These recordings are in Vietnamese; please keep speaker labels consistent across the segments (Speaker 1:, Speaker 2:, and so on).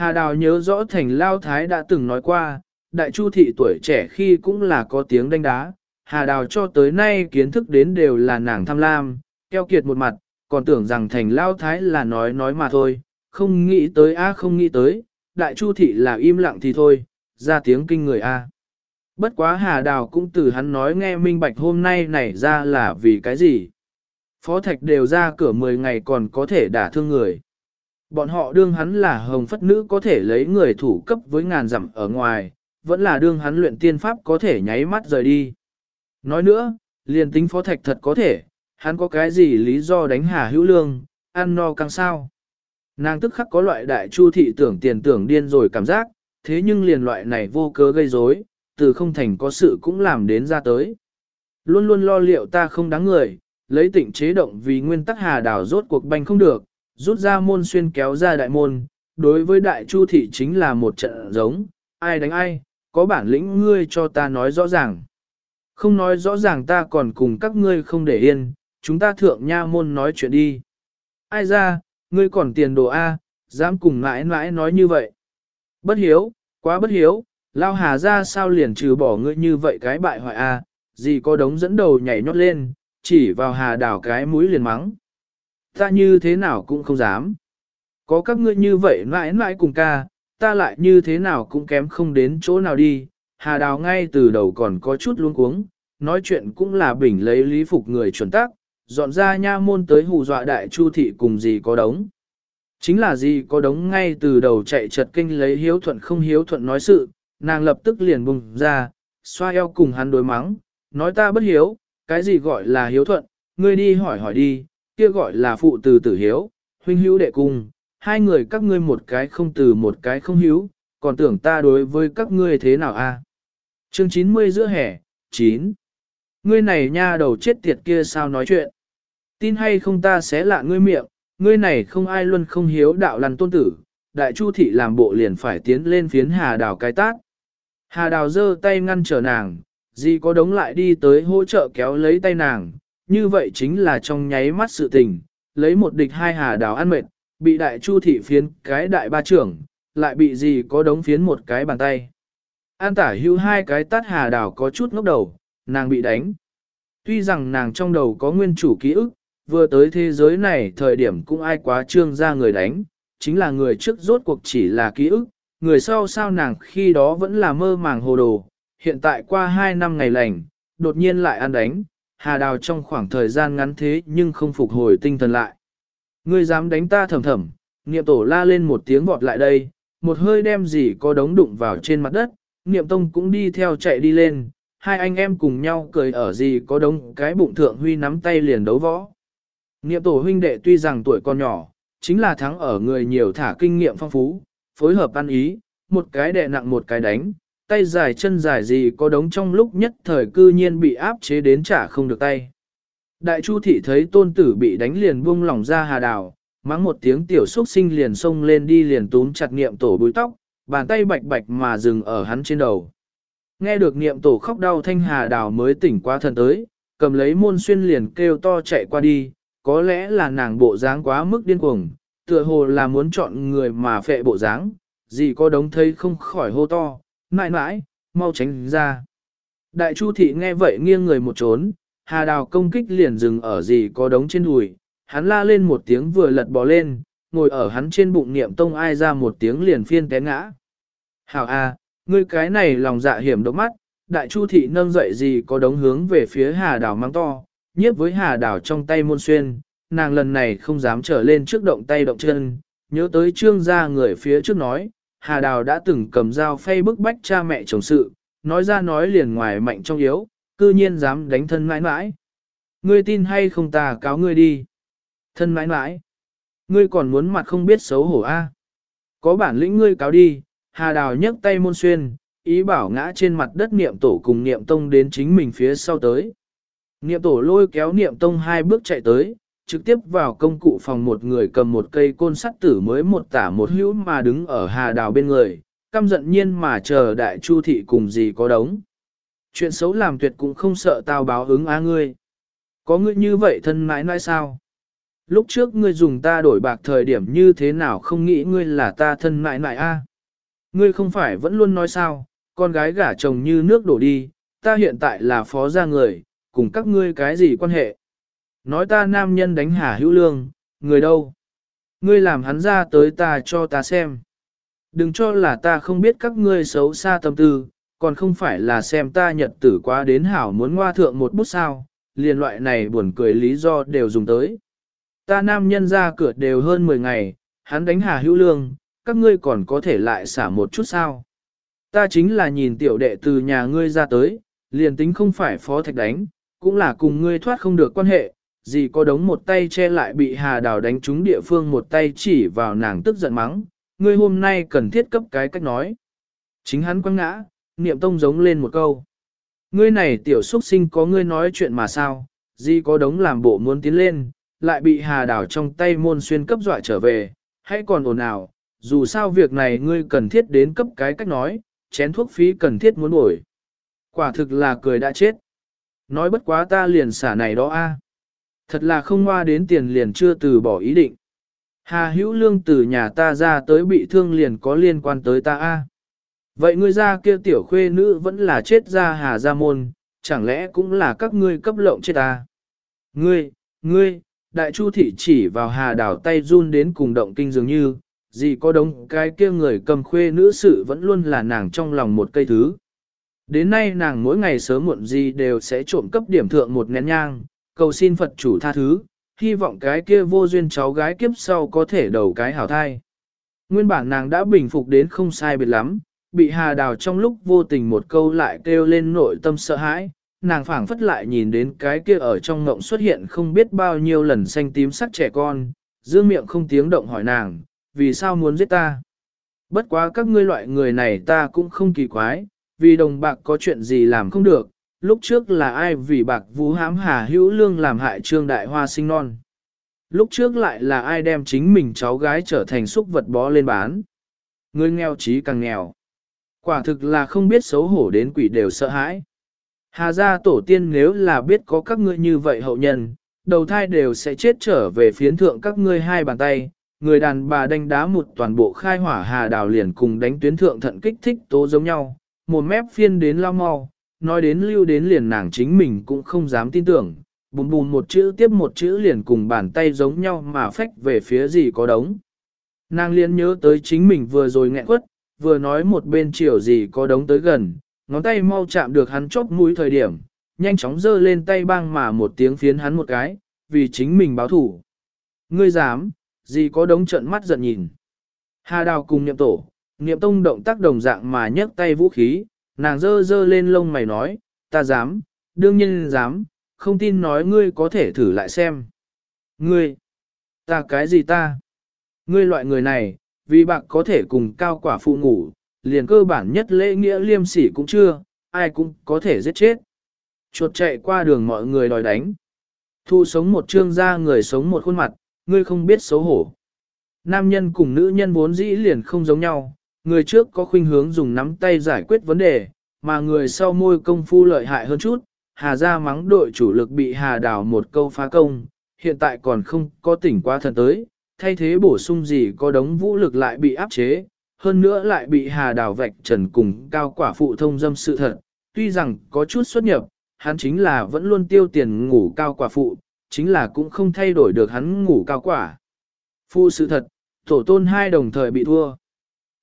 Speaker 1: Hà Đào nhớ rõ thành Lao Thái đã từng nói qua, đại chu thị tuổi trẻ khi cũng là có tiếng đánh đá, Hà Đào cho tới nay kiến thức đến đều là nàng tham lam, keo kiệt một mặt, còn tưởng rằng thành Lao Thái là nói nói mà thôi, không nghĩ tới a không nghĩ tới, đại chu thị là im lặng thì thôi, ra tiếng kinh người a. Bất quá Hà Đào cũng từ hắn nói nghe minh bạch hôm nay này ra là vì cái gì. Phó Thạch đều ra cửa 10 ngày còn có thể đả thương người. Bọn họ đương hắn là hồng phất nữ có thể lấy người thủ cấp với ngàn dặm ở ngoài, vẫn là đương hắn luyện tiên pháp có thể nháy mắt rời đi. Nói nữa, liền tính Phó Thạch thật có thể, hắn có cái gì lý do đánh Hà Hữu Lương, ăn no càng sao. Nàng tức khắc có loại đại chu thị tưởng tiền tưởng điên rồi cảm giác, thế nhưng liền loại này vô cớ gây rối, từ không thành có sự cũng làm đến ra tới. Luôn luôn lo liệu ta không đáng người, lấy tịnh chế động vì nguyên tắc hà đảo rốt cuộc banh không được, rút ra môn xuyên kéo ra đại môn, đối với đại chu thị chính là một trận giống, ai đánh ai, có bản lĩnh ngươi cho ta nói rõ ràng. Không nói rõ ràng ta còn cùng các ngươi không để yên, chúng ta thượng nha môn nói chuyện đi. Ai ra, ngươi còn tiền đồ A, dám cùng mãi mãi nói như vậy. Bất hiếu, quá bất hiếu, lao hà ra sao liền trừ bỏ ngươi như vậy cái bại hoại A, gì có đống dẫn đầu nhảy nhót lên, chỉ vào hà đảo cái mũi liền mắng. Ta như thế nào cũng không dám. Có các ngươi như vậy mãi mãi cùng ca, ta lại như thế nào cũng kém không đến chỗ nào đi. Hà đào ngay từ đầu còn có chút luống cuống, nói chuyện cũng là bình lấy lý phục người chuẩn tác, dọn ra nha môn tới hù dọa đại chu thị cùng gì có đống. Chính là gì có đống ngay từ đầu chạy chật kinh lấy hiếu thuận không hiếu thuận nói sự, nàng lập tức liền bùng ra, xoa eo cùng hắn đối mắng, nói ta bất hiếu, cái gì gọi là hiếu thuận, ngươi đi hỏi hỏi đi, kia gọi là phụ từ tử hiếu, huynh hữu đệ cung, hai người các ngươi một cái không từ một cái không hiếu, còn tưởng ta đối với các ngươi thế nào a? Chương 90 giữa hè, 9. Ngươi này nha đầu chết tiệt kia sao nói chuyện? Tin hay không ta sẽ lạ ngươi miệng, ngươi này không ai luôn không hiếu đạo lằn tôn tử, đại chu thị làm bộ liền phải tiến lên phiến hà đào cái tát. Hà đào giơ tay ngăn trở nàng, gì có đống lại đi tới hỗ trợ kéo lấy tay nàng, như vậy chính là trong nháy mắt sự tình, lấy một địch hai hà đào ăn mệt, bị đại chu thị phiến cái đại ba trưởng, lại bị gì có đống phiến một cái bàn tay. An tả hưu hai cái tát hà đào có chút ngốc đầu, nàng bị đánh. Tuy rằng nàng trong đầu có nguyên chủ ký ức, vừa tới thế giới này thời điểm cũng ai quá trương ra người đánh, chính là người trước rốt cuộc chỉ là ký ức, người sau sao nàng khi đó vẫn là mơ màng hồ đồ, hiện tại qua hai năm ngày lành, đột nhiên lại ăn đánh, hà đào trong khoảng thời gian ngắn thế nhưng không phục hồi tinh thần lại. Ngươi dám đánh ta thầm thầm, niệm tổ la lên một tiếng vọt lại đây, một hơi đem gì có đống đụng vào trên mặt đất, niệm tông cũng đi theo chạy đi lên, hai anh em cùng nhau cười ở gì có đống cái bụng thượng huy nắm tay liền đấu võ. Niệm tổ huynh đệ tuy rằng tuổi còn nhỏ, chính là thắng ở người nhiều thả kinh nghiệm phong phú, phối hợp ăn ý, một cái đè nặng một cái đánh, tay dài chân dài gì có đống trong lúc nhất thời cư nhiên bị áp chế đến trả không được tay. Đại chu thị thấy tôn tử bị đánh liền buông lỏng ra hà đào, mắng một tiếng tiểu xuất sinh liền xông lên đi liền túm chặt niệm tổ búi tóc, bàn tay bạch bạch mà dừng ở hắn trên đầu. Nghe được niệm tổ khóc đau thanh hà đào mới tỉnh qua thần tới, cầm lấy môn xuyên liền kêu to chạy qua đi, có lẽ là nàng bộ dáng quá mức điên cuồng, tựa hồ là muốn chọn người mà phệ bộ dáng, gì có đống thấy không khỏi hô to, mãi mãi, mau tránh ra. Đại chu thị nghe vậy nghiêng người một trốn, hà đào công kích liền dừng ở gì có đống trên đùi, hắn la lên một tiếng vừa lật bò lên, ngồi ở hắn trên bụng niệm tông ai ra một tiếng liền phiên té ngã. Hảo a, ngươi cái này lòng dạ hiểm độc mắt, đại chu thị nâng dậy gì có đống hướng về phía hà đào mang to, nhiếp với hà đào trong tay môn xuyên, nàng lần này không dám trở lên trước động tay động chân, nhớ tới trương gia người phía trước nói, hà đào đã từng cầm dao phay bức bách cha mẹ chồng sự, nói ra nói liền ngoài mạnh trong yếu, cư nhiên dám đánh thân mãi mãi. Ngươi tin hay không ta cáo ngươi đi. Thân mãi mãi. Ngươi còn muốn mặt không biết xấu hổ a? Có bản lĩnh ngươi cáo đi, hà đào nhấc tay môn xuyên, ý bảo ngã trên mặt đất niệm tổ cùng niệm tông đến chính mình phía sau tới. Niệm tổ lôi kéo niệm tông hai bước chạy tới, trực tiếp vào công cụ phòng một người cầm một cây côn sắt tử mới một tả một hữu mà đứng ở hà đào bên người, căm giận nhiên mà chờ đại chu thị cùng gì có đống. Chuyện xấu làm tuyệt cũng không sợ tao báo ứng á ngươi. Có ngươi như vậy thân mãi nói sao? lúc trước ngươi dùng ta đổi bạc thời điểm như thế nào không nghĩ ngươi là ta thân mại mại a? Ngươi không phải vẫn luôn nói sao, con gái gả chồng như nước đổ đi, ta hiện tại là phó gia người, cùng các ngươi cái gì quan hệ? Nói ta nam nhân đánh hà hữu lương, người đâu? Ngươi làm hắn ra tới ta cho ta xem. Đừng cho là ta không biết các ngươi xấu xa tâm tư, còn không phải là xem ta nhật tử quá đến hảo muốn ngoa thượng một bút sao, liền loại này buồn cười lý do đều dùng tới. Ta nam nhân ra cửa đều hơn 10 ngày, hắn đánh hà hữu lương, các ngươi còn có thể lại xả một chút sao. Ta chính là nhìn tiểu đệ từ nhà ngươi ra tới, liền tính không phải phó thạch đánh, cũng là cùng ngươi thoát không được quan hệ, gì có đống một tay che lại bị hà đào đánh trúng địa phương một tay chỉ vào nàng tức giận mắng, ngươi hôm nay cần thiết cấp cái cách nói. Chính hắn quăng ngã, niệm tông giống lên một câu. Ngươi này tiểu xuất sinh có ngươi nói chuyện mà sao, gì có đống làm bộ muốn tiến lên, lại bị hà Đào trong tay môn xuyên cấp dọa trở về, hãy còn ồn ào, dù sao việc này ngươi cần thiết đến cấp cái cách nói, chén thuốc phí cần thiết muốn bổi. Quả thực là cười đã chết. Nói bất quá ta liền xả này đó a. Thật là không hoa đến tiền liền chưa từ bỏ ý định. Hà hữu lương từ nhà ta ra tới bị thương liền có liên quan tới ta a. Vậy ngươi ra kia tiểu khuê nữ vẫn là chết ra hà gia môn, chẳng lẽ cũng là các ngươi cấp lộng chết ta? Ngươi, ngươi, đại chu thị chỉ vào hà đảo tay run đến cùng động kinh dường như, gì có đống cái kia người cầm khuê nữ sự vẫn luôn là nàng trong lòng một cây thứ. Đến nay nàng mỗi ngày sớm muộn gì đều sẽ trộm cấp điểm thượng một nén nhang, cầu xin Phật chủ tha thứ, hy vọng cái kia vô duyên cháu gái kiếp sau có thể đầu cái hảo thai. Nguyên bản nàng đã bình phục đến không sai biệt lắm, bị hà đào trong lúc vô tình một câu lại kêu lên nội tâm sợ hãi, nàng phảng phất lại nhìn đến cái kia ở trong ngộng xuất hiện không biết bao nhiêu lần xanh tím sắc trẻ con, dương miệng không tiếng động hỏi nàng, vì sao muốn giết ta? Bất quá các ngươi loại người này ta cũng không kỳ quái, vì đồng bạc có chuyện gì làm không được, lúc trước là ai vì bạc vũ hãm hà hữu lương làm hại trương đại hoa sinh non. Lúc trước lại là ai đem chính mình cháu gái trở thành xúc vật bó lên bán. Người nghèo trí càng nghèo. Quả thực là không biết xấu hổ đến quỷ đều sợ hãi. Hà gia tổ tiên nếu là biết có các ngươi như vậy hậu nhân, đầu thai đều sẽ chết trở về phiến thượng các ngươi hai bàn tay, người đàn bà đánh đá một toàn bộ khai hỏa hà đào liền cùng đánh tuyến thượng thận kích thích tố giống nhau, một mép phiên đến lao mau, nói đến lưu đến liền nàng chính mình cũng không dám tin tưởng, bùm bùm một chữ tiếp một chữ liền cùng bàn tay giống nhau mà phách về phía gì có đống. Nàng liền nhớ tới chính mình vừa rồi nghẹn quất, vừa nói một bên chiều gì có đống tới gần, ngón tay mau chạm được hắn chóp mũi thời điểm, nhanh chóng giơ lên tay băng mà một tiếng phiến hắn một cái, vì chính mình báo thủ. Ngươi dám, gì có đống trận mắt giận nhìn. Hà đào cùng niệm tổ, niệm tông động tác đồng dạng mà nhấc tay vũ khí, nàng dơ dơ lên lông mày nói, ta dám, đương nhiên dám, không tin nói ngươi có thể thử lại xem. Ngươi, ta cái gì ta? Ngươi loại người này, vì bạc có thể cùng cao quả phụ ngủ, liền cơ bản nhất lễ nghĩa liêm sỉ cũng chưa, ai cũng có thể giết chết. Chuột chạy qua đường mọi người đòi đánh. Thu sống một trương ra người sống một khuôn mặt, ngươi không biết xấu hổ. Nam nhân cùng nữ nhân vốn dĩ liền không giống nhau, người trước có khuynh hướng dùng nắm tay giải quyết vấn đề, mà người sau môi công phu lợi hại hơn chút, hà ra mắng đội chủ lực bị hà đảo một câu phá công, hiện tại còn không có tỉnh qua thần tới, thay thế bổ sung gì có đống vũ lực lại bị áp chế, hơn nữa lại bị hà đảo vạch trần cùng cao quả phụ thông dâm sự thật, tuy rằng có chút xuất nhập, hắn chính là vẫn luôn tiêu tiền ngủ cao quả phụ, chính là cũng không thay đổi được hắn ngủ cao quả. Phụ sự thật, tổ tôn hai đồng thời bị thua.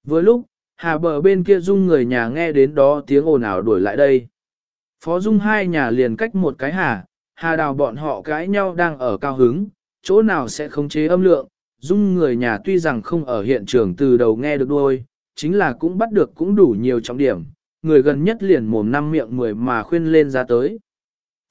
Speaker 1: Vừa lúc, hà bờ bên kia dung người nhà nghe đến đó tiếng ồn ào đuổi lại đây. Phó dung hai nhà liền cách một cái hà, hà đào bọn họ cãi nhau đang ở cao hứng, chỗ nào sẽ khống chế âm lượng, dung người nhà tuy rằng không ở hiện trường từ đầu nghe được đôi chính là cũng bắt được cũng đủ nhiều trọng điểm, người gần nhất liền mồm năm miệng mười mà khuyên lên ra tới.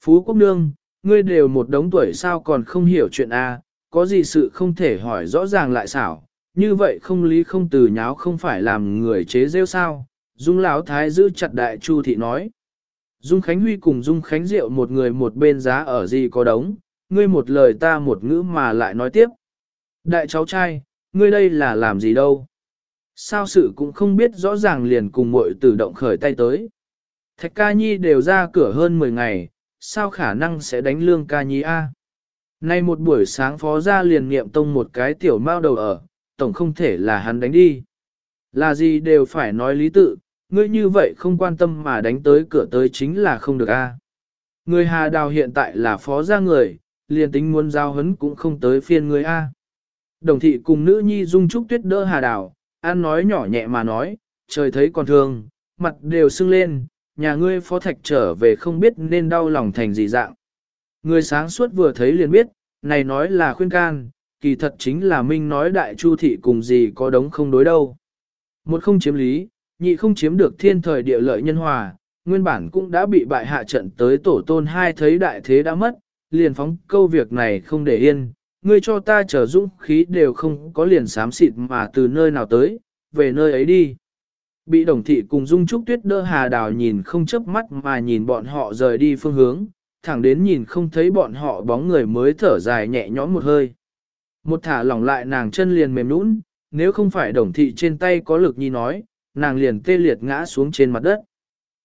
Speaker 1: Phú Quốc Nương, ngươi đều một đống tuổi sao còn không hiểu chuyện A, có gì sự không thể hỏi rõ ràng lại xảo, như vậy không lý không từ nháo không phải làm người chế rêu sao, Dung Lão Thái giữ chặt đại chu thị nói. Dung Khánh Huy cùng Dung Khánh Diệu một người một bên giá ở gì có đống, ngươi một lời ta một ngữ mà lại nói tiếp. Đại cháu trai, ngươi đây là làm gì đâu? Sao sự cũng không biết rõ ràng liền cùng muội tử động khởi tay tới. Thạch ca nhi đều ra cửa hơn 10 ngày, sao khả năng sẽ đánh lương ca nhi a? Nay một buổi sáng phó ra liền nghiệm tông một cái tiểu mao đầu ở, tổng không thể là hắn đánh đi. Là gì đều phải nói lý tự, ngươi như vậy không quan tâm mà đánh tới cửa tới chính là không được a. Người Hà Đào hiện tại là phó gia người, liền tính muốn giao hấn cũng không tới phiên ngươi a. Đồng thị cùng nữ nhi dung trúc tuyết đỡ Hà Đào, an nói nhỏ nhẹ mà nói, trời thấy còn thương, mặt đều sưng lên, nhà ngươi phó thạch trở về không biết nên đau lòng thành gì dạng. Người sáng suốt vừa thấy liền biết, này nói là khuyên can, kỳ thật chính là minh nói đại chu thị cùng gì có đống không đối đâu. Một không chiếm lý, nhị không chiếm được thiên thời địa lợi nhân hòa, nguyên bản cũng đã bị bại hạ trận tới tổ tôn hai thấy đại thế đã mất, liền phóng câu việc này không để yên, ngươi cho ta trở dũng khí đều không có liền sám xịt mà từ nơi nào tới, về nơi ấy đi. Bị đồng thị cùng dung trúc tuyết đỡ hà đào nhìn không chớp mắt mà nhìn bọn họ rời đi phương hướng, thẳng đến nhìn không thấy bọn họ bóng người mới thở dài nhẹ nhõm một hơi. Một thả lỏng lại nàng chân liền mềm nũng, nếu không phải đồng thị trên tay có lực nhi nói, nàng liền tê liệt ngã xuống trên mặt đất.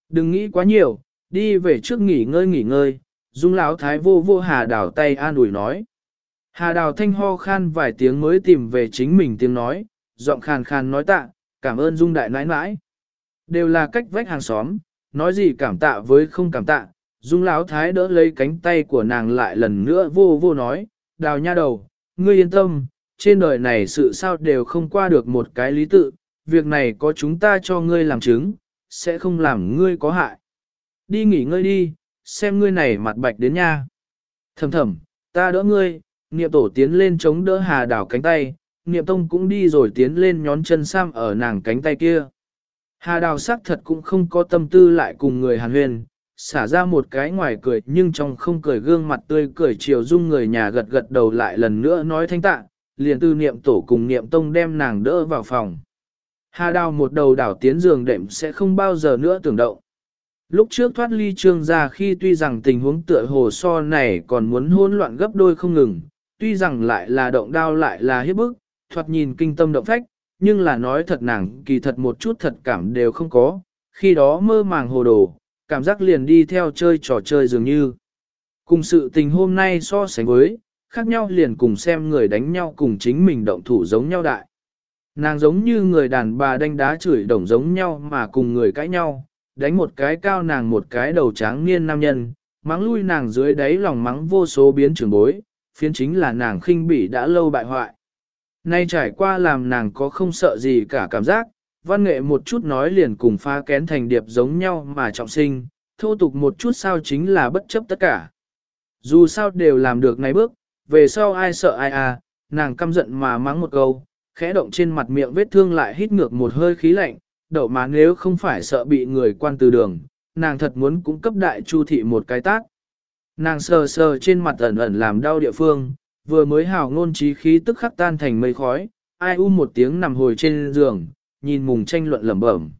Speaker 1: Đừng nghĩ quá nhiều, đi về trước nghỉ ngơi nghỉ ngơi, dung lão thái vô vô hà đào tay an ủi nói. Hà đào thanh ho khan vài tiếng mới tìm về chính mình tiếng nói, giọng khàn khàn nói tạ, cảm ơn dung đại nãi nãi. Đều là cách vách hàng xóm, nói gì cảm tạ với không cảm tạ, dung lão thái đỡ lấy cánh tay của nàng lại lần nữa vô vô nói, đào nha đầu, ngươi yên tâm, trên đời này sự sao đều không qua được một cái lý tự, việc này có chúng ta cho ngươi làm chứng, sẽ không làm ngươi có hại. Đi nghỉ ngơi đi, xem ngươi này mặt bạch đến nha. Thầm thầm, ta đỡ ngươi, niệm tổ tiến lên chống đỡ hà đảo cánh tay, niệm tông cũng đi rồi tiến lên nhón chân sam ở nàng cánh tay kia. Hà đào sắc thật cũng không có tâm tư lại cùng người hàn huyền, xả ra một cái ngoài cười nhưng trong không cười gương mặt tươi cười chiều dung người nhà gật gật đầu lại lần nữa nói thanh tạ, liền tư niệm tổ cùng niệm tông đem nàng đỡ vào phòng. Hà đào một đầu đảo tiến giường đệm sẽ không bao giờ nữa tưởng động. Lúc trước thoát ly trương ra khi tuy rằng tình huống tựa hồ so này còn muốn hỗn loạn gấp đôi không ngừng, tuy rằng lại là động đao lại là hiếp bức, thoạt nhìn kinh tâm động phách, nhưng là nói thật nàng kỳ thật một chút thật cảm đều không có, khi đó mơ màng hồ đồ, cảm giác liền đi theo chơi trò chơi dường như. Cùng sự tình hôm nay so sánh với, khác nhau liền cùng xem người đánh nhau cùng chính mình động thủ giống nhau đại. Nàng giống như người đàn bà đánh đá chửi đồng giống nhau mà cùng người cãi nhau, đánh một cái cao nàng một cái đầu tráng niên nam nhân, mắng lui nàng dưới đáy lòng mắng vô số biến trường bối, phiến chính là nàng khinh bỉ đã lâu bại hoại. Nay trải qua làm nàng có không sợ gì cả cảm giác, văn nghệ một chút nói liền cùng pha kén thành điệp giống nhau mà trọng sinh, thô tục một chút sao chính là bất chấp tất cả. Dù sao đều làm được này bước, về sau ai sợ ai à, nàng căm giận mà mắng một câu, khẽ động trên mặt miệng vết thương lại hít ngược một hơi khí lạnh, đậu má nếu không phải sợ bị người quan từ đường, nàng thật muốn cũng cấp đại chu thị một cái tác. Nàng sờ sờ trên mặt ẩn ẩn làm đau địa phương, vừa mới hào ngôn trí khí tức khắc tan thành mây khói, ai u một tiếng nằm hồi trên giường, nhìn mùng tranh luận lẩm bẩm.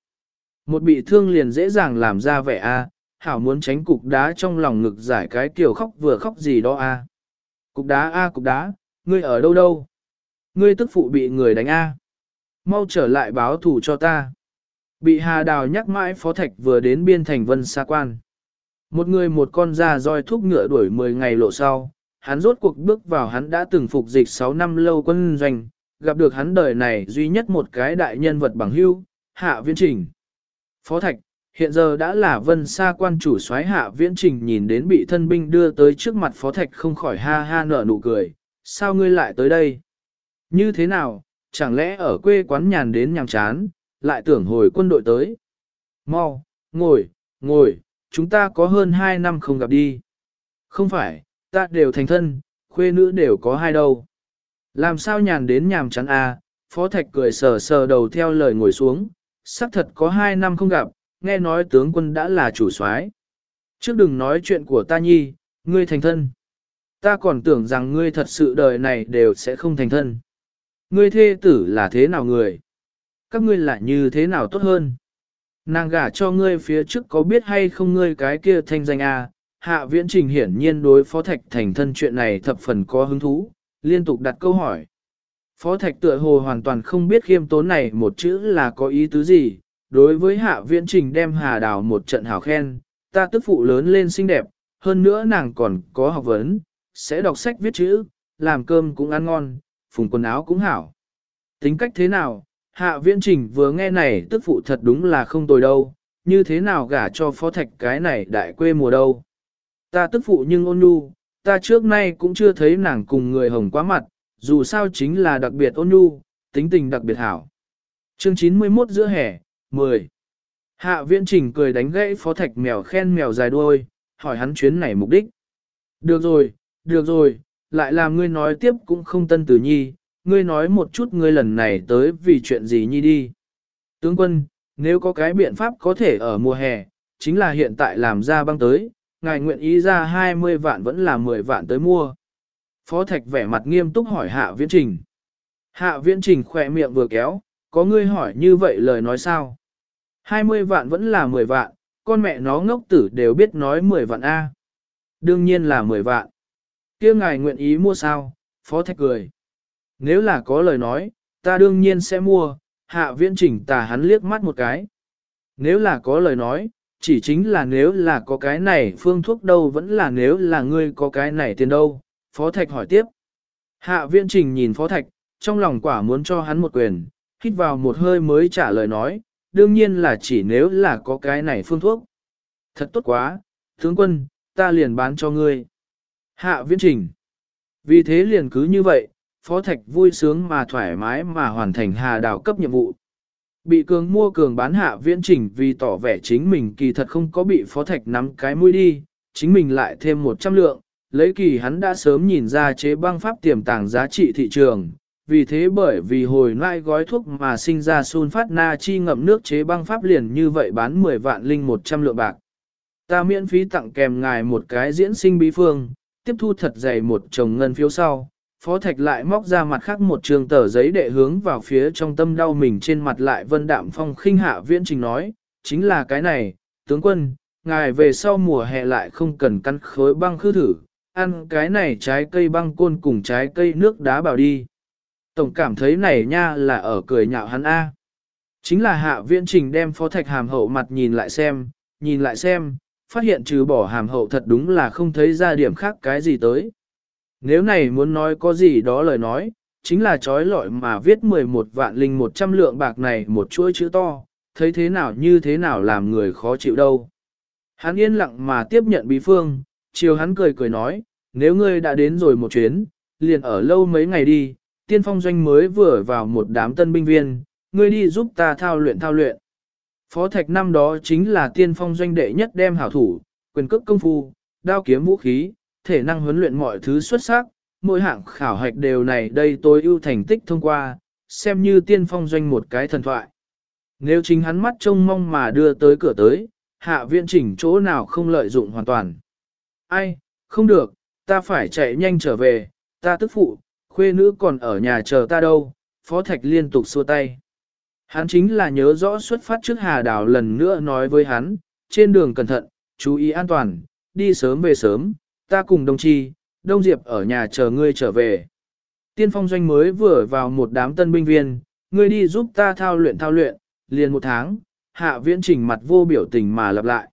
Speaker 1: Một bị thương liền dễ dàng làm ra vẻ a, hảo muốn tránh cục đá trong lòng ngực giải cái kiểu khóc vừa khóc gì đó a. Cục đá a cục đá, ngươi ở đâu đâu? Ngươi tức phụ bị người đánh a. Mau trở lại báo thủ cho ta. Bị Hà Đào nhắc mãi Phó Thạch vừa đến biên thành vân xa quan. Một người một con da roi thúc ngựa đuổi 10 ngày lộ sau, hắn rốt cuộc bước vào hắn đã từng phục dịch 6 năm lâu quân doanh, gặp được hắn đời này duy nhất một cái đại nhân vật bằng hưu, hạ viễn trình. Phó Thạch, hiện giờ đã là vân xa quan chủ soái hạ viễn trình nhìn đến bị thân binh đưa tới trước mặt Phó Thạch không khỏi ha ha nở nụ cười, sao ngươi lại tới đây? Như thế nào, chẳng lẽ ở quê quán nhàn đến nhàm chán, lại tưởng hồi quân đội tới? Mau, ngồi, ngồi, chúng ta có hơn 2 năm không gặp đi. Không phải, ta đều thành thân, khuê nữ đều có hai đâu. Làm sao nhàn đến nhàm chán à, Phó Thạch cười sờ sờ đầu theo lời ngồi xuống, xác thật có hai năm không gặp, nghe nói tướng quân đã là chủ soái. Trước đừng nói chuyện của ta nhi, ngươi thành thân. Ta còn tưởng rằng ngươi thật sự đời này đều sẽ không thành thân. Ngươi thê tử là thế nào người? Các ngươi là như thế nào tốt hơn? Nàng gả cho ngươi phía trước có biết hay không ngươi cái kia thanh danh à? Hạ viễn trình hiển nhiên đối phó thạch thành thân chuyện này thập phần có hứng thú, liên tục đặt câu hỏi. Phó thạch tựa hồ hoàn toàn không biết khiêm tốn này một chữ là có ý tứ gì, đối với hạ viễn trình đem hà đào một trận hào khen, ta tức phụ lớn lên xinh đẹp, hơn nữa nàng còn có học vấn, sẽ đọc sách viết chữ, làm cơm cũng ăn ngon, phùng quần áo cũng hảo. Tính cách thế nào, hạ viễn trình vừa nghe này tức phụ thật đúng là không tồi đâu, như thế nào gả cho phó thạch cái này đại quê mùa đâu. Ta tức phụ nhưng ôn nhu, ta trước nay cũng chưa thấy nàng cùng người hồng quá mặt, dù sao chính là đặc biệt ôn nhu, tính tình đặc biệt hảo. Chương 91 giữa hè, 10. Hạ viễn trình cười đánh gãy phó thạch mèo khen mèo dài đuôi, hỏi hắn chuyến này mục đích. Được rồi, được rồi, lại làm ngươi nói tiếp cũng không tân tử nhi, ngươi nói một chút ngươi lần này tới vì chuyện gì nhi đi. Tướng quân, nếu có cái biện pháp có thể ở mùa hè, chính là hiện tại làm ra băng tới, ngài nguyện ý ra 20 vạn vẫn là 10 vạn tới mua. Phó Thạch vẻ mặt nghiêm túc hỏi Hạ Viễn Trình. Hạ Viễn Trình khỏe miệng vừa kéo, có ngươi hỏi như vậy lời nói sao? 20 vạn vẫn là 10 vạn, con mẹ nó ngốc tử đều biết nói 10 vạn A. Đương nhiên là 10 vạn. kia ngài nguyện ý mua sao? Phó Thạch cười. Nếu là có lời nói, ta đương nhiên sẽ mua, hạ viễn chỉnh tà hắn liếc mắt một cái. Nếu là có lời nói, chỉ chính là nếu là có cái này phương thuốc đâu vẫn là nếu là ngươi có cái này tiền đâu. Phó Thạch hỏi tiếp. Hạ viễn trình nhìn Phó Thạch, trong lòng quả muốn cho hắn một quyền, hít vào một hơi mới trả lời nói, đương nhiên là chỉ nếu là có cái này phương thuốc. Thật tốt quá, tướng quân, ta liền bán cho ngươi. Hạ viễn trình. Vì thế liền cứ như vậy, Phó Thạch vui sướng mà thoải mái mà hoàn thành hà đào cấp nhiệm vụ. Bị cường mua cường bán hạ viễn trình vì tỏ vẻ chính mình kỳ thật không có bị Phó Thạch nắm cái mũi đi, chính mình lại thêm 100 lượng, lấy kỳ hắn đã sớm nhìn ra chế băng pháp tiềm tàng giá trị thị trường. Vì thế bởi vì hồi nãi gói thuốc mà sinh ra sun phát na chi ngậm nước chế băng pháp liền như vậy bán 10 vạn linh 100 lượng bạc. Ta miễn phí tặng kèm ngài một cái diễn sinh bí phương, tiếp thu thật dày một chồng ngân phiếu sau, Phó Thạch lại móc ra mặt khác một trường tờ giấy đệ hướng vào phía trong tâm đau mình trên mặt lại vân đạm phong khinh hạ viễn trình nói, chính là cái này, tướng quân, ngài về sau mùa hè lại không cần căn khối băng khư thử, ăn cái này trái cây băng côn cùng trái cây nước đá bảo đi. Tổng cảm thấy này nha là ở cười nhạo hắn A. Chính là hạ viễn trình đem phó thạch hàm hậu mặt nhìn lại xem, nhìn lại xem, phát hiện trừ bỏ hàm hậu thật đúng là không thấy ra điểm khác cái gì tới. Nếu này muốn nói có gì đó lời nói, chính là trói lọi mà viết 11 vạn linh 100 lượng bạc này một chuỗi chữ to, thấy thế nào như thế nào làm người khó chịu đâu. Hắn yên lặng mà tiếp nhận bí phương, chiều hắn cười cười nói, nếu ngươi đã đến rồi một chuyến, liền ở lâu mấy ngày đi, tiên phong doanh mới vừa vào một đám tân binh viên, ngươi đi giúp ta thao luyện thao luyện. Phó thạch năm đó chính là tiên phong doanh đệ nhất đem hảo thủ, quyền cước công phu, đao kiếm vũ khí, thể năng huấn luyện mọi thứ xuất sắc, mỗi hạng khảo hạch đều này đây tôi ưu thành tích thông qua, xem như tiên phong doanh một cái thần thoại. Nếu chính hắn mắt trông mong mà đưa tới cửa tới, hạ viện chỉnh chỗ nào không lợi dụng hoàn toàn. Ai, không được, ta phải chạy nhanh trở về, ta tức phụ, khuê nữ còn ở nhà chờ ta đâu, phó thạch liên tục xua tay. Hắn chính là nhớ rõ xuất phát trước hà đảo lần nữa nói với hắn, trên đường cẩn thận, chú ý an toàn, đi sớm về sớm, ta cùng đồng chi, Đông Diệp ở nhà chờ ngươi trở về. Tiên phong doanh mới vừa vào một đám tân binh viên, ngươi đi giúp ta thao luyện thao luyện, liền một tháng, hạ viễn trình mặt vô biểu tình mà lặp lại.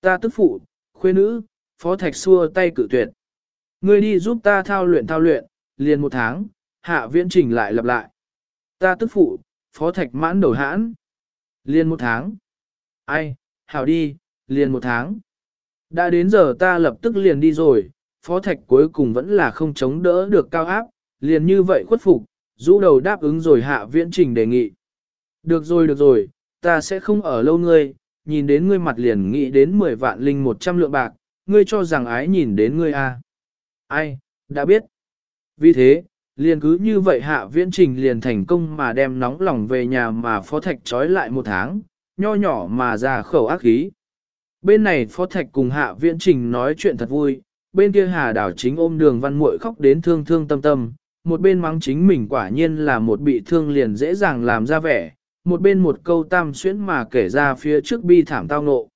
Speaker 1: Ta tức phụ, khuê nữ, phó thạch xua tay cự tuyệt. Ngươi đi giúp ta thao luyện thao luyện, liền một tháng, hạ viễn trình lại lặp lại. Ta tức phụ, phó thạch mãn đầu hãn. Liền một tháng. Ai, hảo đi, liền một tháng. Đã đến giờ ta lập tức liền đi rồi, phó thạch cuối cùng vẫn là không chống đỡ được cao áp, liền như vậy khuất phục, rũ đầu đáp ứng rồi hạ viễn trình đề nghị. Được rồi được rồi, ta sẽ không ở lâu ngươi, nhìn đến ngươi mặt liền nghĩ đến 10 vạn linh 100 lượng bạc, ngươi cho rằng ái nhìn đến ngươi a à. Ai, đã biết. Vì thế, liền cứ như vậy hạ viễn trình liền thành công mà đem nóng lòng về nhà mà phó thạch trói lại một tháng, nho nhỏ mà ra khẩu ác khí. Bên này Phó Thạch cùng Hạ Viễn Trình nói chuyện thật vui, bên kia Hà Đảo chính ôm đường văn muội khóc đến thương thương tâm tâm, một bên mắng chính mình quả nhiên là một bị thương liền dễ dàng làm ra vẻ, một bên một câu tam xuyến mà kể ra phía trước bi thảm tao nộ.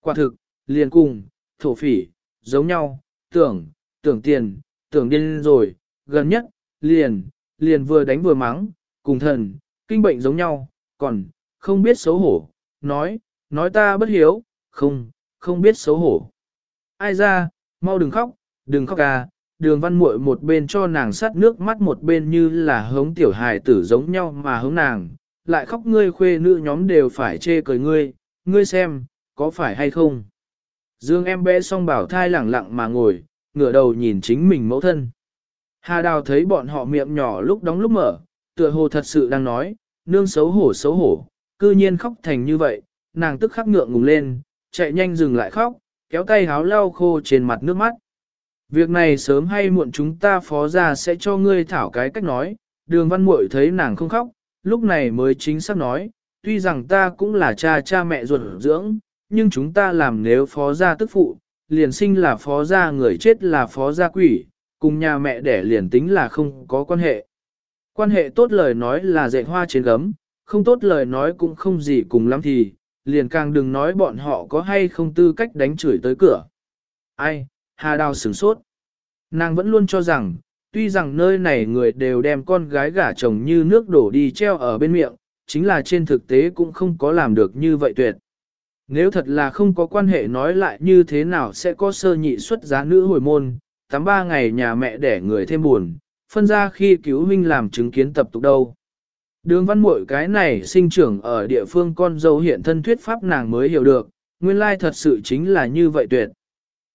Speaker 1: Quả thực, liền cùng, thổ phỉ, giống nhau, tưởng, tưởng tiền, tưởng điên rồi, gần nhất, liền, liền vừa đánh vừa mắng, cùng thần, kinh bệnh giống nhau, còn, không biết xấu hổ, nói, nói ta bất hiếu, không, không biết xấu hổ. Ai ra, mau đừng khóc, đừng khóc à, đường văn muội một bên cho nàng sát nước mắt một bên như là hống tiểu hài tử giống nhau mà hống nàng, lại khóc ngươi khuê nữ nhóm đều phải chê cười ngươi, ngươi xem, có phải hay không? Dương em bé song bảo thai lẳng lặng mà ngồi, ngửa đầu nhìn chính mình mẫu thân. Hà đào thấy bọn họ miệng nhỏ lúc đóng lúc mở, tựa hồ thật sự đang nói, nương xấu hổ xấu hổ, cư nhiên khóc thành như vậy, nàng tức khắc ngượng ngùng lên, chạy nhanh dừng lại khóc, kéo tay háo lau khô trên mặt nước mắt. Việc này sớm hay muộn chúng ta phó ra sẽ cho ngươi thảo cái cách nói, đường văn muội thấy nàng không khóc, lúc này mới chính xác nói, tuy rằng ta cũng là cha cha mẹ ruột dưỡng, nhưng chúng ta làm nếu phó gia tức phụ, liền sinh là phó gia người chết là phó gia quỷ, cùng nhà mẹ đẻ liền tính là không có quan hệ. Quan hệ tốt lời nói là dạy hoa trên gấm, không tốt lời nói cũng không gì cùng lắm thì, liền càng đừng nói bọn họ có hay không tư cách đánh chửi tới cửa. Ai, Hà Đào sửng sốt. Nàng vẫn luôn cho rằng, tuy rằng nơi này người đều đem con gái gả chồng như nước đổ đi treo ở bên miệng, chính là trên thực tế cũng không có làm được như vậy tuyệt. Nếu thật là không có quan hệ nói lại như thế nào sẽ có sơ nhị xuất giá nữ hồi môn, tám ba ngày nhà mẹ đẻ người thêm buồn, phân ra khi cứu huynh làm chứng kiến tập tục đâu. Đường văn Mội cái này sinh trưởng ở địa phương con dâu hiện thân thuyết pháp nàng mới hiểu được, nguyên lai thật sự chính là như vậy tuyệt.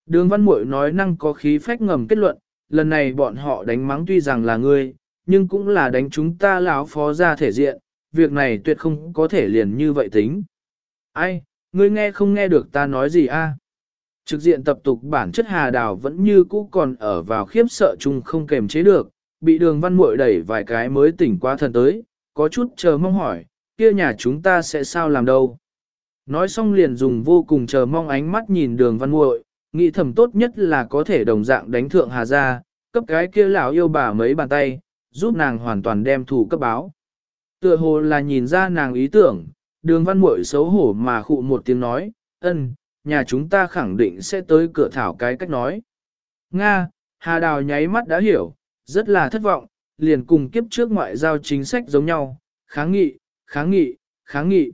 Speaker 1: Đường văn Mội nói năng có khí phách ngầm kết luận, lần này bọn họ đánh mắng tuy rằng là ngươi, nhưng cũng là đánh chúng ta lão phó ra thể diện, việc này tuyệt không có thể liền như vậy tính. Ai, ngươi nghe không nghe được ta nói gì a? Trực diện tập tục bản chất hà đào vẫn như cũ còn ở vào khiếp sợ chung không kềm chế được, bị đường văn muội đẩy vài cái mới tỉnh qua thần tới, có chút chờ mong hỏi, kia nhà chúng ta sẽ sao làm đâu. Nói xong liền dùng vô cùng chờ mong ánh mắt nhìn đường văn muội, nghĩ thầm tốt nhất là có thể đồng dạng đánh thượng hà ra, cấp cái kia lão yêu bà mấy bàn tay, giúp nàng hoàn toàn đem thủ cấp báo. Tựa hồ là nhìn ra nàng ý tưởng, đường văn muội xấu hổ mà khụ một tiếng nói, ân, nhà chúng ta khẳng định sẽ tới cửa thảo cái cách nói. Nga, Hà Đào nháy mắt đã hiểu, rất là thất vọng, liền cùng kiếp trước ngoại giao chính sách giống nhau, kháng nghị, kháng nghị, kháng nghị.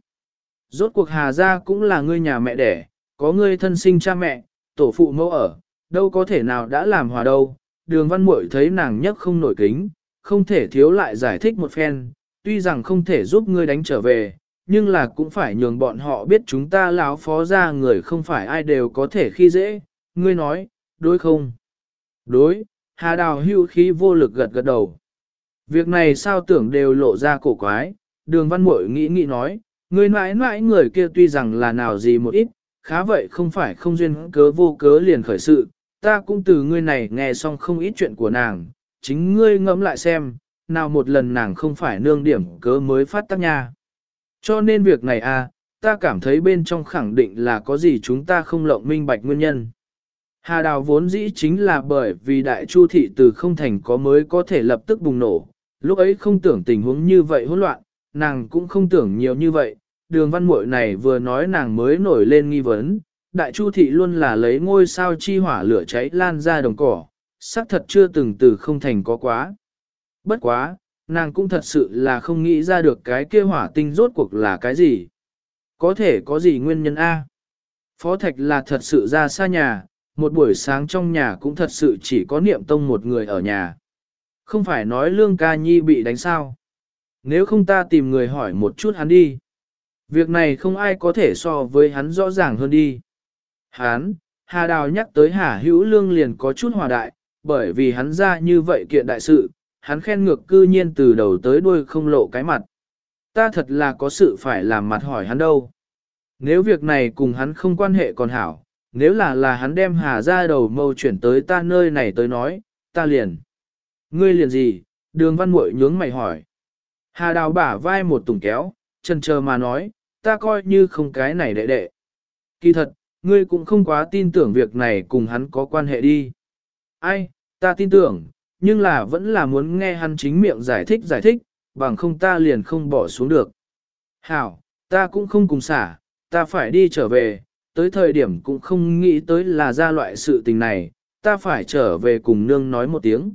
Speaker 1: Rốt cuộc Hà gia cũng là ngươi nhà mẹ đẻ, có ngươi thân sinh cha mẹ, tổ phụ mẫu ở, đâu có thể nào đã làm hòa đâu. Đường văn muội thấy nàng nhất không nổi kính, không thể thiếu lại giải thích một phen, tuy rằng không thể giúp ngươi đánh trở về, nhưng là cũng phải nhường bọn họ biết chúng ta láo phó ra người không phải ai đều có thể khi dễ, ngươi nói, đối không? Đối, Hà Đào hưu khí vô lực gật gật đầu. Việc này sao tưởng đều lộ ra cổ quái, đường văn mội nghĩ nghĩ nói, người mãi mãi người kia tuy rằng là nào gì một ít, khá vậy không phải không duyên cớ vô cớ liền khởi sự, ta cũng từ ngươi này nghe xong không ít chuyện của nàng, chính ngươi ngẫm lại xem, nào một lần nàng không phải nương điểm cớ mới phát tác nha. Cho nên việc này à, ta cảm thấy bên trong khẳng định là có gì chúng ta không lộng minh bạch nguyên nhân. Hà đào vốn dĩ chính là bởi vì đại chu thị từ không thành có mới có thể lập tức bùng nổ, lúc ấy không tưởng tình huống như vậy hỗn loạn, nàng cũng không tưởng nhiều như vậy, đường văn muội này vừa nói nàng mới nổi lên nghi vấn, đại chu thị luôn là lấy ngôi sao chi hỏa lửa cháy lan ra đồng cỏ, xác thật chưa từng từ không thành có quá. Bất quá, nàng cũng thật sự là không nghĩ ra được cái kia hỏa tinh rốt cuộc là cái gì. Có thể có gì nguyên nhân A. Phó Thạch là thật sự ra xa nhà, một buổi sáng trong nhà cũng thật sự chỉ có niệm tông một người ở nhà. Không phải nói lương ca nhi bị đánh sao. Nếu không ta tìm người hỏi một chút hắn đi. Việc này không ai có thể so với hắn rõ ràng hơn đi. Hắn, Hà Đào nhắc tới Hà Hữu Lương liền có chút hòa đại, bởi vì hắn ra như vậy kiện đại sự, hắn khen ngược cư nhiên từ đầu tới đuôi không lộ cái mặt. Ta thật là có sự phải làm mặt hỏi hắn đâu. Nếu việc này cùng hắn không quan hệ còn hảo, nếu là là hắn đem hà ra đầu mâu chuyển tới ta nơi này tới nói, ta liền. Ngươi liền gì? Đường văn muội nhướng mày hỏi. Hà đào bả vai một tùng kéo, chân chờ mà nói, ta coi như không cái này đệ đệ. Kỳ thật, ngươi cũng không quá tin tưởng việc này cùng hắn có quan hệ đi. Ai, ta tin tưởng, nhưng là vẫn là muốn nghe hắn chính miệng giải thích giải thích, bằng không ta liền không bỏ xuống được. Hảo, ta cũng không cùng xả, ta phải đi trở về, tới thời điểm cũng không nghĩ tới là ra loại sự tình này, ta phải trở về cùng nương nói một tiếng.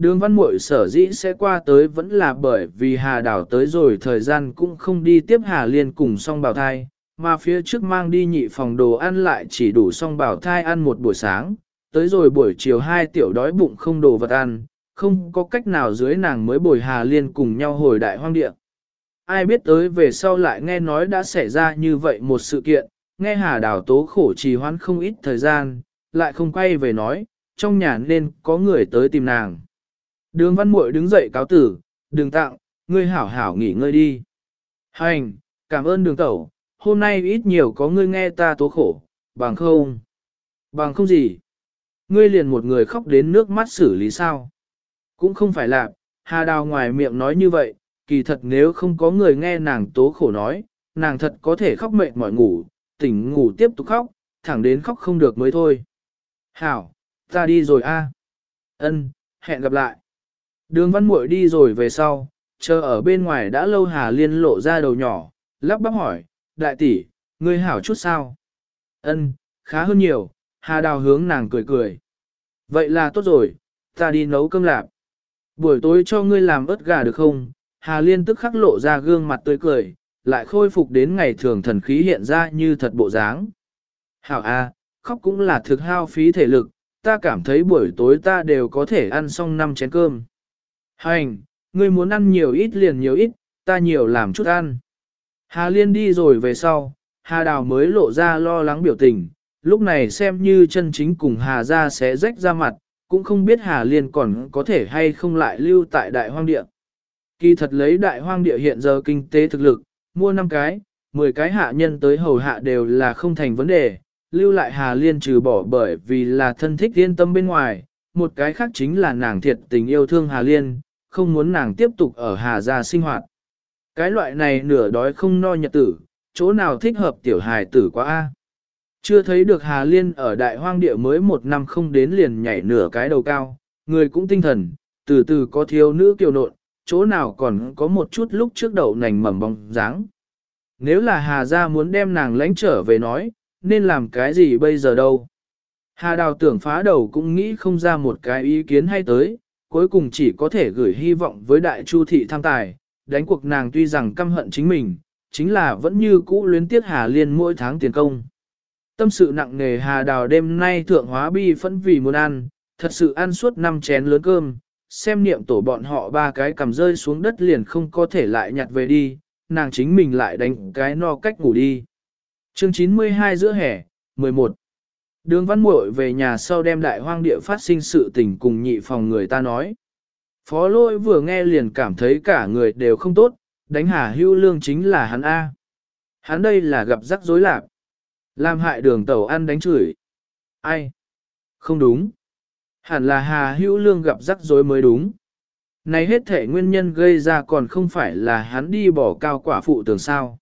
Speaker 1: Đường văn muội sở dĩ sẽ qua tới vẫn là bởi vì Hà Đảo tới rồi thời gian cũng không đi tiếp Hà Liên cùng song bào thai, mà phía trước mang đi nhị phòng đồ ăn lại chỉ đủ song bào thai ăn một buổi sáng, tới rồi buổi chiều hai tiểu đói bụng không đồ vật ăn, không có cách nào dưới nàng mới bồi Hà Liên cùng nhau hồi đại hoang địa. Ai biết tới về sau lại nghe nói đã xảy ra như vậy một sự kiện, nghe Hà Đào tố khổ trì hoãn không ít thời gian, lại không quay về nói, trong nhà nên có người tới tìm nàng. Đường văn muội đứng dậy cáo tử, Đường tặng, ngươi hảo hảo nghỉ ngơi đi. Hành, cảm ơn đường tẩu, hôm nay ít nhiều có ngươi nghe ta tố khổ, bằng không. Bằng không gì. Ngươi liền một người khóc đến nước mắt xử lý sao. Cũng không phải là, Hà Đào ngoài miệng nói như vậy, kỳ thật nếu không có người nghe nàng tố khổ nói, nàng thật có thể khóc mệt mỏi ngủ, tỉnh ngủ tiếp tục khóc, thẳng đến khóc không được mới thôi. Hảo, ta đi rồi a. Ân, hẹn gặp lại. Đường văn muội đi rồi về sau, chờ ở bên ngoài đã lâu Hà Liên lộ ra đầu nhỏ, lắp bắp hỏi, đại tỷ, ngươi hảo chút sao? Ân, khá hơn nhiều, Hà Đào hướng nàng cười cười. Vậy là tốt rồi, ta đi nấu cơm lạp. Buổi tối cho ngươi làm ớt gà được không? Hà Liên tức khắc lộ ra gương mặt tươi cười, lại khôi phục đến ngày thường thần khí hiện ra như thật bộ dáng. Hảo A, khóc cũng là thực hao phí thể lực, ta cảm thấy buổi tối ta đều có thể ăn xong năm chén cơm. Hành, ngươi muốn ăn nhiều ít liền nhiều ít, ta nhiều làm chút ăn. Hà Liên đi rồi về sau, Hà Đào mới lộ ra lo lắng biểu tình, lúc này xem như chân chính cùng Hà ra sẽ rách ra mặt, cũng không biết Hà Liên còn có thể hay không lại lưu tại đại hoang địa. Kỳ thật lấy đại hoang địa hiện giờ kinh tế thực lực, mua 5 cái, 10 cái hạ nhân tới hầu hạ đều là không thành vấn đề, lưu lại Hà Liên trừ bỏ bởi vì là thân thích yên tâm bên ngoài, một cái khác chính là nàng thiệt tình yêu thương Hà Liên, không muốn nàng tiếp tục ở Hà gia sinh hoạt. Cái loại này nửa đói không no nhật tử, chỗ nào thích hợp tiểu hài tử quá a? Chưa thấy được Hà Liên ở đại hoang địa mới một năm không đến liền nhảy nửa cái đầu cao, người cũng tinh thần, từ từ có thiếu nữ kiều nộn, chỗ nào còn có một chút lúc trước đầu nành mầm bóng dáng. Nếu là Hà gia muốn đem nàng lãnh trở về nói, nên làm cái gì bây giờ đâu? Hà đào tưởng phá đầu cũng nghĩ không ra một cái ý kiến hay tới, cuối cùng chỉ có thể gửi hy vọng với đại chu thị tham tài, đánh cuộc nàng tuy rằng căm hận chính mình, chính là vẫn như cũ luyến tiếc Hà Liên mỗi tháng tiền công. Tâm sự nặng nề Hà Đào đêm nay thượng hóa bi phẫn vì muốn ăn, thật sự ăn suốt năm chén lớn cơm, xem niệm tổ bọn họ ba cái cầm rơi xuống đất liền không có thể lại nhặt về đi, nàng chính mình lại đánh cái no cách ngủ đi. Chương 92 giữa hè, 11 Đường văn muội về nhà sau đem đại hoang địa phát sinh sự tình cùng nhị phòng người ta nói. Phó lôi vừa nghe liền cảm thấy cả người đều không tốt, đánh hà hưu lương chính là hắn A. Hắn đây là gặp rắc rối lạc. Làm hại đường tàu ăn đánh chửi. Ai? Không đúng. Hẳn là hà hữu lương gặp rắc rối mới đúng. Này hết thể nguyên nhân gây ra còn không phải là hắn đi bỏ cao quả phụ tường sao.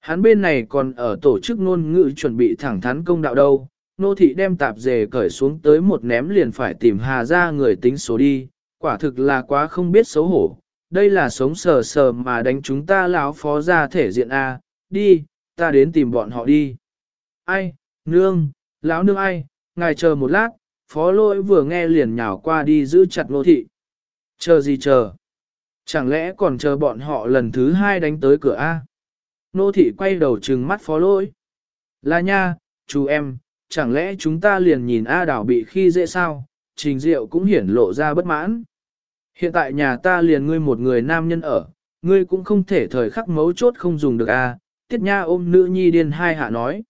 Speaker 1: Hắn bên này còn ở tổ chức ngôn ngữ chuẩn bị thẳng thắn công đạo đâu, nô thị đem tạp dề cởi xuống tới một ném liền phải tìm hà ra người tính số đi, quả thực là quá không biết xấu hổ. Đây là sống sờ sờ mà đánh chúng ta lão phó ra thể diện A, đi, ta đến tìm bọn họ đi. Ai, nương, lão nương ai, ngài chờ một lát, phó lỗi vừa nghe liền nhào qua đi giữ chặt nô thị. Chờ gì chờ? Chẳng lẽ còn chờ bọn họ lần thứ hai đánh tới cửa A? Nô thị quay đầu trừng mắt phó lỗi. Là nha, chú em, chẳng lẽ chúng ta liền nhìn A đào bị khi dễ sao? Trình diệu cũng hiển lộ ra bất mãn. Hiện tại nhà ta liền ngươi một người nam nhân ở, ngươi cũng không thể thời khắc mấu chốt không dùng được A. Tiết nha ôm nữ nhi điên hai hạ nói.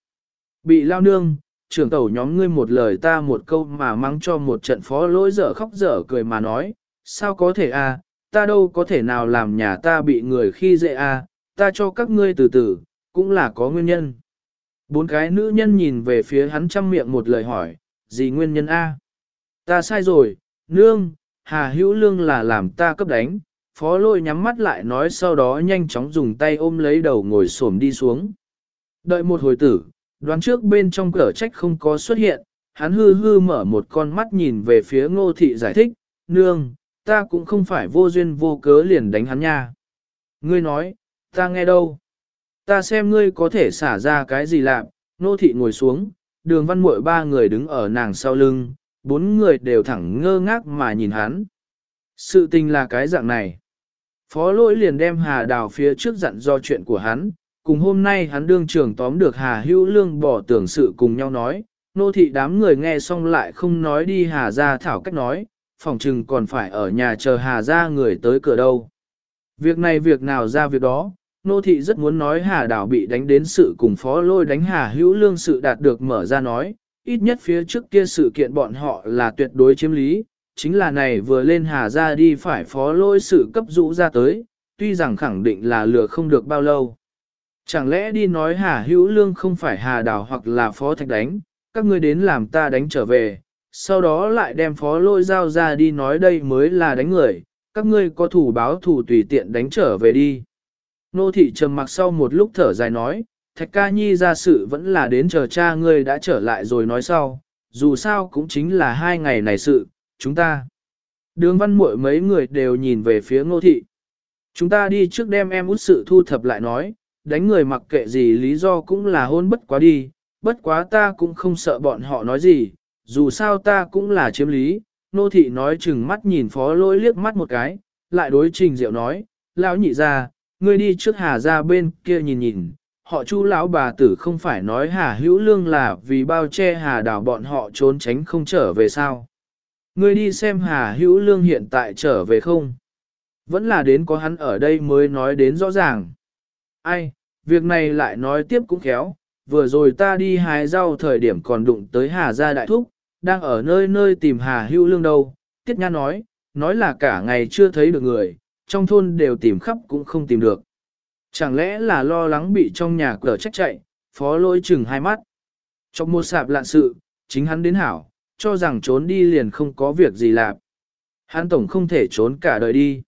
Speaker 1: Bị lao nương, trưởng tẩu nhóm ngươi một lời ta một câu mà mắng cho một trận phó lỗi dở khóc dở cười mà nói, sao có thể a? ta đâu có thể nào làm nhà ta bị người khi dễ a? ta cho các ngươi từ từ, cũng là có nguyên nhân. Bốn cái nữ nhân nhìn về phía hắn chăm miệng một lời hỏi, gì nguyên nhân a? Ta sai rồi, nương, hà hữu lương là làm ta cấp đánh, phó lôi nhắm mắt lại nói sau đó nhanh chóng dùng tay ôm lấy đầu ngồi xổm đi xuống. Đợi một hồi tử, đoán trước bên trong cửa trách không có xuất hiện, hắn hư hư mở một con mắt nhìn về phía ngô thị giải thích, nương, ta cũng không phải vô duyên vô cớ liền đánh hắn nha. Ngươi nói, ta nghe đâu? Ta xem ngươi có thể xả ra cái gì làm, nô thị ngồi xuống, đường văn muội ba người đứng ở nàng sau lưng, bốn người đều thẳng ngơ ngác mà nhìn hắn. Sự tình là cái dạng này. Phó lỗi liền đem hà đào phía trước dặn do chuyện của hắn, cùng hôm nay hắn đương trường tóm được Hà Hữu Lương bỏ tưởng sự cùng nhau nói, Nô thị đám người nghe xong lại không nói đi hà ra thảo cách nói, phòng trừng còn phải ở nhà chờ hà ra người tới cửa đâu. Việc này việc nào ra việc đó, nô thị rất muốn nói hà đảo bị đánh đến sự cùng phó lôi đánh hà hữu lương sự đạt được mở ra nói, ít nhất phía trước kia sự kiện bọn họ là tuyệt đối chiếm lý, chính là này vừa lên hà ra đi phải phó lôi sự cấp rũ ra tới, tuy rằng khẳng định là lừa không được bao lâu. Chẳng lẽ đi nói hà hữu lương không phải hà đảo hoặc là phó thạch đánh, các ngươi đến làm ta đánh trở về, sau đó lại đem phó lôi giao ra đi nói đây mới là đánh người, các ngươi có thủ báo thủ tùy tiện đánh trở về đi. Nô thị trầm mặc sau một lúc thở dài nói, thạch ca nhi ra sự vẫn là đến chờ cha ngươi đã trở lại rồi nói sau, dù sao cũng chính là hai ngày này sự, chúng ta. Đường văn muội mấy người đều nhìn về phía ngô thị. Chúng ta đi trước đem em út sự thu thập lại nói, đánh người mặc kệ gì lý do cũng là hôn bất quá đi, bất quá ta cũng không sợ bọn họ nói gì, dù sao ta cũng là chiếm lý. Nô thị nói chừng mắt nhìn phó lỗi liếc mắt một cái, lại đối trình diệu nói, lão nhị ra, ngươi đi trước hà ra bên kia nhìn nhìn, họ chu lão bà tử không phải nói hà hữu lương là vì bao che hà đảo bọn họ trốn tránh không trở về sao. Ngươi đi xem hà hữu lương hiện tại trở về không? Vẫn là đến có hắn ở đây mới nói đến rõ ràng. Ai, việc này lại nói tiếp cũng khéo, vừa rồi ta đi hái rau thời điểm còn đụng tới hà gia đại thúc, đang ở nơi nơi tìm hà hữu lương đâu. Tiết Nha nói, nói là cả ngày chưa thấy được người, trong thôn đều tìm khắp cũng không tìm được. Chẳng lẽ là lo lắng bị trong nhà cửa trách chạy, phó lôi chừng hai mắt. Trong một sạp lạ sự, chính hắn đến hảo, cho rằng trốn đi liền không có việc gì làm. Hắn tổng không thể trốn cả đời đi.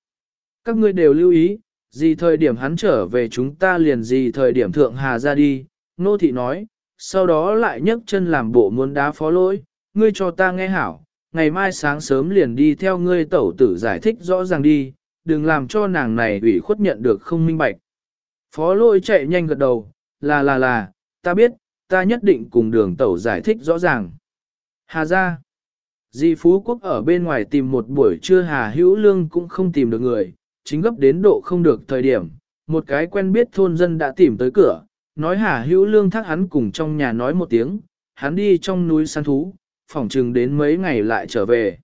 Speaker 1: Các ngươi đều lưu ý, gì thời điểm hắn trở về chúng ta liền gì thời điểm thượng hà ra đi, nô thị nói, sau đó lại nhấc chân làm bộ muốn đá phó lỗi, ngươi cho ta nghe hảo, ngày mai sáng sớm liền đi theo ngươi tẩu tử giải thích rõ ràng đi, đừng làm cho nàng này ủy khuất nhận được không minh bạch. Phó lỗi chạy nhanh gật đầu, là là là, ta biết, ta nhất định cùng đường tẩu giải thích rõ ràng. Hà ra, Di Phú Quốc ở bên ngoài tìm một buổi trưa Hà Hữu Lương cũng không tìm được người, chính gấp đến độ không được thời điểm, một cái quen biết thôn dân đã tìm tới cửa, nói Hà Hữu Lương thác hắn cùng trong nhà nói một tiếng, hắn đi trong núi săn thú, phỏng chừng đến mấy ngày lại trở về.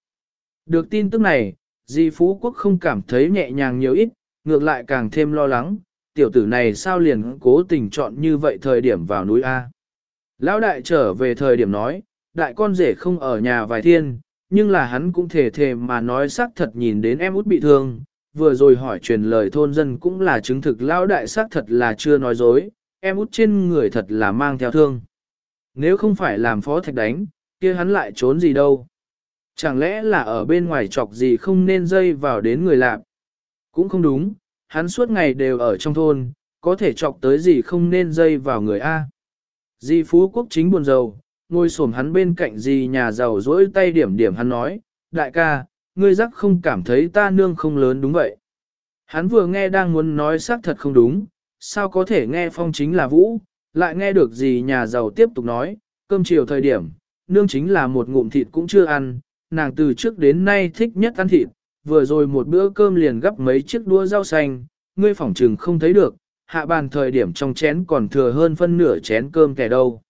Speaker 1: Được tin tức này, Di Phú Quốc không cảm thấy nhẹ nhàng nhiều ít, ngược lại càng thêm lo lắng, tiểu tử này sao liền cố tình chọn như vậy thời điểm vào núi A. Lão đại trở về thời điểm nói, đại con rể không ở nhà vài thiên, nhưng là hắn cũng thể thề mà nói xác thật nhìn đến em út bị thương, vừa rồi hỏi truyền lời thôn dân cũng là chứng thực lão đại xác thật là chưa nói dối, em út trên người thật là mang theo thương. Nếu không phải làm phó thạch đánh, kia hắn lại trốn gì đâu. Chẳng lẽ là ở bên ngoài chọc gì không nên dây vào đến người lạp? Cũng không đúng, hắn suốt ngày đều ở trong thôn, có thể chọc tới gì không nên dây vào người A. Di Phú Quốc chính buồn giàu, ngồi xổm hắn bên cạnh gì nhà giàu dỗi tay điểm điểm hắn nói, đại ca, ngươi rắc không cảm thấy ta nương không lớn đúng vậy. Hắn vừa nghe đang muốn nói xác thật không đúng, sao có thể nghe phong chính là vũ, lại nghe được gì nhà giàu tiếp tục nói, cơm chiều thời điểm, nương chính là một ngụm thịt cũng chưa ăn, nàng từ trước đến nay thích nhất ăn thịt, vừa rồi một bữa cơm liền gấp mấy chiếc đũa rau xanh, ngươi phỏng trừng không thấy được, hạ bàn thời điểm trong chén còn thừa hơn phân nửa chén cơm kẻ đâu.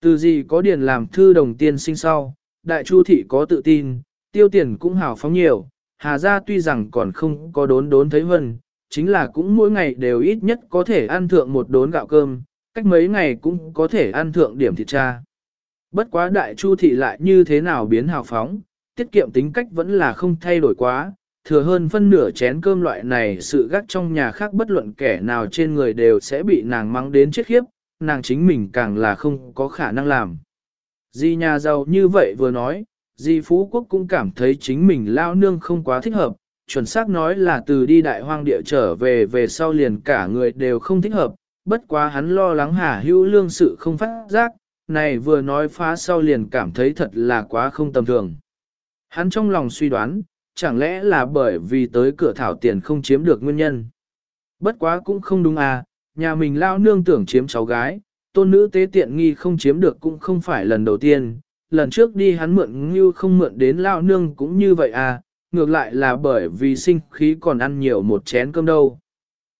Speaker 1: Từ gì có điền làm thư đồng tiên sinh sau, đại chu thị có tự tin, tiêu tiền cũng hào phóng nhiều, hà ra tuy rằng còn không có đốn đốn thấy vân, chính là cũng mỗi ngày đều ít nhất có thể ăn thượng một đốn gạo cơm, cách mấy ngày cũng có thể ăn thượng điểm thịt cha. Bất quá đại chu thị lại như thế nào biến hào phóng, tiết kiệm tính cách vẫn là không thay đổi quá, thừa hơn phân nửa chén cơm loại này sự gác trong nhà khác bất luận kẻ nào trên người đều sẽ bị nàng mang đến chết khiếp, nàng chính mình càng là không có khả năng làm. Di nhà giàu như vậy vừa nói, Di Phú Quốc cũng cảm thấy chính mình lao nương không quá thích hợp, chuẩn xác nói là từ đi đại hoang địa trở về về sau liền cả người đều không thích hợp, bất quá hắn lo lắng hả hữu lương sự không phát giác, này vừa nói phá sau liền cảm thấy thật là quá không tầm thường. Hắn trong lòng suy đoán, chẳng lẽ là bởi vì tới cửa thảo tiền không chiếm được nguyên nhân. Bất quá cũng không đúng à, nhà mình lao nương tưởng chiếm cháu gái, tôn nữ tế tiện nghi không chiếm được cũng không phải lần đầu tiên, lần trước đi hắn mượn như không mượn đến lao nương cũng như vậy à, ngược lại là bởi vì sinh khí còn ăn nhiều một chén cơm đâu.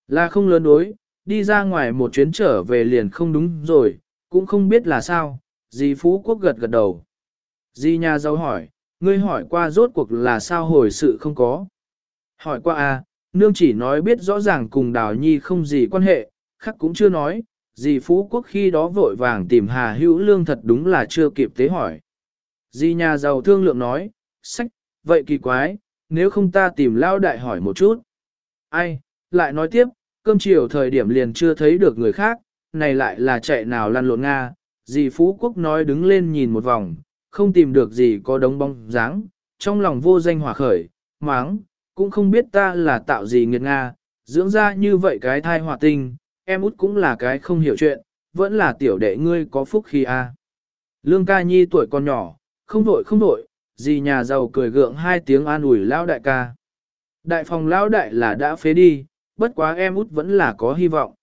Speaker 1: Là không lớn đối, đi ra ngoài một chuyến trở về liền không đúng rồi, cũng không biết là sao, Di Phú Quốc gật gật đầu. Di nhà giàu hỏi, ngươi hỏi qua rốt cuộc là sao hồi sự không có. Hỏi qua à, nương chỉ nói biết rõ ràng cùng đào nhi không gì quan hệ, khắc cũng chưa nói, dì Phú Quốc khi đó vội vàng tìm Hà Hữu Lương thật đúng là chưa kịp tế hỏi. Dì nhà giàu thương lượng nói, sách, vậy kỳ quái, nếu không ta tìm lao đại hỏi một chút. Ai, lại nói tiếp, cơm chiều thời điểm liền chưa thấy được người khác, này lại là chạy nào lăn lộn Nga. Dì Phú Quốc nói đứng lên nhìn một vòng, không tìm được gì có đống bóng dáng, trong lòng vô danh hỏa khởi, máng, cũng không biết ta là tạo gì nghiệt Nga, dưỡng ra như vậy cái thai hỏa tinh, em út cũng là cái không hiểu chuyện, vẫn là tiểu đệ ngươi có phúc khi a. Lương ca nhi tuổi còn nhỏ, không vội không vội, gì nhà giàu cười gượng hai tiếng an ủi lão đại ca. Đại phòng lão đại là đã phế đi, bất quá em út vẫn là có hy vọng.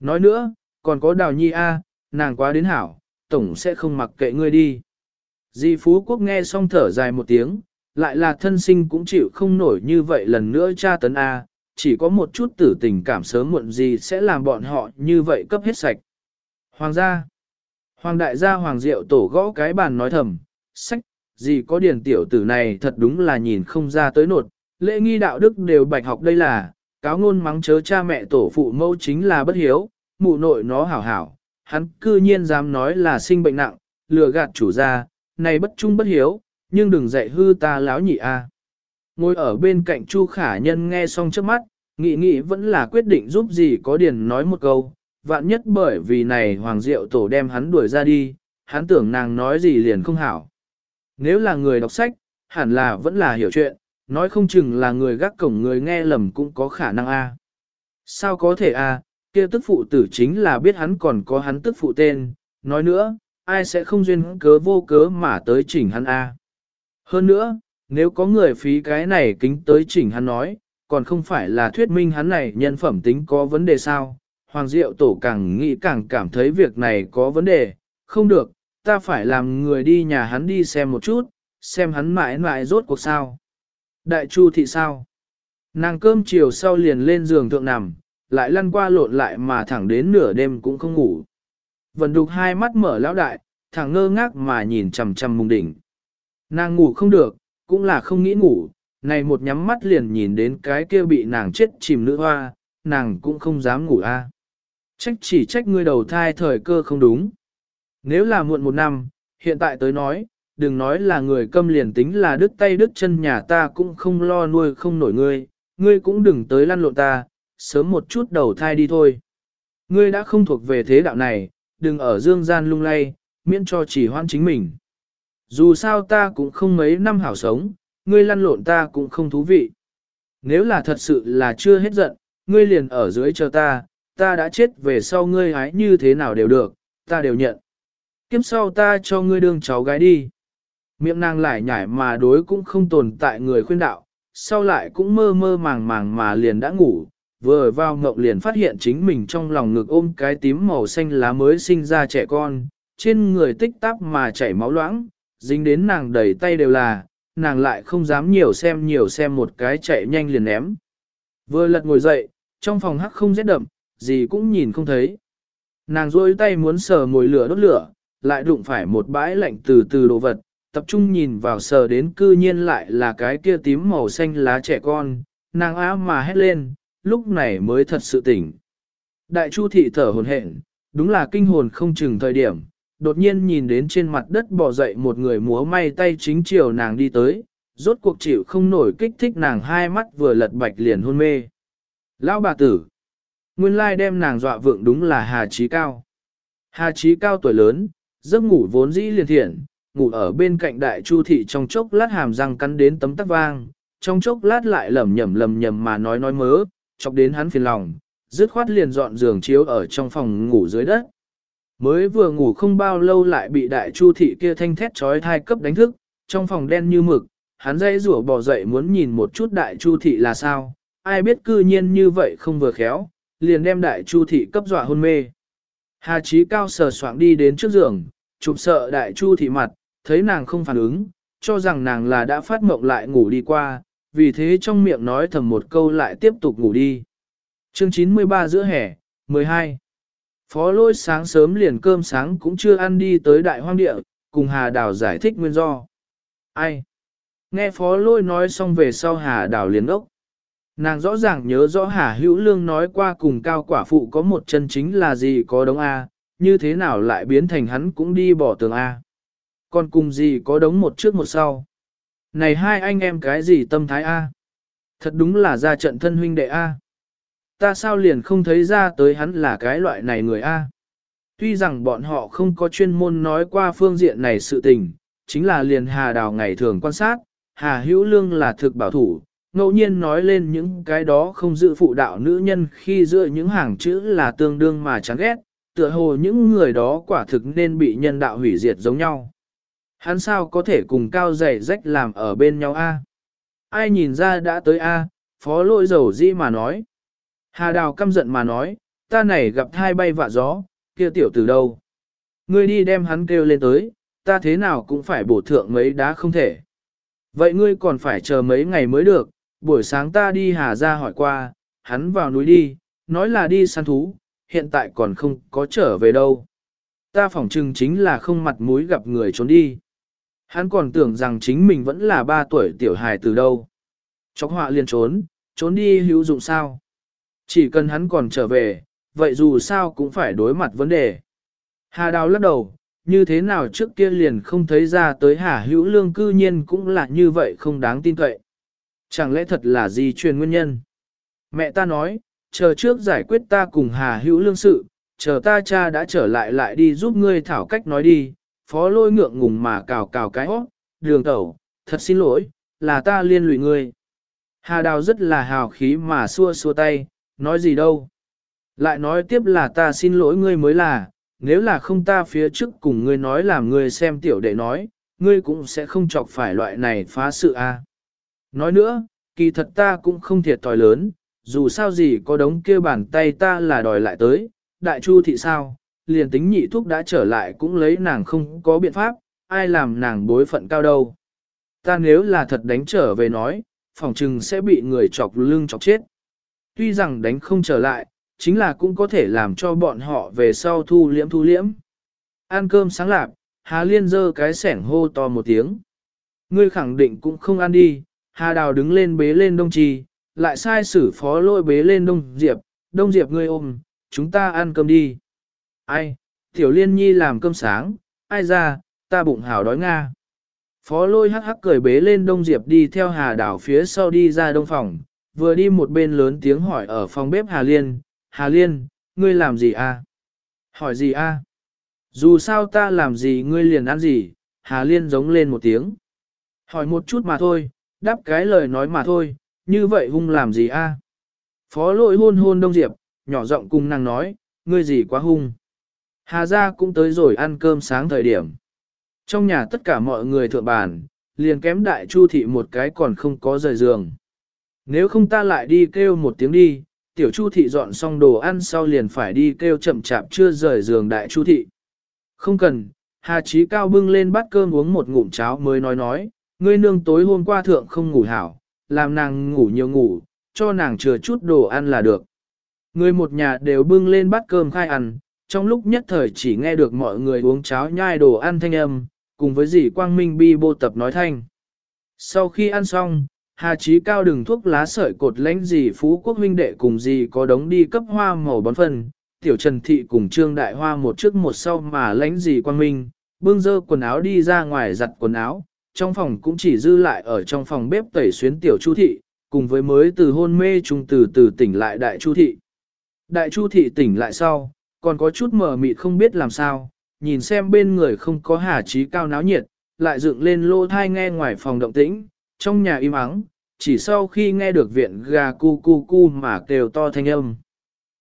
Speaker 1: Nói nữa, còn có đào nhi a, nàng quá đến hảo, tổng sẽ không mặc kệ ngươi đi. Di Phú Quốc nghe xong thở dài một tiếng, lại là thân sinh cũng chịu không nổi như vậy lần nữa cha tấn A, chỉ có một chút tử tình cảm sớm muộn gì sẽ làm bọn họ như vậy cấp hết sạch. Hoàng gia, Hoàng đại gia Hoàng Diệu tổ gõ cái bàn nói thầm, sách, gì có điển tiểu tử này thật đúng là nhìn không ra tới nột, lễ nghi đạo đức đều bạch học đây là, cáo ngôn mắng chớ cha mẹ tổ phụ mâu chính là bất hiếu, mụ nội nó hảo hảo, hắn cư nhiên dám nói là sinh bệnh nặng, lừa gạt chủ gia, này bất trung bất hiếu, nhưng đừng dạy hư ta láo nhị a. Ngồi ở bên cạnh Chu Khả Nhân nghe xong trước mắt, nghĩ nghĩ vẫn là quyết định giúp gì có điền nói một câu, vạn nhất bởi vì này Hoàng Diệu Tổ đem hắn đuổi ra đi, hắn tưởng nàng nói gì liền không hảo. Nếu là người đọc sách, hẳn là vẫn là hiểu chuyện, nói không chừng là người gác cổng người nghe lầm cũng có khả năng a. Sao có thể a? kia tức phụ tử chính là biết hắn còn có hắn tức phụ tên, nói nữa, ai sẽ không duyên cớ vô cớ mà tới chỉnh hắn a. Hơn nữa, nếu có người phí cái này kính tới chỉnh hắn nói, còn không phải là thuyết minh hắn này nhân phẩm tính có vấn đề sao. Hoàng Diệu Tổ càng nghĩ càng cảm thấy việc này có vấn đề, không được, ta phải làm người đi nhà hắn đi xem một chút, xem hắn mãi mãi rốt cuộc sao. Đại Chu thị sao? Nàng cơm chiều sau liền lên giường thượng nằm, lại lăn qua lộn lại mà thẳng đến nửa đêm cũng không ngủ. Vân đục hai mắt mở lão đại, thẳng ngơ ngác mà nhìn chằm chằm mùng đỉnh. Nàng ngủ không được, cũng là không nghĩ ngủ, này một nhắm mắt liền nhìn đến cái kia bị nàng chết chìm nữ hoa, nàng cũng không dám ngủ a. Trách chỉ trách ngươi đầu thai thời cơ không đúng. Nếu là muộn một năm, hiện tại tới nói, đừng nói là người câm liền tính là đứt tay đứt chân nhà ta cũng không lo nuôi không nổi ngươi, ngươi cũng đừng tới lăn lộn ta, sớm một chút đầu thai đi thôi. Ngươi đã không thuộc về thế đạo này, đừng ở dương gian lung lay, miễn cho chỉ hoan chính mình. Dù sao ta cũng không mấy năm hảo sống, ngươi lăn lộn ta cũng không thú vị. Nếu là thật sự là chưa hết giận, ngươi liền ở dưới chờ ta, ta đã chết về sau ngươi hái như thế nào đều được, ta đều nhận. Kiếp sau ta cho ngươi đương cháu gái đi. Miệng nàng lại nhảy mà đối cũng không tồn tại người khuyên đạo, sau lại cũng mơ mơ màng màng mà liền đã ngủ, vừa vào ngộng liền phát hiện chính mình trong lòng ngực ôm cái tím màu xanh lá mới sinh ra trẻ con, trên người tích tắp mà chảy máu loãng, dính đến nàng đầy tay đều là, nàng lại không dám nhiều xem nhiều xem một cái chạy nhanh liền ném. Vừa lật ngồi dậy, trong phòng hắc không rét đậm, gì cũng nhìn không thấy. Nàng rôi tay muốn sờ ngồi lửa đốt lửa, lại đụng phải một bãi lạnh từ từ đồ vật, tập trung nhìn vào sờ đến cư nhiên lại là cái kia tím màu xanh lá trẻ con, nàng á mà hét lên, lúc này mới thật sự tỉnh. Đại chu thị thở hồn hển, đúng là kinh hồn không chừng thời điểm, đột nhiên nhìn đến trên mặt đất bò dậy một người múa may tay chính chiều nàng đi tới, rốt cuộc chịu không nổi kích thích nàng hai mắt vừa lật bạch liền hôn mê. Lão bà tử, nguyên lai đem nàng dọa vượng đúng là Hà Trí Cao. Hà Trí Cao tuổi lớn, giấc ngủ vốn dĩ liền thiện, ngủ ở bên cạnh đại chu thị trong chốc lát hàm răng cắn đến tấm tắc vang, trong chốc lát lại lầm nhầm lầm nhầm mà nói nói mớ, chọc đến hắn phiền lòng, dứt khoát liền dọn giường chiếu ở trong phòng ngủ dưới đất. Mới vừa ngủ không bao lâu lại bị đại chu thị kia thanh thét trói thai cấp đánh thức, trong phòng đen như mực, hắn dây rủa bò dậy muốn nhìn một chút đại chu thị là sao, ai biết cư nhiên như vậy không vừa khéo, liền đem đại chu thị cấp dọa hôn mê. Hà Chí Cao sờ soạng đi đến trước giường, chụp sợ đại chu thị mặt, thấy nàng không phản ứng, cho rằng nàng là đã phát mộng lại ngủ đi qua, vì thế trong miệng nói thầm một câu lại tiếp tục ngủ đi. Chương 93 giữa hè, 12 Phó lôi sáng sớm liền cơm sáng cũng chưa ăn đi tới đại hoang địa, cùng Hà Đào giải thích nguyên do. Ai? Nghe phó lôi nói xong về sau Hà Đào liền ốc. Nàng rõ ràng nhớ rõ Hà Hữu Lương nói qua cùng cao quả phụ có một chân chính là gì có đống A, như thế nào lại biến thành hắn cũng đi bỏ tường A. Còn cùng gì có đống một trước một sau. Này hai anh em cái gì tâm thái A. Thật đúng là ra trận thân huynh đệ A. Ta sao liền không thấy ra tới hắn là cái loại này người A. Tuy rằng bọn họ không có chuyên môn nói qua phương diện này sự tình, chính là liền Hà Đào ngày thường quan sát, Hà Hữu Lương là thực bảo thủ, ngẫu nhiên nói lên những cái đó không dự phụ đạo nữ nhân khi giữa những hàng chữ là tương đương mà chán ghét, tựa hồ những người đó quả thực nên bị nhân đạo hủy diệt giống nhau. Hắn sao có thể cùng cao dày rách làm ở bên nhau a? Ai nhìn ra đã tới a? Phó lỗi dầu di mà nói. Hà đào căm giận mà nói, ta này gặp thai bay vạ gió, kia tiểu từ đâu? Ngươi đi đem hắn kêu lên tới, ta thế nào cũng phải bổ thượng mấy đá không thể. Vậy ngươi còn phải chờ mấy ngày mới được, buổi sáng ta đi hà ra hỏi qua, hắn vào núi đi, nói là đi săn thú, hiện tại còn không có trở về đâu. Ta phỏng chừng chính là không mặt mũi gặp người trốn đi. Hắn còn tưởng rằng chính mình vẫn là ba tuổi tiểu hài từ đâu. Chóc họa liền trốn, trốn đi hữu dụng sao. Chỉ cần hắn còn trở về, vậy dù sao cũng phải đối mặt vấn đề. Hà đào lắc đầu, như thế nào trước kia liền không thấy ra tới hà hữu lương cư nhiên cũng là như vậy không đáng tin cậy. Chẳng lẽ thật là gì truyền nguyên nhân? Mẹ ta nói, chờ trước giải quyết ta cùng hà hữu lương sự, chờ ta cha đã trở lại lại đi giúp ngươi thảo cách nói đi, phó lôi ngượng ngùng mà cào cào cái hót, đường tẩu, thật xin lỗi, là ta liên lụy ngươi. Hà đào rất là hào khí mà xua xua tay, nói gì đâu. Lại nói tiếp là ta xin lỗi ngươi mới là, nếu là không ta phía trước cùng ngươi nói làm ngươi xem tiểu đệ nói, ngươi cũng sẽ không chọc phải loại này phá sự a. Nói nữa, kỳ thật ta cũng không thiệt thòi lớn, dù sao gì có đống kia bàn tay ta là đòi lại tới, đại chu thị sao, liền tính nhị thuốc đã trở lại cũng lấy nàng không có biện pháp, ai làm nàng bối phận cao đâu. Ta nếu là thật đánh trở về nói, phòng trừng sẽ bị người chọc lưng chọc chết. Tuy rằng đánh không trở lại, chính là cũng có thể làm cho bọn họ về sau thu liễm thu liễm. Ăn cơm sáng lạp, Hà Liên dơ cái sẻng hô to một tiếng. Ngươi khẳng định cũng không ăn đi, Hà Đào đứng lên bế lên Đông Trì, lại sai sử phó lôi bế lên Đông Diệp, Đông Diệp ngươi ôm, chúng ta ăn cơm đi. Ai, Tiểu Liên Nhi làm cơm sáng, ai ra, ta bụng hào đói Nga. Phó lôi hắc hắc cười bế lên Đông Diệp đi theo Hà Đảo phía sau đi ra đông phòng, vừa đi một bên lớn tiếng hỏi ở phòng bếp Hà Liên, Hà Liên, ngươi làm gì a? Hỏi gì a? Dù sao ta làm gì ngươi liền ăn gì, Hà Liên giống lên một tiếng. Hỏi một chút mà thôi, đáp cái lời nói mà thôi, như vậy hung làm gì a? Phó Lôi hôn hôn Đông Diệp, nhỏ giọng cùng nàng nói, ngươi gì quá hung. Hà gia cũng tới rồi ăn cơm sáng thời điểm. Trong nhà tất cả mọi người thượng bàn, liền kém đại chu thị một cái còn không có rời giường. Nếu không ta lại đi kêu một tiếng đi, tiểu chu thị dọn xong đồ ăn sau liền phải đi kêu chậm chạp chưa rời giường đại chu thị. Không cần, Hà Chí Cao bưng lên bát cơm uống một ngụm cháo mới nói nói, ngươi nương tối hôm qua thượng không ngủ hảo, làm nàng ngủ nhiều ngủ, cho nàng chừa chút đồ ăn là được. Người một nhà đều bưng lên bát cơm khai ăn, trong lúc nhất thời chỉ nghe được mọi người uống cháo nhai đồ ăn thanh âm, cùng với dì Quang Minh bi bô tập nói thanh. Sau khi ăn xong, Hà Chí Cao đừng thuốc lá sợi cột lãnh dì Phú Quốc huynh đệ cùng dì có đống đi cấp hoa màu bón phân, Tiểu Trần Thị cùng Trương Đại Hoa một trước một sau mà lãnh dì Quang Minh, bưng dơ quần áo đi ra ngoài giặt quần áo, trong phòng cũng chỉ dư lại ở trong phòng bếp tẩy xuyến Tiểu Chu Thị, cùng với mới từ hôn mê trung từ từ tỉnh lại Đại Chu Thị. Đại Chu Thị tỉnh lại sau, còn có chút mờ mịt không biết làm sao, nhìn xem bên người không có hà trí cao náo nhiệt, lại dựng lên lô thai nghe ngoài phòng động tĩnh, trong nhà im ắng, chỉ sau khi nghe được viện gà cu cu cu mà kêu to thanh âm.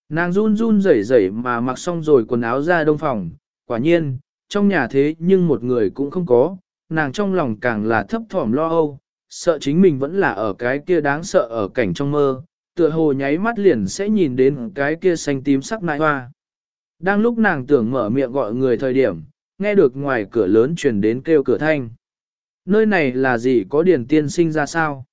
Speaker 1: Nàng run run rẩy rẩy mà mặc xong rồi quần áo ra đông phòng, quả nhiên, trong nhà thế nhưng một người cũng không có, nàng trong lòng càng là thấp thỏm lo âu, sợ chính mình vẫn là ở cái kia đáng sợ ở cảnh trong mơ, tựa hồ nháy mắt liền sẽ nhìn đến cái kia xanh tím sắc nại hoa. Đang lúc nàng tưởng mở miệng gọi người thời điểm, nghe được ngoài cửa lớn truyền đến kêu cửa thanh. Nơi này là gì có điển tiên sinh ra sao?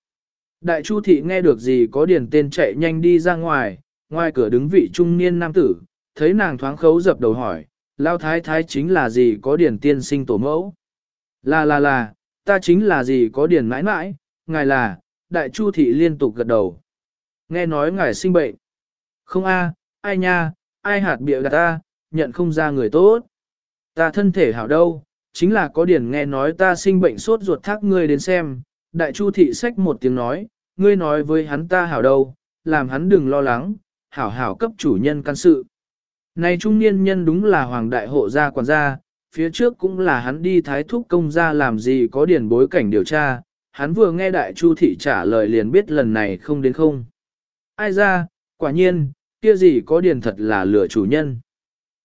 Speaker 1: Đại Chu thị nghe được gì có điển tên chạy nhanh đi ra ngoài, ngoài cửa đứng vị trung niên nam tử, thấy nàng thoáng khấu dập đầu hỏi, lao thái thái chính là gì có điển tiên sinh tổ mẫu. Là là là, ta chính là gì có điển mãi mãi, ngài là, đại chu thị liên tục gật đầu. Nghe nói ngài sinh bệnh. Không a, ai nha, ai hạt bịa gạt ta, nhận không ra người tốt. Ta thân thể hảo đâu, chính là có điển nghe nói ta sinh bệnh sốt ruột thác ngươi đến xem. Đại chu thị sách một tiếng nói, ngươi nói với hắn ta hảo đâu, làm hắn đừng lo lắng, hảo hảo cấp chủ nhân căn sự. Này trung niên nhân đúng là hoàng đại hộ gia quản gia, phía trước cũng là hắn đi thái thúc công gia làm gì có điển bối cảnh điều tra, hắn vừa nghe đại chu thị trả lời liền biết lần này không đến không. Ai ra, quả nhiên, kia gì có điển thật là lừa chủ nhân.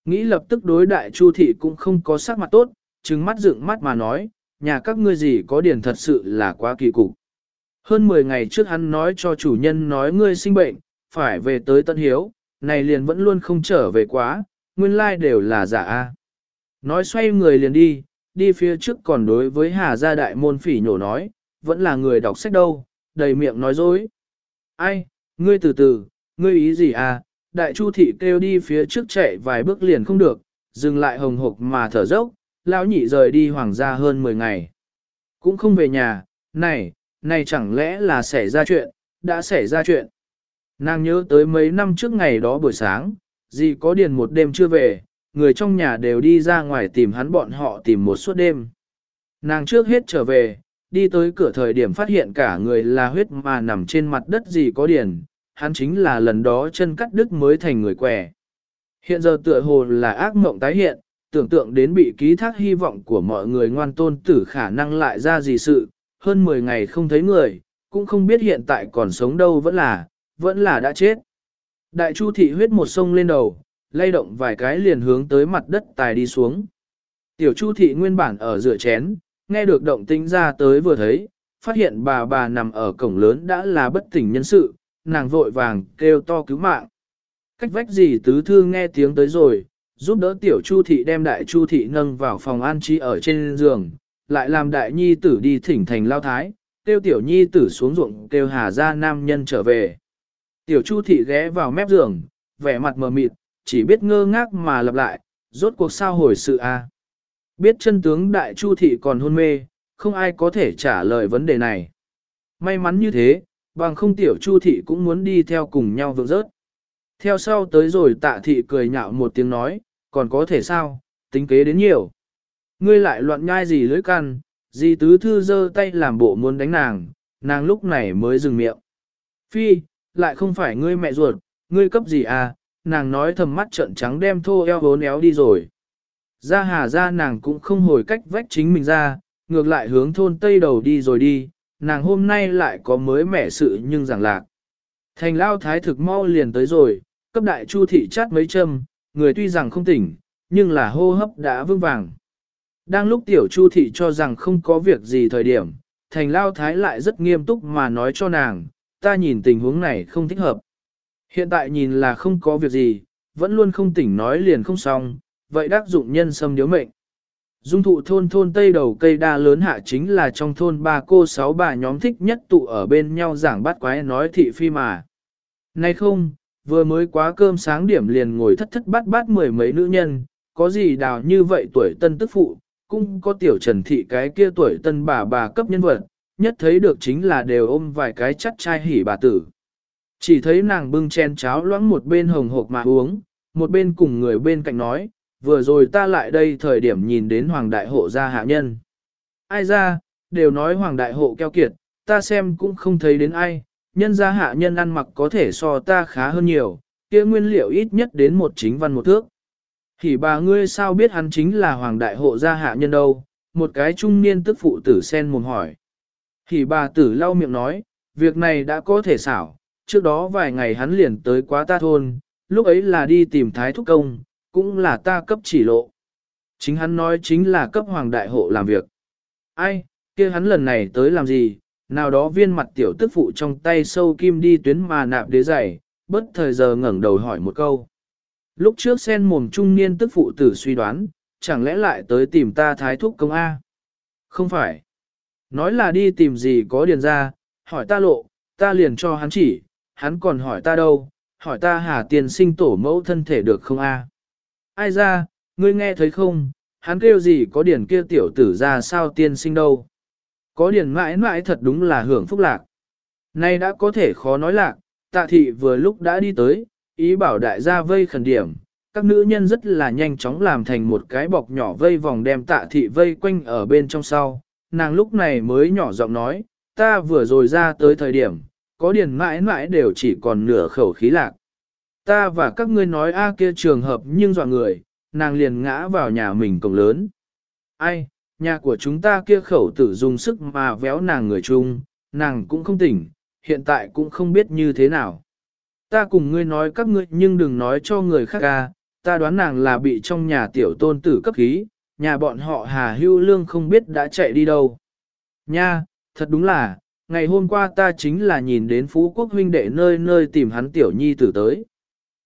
Speaker 1: Nghĩ lập tức đối đại chu thị cũng không có sắc mặt tốt, trừng mắt dựng mắt mà nói, nhà các ngươi gì có điển thật sự là quá kỳ cục. Hơn 10 ngày trước hắn nói cho chủ nhân nói ngươi sinh bệnh, phải về tới Tân Hiếu, này liền vẫn luôn không trở về quá, nguyên lai đều là giả a. Nói xoay người liền đi, đi phía trước còn đối với Hà gia đại môn phỉ nhổ nói, vẫn là người đọc sách đâu, đầy miệng nói dối. Ai, ngươi từ từ, ngươi ý gì à, đại chu thị kêu đi phía trước chạy vài bước liền không được, dừng lại hồng hộc mà thở dốc, lão nhị rời đi hoàng gia hơn 10 ngày. Cũng không về nhà, này, này chẳng lẽ là xảy ra chuyện, đã xảy ra chuyện. Nàng nhớ tới mấy năm trước ngày đó buổi sáng, gì có điền một đêm chưa về, người trong nhà đều đi ra ngoài tìm hắn bọn họ tìm một suốt đêm. Nàng trước hết trở về, đi tới cửa thời điểm phát hiện cả người là huyết mà nằm trên mặt đất gì có điền, hắn chính là lần đó chân cắt đứt mới thành người quẻ. Hiện giờ tựa hồ là ác mộng tái hiện, tưởng tượng đến bị ký thác hy vọng của mọi người ngoan tôn tử khả năng lại ra gì sự, hơn 10 ngày không thấy người, cũng không biết hiện tại còn sống đâu vẫn là, vẫn là đã chết. Đại chu thị huyết một sông lên đầu, lay động vài cái liền hướng tới mặt đất tài đi xuống. Tiểu chu thị nguyên bản ở rửa chén, nghe được động tính ra tới vừa thấy, phát hiện bà bà nằm ở cổng lớn đã là bất tỉnh nhân sự, nàng vội vàng kêu to cứu mạng. Cách vách gì tứ thư nghe tiếng tới rồi, giúp đỡ tiểu chu thị đem đại chu thị nâng vào phòng an trí ở trên giường, lại làm đại nhi tử đi thỉnh thành lao thái, kêu tiểu nhi tử xuống ruộng kêu hà ra nam nhân trở về. Tiểu chu thị ghé vào mép giường, vẻ mặt mờ mịt, chỉ biết ngơ ngác mà lặp lại, rốt cuộc sao hồi sự a? Biết chân tướng đại chu thị còn hôn mê, không ai có thể trả lời vấn đề này. May mắn như thế, bằng không tiểu chu thị cũng muốn đi theo cùng nhau vượng rớt. Theo sau tới rồi tạ thị cười nhạo một tiếng nói, còn có thể sao, tính kế đến nhiều. Ngươi lại loạn nhai gì lưỡi căn, gì tứ thư giơ tay làm bộ muốn đánh nàng, nàng lúc này mới dừng miệng. Phi, lại không phải ngươi mẹ ruột, ngươi cấp gì à, nàng nói thầm mắt trợn trắng đem thô eo vốn éo đi rồi. Ra hà ra nàng cũng không hồi cách vách chính mình ra, ngược lại hướng thôn tây đầu đi rồi đi, nàng hôm nay lại có mới mẻ sự nhưng giảng lạc. Thành lao thái thực mau liền tới rồi, cấp đại chu thị chát mấy châm, người tuy rằng không tỉnh, nhưng là hô hấp đã vững vàng. Đang lúc tiểu chu thị cho rằng không có việc gì thời điểm, thành lao thái lại rất nghiêm túc mà nói cho nàng, ta nhìn tình huống này không thích hợp. Hiện tại nhìn là không có việc gì, vẫn luôn không tỉnh nói liền không xong, vậy đắc dụng nhân sâm điếu mệnh. Dung thụ thôn thôn tây đầu cây đa lớn hạ chính là trong thôn ba cô sáu bà nhóm thích nhất tụ ở bên nhau giảng bắt quái nói thị phi mà. Nay không, vừa mới quá cơm sáng điểm liền ngồi thất thất bát bát mười mấy nữ nhân, có gì đào như vậy tuổi tân tức phụ, cũng có tiểu trần thị cái kia tuổi tân bà bà cấp nhân vật, nhất thấy được chính là đều ôm vài cái chắt chai hỉ bà tử. Chỉ thấy nàng bưng chén cháo loãng một bên hồng hộp mà uống, một bên cùng người bên cạnh nói, vừa rồi ta lại đây thời điểm nhìn đến hoàng đại hộ gia hạ nhân. Ai ra, đều nói hoàng đại hộ keo kiệt, ta xem cũng không thấy đến ai, nhân gia hạ nhân ăn mặc có thể so ta khá hơn nhiều, kia nguyên liệu ít nhất đến một chính văn một thước. Thì bà ngươi sao biết hắn chính là hoàng đại hộ gia hạ nhân đâu, một cái trung niên tức phụ tử sen mồm hỏi. Thì bà tử lau miệng nói, việc này đã có thể xảo, trước đó vài ngày hắn liền tới quá ta thôn, lúc ấy là đi tìm thái thúc công, cũng là ta cấp chỉ lộ. Chính hắn nói chính là cấp hoàng đại hộ làm việc. Ai, kia hắn lần này tới làm gì, nào đó viên mặt tiểu tức phụ trong tay sâu kim đi tuyến mà nạp đế giày, bất thời giờ ngẩng đầu hỏi một câu. Lúc trước sen mồm trung niên tức phụ tử suy đoán, chẳng lẽ lại tới tìm ta thái thúc công A? Không phải. Nói là đi tìm gì có điền ra, hỏi ta lộ, ta liền cho hắn chỉ, hắn còn hỏi ta đâu, hỏi ta hà tiền sinh tổ mẫu thân thể được không a? Ai ra, ngươi nghe thấy không, hắn kêu gì có điển kia tiểu tử ra sao tiên sinh đâu. Có điển mãi mãi thật đúng là hưởng phúc lạc. Nay đã có thể khó nói lạc, tạ thị vừa lúc đã đi tới, ý bảo đại gia vây khẩn điểm. Các nữ nhân rất là nhanh chóng làm thành một cái bọc nhỏ vây vòng đem tạ thị vây quanh ở bên trong sau. Nàng lúc này mới nhỏ giọng nói, ta vừa rồi ra tới thời điểm, có điển mãi mãi đều chỉ còn nửa khẩu khí lạc. Ta và các ngươi nói a kia trường hợp nhưng dọa người, nàng liền ngã vào nhà mình cổng lớn. Ai, nhà của chúng ta kia khẩu tử dùng sức mà véo nàng người chung, nàng cũng không tỉnh, hiện tại cũng không biết như thế nào. Ta cùng ngươi nói các ngươi nhưng đừng nói cho người khác ca, ta đoán nàng là bị trong nhà tiểu tôn tử cấp khí, nhà bọn họ hà hưu lương không biết đã chạy đi đâu. Nha, thật đúng là, ngày hôm qua ta chính là nhìn đến Phú Quốc huynh đệ nơi nơi tìm hắn tiểu nhi tử tới.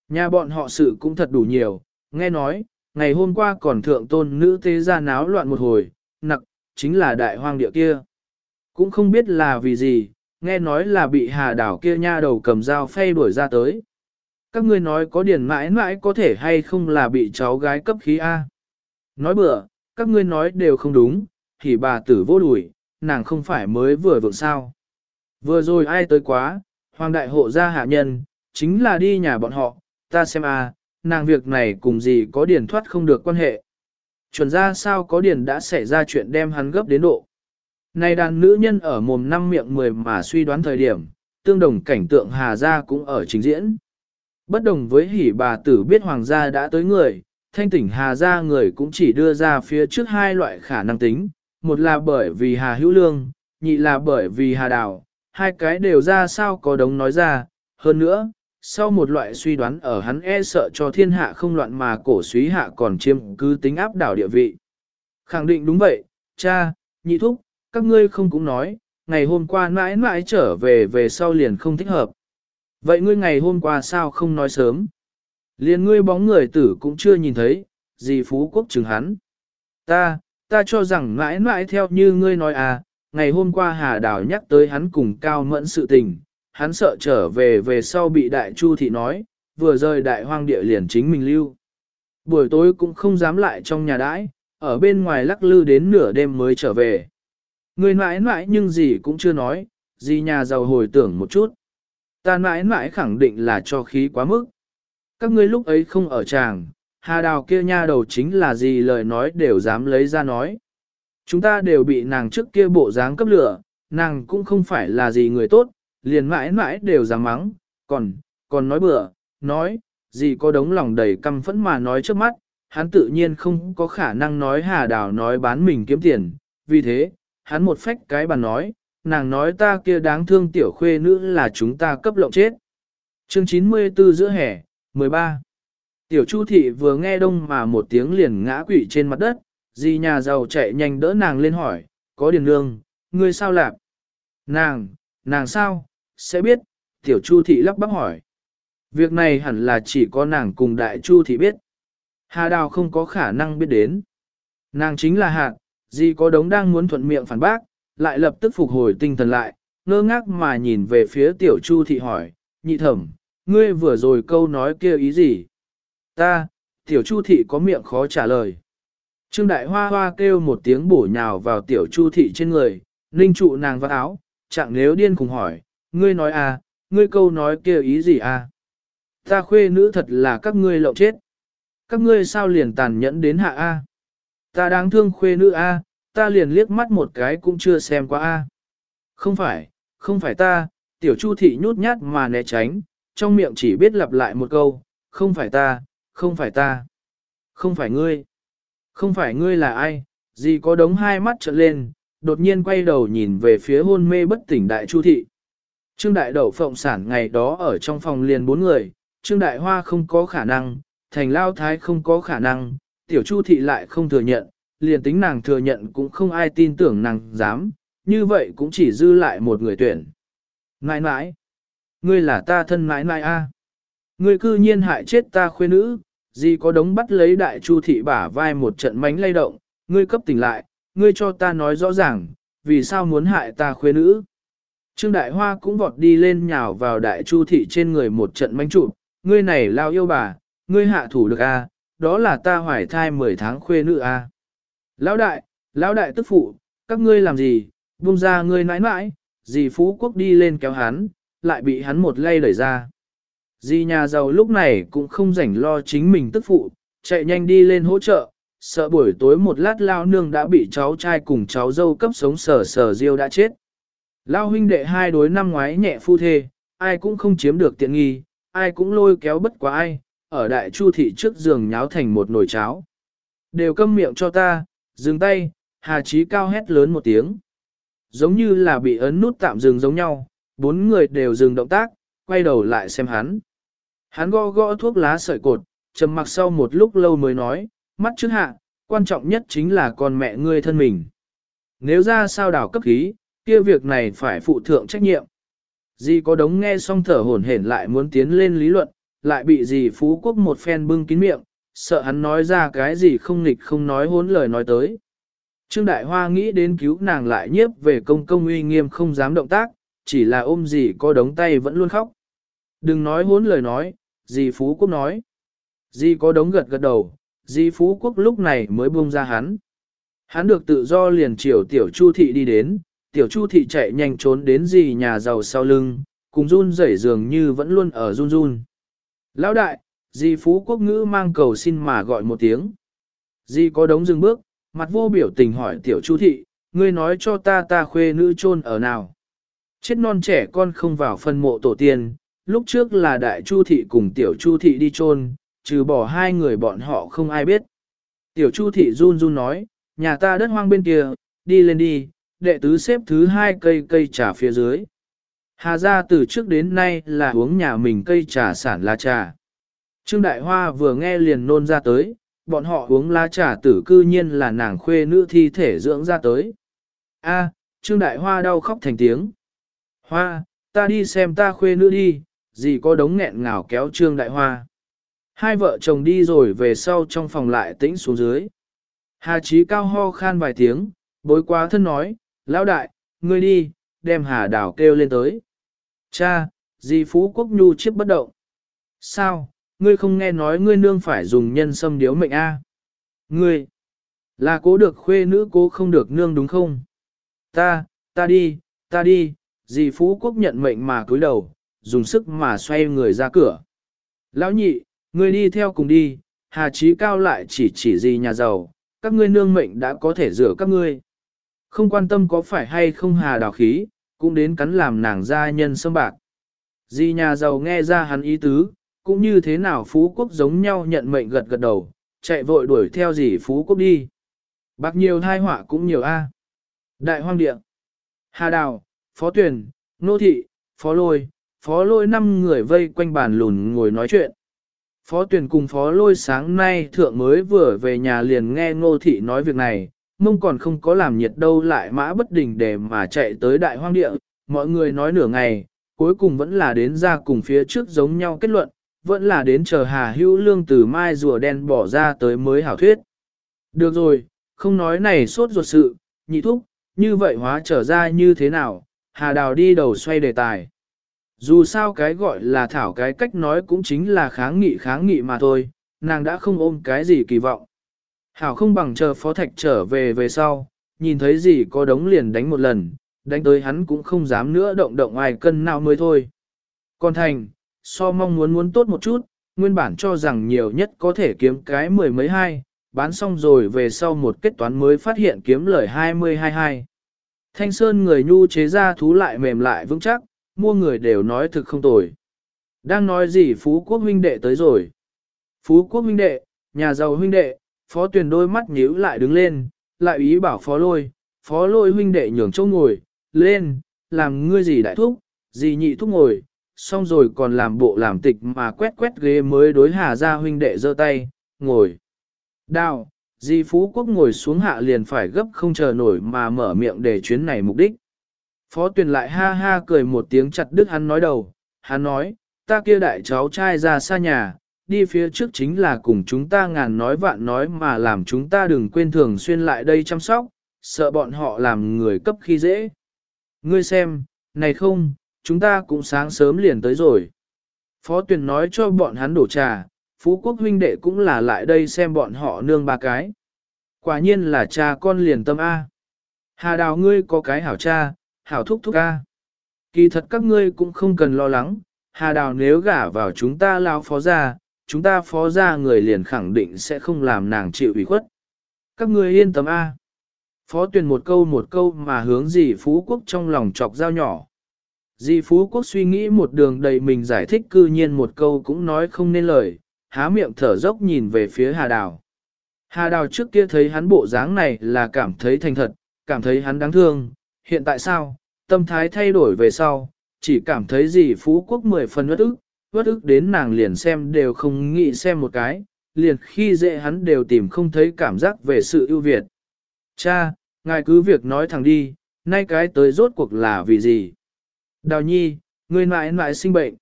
Speaker 1: Nhà bọn họ sự cũng thật đủ nhiều, nghe nói, ngày hôm qua còn thượng tôn nữ tế ra náo loạn một hồi, nặc, chính là đại hoang địa kia. Cũng không biết là vì gì, nghe nói là bị hà đảo kia nha đầu cầm dao phay đuổi ra tới. Các ngươi nói có điển mãi mãi có thể hay không là bị cháu gái cấp khí A. Nói bừa, các ngươi nói đều không đúng, thì bà tử vô đuổi, nàng không phải mới vừa vượng sao. Vừa rồi ai tới quá, hoàng đại hộ gia hạ nhân, chính là đi nhà bọn họ, ta xem a, nàng việc này cùng gì có điển thoát không được quan hệ. Chuẩn ra sao có điển đã xảy ra chuyện đem hắn gấp đến độ. Này đàn nữ nhân ở mồm năm miệng mười mà suy đoán thời điểm, tương đồng cảnh tượng Hà Gia cũng ở trình diễn. Bất đồng với hỉ bà tử biết hoàng gia đã tới người, thanh tỉnh Hà Gia người cũng chỉ đưa ra phía trước hai loại khả năng tính, một là bởi vì Hà Hữu Lương, nhị là bởi vì Hà Đào, hai cái đều ra sao có đống nói ra, hơn nữa, sau một loại suy đoán ở hắn e sợ cho thiên hạ không loạn mà cổ suý hạ còn chiêm cứ tính áp đảo địa vị. Khẳng định đúng vậy, cha, nhị thúc, các ngươi không cũng nói, ngày hôm qua mãi mãi trở về về sau liền không thích hợp. Vậy ngươi ngày hôm qua sao không nói sớm? Liền ngươi bóng người tử cũng chưa nhìn thấy, gì phú quốc chừng hắn. Ta, ta cho rằng mãi mãi theo như ngươi nói à, ngày hôm qua Hà Đào nhắc tới hắn cùng cao mẫn sự tình, hắn sợ trở về về sau bị đại chu thị nói, vừa rời đại hoang địa liền chính mình lưu. Buổi tối cũng không dám lại trong nhà đãi, ở bên ngoài lắc lư đến nửa đêm mới trở về. Người mãi mãi nhưng gì cũng chưa nói, gì nhà giàu hồi tưởng một chút. Ta mãi mãi khẳng định là cho khí quá mức. Các ngươi lúc ấy không ở tràng, hà đào kia nha đầu chính là gì lời nói đều dám lấy ra nói. Chúng ta đều bị nàng trước kia bộ dáng cấp lửa, nàng cũng không phải là gì người tốt, liền mãi mãi đều dám mắng, còn, còn nói bừa, nói, gì có đống lòng đầy căm phẫn mà nói trước mắt, hắn tự nhiên không có khả năng nói hà đào nói bán mình kiếm tiền, vì thế, hắn một phách cái bàn nói, nàng nói ta kia đáng thương tiểu khuê nữ là chúng ta cấp lộng chết. Chương 94 giữa hè, 13 Tiểu Chu thị vừa nghe đông mà một tiếng liền ngã quỵ trên mặt đất, di nhà giàu chạy nhanh đỡ nàng lên hỏi, có điền lương ngươi sao lạp? Nàng, nàng sao, sẽ biết, tiểu chu thị lắp bắp hỏi. Việc này hẳn là chỉ có nàng cùng đại chu thị biết. Hà đào không có khả năng biết đến. Nàng chính là hạt, gì có đống đang muốn thuận miệng phản bác, lại lập tức phục hồi tinh thần lại, ngơ ngác mà nhìn về phía tiểu chu thị hỏi, nhị thẩm, ngươi vừa rồi câu nói kia ý gì? Ta, tiểu chu thị có miệng khó trả lời. Trương đại hoa hoa kêu một tiếng bổ nhào vào tiểu chu thị trên người, ninh trụ nàng vào áo, chẳng nếu điên cùng hỏi, ngươi nói à, ngươi câu nói kia ý gì à? Ta khuê nữ thật là các ngươi lộng chết. Các ngươi sao liền tàn nhẫn đến hạ a? Ta đáng thương khuê nữ a, ta liền liếc mắt một cái cũng chưa xem qua a. Không phải, không phải ta, tiểu chu thị nhút nhát mà né tránh, trong miệng chỉ biết lặp lại một câu, không phải ta, không phải ta, không phải ngươi. Không phải ngươi là ai, gì có đống hai mắt trợn lên, đột nhiên quay đầu nhìn về phía hôn mê bất tỉnh đại chu thị. Trương Đại Đậu Phộng sản ngày đó ở trong phòng liền bốn người, Trương Đại Hoa không có khả năng, Thành Lao Thái không có khả năng, Tiểu Chu Thị lại không thừa nhận, liền tính nàng thừa nhận cũng không ai tin tưởng nàng dám, như vậy cũng chỉ dư lại một người tuyển. Nãi nãi, ngươi là ta thân nãi nãi a, Ngươi cư nhiên hại chết ta khuê nữ, gì có đống bắt lấy Đại Chu Thị bả vai một trận mánh lay động, ngươi cấp tỉnh lại, ngươi cho ta nói rõ ràng, vì sao muốn hại ta khuê nữ. Trương Đại Hoa cũng vọt đi lên nhào vào đại chu thị trên người một trận manh trụ, ngươi này lao yêu bà, ngươi hạ thủ được a, đó là ta hoài thai 10 tháng khuê nữ a. Lão đại, lão đại tức phụ, các ngươi làm gì, buông ra ngươi nãi nãi, dì Phú Quốc đi lên kéo hắn, lại bị hắn một lay đẩy ra. Dì nhà giàu lúc này cũng không rảnh lo chính mình tức phụ, chạy nhanh đi lên hỗ trợ, sợ buổi tối một lát lao nương đã bị cháu trai cùng cháu dâu cấp sống sở sở diêu đã chết. Lao huynh đệ hai đối năm ngoái nhẹ phu thê, ai cũng không chiếm được tiện nghi, ai cũng lôi kéo bất quá ai, ở đại chu thị trước giường nháo thành một nồi cháo. Đều câm miệng cho ta, dừng tay, hà trí cao hét lớn một tiếng. Giống như là bị ấn nút tạm dừng giống nhau, bốn người đều dừng động tác, quay đầu lại xem hắn. Hắn gõ gõ thuốc lá sợi cột, trầm mặc sau một lúc lâu mới nói, mắt trước hạ, quan trọng nhất chính là con mẹ ngươi thân mình. Nếu ra sao đảo cấp khí, kia việc này phải phụ thượng trách nhiệm. Di có đống nghe xong thở hổn hển lại muốn tiến lên lý luận, lại bị dì Phú Quốc một phen bưng kín miệng, sợ hắn nói ra cái gì không nghịch không nói hốn lời nói tới. Trương Đại Hoa nghĩ đến cứu nàng lại nhiếp về công công uy nghiêm không dám động tác, chỉ là ôm dì có đống tay vẫn luôn khóc. Đừng nói hốn lời nói, dì Phú Quốc nói. Dì có đống gật gật đầu, dì Phú Quốc lúc này mới buông ra hắn. Hắn được tự do liền chiều tiểu chu thị đi đến, tiểu chu thị chạy nhanh trốn đến dì nhà giàu sau lưng, cùng run rẩy dường như vẫn luôn ở run run. Lão đại, dì Phú Quốc ngữ mang cầu xin mà gọi một tiếng. Dì có đống dừng bước, mặt vô biểu tình hỏi tiểu chu thị, ngươi nói cho ta ta khuê nữ chôn ở nào. Chết non trẻ con không vào phân mộ tổ tiên, lúc trước là đại chu thị cùng tiểu chu thị đi chôn, trừ bỏ hai người bọn họ không ai biết. Tiểu chu thị run run nói, nhà ta đất hoang bên kia, đi lên đi, đệ tứ xếp thứ hai cây cây trà phía dưới. Hà gia từ trước đến nay là uống nhà mình cây trà sản lá trà. Trương Đại Hoa vừa nghe liền nôn ra tới, bọn họ uống lá trà tử cư nhiên là nàng khuê nữ thi thể dưỡng ra tới. A, Trương Đại Hoa đau khóc thành tiếng. Hoa, ta đi xem ta khuê nữ đi, gì có đống nghẹn ngào kéo Trương Đại Hoa. Hai vợ chồng đi rồi về sau trong phòng lại tĩnh xuống dưới. Hà Chí cao ho khan vài tiếng, bối quá thân nói, lão đại, ngươi đi, đem Hà Đào kêu lên tới. Cha, di Phú Quốc Nhu chiếc bất động. Sao, ngươi không nghe nói ngươi nương phải dùng nhân sâm điếu mệnh a? Ngươi, là cố được khuê nữ cố không được nương đúng không? Ta, ta đi, ta đi, di Phú Quốc nhận mệnh mà cúi đầu, dùng sức mà xoay người ra cửa. Lão nhị, ngươi đi theo cùng đi, Hà Chí Cao lại chỉ chỉ gì nhà giàu, các ngươi nương mệnh đã có thể rửa các ngươi. Không quan tâm có phải hay không hà đào khí, cũng đến cắn làm nàng gia nhân sâm bạc. Di nhà giàu nghe ra hắn ý tứ, cũng như thế nào Phú Quốc giống nhau nhận mệnh gật gật đầu, chạy vội đuổi theo dì Phú Quốc đi. Bạc nhiều thai họa cũng nhiều a. Đại hoang địa. Hà Đào, Phó Tuyền, Nô Thị, Phó Lôi, Phó Lôi năm người vây quanh bàn lùn ngồi nói chuyện. Phó Tuyền cùng Phó Lôi sáng nay thượng mới vừa về nhà liền nghe Ngô Thị nói việc này, mông còn không có làm nhiệt đâu lại mã bất đình để mà chạy tới đại hoang địa, mọi người nói nửa ngày, cuối cùng vẫn là đến ra cùng phía trước giống nhau kết luận, vẫn là đến chờ Hà Hữu Lương từ mai rùa đen bỏ ra tới mới hảo thuyết. Được rồi, không nói này sốt ruột sự, nhị thúc, như vậy hóa trở ra như thế nào, Hà Đào đi đầu xoay đề tài. Dù sao cái gọi là thảo cái cách nói cũng chính là kháng nghị kháng nghị mà thôi, nàng đã không ôm cái gì kỳ vọng. Hảo không bằng chờ phó thạch trở về về sau, nhìn thấy gì có đống liền đánh một lần, đánh tới hắn cũng không dám nữa động động ai cân nào mới thôi. Còn thành, so mong muốn muốn tốt một chút, nguyên bản cho rằng nhiều nhất có thể kiếm cái mười mấy hai, bán xong rồi về sau một kết toán mới phát hiện kiếm lời hai mươi hai hai. Thanh Sơn người nhu chế ra thú lại mềm lại vững chắc, mua người đều nói thực không tồi. Đang nói gì Phú Quốc huynh đệ tới rồi. Phú Quốc huynh đệ, nhà giàu huynh đệ, phó tuyển đôi mắt nhíu lại đứng lên, lại ý bảo phó lôi, phó lôi huynh đệ nhường chỗ ngồi, lên, làm ngươi gì đại thúc, gì nhị thúc ngồi, xong rồi còn làm bộ làm tịch mà quét quét ghế mới đối hà ra huynh đệ giơ tay, ngồi. Đào, di phú quốc ngồi xuống hạ liền phải gấp không chờ nổi mà mở miệng để chuyến này mục đích. Phó tuyển lại ha ha cười một tiếng chặt đứt hắn nói đầu, hắn nói, ta kia đại cháu trai ra xa nhà, đi phía trước chính là cùng chúng ta ngàn nói vạn nói mà làm chúng ta đừng quên thường xuyên lại đây chăm sóc, sợ bọn họ làm người cấp khi dễ. Ngươi xem, này không, chúng ta cũng sáng sớm liền tới rồi. Phó tuyển nói cho bọn hắn đổ trà, Phú Quốc huynh đệ cũng là lại đây xem bọn họ nương ba cái. Quả nhiên là cha con liền tâm A. Hà đào ngươi có cái hảo cha, hảo thúc thúc A. Kỳ thật các ngươi cũng không cần lo lắng, Hà đào nếu gả vào chúng ta lao phó ra, chúng ta phó ra người liền khẳng định sẽ không làm nàng chịu ủy khuất. Các người yên tâm A. Phó tuyển một câu một câu mà hướng dì Phú Quốc trong lòng chọc dao nhỏ. Dì Phú Quốc suy nghĩ một đường đầy mình giải thích cư nhiên một câu cũng nói không nên lời, há miệng thở dốc nhìn về phía Hà Đào. Hà Đào trước kia thấy hắn bộ dáng này là cảm thấy thành thật, cảm thấy hắn đáng thương, hiện tại sao, tâm thái thay đổi về sau, chỉ cảm thấy gì Phú Quốc mười phần bất ức, bất ức đến nàng liền xem đều không nghĩ xem một cái, liền khi dễ hắn đều tìm không thấy cảm giác về sự ưu việt. Cha, ngài cứ việc nói thẳng đi, nay cái tới rốt cuộc là vì gì? Đào nhi, người mãi mãi sinh bệnh.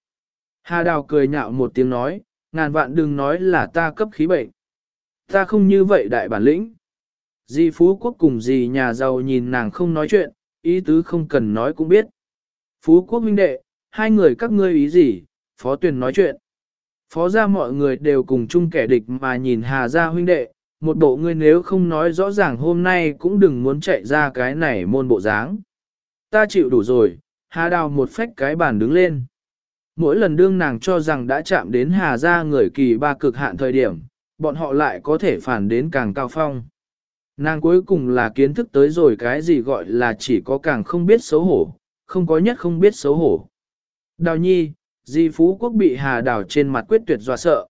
Speaker 1: Hà đào cười nhạo một tiếng nói, ngàn vạn đừng nói là ta cấp khí bệnh. Ta không như vậy đại bản lĩnh. Di Phú Quốc cùng dì nhà giàu nhìn nàng không nói chuyện, ý tứ không cần nói cũng biết. Phú Quốc minh đệ, hai người các ngươi ý gì, Phó Tuyền nói chuyện. Phó ra mọi người đều cùng chung kẻ địch mà nhìn Hà ra huynh đệ, một bộ ngươi nếu không nói rõ ràng hôm nay cũng đừng muốn chạy ra cái này môn bộ dáng. Ta chịu đủ rồi, Hà đào một phách cái bàn đứng lên. Mỗi lần đương nàng cho rằng đã chạm đến Hà ra người kỳ ba cực hạn thời điểm, bọn họ lại có thể phản đến càng cao phong. Nàng cuối cùng là kiến thức tới rồi cái gì gọi là chỉ có càng không biết xấu hổ, không có nhất không biết xấu hổ. Đào nhi, di phú quốc bị hà đào trên mặt quyết tuyệt dọa sợ.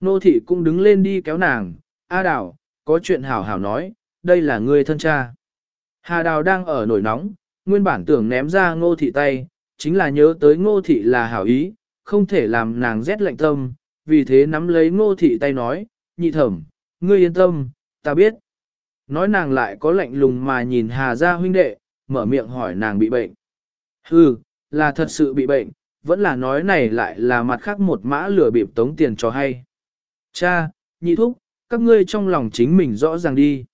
Speaker 1: Nô thị cũng đứng lên đi kéo nàng, A đào, có chuyện hảo hảo nói, đây là người thân cha. Hà đào đang ở nổi nóng, nguyên bản tưởng ném ra ngô thị tay, chính là nhớ tới ngô thị là hảo ý, không thể làm nàng rét lạnh tâm, vì thế nắm lấy ngô thị tay nói, nhị thẩm, ngươi yên tâm, ta biết. Nói nàng lại có lạnh lùng mà nhìn Hà gia huynh đệ, mở miệng hỏi nàng bị bệnh. Hừ, là thật sự bị bệnh, vẫn là nói này lại là mặt khác một mã lửa bịp tống tiền cho hay. Cha, nhị thúc, các ngươi trong lòng chính mình rõ ràng đi.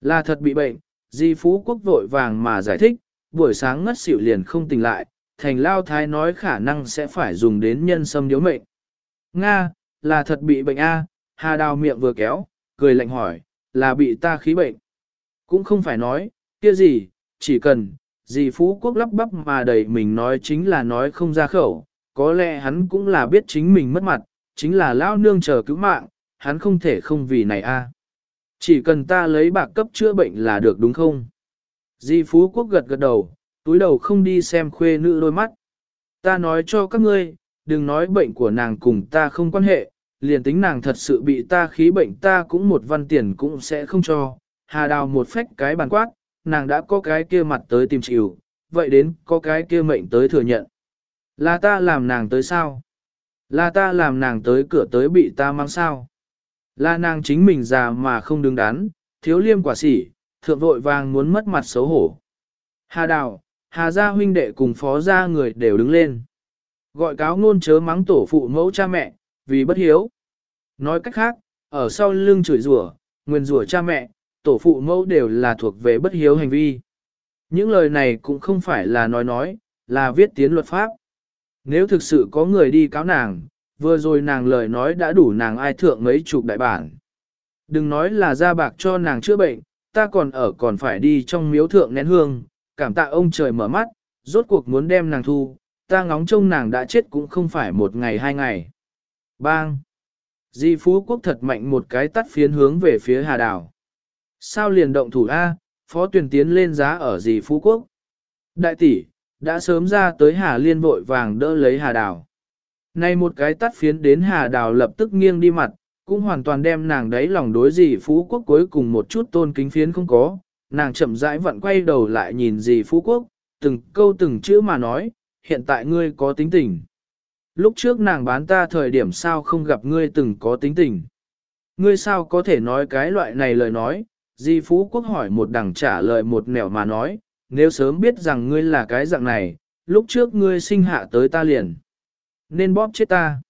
Speaker 1: Là thật bị bệnh, Di Phú Quốc vội vàng mà giải thích, buổi sáng ngất xỉu liền không tỉnh lại, thành lao thái nói khả năng sẽ phải dùng đến nhân sâm điếu mệnh. Nga, là thật bị bệnh A, Hà Đào miệng vừa kéo, cười lạnh hỏi, là bị ta khí bệnh. Cũng không phải nói, kia gì, chỉ cần, Dì phú quốc lắp bắp mà đầy mình nói chính là nói không ra khẩu, có lẽ hắn cũng là biết chính mình mất mặt, chính là lao nương chờ cứu mạng, hắn không thể không vì này a. Chỉ cần ta lấy bạc cấp chữa bệnh là được đúng không? Di Phú Quốc gật gật đầu, túi đầu không đi xem khuê nữ đôi mắt. Ta nói cho các ngươi, đừng nói bệnh của nàng cùng ta không quan hệ, liền tính nàng thật sự bị ta khí bệnh ta cũng một văn tiền cũng sẽ không cho. Hà đào một phách cái bàn quát, nàng đã có cái kia mặt tới tìm chịu, vậy đến có cái kia mệnh tới thừa nhận. Là ta làm nàng tới sao? Là ta làm nàng tới cửa tới bị ta mang sao? Là nàng chính mình già mà không đứng đắn, thiếu liêm quả sỉ, thượng vội vàng muốn mất mặt xấu hổ. Hà đào, hà gia huynh đệ cùng phó gia người đều đứng lên. Gọi cáo ngôn chớ mắng tổ phụ mẫu cha mẹ, vì bất hiếu. Nói cách khác, ở sau lưng chửi rủa, nguyên rủa cha mẹ, tổ phụ mẫu đều là thuộc về bất hiếu hành vi. Những lời này cũng không phải là nói nói, là viết tiến luật pháp. Nếu thực sự có người đi cáo nàng, vừa rồi nàng lời nói đã đủ nàng ai thượng mấy chục đại bản. Đừng nói là ra bạc cho nàng chữa bệnh, ta còn ở còn phải đi trong miếu thượng nén hương, cảm tạ ông trời mở mắt, rốt cuộc muốn đem nàng thu, ta ngóng trông nàng đã chết cũng không phải một ngày hai ngày. Bang! Di Phú Quốc thật mạnh một cái tắt phiến hướng về phía Hà Đào. Sao liền động thủ A, phó tuyển tiến lên giá ở gì Phú Quốc. Đại tỷ, đã sớm ra tới Hà Liên vội vàng đỡ lấy Hà Đào. Này một cái tắt phiến đến Hà Đào lập tức nghiêng đi mặt, cũng hoàn toàn đem nàng đấy lòng đối Dì Phú Quốc cuối cùng một chút tôn kính phiến không có. Nàng chậm rãi vặn quay đầu lại nhìn Dì Phú Quốc, từng câu từng chữ mà nói, hiện tại ngươi có tính tình. Lúc trước nàng bán ta thời điểm sao không gặp ngươi từng có tính tình. Ngươi sao có thể nói cái loại này lời nói, Di Phú Quốc hỏi một đằng trả lời một nẻo mà nói, nếu sớm biết rằng ngươi là cái dạng này, lúc trước ngươi sinh hạ tới ta liền. Nên bóp chết ta.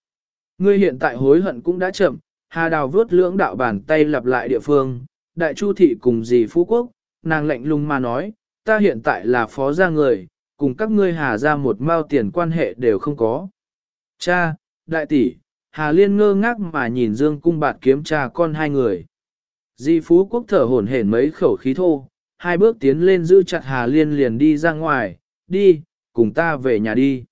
Speaker 1: Ngươi hiện tại hối hận cũng đã chậm, Hà Đào vớt lưỡng đạo bàn tay lặp lại địa phương, đại chu thị cùng Di Phú Quốc, nàng lạnh lùng mà nói, ta hiện tại là phó gia người, cùng các ngươi hà ra một mao tiền quan hệ đều không có. Cha, đại tỷ, Hà Liên ngơ ngác mà nhìn Dương cung bạt kiếm cha con hai người. Di Phú Quốc thở hổn hển mấy khẩu khí thô, hai bước tiến lên giữ chặt Hà Liên liền đi ra ngoài, đi, cùng ta về nhà đi.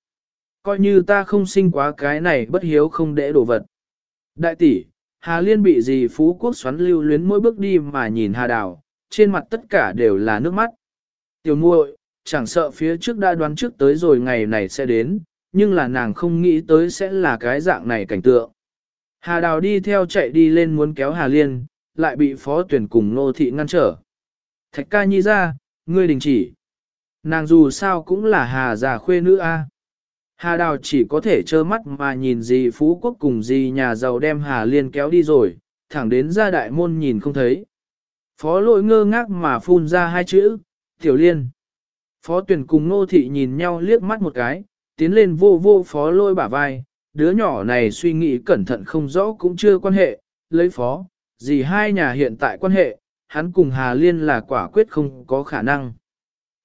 Speaker 1: Coi như ta không sinh quá cái này bất hiếu không để đồ vật. Đại tỷ, Hà Liên bị Di Phú Quốc xoắn lưu luyến mỗi bước đi mà nhìn Hà Đào, trên mặt tất cả đều là nước mắt. Tiểu muội, chẳng sợ phía trước đã đoán trước tới rồi ngày này sẽ đến, nhưng là nàng không nghĩ tới sẽ là cái dạng này cảnh tượng. Hà Đào đi theo chạy đi lên muốn kéo Hà Liên, lại bị phó tuyển cùng nô thị ngăn trở. Thạch ca nhi ra, ngươi đình chỉ. Nàng dù sao cũng là Hà già khuê nữ a. Hà Đào chỉ có thể trơ mắt mà nhìn gì phú quốc cùng gì nhà giàu đem Hà Liên kéo đi rồi, thẳng đến ra đại môn nhìn không thấy. Phó lội ngơ ngác mà phun ra hai chữ, tiểu liên. Phó tuyển cùng nô thị nhìn nhau liếc mắt một cái, tiến lên vô vô phó lôi bả vai, đứa nhỏ này suy nghĩ cẩn thận không rõ cũng chưa quan hệ, lấy phó, gì hai nhà hiện tại quan hệ, hắn cùng Hà Liên là quả quyết không có khả năng.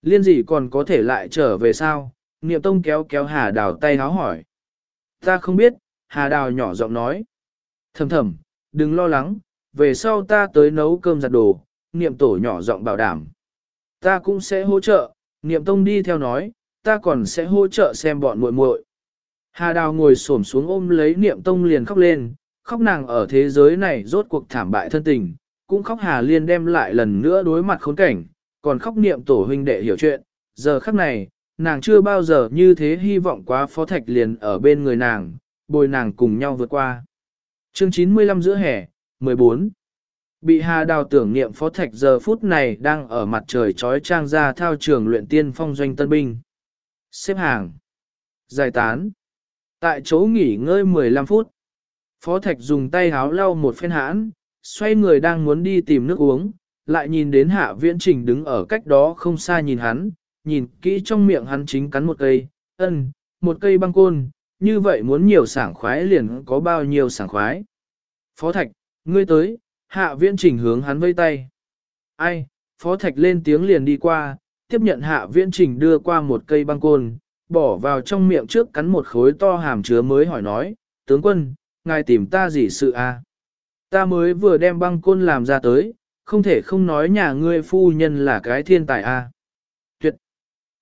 Speaker 1: Liên gì còn có thể lại trở về sao? Niệm Tông kéo kéo Hà Đào tay háo hỏi. Ta không biết, Hà Đào nhỏ giọng nói. Thầm thầm, đừng lo lắng, về sau ta tới nấu cơm giặt đồ, Niệm Tổ nhỏ giọng bảo đảm. Ta cũng sẽ hỗ trợ, Niệm Tông đi theo nói, ta còn sẽ hỗ trợ xem bọn muội muội. Hà Đào ngồi xổm xuống ôm lấy Niệm Tông liền khóc lên, khóc nàng ở thế giới này rốt cuộc thảm bại thân tình, cũng khóc Hà Liên đem lại lần nữa đối mặt khốn cảnh, còn khóc Niệm Tổ huynh đệ hiểu chuyện, giờ khắc này, nàng chưa bao giờ như thế hy vọng quá Phó Thạch liền ở bên người nàng, bồi nàng cùng nhau vượt qua. Chương 95 giữa hè, 14 Bị Hà Đào tưởng niệm Phó Thạch giờ phút này đang ở mặt trời trói trang ra thao trường luyện tiên phong doanh tân binh. Xếp hàng. Giải tán. Tại chỗ nghỉ ngơi 15 phút. Phó Thạch dùng tay háo lau một phen hãn, xoay người đang muốn đi tìm nước uống, lại nhìn đến Hạ Viễn Trình đứng ở cách đó không xa nhìn hắn, nhìn kỹ trong miệng hắn chính cắn một cây, ân, một cây băng côn, như vậy muốn nhiều sảng khoái liền có bao nhiêu sảng khoái. Phó Thạch, ngươi tới, Hạ Viễn Trình hướng hắn vây tay. Ai, Phó Thạch lên tiếng liền đi qua, tiếp nhận Hạ Viễn Trình đưa qua một cây băng côn, bỏ vào trong miệng trước cắn một khối to hàm chứa mới hỏi nói, tướng quân, ngài tìm ta gì sự à? Ta mới vừa đem băng côn làm ra tới, không thể không nói nhà ngươi phu nhân là cái thiên tài à? Tuyệt!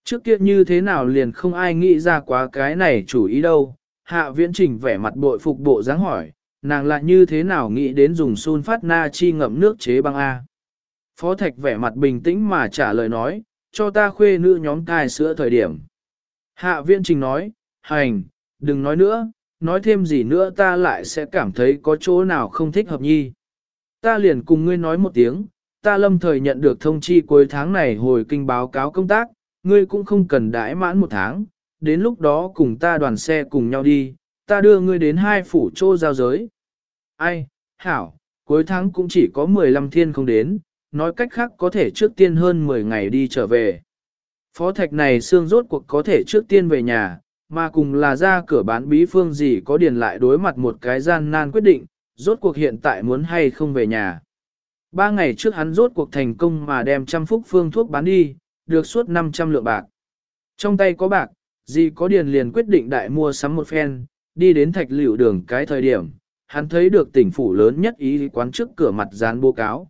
Speaker 1: Trước kia như thế nào liền không ai nghĩ ra quá cái này chủ ý đâu. Hạ viễn trình vẻ mặt bội phục bộ dáng hỏi, nàng lại như thế nào nghĩ đến dùng sun phát na chi ngậm nước chế băng A. Phó Thạch vẻ mặt bình tĩnh mà trả lời nói, cho ta khuê nữ nhóm cai sữa thời điểm. Hạ viễn trình nói, hành, đừng nói nữa, nói thêm gì nữa ta lại sẽ cảm thấy có chỗ nào không thích hợp nhi. Ta liền cùng ngươi nói một tiếng, ta lâm thời nhận được thông chi cuối tháng này hồi kinh báo cáo công tác, ngươi cũng không cần đãi mãn một tháng, đến lúc đó cùng ta đoàn xe cùng nhau đi, ta đưa ngươi đến hai phủ chô giao giới. Ai, hảo, cuối tháng cũng chỉ có 15 thiên không đến, nói cách khác có thể trước tiên hơn 10 ngày đi trở về. Phó thạch này xương rốt cuộc có thể trước tiên về nhà, mà cùng là ra cửa bán bí phương gì có điền lại đối mặt một cái gian nan quyết định, rốt cuộc hiện tại muốn hay không về nhà. Ba ngày trước hắn rốt cuộc thành công mà đem trăm phúc phương thuốc bán đi, được suốt 500 lượng bạc. Trong tay có bạc, gì có điền liền quyết định đại mua sắm một phen, đi đến thạch liễu đường cái thời điểm, hắn thấy được tỉnh phủ lớn nhất ý quán trước cửa mặt dán bố cáo.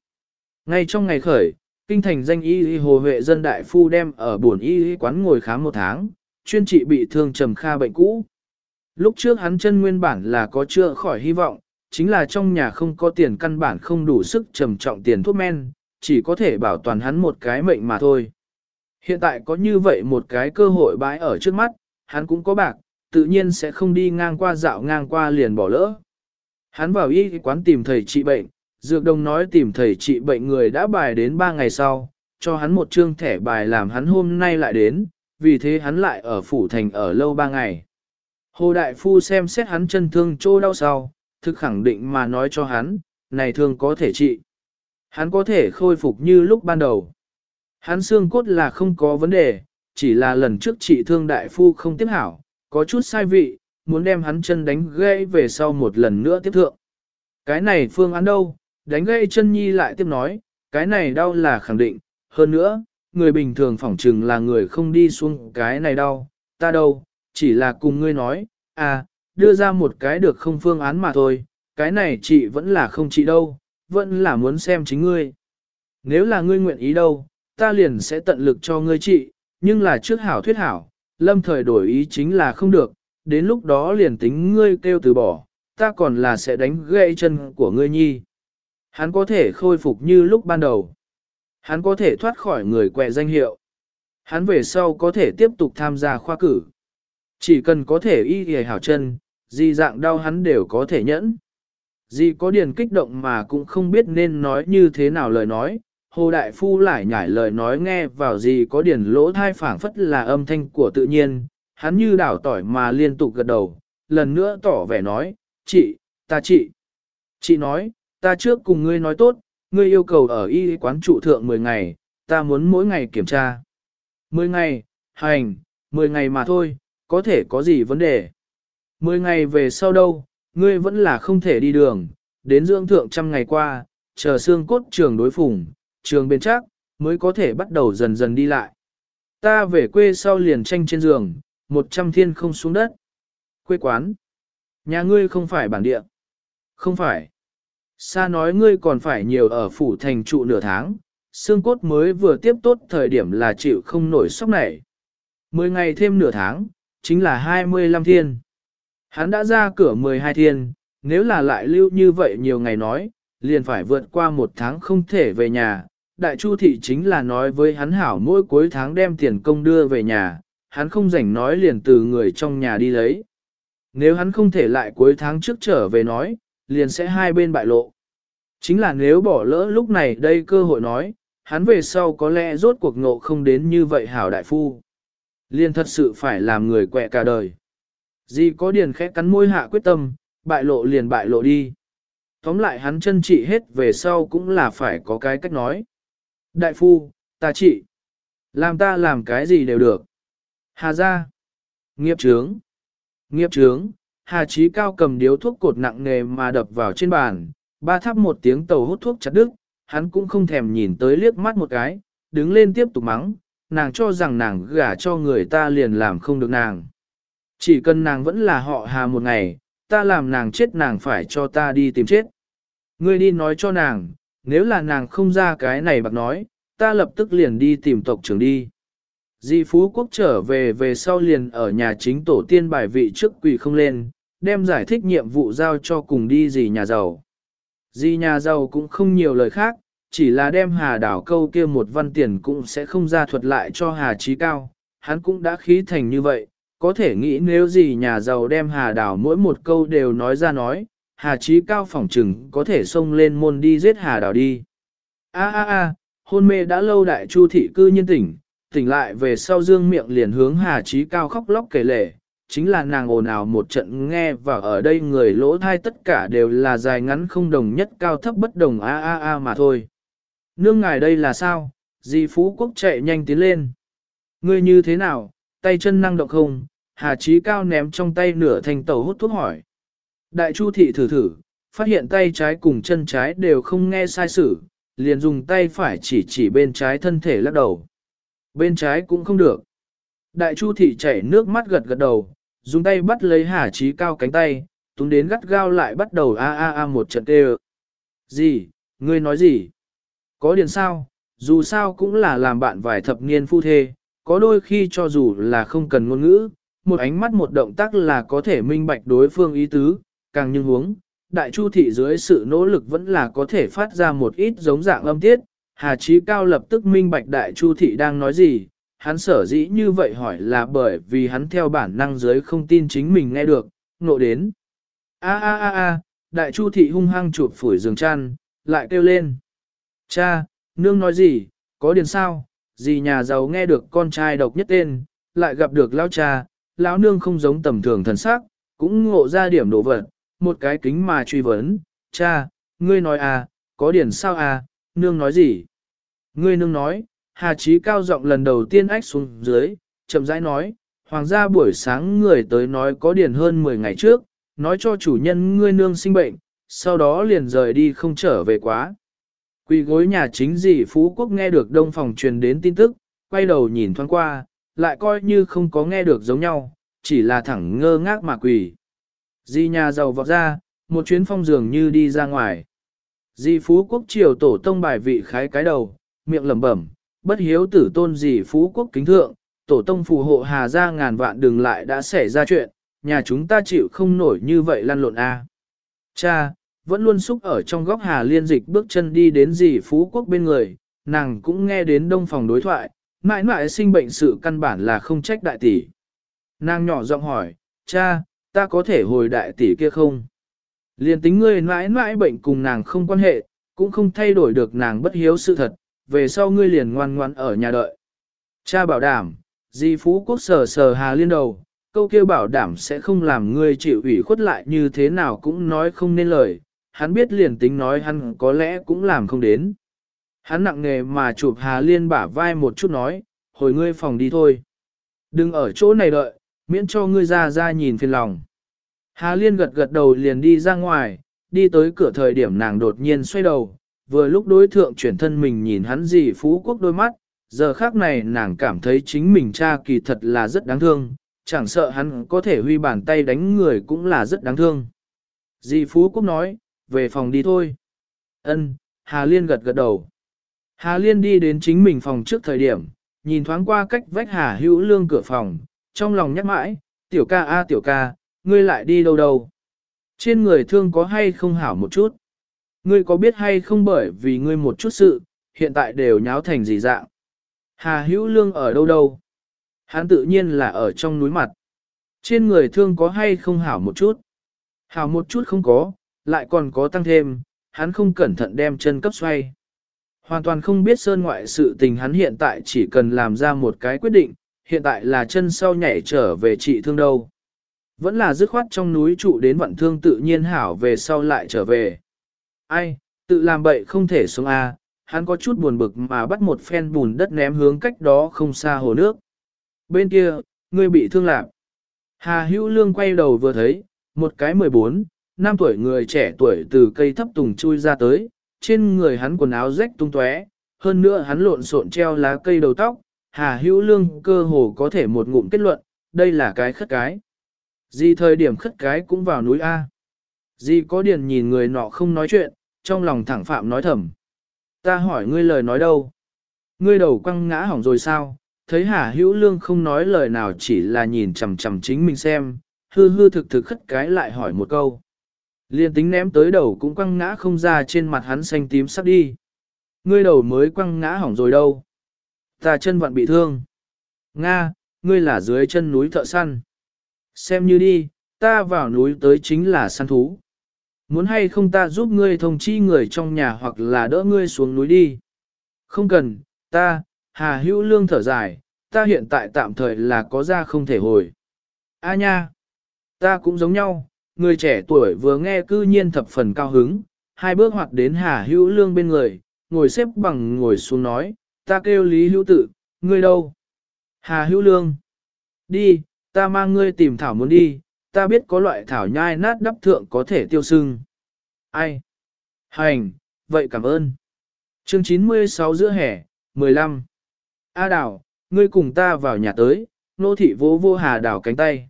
Speaker 1: Ngay trong ngày khởi, kinh thành danh y hồ huệ dân đại phu đem ở buồn y quán ngồi khám một tháng, chuyên trị bị thương trầm kha bệnh cũ. Lúc trước hắn chân nguyên bản là có chữa khỏi hy vọng, chính là trong nhà không có tiền căn bản không đủ sức trầm trọng tiền thuốc men, chỉ có thể bảo toàn hắn một cái mệnh mà thôi. Hiện tại có như vậy một cái cơ hội bãi ở trước mắt, hắn cũng có bạc, tự nhiên sẽ không đi ngang qua dạo ngang qua liền bỏ lỡ. Hắn vào y quán tìm thầy trị bệnh, dược đồng nói tìm thầy trị bệnh người đã bài đến 3 ngày sau, cho hắn một chương thẻ bài làm hắn hôm nay lại đến, vì thế hắn lại ở phủ thành ở lâu ba ngày. Hồ Đại Phu xem xét hắn chân thương trô đau sau, thực khẳng định mà nói cho hắn, này thương có thể trị. Hắn có thể khôi phục như lúc ban đầu. Hắn xương cốt là không có vấn đề, chỉ là lần trước trị thương đại phu không tiếp hảo, có chút sai vị, muốn đem hắn chân đánh gãy về sau một lần nữa tiếp thượng. Cái này phương án đâu, đánh gãy chân nhi lại tiếp nói, cái này đau là khẳng định, hơn nữa, người bình thường phỏng chừng là người không đi xuống cái này đâu, ta đâu, chỉ là cùng ngươi nói, à, đưa ra một cái được không phương án mà thôi, cái này chị vẫn là không chị đâu, vẫn là muốn xem chính ngươi. Nếu là ngươi nguyện ý đâu, ta liền sẽ tận lực cho ngươi chị, nhưng là trước hảo thuyết hảo, lâm thời đổi ý chính là không được, đến lúc đó liền tính ngươi kêu từ bỏ, ta còn là sẽ đánh gãy chân của ngươi nhi. Hắn có thể khôi phục như lúc ban đầu. Hắn có thể thoát khỏi người quẹ danh hiệu. Hắn về sau có thể tiếp tục tham gia khoa cử. Chỉ cần có thể y hề hảo chân, gì dạng đau hắn đều có thể nhẫn. Dì có điền kích động mà cũng không biết nên nói như thế nào lời nói. Hồ Đại Phu lại nhảy lời nói nghe vào gì có điền lỗ thai phảng phất là âm thanh của tự nhiên. Hắn như đảo tỏi mà liên tục gật đầu, lần nữa tỏ vẻ nói, chị, ta chị. Chị nói, ta trước cùng ngươi nói tốt, ngươi yêu cầu ở y quán trụ thượng 10 ngày, ta muốn mỗi ngày kiểm tra. 10 ngày, hành, 10 ngày mà thôi, có thể có gì vấn đề. 10 ngày về sau đâu, ngươi vẫn là không thể đi đường, đến dưỡng thượng trăm ngày qua, chờ xương cốt trường đối phùng, trường bên chắc, mới có thể bắt đầu dần dần đi lại. Ta về quê sau liền tranh trên giường, một trăm thiên không xuống đất. Quê quán. Nhà ngươi không phải bản địa. Không phải. Sa nói ngươi còn phải nhiều ở phủ thành trụ nửa tháng, xương cốt mới vừa tiếp tốt thời điểm là chịu không nổi sốc này. Mười ngày thêm nửa tháng, chính là 25 thiên. Hắn đã ra cửa 12 thiên, nếu là lại lưu như vậy nhiều ngày nói, liền phải vượt qua một tháng không thể về nhà. Đại Chu Thị chính là nói với hắn hảo mỗi cuối tháng đem tiền công đưa về nhà, hắn không rảnh nói liền từ người trong nhà đi lấy. Nếu hắn không thể lại cuối tháng trước trở về nói, liền sẽ hai bên bại lộ. Chính là nếu bỏ lỡ lúc này đây cơ hội nói, hắn về sau có lẽ rốt cuộc ngộ không đến như vậy hảo đại phu. liên thật sự phải làm người quẹ cả đời. Gì có điền khẽ cắn môi hạ quyết tâm, bại lộ liền bại lộ đi. Tóm lại hắn chân trị hết về sau cũng là phải có cái cách nói. Đại phu, ta trị. Làm ta làm cái gì đều được. Hà ra. Nghiệp trướng. Nghiệp trướng. Hà Chí cao cầm điếu thuốc cột nặng nề mà đập vào trên bàn. Ba thắp một tiếng tàu hút thuốc chặt đứt. Hắn cũng không thèm nhìn tới liếc mắt một cái. Đứng lên tiếp tục mắng. Nàng cho rằng nàng gả cho người ta liền làm không được nàng. Chỉ cần nàng vẫn là họ hà một ngày, ta làm nàng chết nàng phải cho ta đi tìm chết. Ngươi đi nói cho nàng, nếu là nàng không ra cái này bạc nói, ta lập tức liền đi tìm tộc trưởng đi. Di Phú Quốc trở về về sau liền ở nhà chính tổ tiên bài vị trước quỳ không lên, đem giải thích nhiệm vụ giao cho cùng đi gì nhà giàu. Dì nhà giàu cũng không nhiều lời khác, chỉ là đem hà đảo câu kia một văn tiền cũng sẽ không ra thuật lại cho hà trí cao, hắn cũng đã khí thành như vậy, có thể nghĩ nếu gì nhà giàu đem hà đảo mỗi một câu đều nói ra nói, hà trí cao phỏng trừng có thể xông lên môn đi giết hà đảo đi. A a a, hôn mê đã lâu đại chu thị cư nhiên tỉnh, tỉnh lại về sau dương miệng liền hướng hà trí cao khóc lóc kể lể, chính là nàng ồn ào một trận nghe và ở đây người lỗ thai tất cả đều là dài ngắn không đồng nhất cao thấp bất đồng a a a mà thôi. Nương ngài đây là sao? Di Phú Quốc chạy nhanh tiến lên. Ngươi như thế nào, tay chân năng động không? Hà Chí Cao ném trong tay nửa thành tàu hút thuốc hỏi. Đại Chu Thị thử thử, phát hiện tay trái cùng chân trái đều không nghe sai sử, liền dùng tay phải chỉ chỉ bên trái thân thể lắc đầu. Bên trái cũng không được. Đại Chu Thị chảy nước mắt gật gật đầu, dùng tay bắt lấy Hà Chí Cao cánh tay, túm đến gắt gao lại bắt đầu a a a một trận tê Gì, ngươi nói gì? Có điền sao, dù sao cũng là làm bạn vài thập niên phu thê, có đôi khi cho dù là không cần ngôn ngữ, một ánh mắt một động tác là có thể minh bạch đối phương ý tứ, càng như huống, đại chu thị dưới sự nỗ lực vẫn là có thể phát ra một ít giống dạng âm tiết, Hà Chí Cao lập tức minh bạch đại chu thị đang nói gì, hắn sở dĩ như vậy hỏi là bởi vì hắn theo bản năng dưới không tin chính mình nghe được, nộ đến. A a a a, đại chu thị hung hăng chụp phủi giường chăn, lại kêu lên. Cha, nương nói gì, có điền sao, gì nhà giàu nghe được con trai độc nhất tên, lại gặp được lao cha, lão nương không giống tầm thường thần sắc, cũng ngộ ra điểm đổ vật, một cái kính mà truy vấn, cha, ngươi nói à, có điển sao à, nương nói gì? Ngươi nương nói, Hà Chí cao giọng lần đầu tiên ách xuống dưới, chậm rãi nói, hoàng gia buổi sáng người tới nói có điển hơn 10 ngày trước, nói cho chủ nhân ngươi nương sinh bệnh, sau đó liền rời đi không trở về quá. Quỳ gối nhà chính dị Phú Quốc nghe được đông phòng truyền đến tin tức, quay đầu nhìn thoáng qua, lại coi như không có nghe được giống nhau, chỉ là thẳng ngơ ngác mà quỳ. Di nhà giàu vọt ra, một chuyến phong dường như đi ra ngoài. Di phú quốc triều tổ tông bài vị khái cái đầu, miệng lẩm bẩm, bất hiếu tử tôn gì phú quốc kính thượng, tổ tông phù hộ hà ra ngàn vạn đường lại đã xảy ra chuyện, nhà chúng ta chịu không nổi như vậy lăn lộn a. Cha, vẫn luôn xúc ở trong góc hà liên dịch bước chân đi đến dì phú quốc bên người, nàng cũng nghe đến đông phòng đối thoại, mãi mãi sinh bệnh sự căn bản là không trách đại tỷ. Nàng nhỏ giọng hỏi, cha, ta có thể hồi đại tỷ kia không? Liên tính ngươi mãi mãi bệnh cùng nàng không quan hệ, cũng không thay đổi được nàng bất hiếu sự thật, về sau ngươi liền ngoan ngoan ở nhà đợi. Cha bảo đảm, di phú quốc sờ sờ hà liên đầu, câu kia bảo đảm sẽ không làm ngươi chịu ủy khuất lại như thế nào cũng nói không nên lời, hắn biết liền tính nói hắn có lẽ cũng làm không đến. Hắn nặng nghề mà chụp Hà Liên bả vai một chút nói, hồi ngươi phòng đi thôi. Đừng ở chỗ này đợi, miễn cho ngươi ra ra nhìn phiền lòng. Hà Liên gật gật đầu liền đi ra ngoài, đi tới cửa thời điểm nàng đột nhiên xoay đầu, vừa lúc đối thượng chuyển thân mình nhìn hắn gì phú quốc đôi mắt, giờ khác này nàng cảm thấy chính mình cha kỳ thật là rất đáng thương, chẳng sợ hắn có thể huy bàn tay đánh người cũng là rất đáng thương. Dì Phú Quốc nói, về phòng đi thôi. Ân, Hà Liên gật gật đầu. Hà Liên đi đến chính mình phòng trước thời điểm, nhìn thoáng qua cách vách Hà Hữu Lương cửa phòng, trong lòng nhắc mãi, tiểu ca a tiểu ca, ngươi lại đi đâu đâu. Trên người thương có hay không hảo một chút. Ngươi có biết hay không bởi vì ngươi một chút sự, hiện tại đều nháo thành gì dạng. Hà Hữu Lương ở đâu đâu. Hắn tự nhiên là ở trong núi mặt. Trên người thương có hay không hảo một chút. Hảo một chút không có, lại còn có tăng thêm, hắn không cẩn thận đem chân cấp xoay. Hoàn toàn không biết sơn ngoại sự tình hắn hiện tại chỉ cần làm ra một cái quyết định, hiện tại là chân sau nhảy trở về trị thương đâu. Vẫn là dứt khoát trong núi trụ đến vận thương tự nhiên hảo về sau lại trở về. Ai, tự làm bậy không thể sống à? hắn có chút buồn bực mà bắt một phen bùn đất ném hướng cách đó không xa hồ nước. Bên kia, ngươi bị thương lạc. Hà hữu lương quay đầu vừa thấy, một cái 14, năm tuổi người trẻ tuổi từ cây thấp tùng chui ra tới, trên người hắn quần áo rách tung tóe, hơn nữa hắn lộn xộn treo lá cây đầu tóc, Hà Hữu Lương cơ hồ có thể một ngụm kết luận, đây là cái khất cái. Gì thời điểm khất cái cũng vào núi A. Di có điền nhìn người nọ không nói chuyện, trong lòng thẳng phạm nói thầm. Ta hỏi ngươi lời nói đâu? Ngươi đầu quăng ngã hỏng rồi sao? Thấy Hà Hữu Lương không nói lời nào chỉ là nhìn chằm chằm chính mình xem, hư hư thực thực khất cái lại hỏi một câu. Liên tính ném tới đầu cũng quăng ngã không ra trên mặt hắn xanh tím sắp đi. Ngươi đầu mới quăng ngã hỏng rồi đâu. Ta chân vặn bị thương. Nga, ngươi là dưới chân núi thợ săn. Xem như đi, ta vào núi tới chính là săn thú. Muốn hay không ta giúp ngươi thông chi người trong nhà hoặc là đỡ ngươi xuống núi đi. Không cần, ta, Hà Hữu Lương thở dài, ta hiện tại tạm thời là có ra không thể hồi. A nha, ta cũng giống nhau, người trẻ tuổi vừa nghe cư nhiên thập phần cao hứng, hai bước hoạt đến Hà Hữu Lương bên người, ngồi xếp bằng ngồi xuống nói, ta kêu Lý Hữu Tự, ngươi đâu? Hà Hữu Lương, đi, ta mang ngươi tìm thảo muốn đi, ta biết có loại thảo nhai nát đắp thượng có thể tiêu sưng. Ai? Hành, vậy cảm ơn. Chương 96 giữa hè, 15. A Đào, ngươi cùng ta vào nhà tới, nô thị vô vô Hà Đào cánh tay.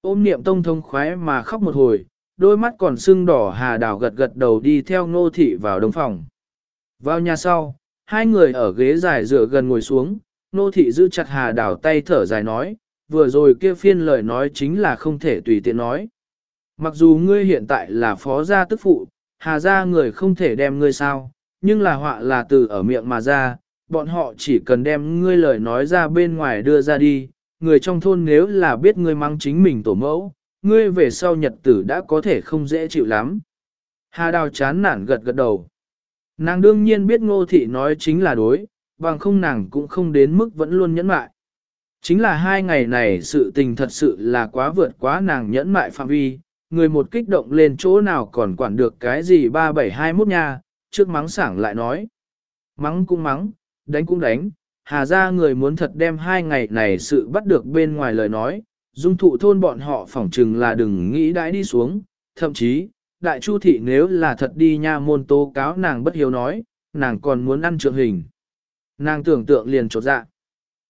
Speaker 1: Ôm niệm tông thông khoái mà khóc một hồi, đôi mắt còn sưng đỏ Hà Đào gật gật đầu đi theo nô thị vào đồng phòng. Vào nhà sau, hai người ở ghế dài dựa gần ngồi xuống, nô thị giữ chặt Hà Đào tay thở dài nói, vừa rồi kia phiên lời nói chính là không thể tùy tiện nói. Mặc dù ngươi hiện tại là phó gia tức phụ, hà gia người không thể đem ngươi sao, nhưng là họa là từ ở miệng mà ra, bọn họ chỉ cần đem ngươi lời nói ra bên ngoài đưa ra đi, người trong thôn nếu là biết ngươi mang chính mình tổ mẫu, ngươi về sau nhật tử đã có thể không dễ chịu lắm. Hà đào chán nản gật gật đầu. Nàng đương nhiên biết ngô thị nói chính là đối, bằng không nàng cũng không đến mức vẫn luôn nhẫn mại. Chính là hai ngày này sự tình thật sự là quá vượt quá nàng nhẫn mại phạm vi, người một kích động lên chỗ nào còn quản được cái gì 3721 nha, trước mắng sảng lại nói. Mắng cũng mắng, đánh cũng đánh, hà ra người muốn thật đem hai ngày này sự bắt được bên ngoài lời nói, dung thụ thôn bọn họ phỏng chừng là đừng nghĩ đãi đi xuống, thậm chí, đại chu thị nếu là thật đi nha môn tố cáo nàng bất hiếu nói, nàng còn muốn ăn trượng hình. Nàng tưởng tượng liền trột dạ.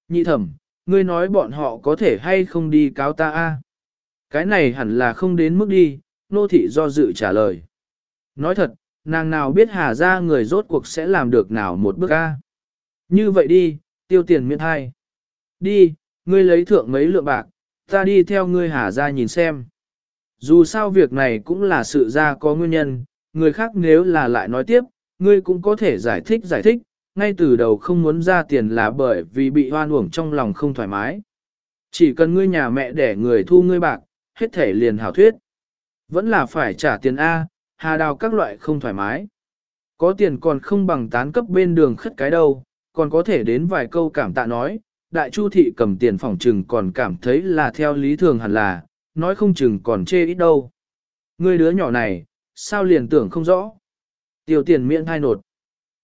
Speaker 1: Nhị thẩm, ngươi nói bọn họ có thể hay không đi cáo ta a? Cái này hẳn là không đến mức đi, nô thị do dự trả lời. Nói thật, nàng nào biết hà ra người rốt cuộc sẽ làm được nào một bước a? Như vậy đi, tiêu tiền miễn hai. Đi, ngươi lấy thượng mấy lượng bạc, ta đi theo ngươi hà ra nhìn xem. Dù sao việc này cũng là sự ra có nguyên nhân, người khác nếu là lại nói tiếp, ngươi cũng có thể giải thích giải thích, ngay từ đầu không muốn ra tiền là bởi vì bị hoan uổng trong lòng không thoải mái. Chỉ cần ngươi nhà mẹ để người thu ngươi bạc, hết thể liền hảo thuyết. Vẫn là phải trả tiền A, hà đào các loại không thoải mái. Có tiền còn không bằng tán cấp bên đường khất cái đâu, còn có thể đến vài câu cảm tạ nói, đại chu thị cầm tiền phòng trừng còn cảm thấy là theo lý thường hẳn là, nói không chừng còn chê ít đâu. Ngươi đứa nhỏ này, sao liền tưởng không rõ? Tiêu tiền miệng hai nột.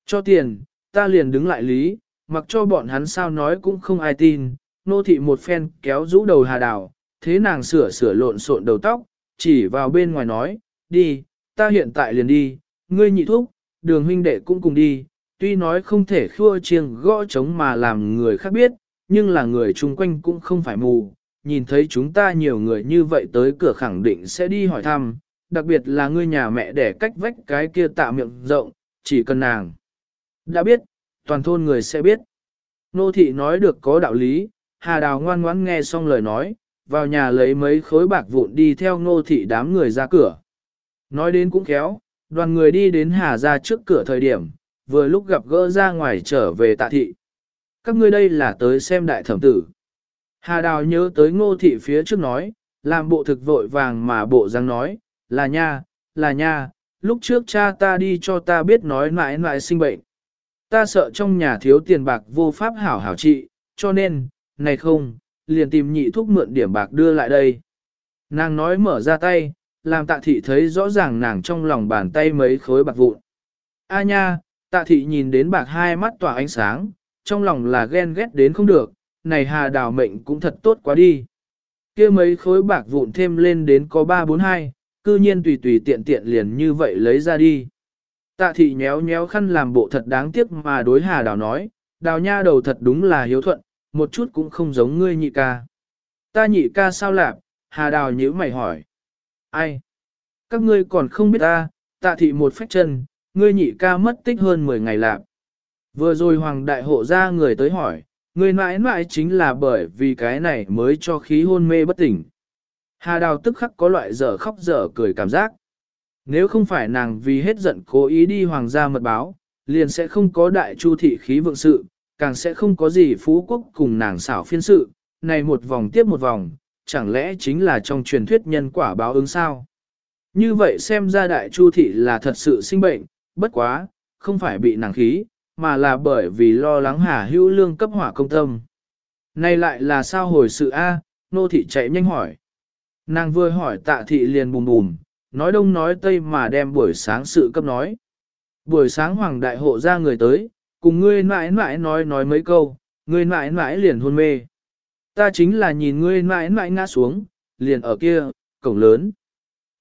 Speaker 1: Cho tiền, ta liền đứng lại lý, mặc cho bọn hắn sao nói cũng không ai tin. Nô thị một phen kéo rũ đầu hà đào, thế nàng sửa sửa lộn xộn đầu tóc, chỉ vào bên ngoài nói, đi, ta hiện tại liền đi, ngươi nhị thúc, đường huynh đệ cũng cùng đi, tuy nói không thể khua chiêng gõ trống mà làm người khác biết, nhưng là người chung quanh cũng không phải mù, nhìn thấy chúng ta nhiều người như vậy tới cửa khẳng định sẽ đi hỏi thăm, đặc biệt là ngươi nhà mẹ để cách vách cái kia tạ miệng rộng, chỉ cần nàng. Đã biết, toàn thôn người sẽ biết. Nô thị nói được có đạo lý, Hà Đào ngoan ngoãn nghe xong lời nói, vào nhà lấy mấy khối bạc vụn đi theo nô thị đám người ra cửa. Nói đến cũng khéo, đoàn người đi đến Hà ra trước cửa thời điểm, vừa lúc gặp gỡ ra ngoài trở về tạ thị. Các ngươi đây là tới xem đại thẩm tử. Hà Đào nhớ tới ngô thị phía trước nói, làm bộ thực vội vàng mà bộ răng nói, là nha, là nha, lúc trước cha ta đi cho ta biết nói mãi mãi sinh bệnh. Ta sợ trong nhà thiếu tiền bạc vô pháp hảo hảo trị, cho nên, này không, liền tìm nhị thúc mượn điểm bạc đưa lại đây. Nàng nói mở ra tay, làm tạ thị thấy rõ ràng nàng trong lòng bàn tay mấy khối bạc vụn. A nha, tạ thị nhìn đến bạc hai mắt tỏa ánh sáng, trong lòng là ghen ghét đến không được, này hà đào mệnh cũng thật tốt quá đi. kia mấy khối bạc vụn thêm lên đến có 342, cư nhiên tùy tùy tiện tiện liền như vậy lấy ra đi. Tạ thị nhéo nhéo khăn làm bộ thật đáng tiếc mà đối hà đào nói, đào nha đầu thật đúng là hiếu thuận, một chút cũng không giống ngươi nhị ca. Ta nhị ca sao lạp, hà đào nhíu mày hỏi. Ai? Các ngươi còn không biết ta, tạ thị một phách chân, ngươi nhị ca mất tích hơn 10 ngày lạp. Vừa rồi hoàng đại hộ ra người tới hỏi, người mãi mãi chính là bởi vì cái này mới cho khí hôn mê bất tỉnh. Hà đào tức khắc có loại dở khóc dở cười cảm giác. Nếu không phải nàng vì hết giận cố ý đi hoàng gia mật báo, liền sẽ không có đại chu thị khí vượng sự, càng sẽ không có gì phú quốc cùng nàng xảo phiên sự, này một vòng tiếp một vòng, chẳng lẽ chính là trong truyền thuyết nhân quả báo ứng sao? Như vậy xem ra đại chu thị là thật sự sinh bệnh, bất quá, không phải bị nàng khí, mà là bởi vì lo lắng hà hữu lương cấp hỏa công tâm. Này lại là sao hồi sự A, nô thị chạy nhanh hỏi. Nàng vừa hỏi tạ thị liền bùm bùm, nói đông nói tây mà đem buổi sáng sự cấp nói. Buổi sáng hoàng đại hộ ra người tới, cùng ngươi mãi mãi nói nói mấy câu, ngươi mãi mãi liền hôn mê. Ta chính là nhìn ngươi mãi mãi ngã xuống, liền ở kia, cổng lớn.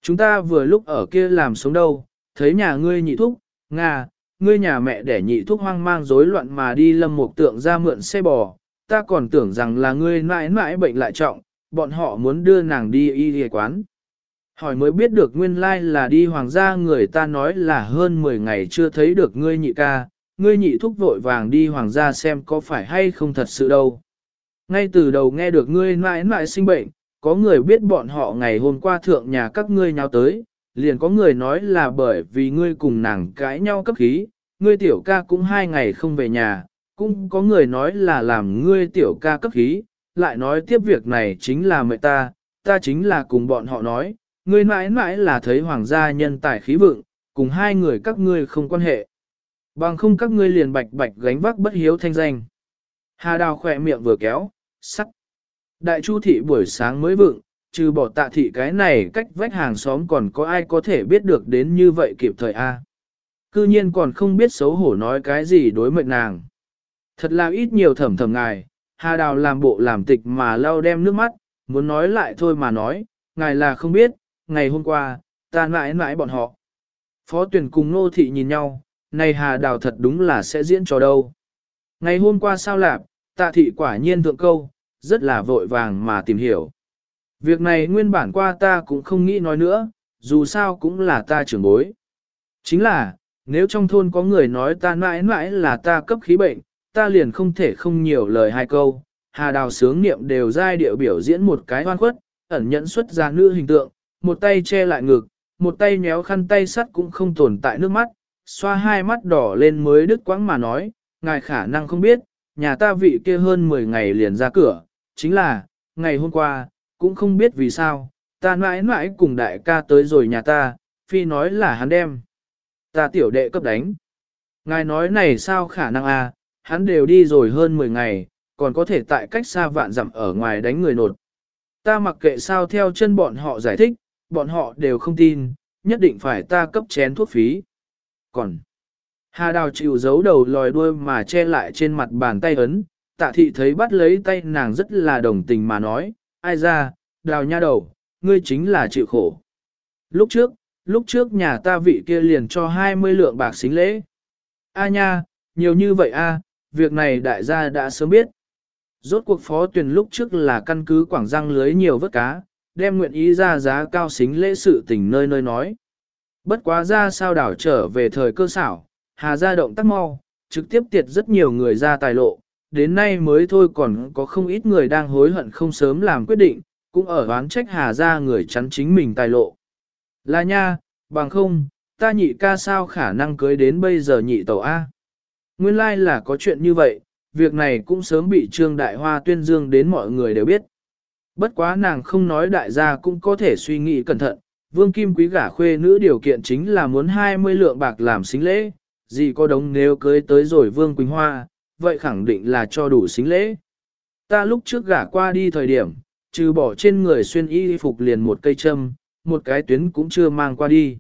Speaker 1: Chúng ta vừa lúc ở kia làm sống đâu, thấy nhà ngươi nhị thúc, Nga, ngươi nhà mẹ để nhị thúc hoang mang rối loạn mà đi lâm một tượng ra mượn xe bò, ta còn tưởng rằng là ngươi mãi mãi bệnh lại trọng, bọn họ muốn đưa nàng đi y y quán. Hỏi mới biết được nguyên lai là đi hoàng gia người ta nói là hơn 10 ngày chưa thấy được ngươi nhị ca, ngươi nhị thúc vội vàng đi hoàng gia xem có phải hay không thật sự đâu. Ngay từ đầu nghe được ngươi mãi mãi sinh bệnh, có người biết bọn họ ngày hôm qua thượng nhà các ngươi nhau tới, liền có người nói là bởi vì ngươi cùng nàng cãi nhau cấp khí, ngươi tiểu ca cũng hai ngày không về nhà, cũng có người nói là làm ngươi tiểu ca cấp khí, lại nói tiếp việc này chính là mẹ ta, ta chính là cùng bọn họ nói, ngươi mãi mãi là thấy hoàng gia nhân tài khí vượng, cùng hai người các ngươi không quan hệ. Bằng không các ngươi liền bạch bạch gánh vác bất hiếu thanh danh. Hà đào khỏe miệng vừa kéo, sắt. Đại chu thị buổi sáng mới vượng, trừ bỏ tạ thị cái này cách vách hàng xóm còn có ai có thể biết được đến như vậy kịp thời a? Cư nhiên còn không biết xấu hổ nói cái gì đối mệnh nàng. Thật là ít nhiều thẩm thầm ngài, Hà Đào làm bộ làm tịch mà lau đem nước mắt, muốn nói lại thôi mà nói, ngài là không biết, ngày hôm qua, ta mãi mãi bọn họ. Phó tuyển cùng nô thị nhìn nhau, này Hà Đào thật đúng là sẽ diễn trò đâu. Ngày hôm qua sao lạp, tạ thị quả nhiên thượng câu, rất là vội vàng mà tìm hiểu. Việc này nguyên bản qua ta cũng không nghĩ nói nữa, dù sao cũng là ta trưởng bối. Chính là, nếu trong thôn có người nói ta mãi mãi là ta cấp khí bệnh, ta liền không thể không nhiều lời hai câu. Hà đào sướng niệm đều giai điệu biểu diễn một cái hoan khuất, ẩn nhẫn xuất ra nữ hình tượng, một tay che lại ngực, một tay nhéo khăn tay sắt cũng không tồn tại nước mắt, xoa hai mắt đỏ lên mới đứt quãng mà nói, ngài khả năng không biết, nhà ta vị kia hơn 10 ngày liền ra cửa, chính là, ngày hôm qua, cũng không biết vì sao, ta mãi mãi cùng đại ca tới rồi nhà ta, phi nói là hắn đem. Ta tiểu đệ cấp đánh. Ngài nói này sao khả năng à, hắn đều đi rồi hơn 10 ngày, còn có thể tại cách xa vạn dặm ở ngoài đánh người nột. Ta mặc kệ sao theo chân bọn họ giải thích, bọn họ đều không tin, nhất định phải ta cấp chén thuốc phí. Còn, Hà Đào chịu giấu đầu lòi đuôi mà che lại trên mặt bàn tay ấn, tạ thị thấy bắt lấy tay nàng rất là đồng tình mà nói, ai ra, đào nha đầu, ngươi chính là chịu khổ. Lúc trước, lúc trước nhà ta vị kia liền cho 20 lượng bạc xính lễ. A nha, nhiều như vậy a, việc này đại gia đã sớm biết. Rốt cuộc phó tuyển lúc trước là căn cứ quảng răng lưới nhiều vớt cá, đem nguyện ý ra giá cao xính lễ sự tình nơi nơi nói. Bất quá ra sao đảo trở về thời cơ xảo, hà ra động tác mau, trực tiếp tiệt rất nhiều người ra tài lộ, đến nay mới thôi còn có không ít người đang hối hận không sớm làm quyết định, cũng ở oán trách hà ra người chắn chính mình tài lộ. Là nha, bằng không, ta nhị ca sao khả năng cưới đến bây giờ nhị tẩu A. Nguyên lai like là có chuyện như vậy, việc này cũng sớm bị Trương Đại Hoa tuyên dương đến mọi người đều biết. Bất quá nàng không nói đại gia cũng có thể suy nghĩ cẩn thận, Vương Kim Quý gả khuê nữ điều kiện chính là muốn 20 lượng bạc làm xính lễ, gì có đống nếu cưới tới rồi Vương Quỳnh Hoa, vậy khẳng định là cho đủ xính lễ. Ta lúc trước gả qua đi thời điểm, trừ bỏ trên người xuyên y phục liền một cây châm, một cái tuyến cũng chưa mang qua đi.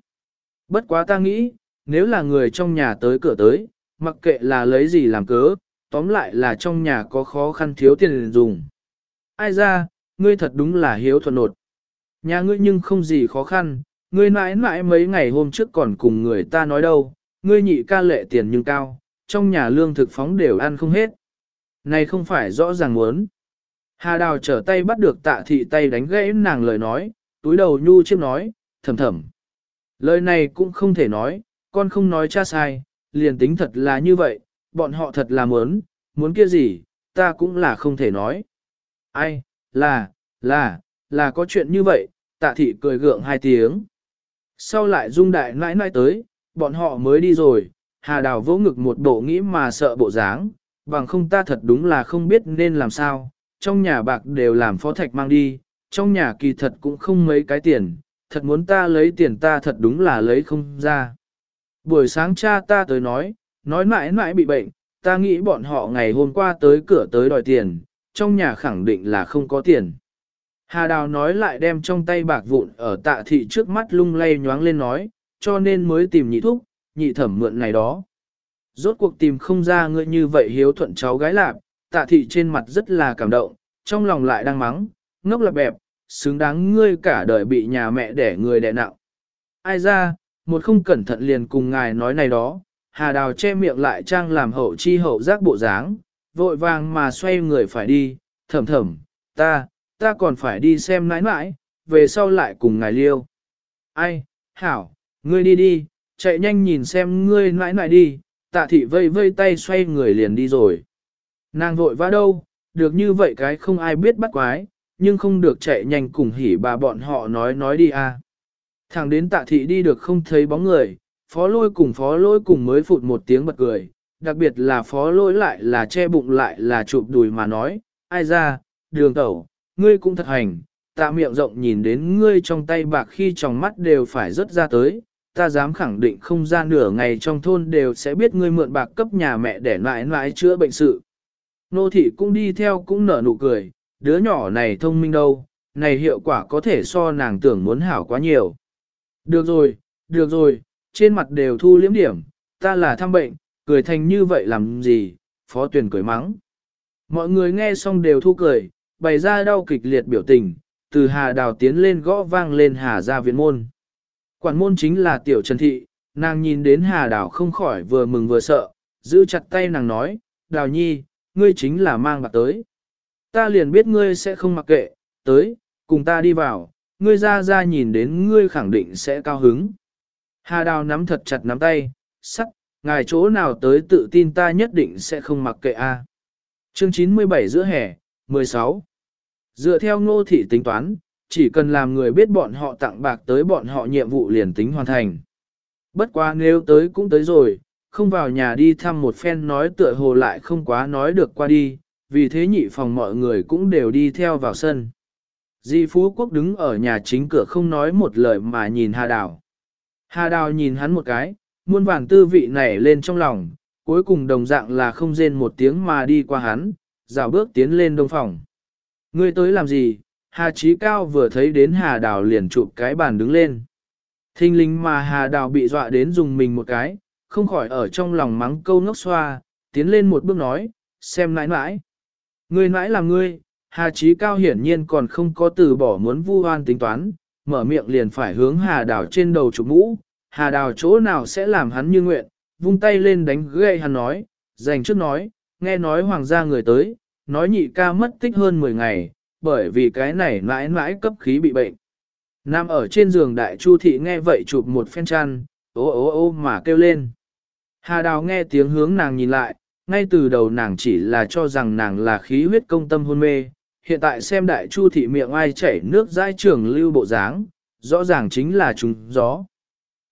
Speaker 1: Bất quá ta nghĩ, nếu là người trong nhà tới cửa tới, mặc kệ là lấy gì làm cớ, tóm lại là trong nhà có khó khăn thiếu tiền dùng. Ai ra, ngươi thật đúng là hiếu thuận nột. Nhà ngươi nhưng không gì khó khăn, ngươi mãi mãi mấy ngày hôm trước còn cùng người ta nói đâu, ngươi nhị ca lệ tiền nhưng cao, trong nhà lương thực phóng đều ăn không hết. Này không phải rõ ràng muốn. Hà đào trở tay bắt được tạ thị tay đánh gãy nàng lời nói, túi đầu nhu chiếc nói, thầm thầm. Lời này cũng không thể nói, con không nói cha sai, liền tính thật là như vậy, bọn họ thật là muốn, muốn kia gì, ta cũng là không thể nói. Ai, là, là, là có chuyện như vậy, tạ thị cười gượng hai tiếng. Sau lại dung đại nãi nãi tới, bọn họ mới đi rồi, hà đào vỗ ngực một bộ nghĩ mà sợ bộ dáng, bằng không ta thật đúng là không biết nên làm sao, trong nhà bạc đều làm phó thạch mang đi, trong nhà kỳ thật cũng không mấy cái tiền, thật muốn ta lấy tiền ta thật đúng là lấy không ra. Buổi sáng cha ta tới nói, nói mãi mãi bị bệnh, ta nghĩ bọn họ ngày hôm qua tới cửa tới đòi tiền, trong nhà khẳng định là không có tiền. Hà Đào nói lại đem trong tay bạc vụn ở tạ thị trước mắt lung lay nhoáng lên nói, cho nên mới tìm nhị thúc, nhị thẩm mượn này đó. Rốt cuộc tìm không ra ngươi như vậy hiếu thuận cháu gái lạp, tạ thị trên mặt rất là cảm động, trong lòng lại đang mắng, ngốc là bẹp, xứng đáng ngươi cả đời bị nhà mẹ đẻ người đẻ nặng. Ai ra, một không cẩn thận liền cùng ngài nói này đó, Hà Đào che miệng lại trang làm hậu chi hậu giác bộ dáng, vội vàng mà xoay người phải đi, thầm thầm, ta, ta còn phải đi xem nãi nãi, về sau lại cùng ngài liêu. Ai, hảo, ngươi đi đi, chạy nhanh nhìn xem ngươi nãi nãi đi, tạ thị vây vây tay xoay người liền đi rồi. Nàng vội vã đâu, được như vậy cái không ai biết bắt quái, nhưng không được chạy nhanh cùng hỉ bà bọn họ nói nói đi à. thằng đến tạ thị đi được không thấy bóng người, phó lôi cùng phó lôi cùng mới phụt một tiếng bật cười, đặc biệt là phó lỗi lại là che bụng lại là chụp đùi mà nói, ai ra, đường tẩu, ngươi cũng thật hành, tạ miệng rộng nhìn đến ngươi trong tay bạc khi trong mắt đều phải rớt ra tới, ta dám khẳng định không ra nửa ngày trong thôn đều sẽ biết ngươi mượn bạc cấp nhà mẹ để mãi mãi chữa bệnh sự. Nô thị cũng đi theo cũng nở nụ cười, đứa nhỏ này thông minh đâu, này hiệu quả có thể so nàng tưởng muốn hảo quá nhiều. Được rồi, được rồi, trên mặt đều thu liếm điểm, ta là thăm bệnh, cười thành như vậy làm gì, phó tuyển cười mắng. Mọi người nghe xong đều thu cười, bày ra đau kịch liệt biểu tình, từ hà đào tiến lên gõ vang lên hà ra viện môn. Quản môn chính là tiểu trần thị, nàng nhìn đến hà đào không khỏi vừa mừng vừa sợ, giữ chặt tay nàng nói, đào nhi, ngươi chính là mang bạc tới. Ta liền biết ngươi sẽ không mặc kệ, tới, cùng ta đi vào, ngươi ra ra nhìn đến ngươi khẳng định sẽ cao hứng. Hà đào nắm thật chặt nắm tay, sắc, ngài chỗ nào tới tự tin ta nhất định sẽ không mặc kệ a. Chương 97 giữa hè, 16. Dựa theo ngô thị tính toán, chỉ cần làm người biết bọn họ tặng bạc tới bọn họ nhiệm vụ liền tính hoàn thành. Bất quá nếu tới cũng tới rồi, không vào nhà đi thăm một phen nói tựa hồ lại không quá nói được qua đi, vì thế nhị phòng mọi người cũng đều đi theo vào sân. Di Phú Quốc đứng ở nhà chính cửa không nói một lời mà nhìn Hà Đào. Hà Đào nhìn hắn một cái, muôn vàng tư vị nảy lên trong lòng, cuối cùng đồng dạng là không rên một tiếng mà đi qua hắn, dạo bước tiến lên đông phòng. Ngươi tới làm gì? Hà Chí Cao vừa thấy đến Hà Đào liền chụp cái bàn đứng lên. Thinh linh mà Hà Đào bị dọa đến dùng mình một cái, không khỏi ở trong lòng mắng câu ngốc xoa, tiến lên một bước nói, xem nãi nãi. Ngươi nãi là ngươi, Hà Chí Cao hiển nhiên còn không có từ bỏ muốn vu oan tính toán, mở miệng liền phải hướng Hà Đào trên đầu chụp mũ, Hà Đào chỗ nào sẽ làm hắn như nguyện, vung tay lên đánh gậy hắn nói, dành trước nói, nghe nói hoàng gia người tới, nói nhị ca mất tích hơn 10 ngày, bởi vì cái này mãi mãi cấp khí bị bệnh. Nam ở trên giường đại chu thị nghe vậy chụp một phen chăn, ô ô ô mà kêu lên. Hà Đào nghe tiếng hướng nàng nhìn lại, ngay từ đầu nàng chỉ là cho rằng nàng là khí huyết công tâm hôn mê, hiện tại xem đại chu thị miệng ai chảy nước dai trường lưu bộ dáng, rõ ràng chính là trùng gió.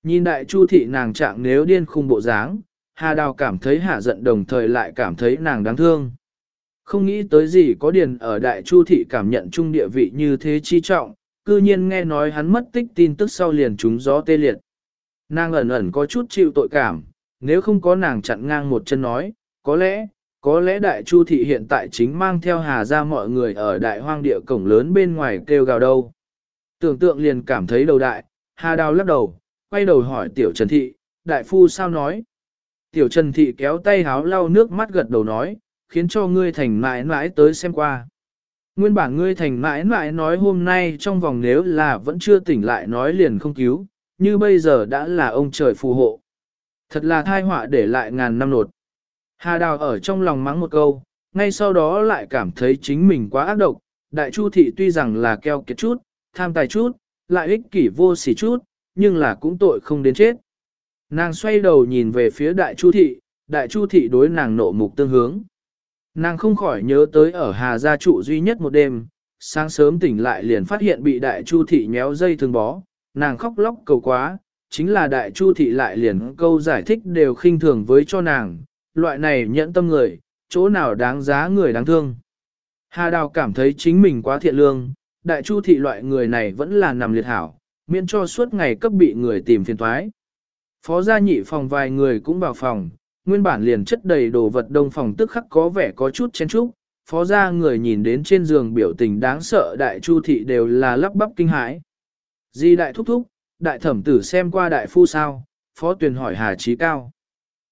Speaker 1: Nhìn đại chu thị nàng trạng nếu điên khung bộ dáng, Hà Đào cảm thấy hạ giận đồng thời lại cảm thấy nàng đáng thương. Không nghĩ tới gì có điền ở đại chu thị cảm nhận chung địa vị như thế chi trọng, cư nhiên nghe nói hắn mất tích tin tức sau liền trúng gió tê liệt. Nàng ẩn ẩn có chút chịu tội cảm, nếu không có nàng chặn ngang một chân nói, có lẽ, có lẽ đại chu thị hiện tại chính mang theo hà ra mọi người ở đại hoang địa cổng lớn bên ngoài kêu gào đâu. Tưởng tượng liền cảm thấy đầu đại, hà đào lắc đầu, quay đầu hỏi tiểu trần thị, đại phu sao nói. Tiểu trần thị kéo tay háo lau nước mắt gật đầu nói, khiến cho ngươi thành mãi mãi tới xem qua. Nguyên bản ngươi thành mãi mãi nói hôm nay trong vòng nếu là vẫn chưa tỉnh lại nói liền không cứu, như bây giờ đã là ông trời phù hộ. Thật là thai họa để lại ngàn năm nột. Hà Đào ở trong lòng mắng một câu, ngay sau đó lại cảm thấy chính mình quá ác độc. Đại Chu Thị tuy rằng là keo kiệt chút, tham tài chút, lại ích kỷ vô sỉ chút, nhưng là cũng tội không đến chết. Nàng xoay đầu nhìn về phía Đại Chu Thị, Đại Chu Thị đối nàng nộ mục tương hướng. Nàng không khỏi nhớ tới ở Hà Gia trụ duy nhất một đêm, sáng sớm tỉnh lại liền phát hiện bị Đại Chu Thị nhéo dây thường bó, nàng khóc lóc cầu quá, chính là Đại Chu Thị lại liền câu giải thích đều khinh thường với cho nàng, loại này nhẫn tâm người, chỗ nào đáng giá người đáng thương. Hà Đào cảm thấy chính mình quá thiện lương, đại chu thị loại người này vẫn là nằm liệt hảo, miễn cho suốt ngày cấp bị người tìm phiền toái. Phó gia nhị phòng vài người cũng vào phòng, nguyên bản liền chất đầy đồ vật đông phòng tức khắc có vẻ có chút chen chúc. Phó gia người nhìn đến trên giường biểu tình đáng sợ đại chu thị đều là lắp bắp kinh hãi. Di đại thúc thúc, đại thẩm tử xem qua đại phu sao, phó tuyền hỏi Hà Trí Cao.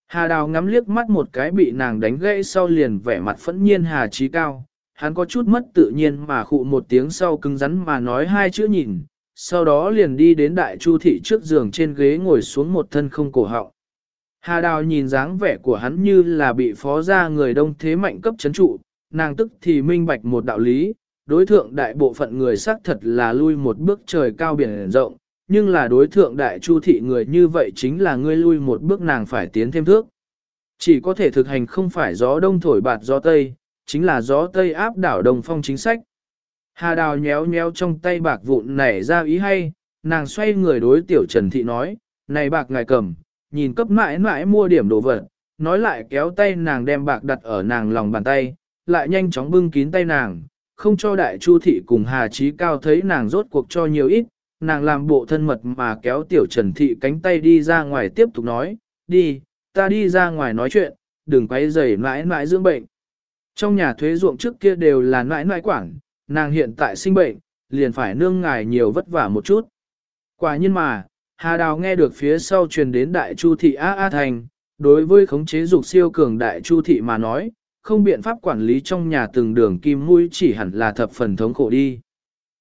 Speaker 1: Hà Đào ngắm liếc mắt một cái bị nàng đánh gãy sau liền vẻ mặt phẫn nhiên Hà Trí Cao, hắn có chút mất tự nhiên mà khụ một tiếng sau cứng rắn mà nói hai chữ nhìn, sau đó liền đi đến đại chu thị trước giường trên ghế ngồi xuống một thân không cổ họng. Hà Đào nhìn dáng vẻ của hắn như là bị phó ra người đông thế mạnh cấp chấn trụ, nàng tức thì minh bạch một đạo lý, đối thượng đại bộ phận người xác thật là lui một bước trời cao biển rộng, nhưng là đối thượng đại chu thị người như vậy chính là ngươi lui một bước nàng phải tiến thêm thước. Chỉ có thể thực hành không phải gió đông thổi bạt gió tây, chính là gió tây áp đảo đồng phong chính sách. Hà đào nhéo nhéo trong tay bạc vụn nảy ra ý hay, nàng xoay người đối tiểu trần thị nói, này bạc ngài cầm, nhìn cấp mãi mãi mua điểm đồ vật, nói lại kéo tay nàng đem bạc đặt ở nàng lòng bàn tay, lại nhanh chóng bưng kín tay nàng, không cho đại chu thị cùng hà trí cao thấy nàng rốt cuộc cho nhiều ít, nàng làm bộ thân mật mà kéo tiểu trần thị cánh tay đi ra ngoài tiếp tục nói, đi, ta đi ra ngoài nói chuyện, đừng quay rầy mãi mãi dưỡng bệnh. Trong nhà thuế ruộng trước kia đều là mãi mãi quản, nàng hiện tại sinh bệnh, liền phải nương ngài nhiều vất vả một chút. Quả nhiên mà, Hà Đào nghe được phía sau truyền đến đại chu thị A A Thành, đối với khống chế dục siêu cường đại chu thị mà nói, không biện pháp quản lý trong nhà từng đường kim mũi chỉ hẳn là thập phần thống khổ đi.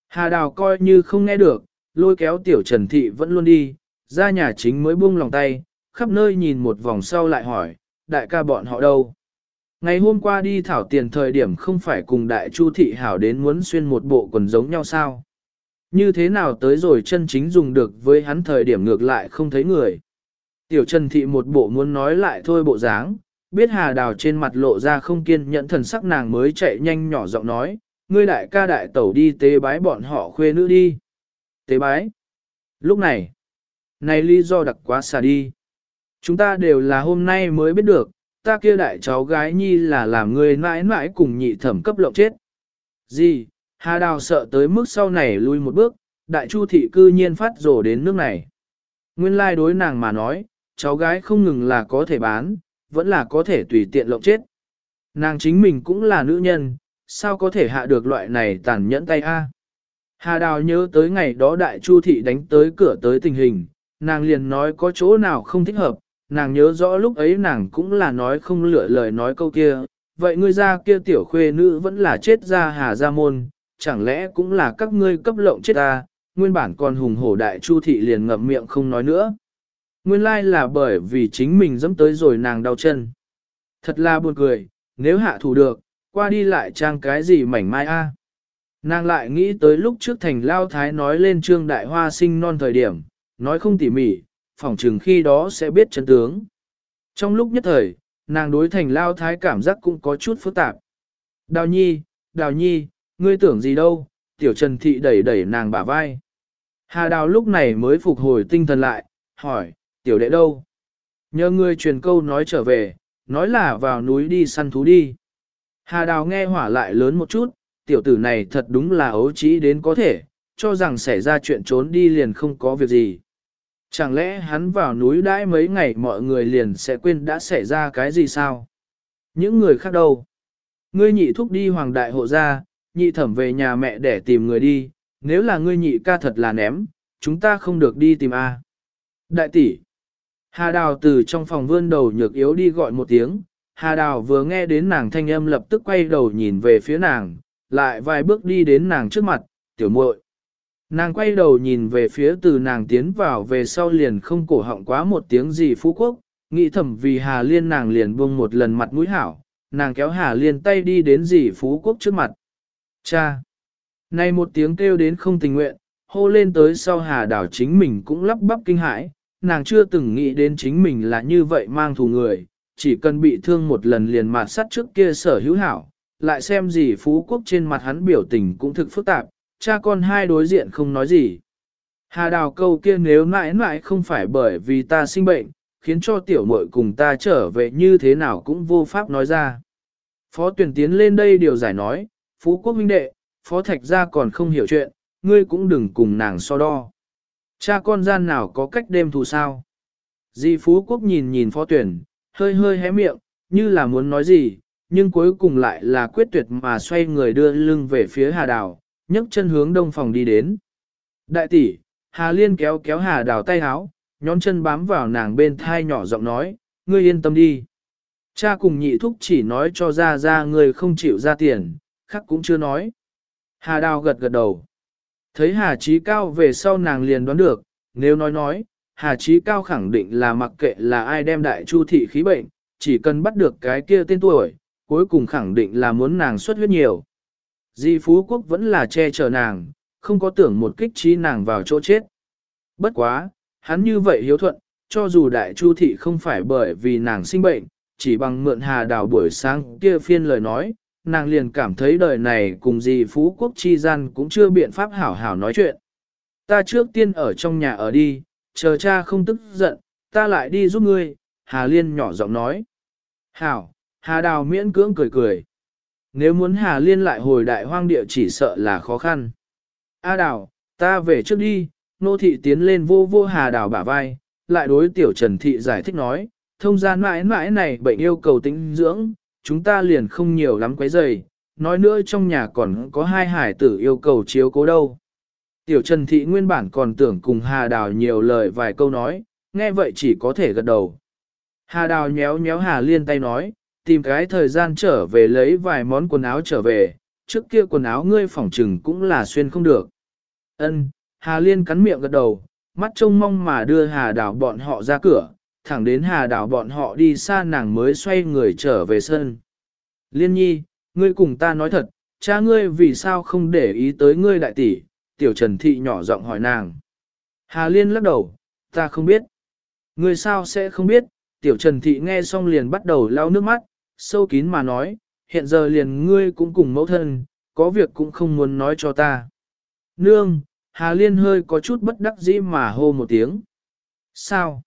Speaker 1: Hà Đào coi như không nghe được, lôi kéo tiểu trần thị vẫn luôn đi, ra nhà chính mới buông lòng tay, khắp nơi nhìn một vòng sau lại hỏi, đại ca bọn họ đâu? Ngày hôm qua đi thảo tiền thời điểm không phải cùng đại chu thị hảo đến muốn xuyên một bộ quần giống nhau sao? Như thế nào tới rồi chân chính dùng được với hắn thời điểm ngược lại không thấy người. Tiểu Trần Thị một bộ muốn nói lại thôi bộ dáng, biết Hà Đào trên mặt lộ ra không kiên nhẫn thần sắc nàng mới chạy nhanh nhỏ giọng nói, ngươi đại ca đại tẩu đi tế bái bọn họ khuê nữ đi. Tế bái. Lúc này, này lý do đặc quá xa đi. Chúng ta đều là hôm nay mới biết được, ta kia đại cháu gái nhi là làm người mãi mãi cùng nhị thẩm cấp lộng chết. Gì, Hà Đào sợ tới mức sau này lui một bước, đại chu thị cư nhiên phát rổ đến nước này. Nguyên lai đối nàng mà nói, cháu gái không ngừng là có thể bán, vẫn là có thể tùy tiện lộng chết. Nàng chính mình cũng là nữ nhân, sao có thể hạ được loại này tàn nhẫn tay a? Hà Đào nhớ tới ngày đó đại chu thị đánh tới cửa tới tình hình, nàng liền nói có chỗ nào không thích hợp, nàng nhớ rõ lúc ấy nàng cũng là nói không lựa lời nói câu kia, vậy ngươi ra kia tiểu khuê nữ vẫn là chết ra hà gia môn, chẳng lẽ cũng là các ngươi cấp lộng chết ta, nguyên bản còn hùng hổ đại chu thị liền ngậm miệng không nói nữa. Nguyên lai là bởi vì chính mình dẫm tới rồi nàng đau chân. Thật là buồn cười, nếu hạ thủ được, qua đi lại trang cái gì mảnh mai a. Nàng lại nghĩ tới lúc trước thành lao thái nói lên trương đại hoa sinh non thời điểm, nói không tỉ mỉ, phỏng chừng khi đó sẽ biết chân tướng. Trong lúc nhất thời, nàng đối thành lao thái cảm giác cũng có chút phức tạp. Đào nhi, đào nhi, ngươi tưởng gì đâu, tiểu trần thị đẩy đẩy nàng bả vai. Hà đào lúc này mới phục hồi tinh thần lại, hỏi, tiểu đệ đâu? Nhờ ngươi truyền câu nói trở về, nói là vào núi đi săn thú đi. Hà đào nghe hỏa lại lớn một chút, tiểu tử này thật đúng là ấu trí đến có thể, cho rằng xảy ra chuyện trốn đi liền không có việc gì. Chẳng lẽ hắn vào núi đãi mấy ngày mọi người liền sẽ quên đã xảy ra cái gì sao? Những người khác đâu? Ngươi nhị thúc đi hoàng đại hộ ra, nhị thẩm về nhà mẹ để tìm người đi, nếu là ngươi nhị ca thật là ném, chúng ta không được đi tìm A. Đại tỷ. Hà Đào từ trong phòng vươn đầu nhược yếu đi gọi một tiếng, Hà Đào vừa nghe đến nàng thanh âm lập tức quay đầu nhìn về phía nàng, lại vài bước đi đến nàng trước mặt, tiểu muội. Nàng quay đầu nhìn về phía từ nàng tiến vào về sau liền không cổ họng quá một tiếng gì phú quốc, nghĩ thầm vì Hà Liên nàng liền buông một lần mặt mũi hảo, nàng kéo Hà Liên tay đi đến dì phú quốc trước mặt. Cha! Này một tiếng kêu đến không tình nguyện, hô lên tới sau Hà Đảo chính mình cũng lắp bắp kinh hãi, nàng chưa từng nghĩ đến chính mình là như vậy mang thù người, chỉ cần bị thương một lần liền mạt sắt trước kia sở hữu hảo, lại xem gì phú quốc trên mặt hắn biểu tình cũng thực phức tạp, cha con hai đối diện không nói gì. Hà đào câu kia nếu mãi mãi không phải bởi vì ta sinh bệnh, khiến cho tiểu muội cùng ta trở về như thế nào cũng vô pháp nói ra. Phó tuyển tiến lên đây điều giải nói, phú quốc minh đệ, phó thạch gia còn không hiểu chuyện, ngươi cũng đừng cùng nàng so đo. Cha con gian nào có cách đêm thù sao? Di phú quốc nhìn nhìn phó tuyển, hơi hơi hé miệng, như là muốn nói gì, nhưng cuối cùng lại là quyết tuyệt mà xoay người đưa lưng về phía hà đào, nhấc chân hướng đông phòng đi đến. Đại tỷ, Hà Liên kéo kéo Hà Đào tay háo, nhón chân bám vào nàng bên thai nhỏ giọng nói, ngươi yên tâm đi. Cha cùng nhị thúc chỉ nói cho ra ra người không chịu ra tiền, khác cũng chưa nói. Hà Đào gật gật đầu. Thấy Hà Chí Cao về sau nàng liền đoán được, nếu nói nói, Hà Chí Cao khẳng định là mặc kệ là ai đem đại chu thị khí bệnh, chỉ cần bắt được cái kia tên tuổi, cuối cùng khẳng định là muốn nàng xuất huyết nhiều. Di Phú Quốc vẫn là che chở nàng, không có tưởng một kích trí nàng vào chỗ chết. Bất quá, hắn như vậy hiếu thuận, cho dù đại chu thị không phải bởi vì nàng sinh bệnh, chỉ bằng mượn hà đào buổi sáng kia phiên lời nói, nàng liền cảm thấy đời này cùng Di Phú Quốc chi gian cũng chưa biện pháp hảo hảo nói chuyện. Ta trước tiên ở trong nhà ở đi, chờ cha không tức giận, ta lại đi giúp ngươi, Hà Liên nhỏ giọng nói. Hảo, Hà Đào miễn cưỡng cười cười. Nếu muốn Hà Liên lại hồi đại hoang địa chỉ sợ là khó khăn. A Đào, ta về trước đi, nô thị tiến lên vô vô Hà Đào bả vai, lại đối tiểu Trần Thị giải thích nói, thông gian mãi mãi này bệnh yêu cầu tĩnh dưỡng, chúng ta liền không nhiều lắm quấy rầy, nói nữa trong nhà còn có hai hải tử yêu cầu chiếu cố đâu. Tiểu Trần Thị nguyên bản còn tưởng cùng Hà Đào nhiều lời vài câu nói, nghe vậy chỉ có thể gật đầu. Hà Đào nhéo nhéo Hà Liên tay nói, tìm cái thời gian trở về lấy vài món quần áo trở về, trước kia quần áo ngươi phỏng trừng cũng là xuyên không được. Ân, Hà Liên cắn miệng gật đầu, mắt trông mong mà đưa Hà đảo bọn họ ra cửa, thẳng đến Hà đảo bọn họ đi xa nàng mới xoay người trở về sân. Liên nhi, ngươi cùng ta nói thật, cha ngươi vì sao không để ý tới ngươi đại tỷ, tiểu trần thị nhỏ giọng hỏi nàng. Hà Liên lắc đầu, ta không biết. Ngươi sao sẽ không biết, tiểu trần thị nghe xong liền bắt đầu lau nước mắt, sâu kín mà nói, hiện giờ liền ngươi cũng cùng mẫu thân, có việc cũng không muốn nói cho ta. Nương, Hà Liên hơi có chút bất đắc dĩ mà hô một tiếng. Sao?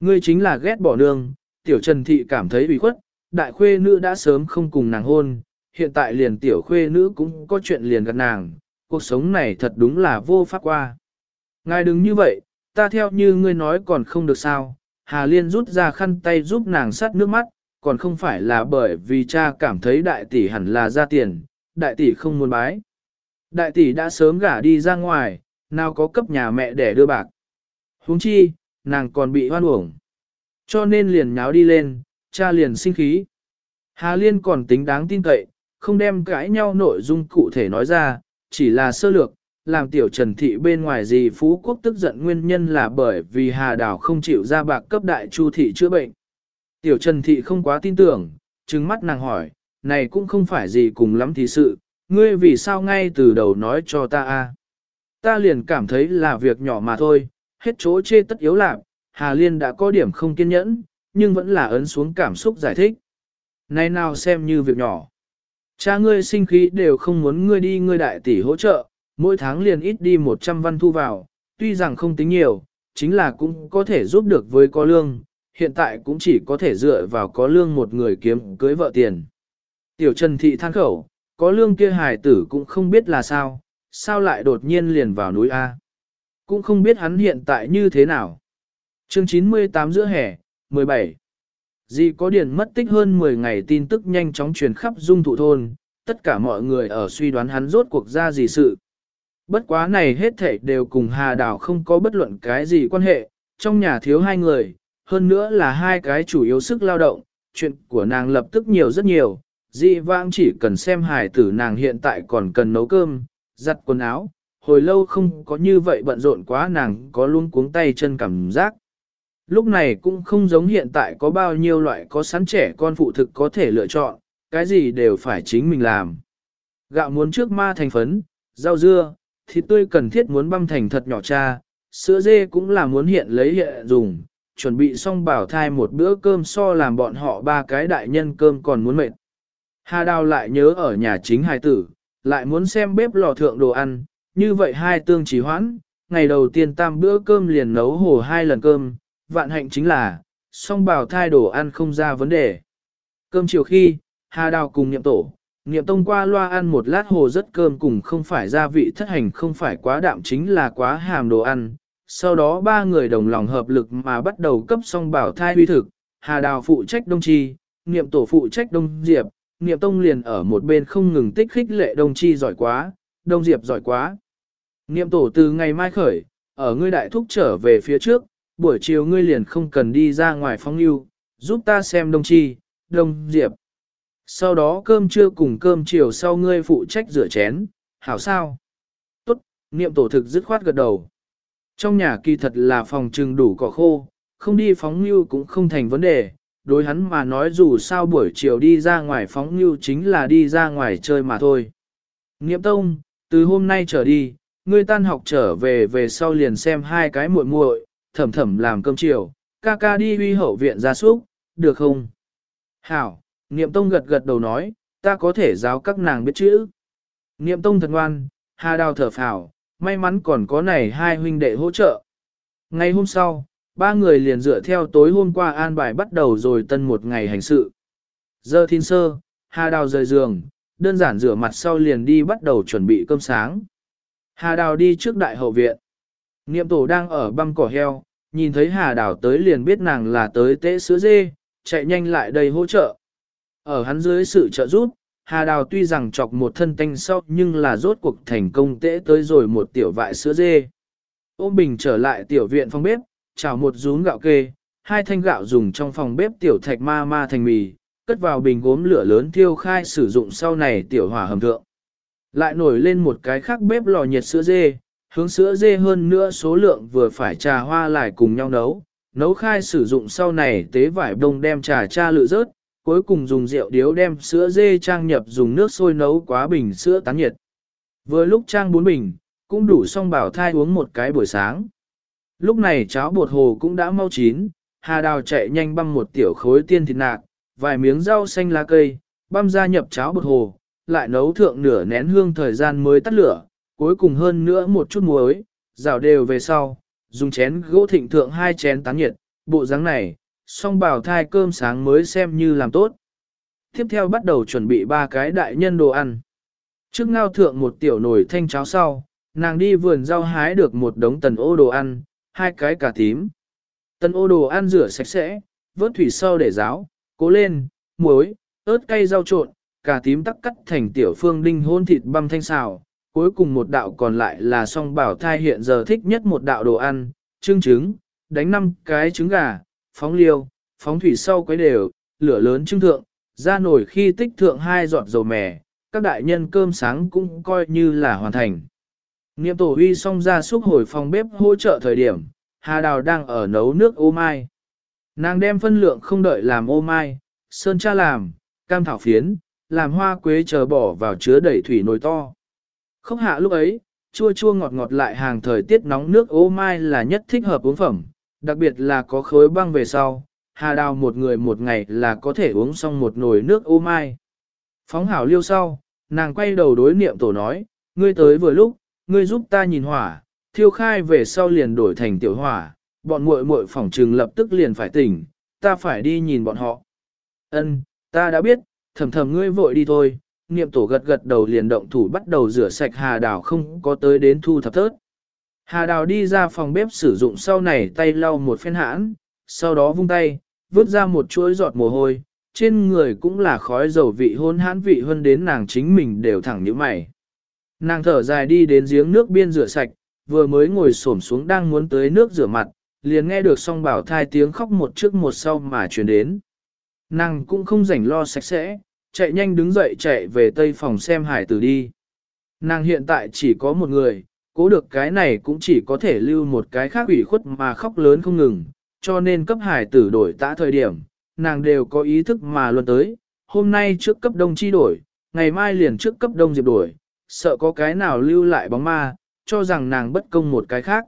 Speaker 1: Ngươi chính là ghét bỏ nương, tiểu trần thị cảm thấy bị khuất, đại khuê nữ đã sớm không cùng nàng hôn, hiện tại liền tiểu khuê nữ cũng có chuyện liền gặp nàng, cuộc sống này thật đúng là vô pháp qua. Ngài đừng như vậy, ta theo như ngươi nói còn không được sao, Hà Liên rút ra khăn tay giúp nàng sát nước mắt, còn không phải là bởi vì cha cảm thấy đại tỷ hẳn là ra tiền, đại tỷ không muốn bái. Đại tỷ đã sớm gả đi ra ngoài, nào có cấp nhà mẹ để đưa bạc. huống chi, nàng còn bị hoan uổng. Cho nên liền nháo đi lên, cha liền sinh khí. Hà Liên còn tính đáng tin cậy, không đem cãi nhau nội dung cụ thể nói ra, chỉ là sơ lược, làm tiểu trần thị bên ngoài gì phú quốc tức giận nguyên nhân là bởi vì Hà Đào không chịu ra bạc cấp đại chu thị chữa bệnh. Tiểu trần thị không quá tin tưởng, trừng mắt nàng hỏi, này cũng không phải gì cùng lắm thì sự, ngươi vì sao ngay từ đầu nói cho ta a? Ta liền cảm thấy là việc nhỏ mà thôi, hết chỗ chê tất yếu lạc, Hà Liên đã có điểm không kiên nhẫn, nhưng vẫn là ấn xuống cảm xúc giải thích. Này nào xem như việc nhỏ. Cha ngươi sinh khí đều không muốn ngươi đi ngươi đại tỷ hỗ trợ, mỗi tháng liền ít đi 100 văn thu vào, tuy rằng không tính nhiều, chính là cũng có thể giúp được với có lương, hiện tại cũng chỉ có thể dựa vào có lương một người kiếm cưới vợ tiền. Tiểu Trần Thị than khẩu, có lương kia hài tử cũng không biết là sao, sao lại đột nhiên liền vào núi A. Cũng không biết hắn hiện tại như thế nào. Chương 98 giữa hè, 17. Dì có điển mất tích hơn 10 ngày tin tức nhanh chóng truyền khắp dung thụ thôn, tất cả mọi người ở suy đoán hắn rốt cuộc ra gì sự. Bất quá này hết thảy đều cùng Hà Đào không có bất luận cái gì quan hệ, trong nhà thiếu hai người, hơn nữa là hai cái chủ yếu sức lao động, chuyện của nàng lập tức nhiều rất nhiều, dị vãng chỉ cần xem hài tử nàng hiện tại còn cần nấu cơm, giặt quần áo, hồi lâu không có như vậy bận rộn quá nàng có luôn cuống tay chân cảm giác. Lúc này cũng không giống hiện tại có bao nhiêu loại có sẵn trẻ con phụ thực có thể lựa chọn, cái gì đều phải chính mình làm. Gạo muốn trước ma thành phấn, rau dưa, thịt tươi cần thiết muốn băm thành thật nhỏ cha, sữa dê cũng là muốn hiện lấy hiện dùng, chuẩn bị xong bảo thai một bữa cơm so làm bọn họ ba cái đại nhân cơm còn muốn mệt. Hà Đào lại nhớ ở nhà chính hài tử, lại muốn xem bếp lò thượng đồ ăn, như vậy hai tương chỉ hoãn, ngày đầu tiên tam bữa cơm liền nấu hồ hai lần cơm, vạn hạnh chính là, song bảo thai đồ ăn không ra vấn đề. Cơm chiều khi, Hà Đào cùng niệm tổ, niệm tông qua loa ăn một lát hồ rất cơm cùng không phải gia vị thất hành không phải quá đạm chính là quá hàm đồ ăn. Sau đó ba người đồng lòng hợp lực mà bắt đầu cấp song bảo thai huy thực, Hà Đào phụ trách Đông Chi, niệm tổ phụ trách Đông Diệp, niệm tông liền ở một bên không ngừng tích khích lệ Đông Chi giỏi quá, Đông Diệp giỏi quá. Niệm tổ từ ngày mai khởi, ở ngươi đại thúc trở về phía trước, buổi chiều ngươi liền không cần đi ra ngoài phong lưu, giúp ta xem Đông Chi, Đông Diệp. Sau đó cơm trưa cùng cơm chiều sau ngươi phụ trách rửa chén, hảo sao? Tốt, niệm tổ thực dứt khoát gật đầu. Trong nhà kỳ thật là phòng trừng đủ cỏ khô, không đi phóng lưu cũng không thành vấn đề. Đối hắn mà nói dù sao buổi chiều đi ra ngoài phóng lưu chính là đi ra ngoài chơi mà thôi. Niệm tông, từ hôm nay trở đi, ngươi tan học trở về về sau liền xem hai cái muội muội, thầm thầm làm cơm chiều, ca ca đi huy hậu viện gia súc, được không? Hảo, Niệm Tông gật gật đầu nói, ta có thể giáo các nàng biết chữ. Niệm Tông thật ngoan, Hà Đào thở phào, may mắn còn có này hai huynh đệ hỗ trợ. Ngày hôm sau, ba người liền dựa theo tối hôm qua an bài bắt đầu rồi tân một ngày hành sự. Giờ thiên sơ, Hà Đào rời giường, đơn giản rửa mặt sau liền đi bắt đầu chuẩn bị cơm sáng. Hà Đào đi trước đại hậu viện. Niệm tổ đang ở băm cỏ heo, nhìn thấy Hà Đào tới liền biết nàng là tới tế sữa dê, chạy nhanh lại đây hỗ trợ. Ở hắn dưới sự trợ giúp, Hà Đào tuy rằng chọc một thân tanh sau nhưng là rốt cuộc thành công tễ tới rồi một tiểu vại sữa dê. Ôm bình trở lại tiểu viện phòng bếp, chảo một rún gạo kê, hai thanh gạo dùng trong phòng bếp tiểu thạch ma ma thành mì, cất vào bình gốm lửa lớn thiêu khai sử dụng sau này tiểu hỏa hầm thượng. Lại nổi lên một cái khác bếp lò nhiệt sữa dê, hướng sữa dê hơn nữa số lượng vừa phải trà hoa lại cùng nhau nấu, nấu khai sử dụng sau này tế vải đông đem trà cha lựa rớt, cuối cùng dùng rượu điếu đem sữa dê trang nhập dùng nước sôi nấu quá bình sữa tán nhiệt. Vừa lúc trang bốn bình, cũng đủ xong bảo thai uống một cái buổi sáng. Lúc này cháo bột hồ cũng đã mau chín, Hà Đào chạy nhanh băm một tiểu khối tiên thịt nạc, vài miếng rau xanh lá cây, băm ra nhập cháo bột hồ, lại nấu thượng nửa nén hương thời gian mới tắt lửa, cuối cùng hơn nữa một chút muối, rào đều về sau, dùng chén gỗ thịnh thượng hai chén tán nhiệt, bộ dáng này, Song bảo thai cơm sáng mới xem như làm tốt. Tiếp theo bắt đầu chuẩn bị ba cái đại nhân đồ ăn. Trước ngao thượng một tiểu nồi thanh cháo sau, nàng đi vườn rau hái được một đống tần ô đồ ăn, hai cái cà tím. Tần ô đồ ăn rửa sạch sẽ, vớt thủy sâu để ráo, cố lên, muối, ớt cay rau trộn, cà tím tắc cắt thành tiểu phương đinh hôn thịt băm thanh xào. Cuối cùng một đạo còn lại là song bảo thai hiện giờ thích nhất một đạo đồ ăn, trưng trứng, đánh năm cái trứng gà, phóng liêu, phóng thủy sau quấy đều, lửa lớn trưng thượng, ra nổi khi tích thượng hai giọt dầu mè, các đại nhân cơm sáng cũng coi như là hoàn thành. Niệm tổ huy xong ra xúc hồi phòng bếp hỗ trợ thời điểm, Hà Đào đang ở nấu nước ô mai. Nàng đem phân lượng không đợi làm ô mai, sơn cha làm, cam thảo phiến, làm hoa quế chờ bỏ vào chứa đầy thủy nồi to. Không hạ lúc ấy, chua chua ngọt ngọt lại hàng thời tiết nóng nước ô mai là nhất thích hợp uống phẩm, đặc biệt là có khối băng về sau, Hà Đào một người một ngày là có thể uống xong một nồi nước ô mai. Phóng hảo liêu sau, nàng quay đầu đối niệm tổ nói, ngươi tới vừa lúc, ngươi giúp ta nhìn hỏa, thiêu khai về sau liền đổi thành tiểu hỏa, bọn muội muội phỏng trừng lập tức liền phải tỉnh, ta phải đi nhìn bọn họ. Ân, ta đã biết, thầm thầm ngươi vội đi thôi, niệm tổ gật gật đầu liền động thủ bắt đầu rửa sạch hà đào không có tới đến thu thập thớt. Hà đào đi ra phòng bếp sử dụng sau này tay lau một phen hãn, sau đó vung tay, vứt ra một chuỗi giọt mồ hôi, trên người cũng là khói dầu vị hôn hãn vị hơn đến nàng chính mình đều thẳng như mày. Nàng thở dài đi đến giếng nước biên rửa sạch, vừa mới ngồi xổm xuống đang muốn tới nước rửa mặt, liền nghe được song bảo thai tiếng khóc một trước một sau mà truyền đến. Nàng cũng không rảnh lo sạch sẽ, chạy nhanh đứng dậy chạy về tây phòng xem hải tử đi. Nàng hiện tại chỉ có một người, cố được cái này cũng chỉ có thể lưu một cái khác ủy khuất mà khóc lớn không ngừng, cho nên cấp hải tử đổi tã thời điểm, nàng đều có ý thức mà luôn tới, hôm nay trước cấp đông chi đổi, ngày mai liền trước cấp đông diệp đổi, sợ có cái nào lưu lại bóng ma, cho rằng nàng bất công một cái khác.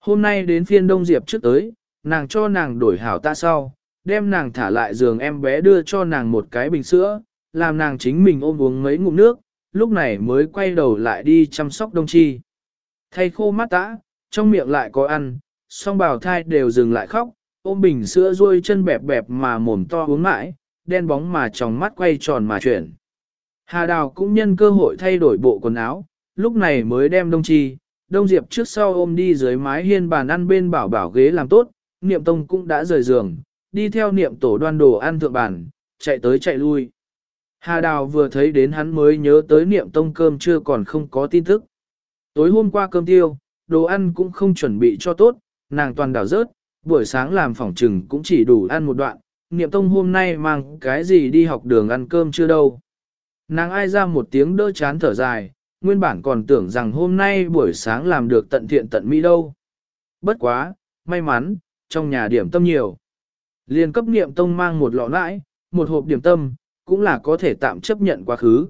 Speaker 1: Hôm nay đến phiên đông diệp trước tới, nàng cho nàng đổi hảo ta sau, đem nàng thả lại giường em bé đưa cho nàng một cái bình sữa, làm nàng chính mình ôm uống mấy ngụm nước, lúc này mới quay đầu lại đi chăm sóc đông chi. Thay khô mắt tã, trong miệng lại có ăn, song bào thai đều dừng lại khóc, ôm bình sữa ruôi chân bẹp bẹp mà mồm to uống mãi, đen bóng mà trong mắt quay tròn mà chuyển. Hà Đào cũng nhân cơ hội thay đổi bộ quần áo, lúc này mới đem đông chi, đông diệp trước sau ôm đi dưới mái hiên bàn ăn bên bảo bảo ghế làm tốt, niệm tông cũng đã rời giường, đi theo niệm tổ đoan đồ ăn thượng bàn, chạy tới chạy lui. Hà Đào vừa thấy đến hắn mới nhớ tới niệm tông cơm chưa còn không có tin tức. Tối hôm qua cơm tiêu, đồ ăn cũng không chuẩn bị cho tốt, nàng toàn đảo rớt, buổi sáng làm phòng trừng cũng chỉ đủ ăn một đoạn, niệm tông hôm nay mang cái gì đi học đường ăn cơm chưa đâu. Nàng ai ra một tiếng đỡ chán thở dài, nguyên bản còn tưởng rằng hôm nay buổi sáng làm được tận thiện tận mỹ đâu. Bất quá, may mắn, trong nhà điểm tâm nhiều. Liên cấp niệm tông mang một lọ nãi, một hộp điểm tâm, cũng là có thể tạm chấp nhận quá khứ.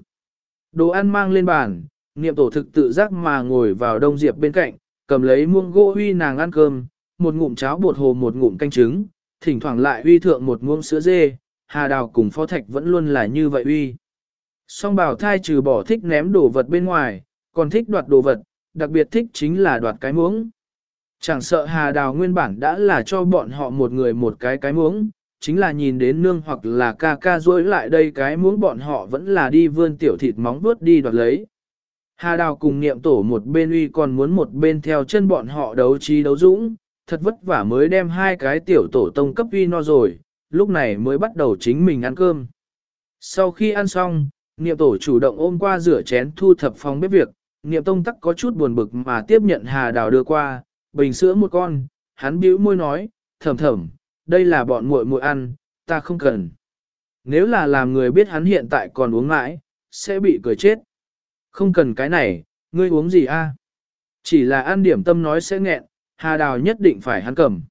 Speaker 1: Đồ ăn mang lên bàn, niệm tổ thực tự giác mà ngồi vào đông diệp bên cạnh, cầm lấy muông gỗ huy nàng ăn cơm, một ngụm cháo bột hồ một ngụm canh trứng, thỉnh thoảng lại huy thượng một muông sữa dê, hà đào cùng phó thạch vẫn luôn là như vậy huy. Song bảo thai trừ bỏ thích ném đồ vật bên ngoài, còn thích đoạt đồ vật, đặc biệt thích chính là đoạt cái muỗng. Chẳng sợ hà đào nguyên bản đã là cho bọn họ một người một cái cái muỗng, chính là nhìn đến nương hoặc là ca ca rối lại đây cái muỗng bọn họ vẫn là đi vươn tiểu thịt móng vuốt đi đoạt lấy. Hà đào cùng niệm tổ một bên uy còn muốn một bên theo chân bọn họ đấu trí đấu dũng, thật vất vả mới đem hai cái tiểu tổ tông cấp uy no rồi, lúc này mới bắt đầu chính mình ăn cơm. Sau khi ăn xong, niệm tổ chủ động ôm qua rửa chén thu thập phòng bếp việc, niệm tông tắc có chút buồn bực mà tiếp nhận hà đào đưa qua, bình sữa một con, hắn bĩu môi nói, thầm thầm, đây là bọn muội muội ăn, ta không cần. Nếu là làm người biết hắn hiện tại còn uống mãi, sẽ bị cười chết. Không cần cái này, ngươi uống gì a? Chỉ là ăn điểm tâm nói sẽ nghẹn, hà đào nhất định phải hắn cầm.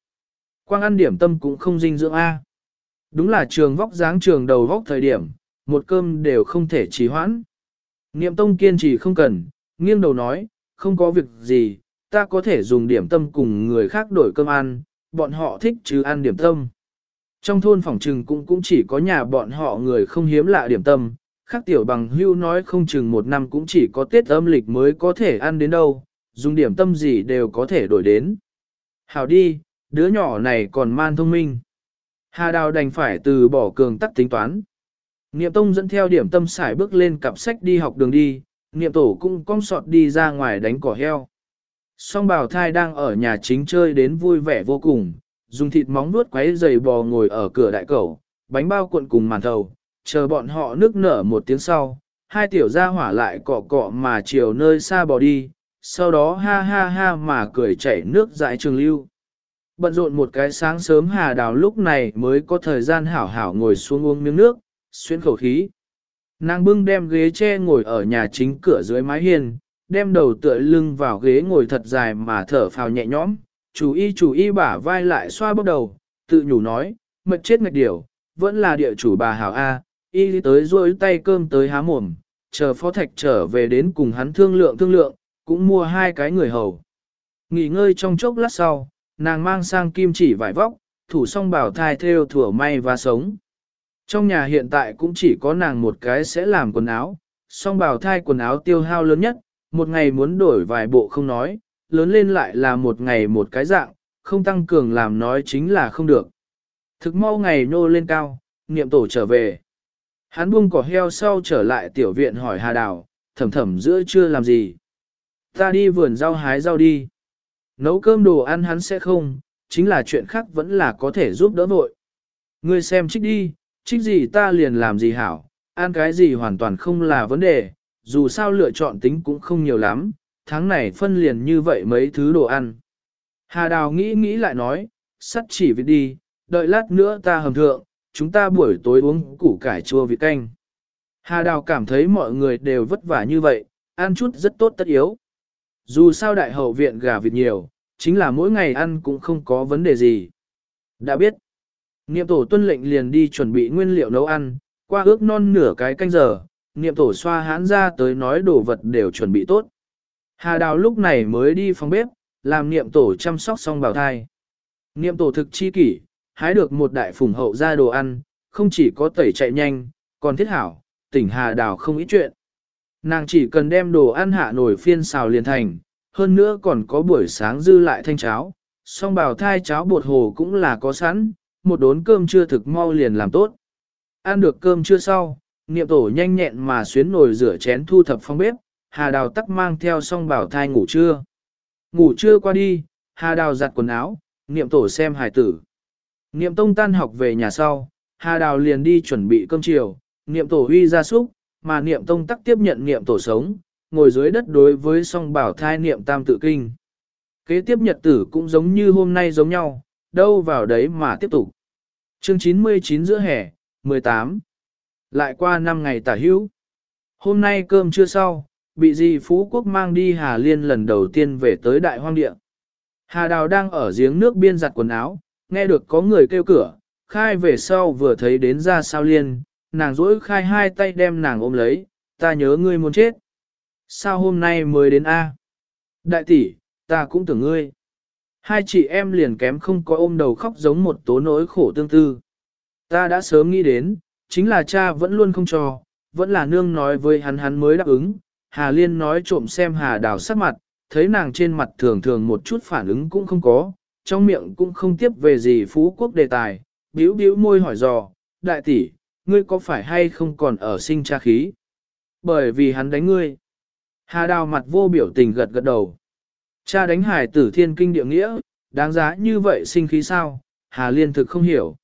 Speaker 1: Quang ăn điểm tâm cũng không dinh dưỡng a. Đúng là trường vóc dáng trường đầu vóc thời điểm, một cơm đều không thể trì hoãn. Niệm tông kiên trì không cần, nghiêng đầu nói, không có việc gì, ta có thể dùng điểm tâm cùng người khác đổi cơm ăn, bọn họ thích chứ ăn điểm tâm. Trong thôn phòng trừng cũng cũng chỉ có nhà bọn họ người không hiếm lạ điểm tâm, khác tiểu bằng hưu nói không chừng một năm cũng chỉ có tiết âm lịch mới có thể ăn đến đâu, dùng điểm tâm gì đều có thể đổi đến. Hảo đi, đứa nhỏ này còn man thông minh. Hà Đào đành phải từ bỏ cường tắc tính toán. Niệm Tông dẫn theo điểm tâm xài bước lên cặp sách đi học đường đi, Niệm Tổ cũng cong sọt đi ra ngoài đánh cỏ heo. Song bảo thai đang ở nhà chính chơi đến vui vẻ vô cùng, dùng thịt móng nuốt quấy dày bò ngồi ở cửa đại cẩu, bánh bao cuộn cùng màn thầu, chờ bọn họ nước nở một tiếng sau, hai tiểu gia hỏa lại cọ cọ mà chiều nơi xa bỏ đi, sau đó ha ha ha mà cười chảy nước dại trường lưu. Bận rộn một cái sáng sớm Hà Đào lúc này mới có thời gian hảo hảo ngồi xuống uống miếng nước, xuyên khẩu khí. Nàng bưng đem ghế che ngồi ở nhà chính cửa dưới mái hiên, đem đầu tựa lưng vào ghế ngồi thật dài mà thở phào nhẹ nhõm, chủ y chủ y bả vai lại xoa bốc đầu, tự nhủ nói, mệt chết ngạch điểu, vẫn là địa chủ bà hảo A, y tới rôi tay cơm tới há mồm, chờ phó thạch trở về đến cùng hắn thương lượng thương lượng, cũng mua hai cái người hầu. Nghỉ ngơi trong chốc lát sau, nàng mang sang kim chỉ vải vóc, thủ song bảo thai theo thủa may và sống. Trong nhà hiện tại cũng chỉ có nàng một cái sẽ làm quần áo, song bảo thai quần áo tiêu hao lớn nhất, một ngày muốn đổi vài bộ không nói, lớn lên lại là một ngày một cái dạng, không tăng cường làm nói chính là không được. Thực mau ngày nô lên cao, niệm tổ trở về. Hắn buông cỏ heo sau trở lại tiểu viện hỏi Hà Đào, thầm thầm giữa chưa làm gì. Ta đi vườn rau hái rau đi. Nấu cơm đồ ăn hắn sẽ không, chính là chuyện khác vẫn là có thể giúp đỡ vội. Ngươi xem trích đi, trích gì ta liền làm gì hảo, ăn cái gì hoàn toàn không là vấn đề, dù sao lựa chọn tính cũng không nhiều lắm, tháng này phân liền như vậy mấy thứ đồ ăn. Hà Đào nghĩ nghĩ lại nói, sắt chỉ việc đi, đợi lát nữa ta hầm thượng, chúng ta buổi tối uống củ cải chua vị canh. Hà Đào cảm thấy mọi người đều vất vả như vậy, ăn chút rất tốt tất yếu. Dù sao đại hậu viện gà vịt nhiều, chính là mỗi ngày ăn cũng không có vấn đề gì. Đã biết, niệm tổ tuân lệnh liền đi chuẩn bị nguyên liệu nấu ăn, qua ước non nửa cái canh giờ, niệm tổ xoa hãn ra tới nói đồ vật đều chuẩn bị tốt. Hà Đào lúc này mới đi phòng bếp, làm niệm tổ chăm sóc xong bào thai. Niệm tổ thực chi kỷ, hái được một đại phùng hậu ra đồ ăn, không chỉ có tẩy chạy nhanh, còn thiết hảo, tỉnh Hà Đào không ít chuyện. Nàng chỉ cần đem đồ ăn hạ nổi phiên xào liền thành, hơn nữa còn có buổi sáng dư lại thanh cháo, song bào thai cháo bột hồ cũng là có sẵn, một đốn cơm chưa thực mau liền làm tốt. Ăn được cơm chưa sau, niệm tổ nhanh nhẹn mà xuyến nồi rửa chén thu thập phong bếp, Hà Đào tắc mang theo song bảo thai ngủ trưa. Ngủ trưa qua đi, Hà Đào giặt quần áo, niệm tổ xem hài tử. Niệm tông tan học về nhà sau, Hà Đào liền đi chuẩn bị cơm chiều, niệm tổ huy ra súc, mà niệm tông tắc tiếp nhận niệm tổ sống, ngồi dưới đất đối với song bảo thai niệm tam tự kinh. Kế tiếp nhật tử cũng giống như hôm nay giống nhau, đâu vào đấy mà tiếp tục. Chương 99 giữa hè, 18. Lại qua 5 ngày tả hữu. Hôm nay cơm chưa sau, bị gì Phú Quốc mang đi Hà Liên lần đầu tiên về tới Đại Hoang Địa. Hà Đào đang ở giếng nước biên giặt quần áo, nghe được có người kêu cửa, khai về sau vừa thấy đến ra sao Liên, nàng dỗi khai hai tay đem nàng ôm lấy, ta nhớ ngươi muốn chết. Sao hôm nay mới đến A? Đại tỷ, ta cũng tưởng ngươi. Hai chị em liền kém không có ôm đầu khóc giống một tố nỗi khổ tương tư. Ta đã sớm nghĩ đến, chính là cha vẫn luôn không cho, vẫn là nương nói với hắn hắn mới đáp ứng, Hà Liên nói trộm xem Hà Đào sắc mặt, thấy nàng trên mặt thường thường một chút phản ứng cũng không có, trong miệng cũng không tiếp về gì phú quốc đề tài, bĩu bĩu môi hỏi dò, đại tỷ, ngươi có phải hay không còn ở sinh cha khí? Bởi vì hắn đánh ngươi. Hà Đào mặt vô biểu tình gật gật đầu. Cha đánh hải tử thiên kinh địa nghĩa, đáng giá như vậy sinh khí sao? Hà Liên thực không hiểu.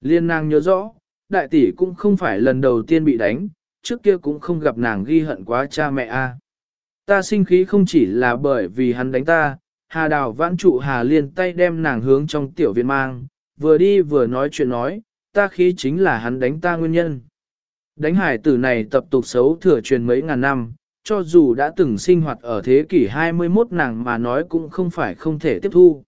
Speaker 1: Liên nàng nhớ rõ, đại tỷ cũng không phải lần đầu tiên bị đánh, trước kia cũng không gặp nàng ghi hận quá cha mẹ a. Ta sinh khí không chỉ là bởi vì hắn đánh ta, Hà Đào vãn trụ Hà Liên tay đem nàng hướng trong tiểu viện mang, vừa đi vừa nói chuyện nói, ta khí chính là hắn đánh ta nguyên nhân. Đánh hải tử này tập tục xấu thừa truyền mấy ngàn năm, cho dù đã từng sinh hoạt ở thế kỷ 21 nàng mà nói cũng không phải không thể tiếp thu.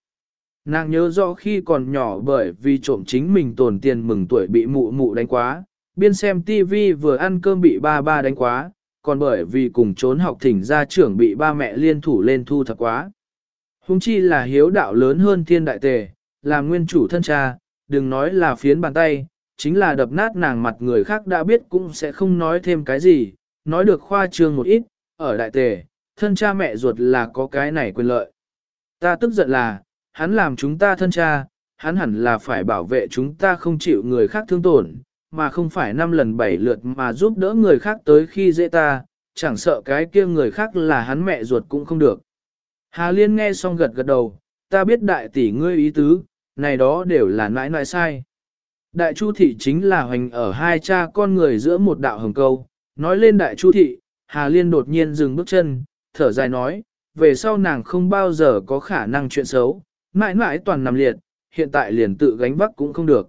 Speaker 1: Nàng nhớ rõ khi còn nhỏ bởi vì trộm chính mình tồn tiền mừng tuổi bị mụ mụ đánh quá, biên xem tivi vừa ăn cơm bị ba ba đánh quá, còn bởi vì cùng trốn học thỉnh gia trưởng bị ba mẹ liên thủ lên thu thật quá. Hùng chi là hiếu đạo lớn hơn thiên đại tề, là nguyên chủ thân cha, đừng nói là phiến bàn tay, chính là đập nát nàng mặt người khác đã biết cũng sẽ không nói thêm cái gì, nói được khoa trương một ít, ở đại tề, thân cha mẹ ruột là có cái này quyền lợi. Ta tức giận là, hắn làm chúng ta thân cha, hắn hẳn là phải bảo vệ chúng ta không chịu người khác thương tổn, mà không phải năm lần bảy lượt mà giúp đỡ người khác tới khi dễ ta, chẳng sợ cái kia người khác là hắn mẹ ruột cũng không được. Hà Liên nghe xong gật gật đầu, ta biết đại tỷ ngươi ý tứ, này đó đều là nãi nãi sai. Đại Chu Thị chính là hoành ở hai cha con người giữa một đạo hồng câu, nói lên Đại Chu Thị, Hà Liên đột nhiên dừng bước chân, thở dài nói, về sau nàng không bao giờ có khả năng chuyện xấu, mãi mãi toàn nằm liệt, hiện tại liền tự gánh vác cũng không được.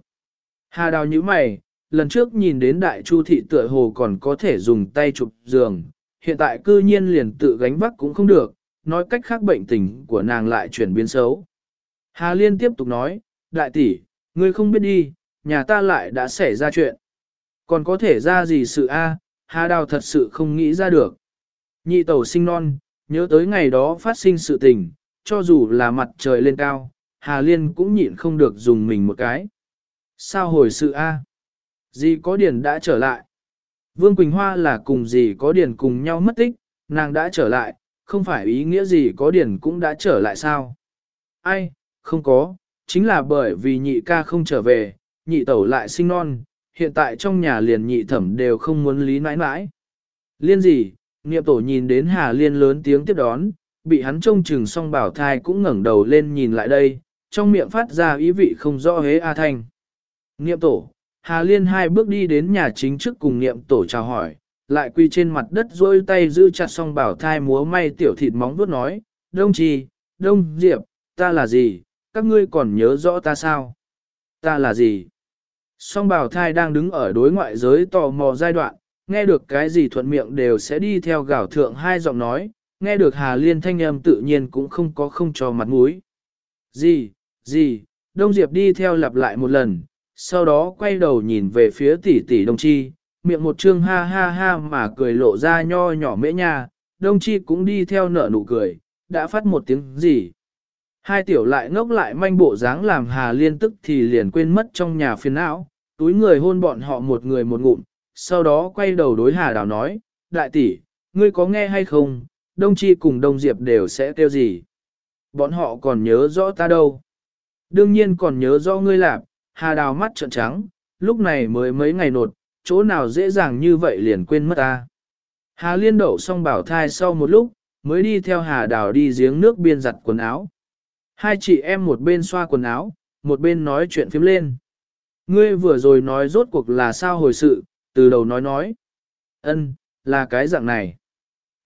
Speaker 1: Hà đào nhíu mày, lần trước nhìn đến đại chu thị tựa hồ còn có thể dùng tay chụp giường, hiện tại cư nhiên liền tự gánh vác cũng không được, nói cách khác bệnh tình của nàng lại chuyển biến xấu. Hà Liên tiếp tục nói, đại tỷ, ngươi không biết đi, nhà ta lại đã xảy ra chuyện. Còn có thể ra gì sự a? Hà Đào thật sự không nghĩ ra được. Nhị tẩu sinh non, nhớ tới ngày đó phát sinh sự tình, cho dù là mặt trời lên cao, Hà Liên cũng nhịn không được dùng mình một cái. Sao hồi sự a? Dì có điển đã trở lại. Vương Quỳnh Hoa là cùng dì có điển cùng nhau mất tích, nàng đã trở lại, không phải ý nghĩa gì có điển cũng đã trở lại sao? Ai, không có, chính là bởi vì nhị ca không trở về, nhị tẩu lại sinh non, hiện tại trong nhà liền nhị thẩm đều không muốn lý mãi mãi. Liên gì, niệm tổ nhìn đến Hà Liên lớn tiếng tiếp đón, bị hắn trông chừng xong bảo thai cũng ngẩng đầu lên nhìn lại đây, trong miệng phát ra ý vị không rõ hế A Thanh. Niệm tổ, Hà Liên hai bước đi đến nhà chính trước cùng niệm tổ chào hỏi, lại quỳ trên mặt đất rôi tay giữ chặt song bảo thai múa may tiểu thịt móng vuốt nói, Đông Trì, Đông Diệp, ta là gì, các ngươi còn nhớ rõ ta sao? Ta là gì? Song bảo thai đang đứng ở đối ngoại giới tò mò giai đoạn, nghe được cái gì thuận miệng đều sẽ đi theo gạo thượng hai giọng nói, nghe được Hà Liên thanh âm tự nhiên cũng không có không cho mặt mũi. Gì, gì, Đông Diệp đi theo lặp lại một lần, sau đó quay đầu nhìn về phía tỷ tỷ Đông Chi, miệng một trương ha ha ha mà cười lộ ra nho nhỏ mễ nha, Đông Chi cũng đi theo nở nụ cười, đã phát một tiếng gì. Hai tiểu lại ngốc lại manh bộ dáng làm Hà Liên tức thì liền quên mất trong nhà phiền não, túi người hôn bọn họ một người một ngụm, sau đó quay đầu đối Hà Đào nói, đại tỷ, ngươi có nghe hay không, Đông Chi cùng Đông Diệp đều sẽ kêu gì? Bọn họ còn nhớ rõ ta đâu? Đương nhiên còn nhớ rõ ngươi lạp, Hà Đào mắt trợn trắng, lúc này mới mấy ngày nột, chỗ nào dễ dàng như vậy liền quên mất ta. Hà Liên đậu xong bảo thai sau một lúc, mới đi theo Hà Đào đi giếng nước biên giặt quần áo. Hai chị em một bên xoa quần áo, một bên nói chuyện phím lên. Ngươi vừa rồi nói rốt cuộc là sao hồi sự, từ đầu nói nói. Ân, là cái dạng này.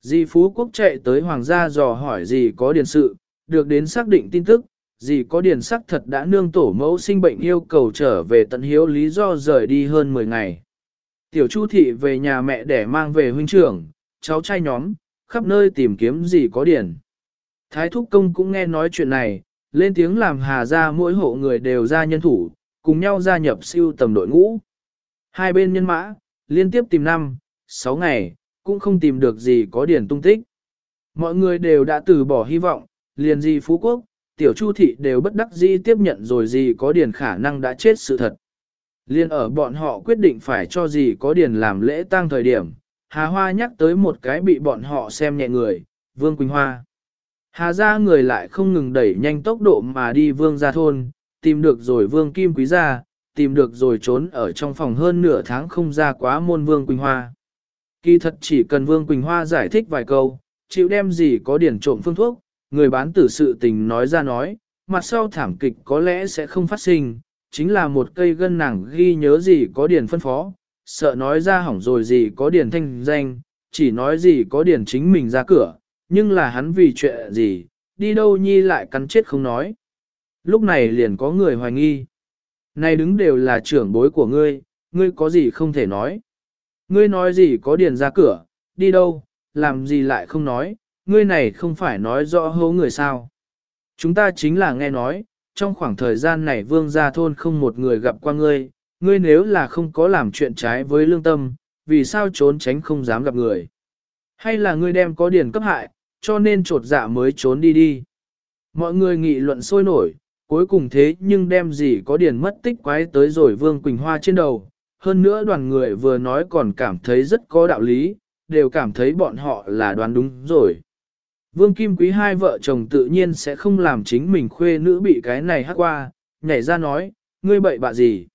Speaker 1: Di Phú Quốc chạy tới Hoàng gia dò hỏi gì có điền sự, được đến xác định tin tức, gì có điền sắc thật đã nương tổ mẫu sinh bệnh yêu cầu trở về tận hiếu lý do rời đi hơn 10 ngày. Tiểu Chu Thị về nhà mẹ để mang về huynh trưởng, cháu trai nhóm, khắp nơi tìm kiếm gì có điển. Thái Thúc Công cũng nghe nói chuyện này, lên tiếng làm hà ra mỗi hộ người đều ra nhân thủ, cùng nhau gia nhập siêu tầm đội ngũ. Hai bên nhân mã, liên tiếp tìm năm, sáu ngày, cũng không tìm được gì có điển tung tích. Mọi người đều đã từ bỏ hy vọng, liền gì phú quốc, tiểu chu thị đều bất đắc dĩ tiếp nhận rồi gì có điển khả năng đã chết sự thật. Liên ở bọn họ quyết định phải cho gì có điển làm lễ tang thời điểm, Hà Hoa nhắc tới một cái bị bọn họ xem nhẹ người, Vương Quỳnh Hoa. Hà ra người lại không ngừng đẩy nhanh tốc độ mà đi Vương ra thôn, tìm được rồi Vương Kim Quý ra, tìm được rồi trốn ở trong phòng hơn nửa tháng không ra quá môn Vương Quỳnh Hoa. Kỳ thật chỉ cần Vương Quỳnh Hoa giải thích vài câu, chịu đem gì có điển trộm phương thuốc, người bán tử sự tình nói ra nói, mặt sau thảm kịch có lẽ sẽ không phát sinh, chính là một cây gân nàng ghi nhớ gì có điển phân phó, sợ nói ra hỏng rồi gì có điển thanh danh, chỉ nói gì có điển chính mình ra cửa, nhưng là hắn vì chuyện gì, đi đâu nhi lại cắn chết không nói. Lúc này liền có người hoài nghi. Này đứng đều là trưởng bối của ngươi, ngươi có gì không thể nói. Ngươi nói gì có điền ra cửa, đi đâu, làm gì lại không nói, ngươi này không phải nói rõ hố người sao. Chúng ta chính là nghe nói, trong khoảng thời gian này vương gia thôn không một người gặp qua ngươi, ngươi nếu là không có làm chuyện trái với lương tâm, vì sao trốn tránh không dám gặp người. Hay là ngươi đem có điển cấp hại, cho nên trột dạ mới trốn đi đi. Mọi người nghị luận sôi nổi, cuối cùng thế nhưng đem gì có điển mất tích quái tới rồi Vương Quỳnh Hoa trên đầu. Hơn nữa đoàn người vừa nói còn cảm thấy rất có đạo lý, đều cảm thấy bọn họ là đoán đúng rồi. Vương Kim Quý hai vợ chồng tự nhiên sẽ không làm chính mình khuê nữ bị cái này hát qua, nhảy ra nói, ngươi bậy bạ gì?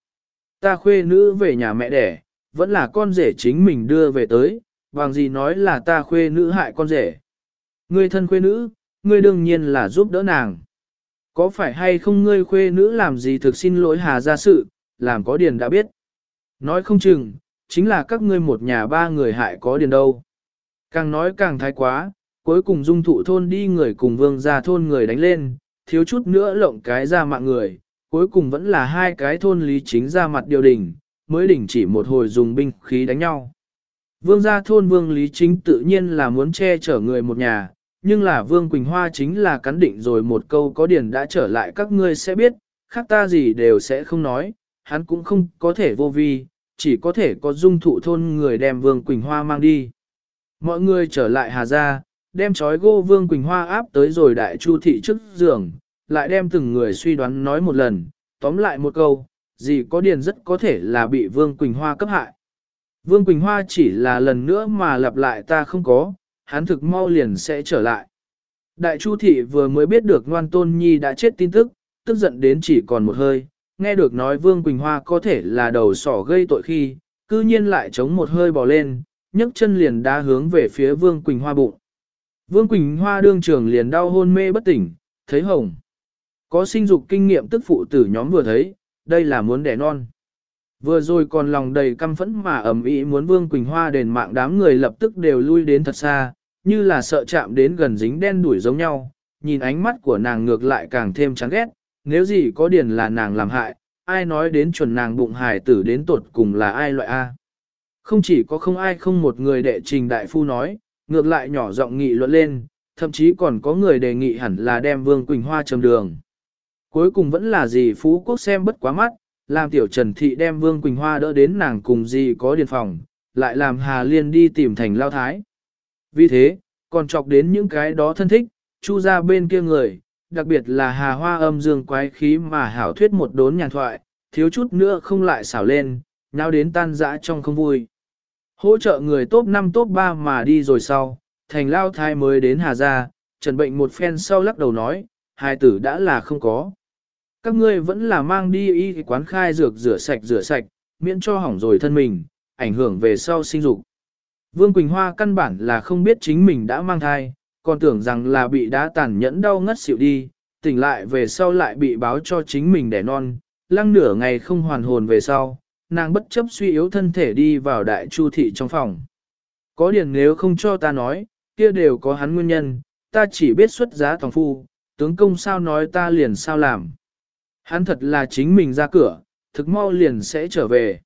Speaker 1: Ta khuê nữ về nhà mẹ đẻ, vẫn là con rể chính mình đưa về tới, bằng gì nói là ta khuê nữ hại con rể. Ngươi thân khuê nữ, ngươi đương nhiên là giúp đỡ nàng. Có phải hay không ngươi khuê nữ làm gì thực xin lỗi hà ra sự, làm có điền đã biết. Nói không chừng, chính là các ngươi một nhà ba người hại có điền đâu. Càng nói càng thái quá, cuối cùng dung thụ thôn đi người cùng vương ra thôn người đánh lên, thiếu chút nữa lộng cái ra mạng người, cuối cùng vẫn là hai cái thôn lý chính ra mặt điều đình, mới đỉnh chỉ một hồi dùng binh khí đánh nhau. Vương gia thôn vương lý chính tự nhiên là muốn che chở người một nhà, nhưng là vương Quỳnh Hoa chính là cắn định rồi một câu có điển đã trở lại các ngươi sẽ biết, khác ta gì đều sẽ không nói, hắn cũng không có thể vô vi, chỉ có thể có dung thụ thôn người đem vương Quỳnh Hoa mang đi. Mọi người trở lại Hà Gia, đem chói gô Vương Quỳnh Hoa áp tới rồi đại chu thị trước giường, lại đem từng người suy đoán nói một lần, tóm lại một câu, gì có điền rất có thể là bị Vương Quỳnh Hoa cấp hại. Vương Quỳnh Hoa chỉ là lần nữa mà lặp lại ta không có, hắn thực mau liền sẽ trở lại. Đại Chu Thị vừa mới biết được Ngoan Tôn Nhi đã chết tin tức, tức giận đến chỉ còn một hơi, nghe được nói Vương Quỳnh Hoa có thể là đầu sỏ gây tội khi, cư nhiên lại chống một hơi bò lên, nhấc chân liền đá hướng về phía Vương Quỳnh Hoa bụng. Vương Quỳnh Hoa đương trường liền đau hôn mê bất tỉnh, thấy hồng. Có sinh dục kinh nghiệm tức phụ tử nhóm vừa thấy, đây là muốn đẻ non. Vừa rồi còn lòng đầy căm phẫn mà ẩm ý muốn Vương Quỳnh Hoa đền mạng đám người lập tức đều lui đến thật xa, như là sợ chạm đến gần dính đen đuổi giống nhau, nhìn ánh mắt của nàng ngược lại càng thêm chán ghét, nếu gì có điền là nàng làm hại, ai nói đến chuẩn nàng bụng hài tử đến tột cùng là ai loại A. Không chỉ có không ai không một người đệ trình đại phu nói, ngược lại nhỏ giọng nghị luận lên, thậm chí còn có người đề nghị hẳn là đem Vương Quỳnh Hoa trầm đường. Cuối cùng vẫn là gì Phú Quốc xem bất quá mắt, làm tiểu Trần Thị đem Vương Quỳnh Hoa đỡ đến nàng cùng gì có điện phòng, lại làm Hà Liên đi tìm thành lao thái. Vì thế, còn chọc đến những cái đó thân thích, chu ra bên kia người, đặc biệt là Hà Hoa âm dương quái khí mà hảo thuyết một đốn nhàn thoại, thiếu chút nữa không lại xảo lên, nhau đến tan dã trong không vui. Hỗ trợ người top 5 top 3 mà đi rồi sau, thành lao thái mới đến Hà Gia, trần bệnh một phen sau lắc đầu nói, hai tử đã là không có. Các ngươi vẫn là mang đi y quán khai dược rửa sạch rửa sạch, miễn cho hỏng rồi thân mình, ảnh hưởng về sau sinh dục. Vương Quỳnh Hoa căn bản là không biết chính mình đã mang thai, còn tưởng rằng là bị đá tàn nhẫn đau ngất xỉu đi, tỉnh lại về sau lại bị báo cho chính mình đẻ non, lăng nửa ngày không hoàn hồn về sau, nàng bất chấp suy yếu thân thể đi vào đại chu thị trong phòng. Có điển nếu không cho ta nói, kia đều có hắn nguyên nhân, ta chỉ biết xuất giá toàn phu, tướng công sao nói ta liền sao làm. Hắn thật là chính mình ra cửa, thực mau liền sẽ trở về.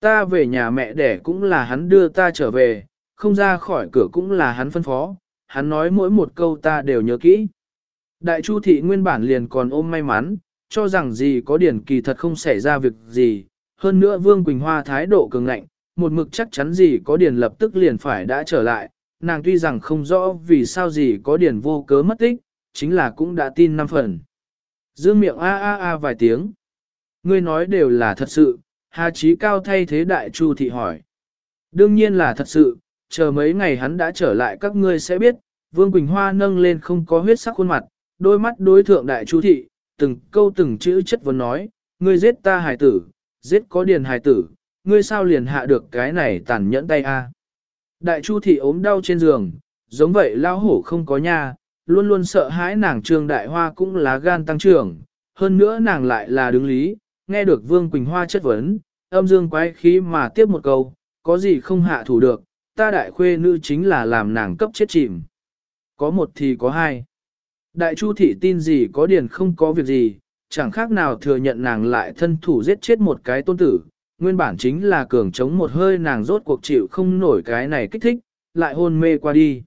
Speaker 1: Ta về nhà mẹ đẻ cũng là hắn đưa ta trở về, không ra khỏi cửa cũng là hắn phân phó, hắn nói mỗi một câu ta đều nhớ kỹ. Đại chu thị nguyên bản liền còn ôm may mắn, cho rằng gì có điển kỳ thật không xảy ra việc gì, hơn nữa Vương Quỳnh Hoa thái độ cường ngạnh, một mực chắc chắn gì có điển lập tức liền phải đã trở lại, nàng tuy rằng không rõ vì sao gì có điển vô cớ mất tích, chính là cũng đã tin năm phần. Dương miệng a a a vài tiếng. Ngươi nói đều là thật sự, Hà Chí Cao thay thế đại chu thị hỏi. Đương nhiên là thật sự, chờ mấy ngày hắn đã trở lại các ngươi sẽ biết, Vương Quỳnh Hoa nâng lên không có huyết sắc khuôn mặt, đôi mắt đối thượng đại chu thị, từng câu từng chữ chất vấn nói, ngươi giết ta hải tử, giết có điền hài tử, ngươi sao liền hạ được cái này tàn nhẫn tay a? Đại chu thị ốm đau trên giường, giống vậy lao hổ không có nha, luôn luôn sợ hãi nàng trương đại hoa cũng là gan tăng trưởng, hơn nữa nàng lại là đứng lý, nghe được Vương Quỳnh Hoa chất vấn, âm dương quái khí mà tiếp một câu, có gì không hạ thủ được, ta đại khuê nữ chính là làm nàng cấp chết chìm. Có một thì có hai. Đại chu thị tin gì có điền không có việc gì, chẳng khác nào thừa nhận nàng lại thân thủ giết chết một cái tôn tử, nguyên bản chính là cường chống một hơi nàng rốt cuộc chịu không nổi cái này kích thích, lại hôn mê qua đi.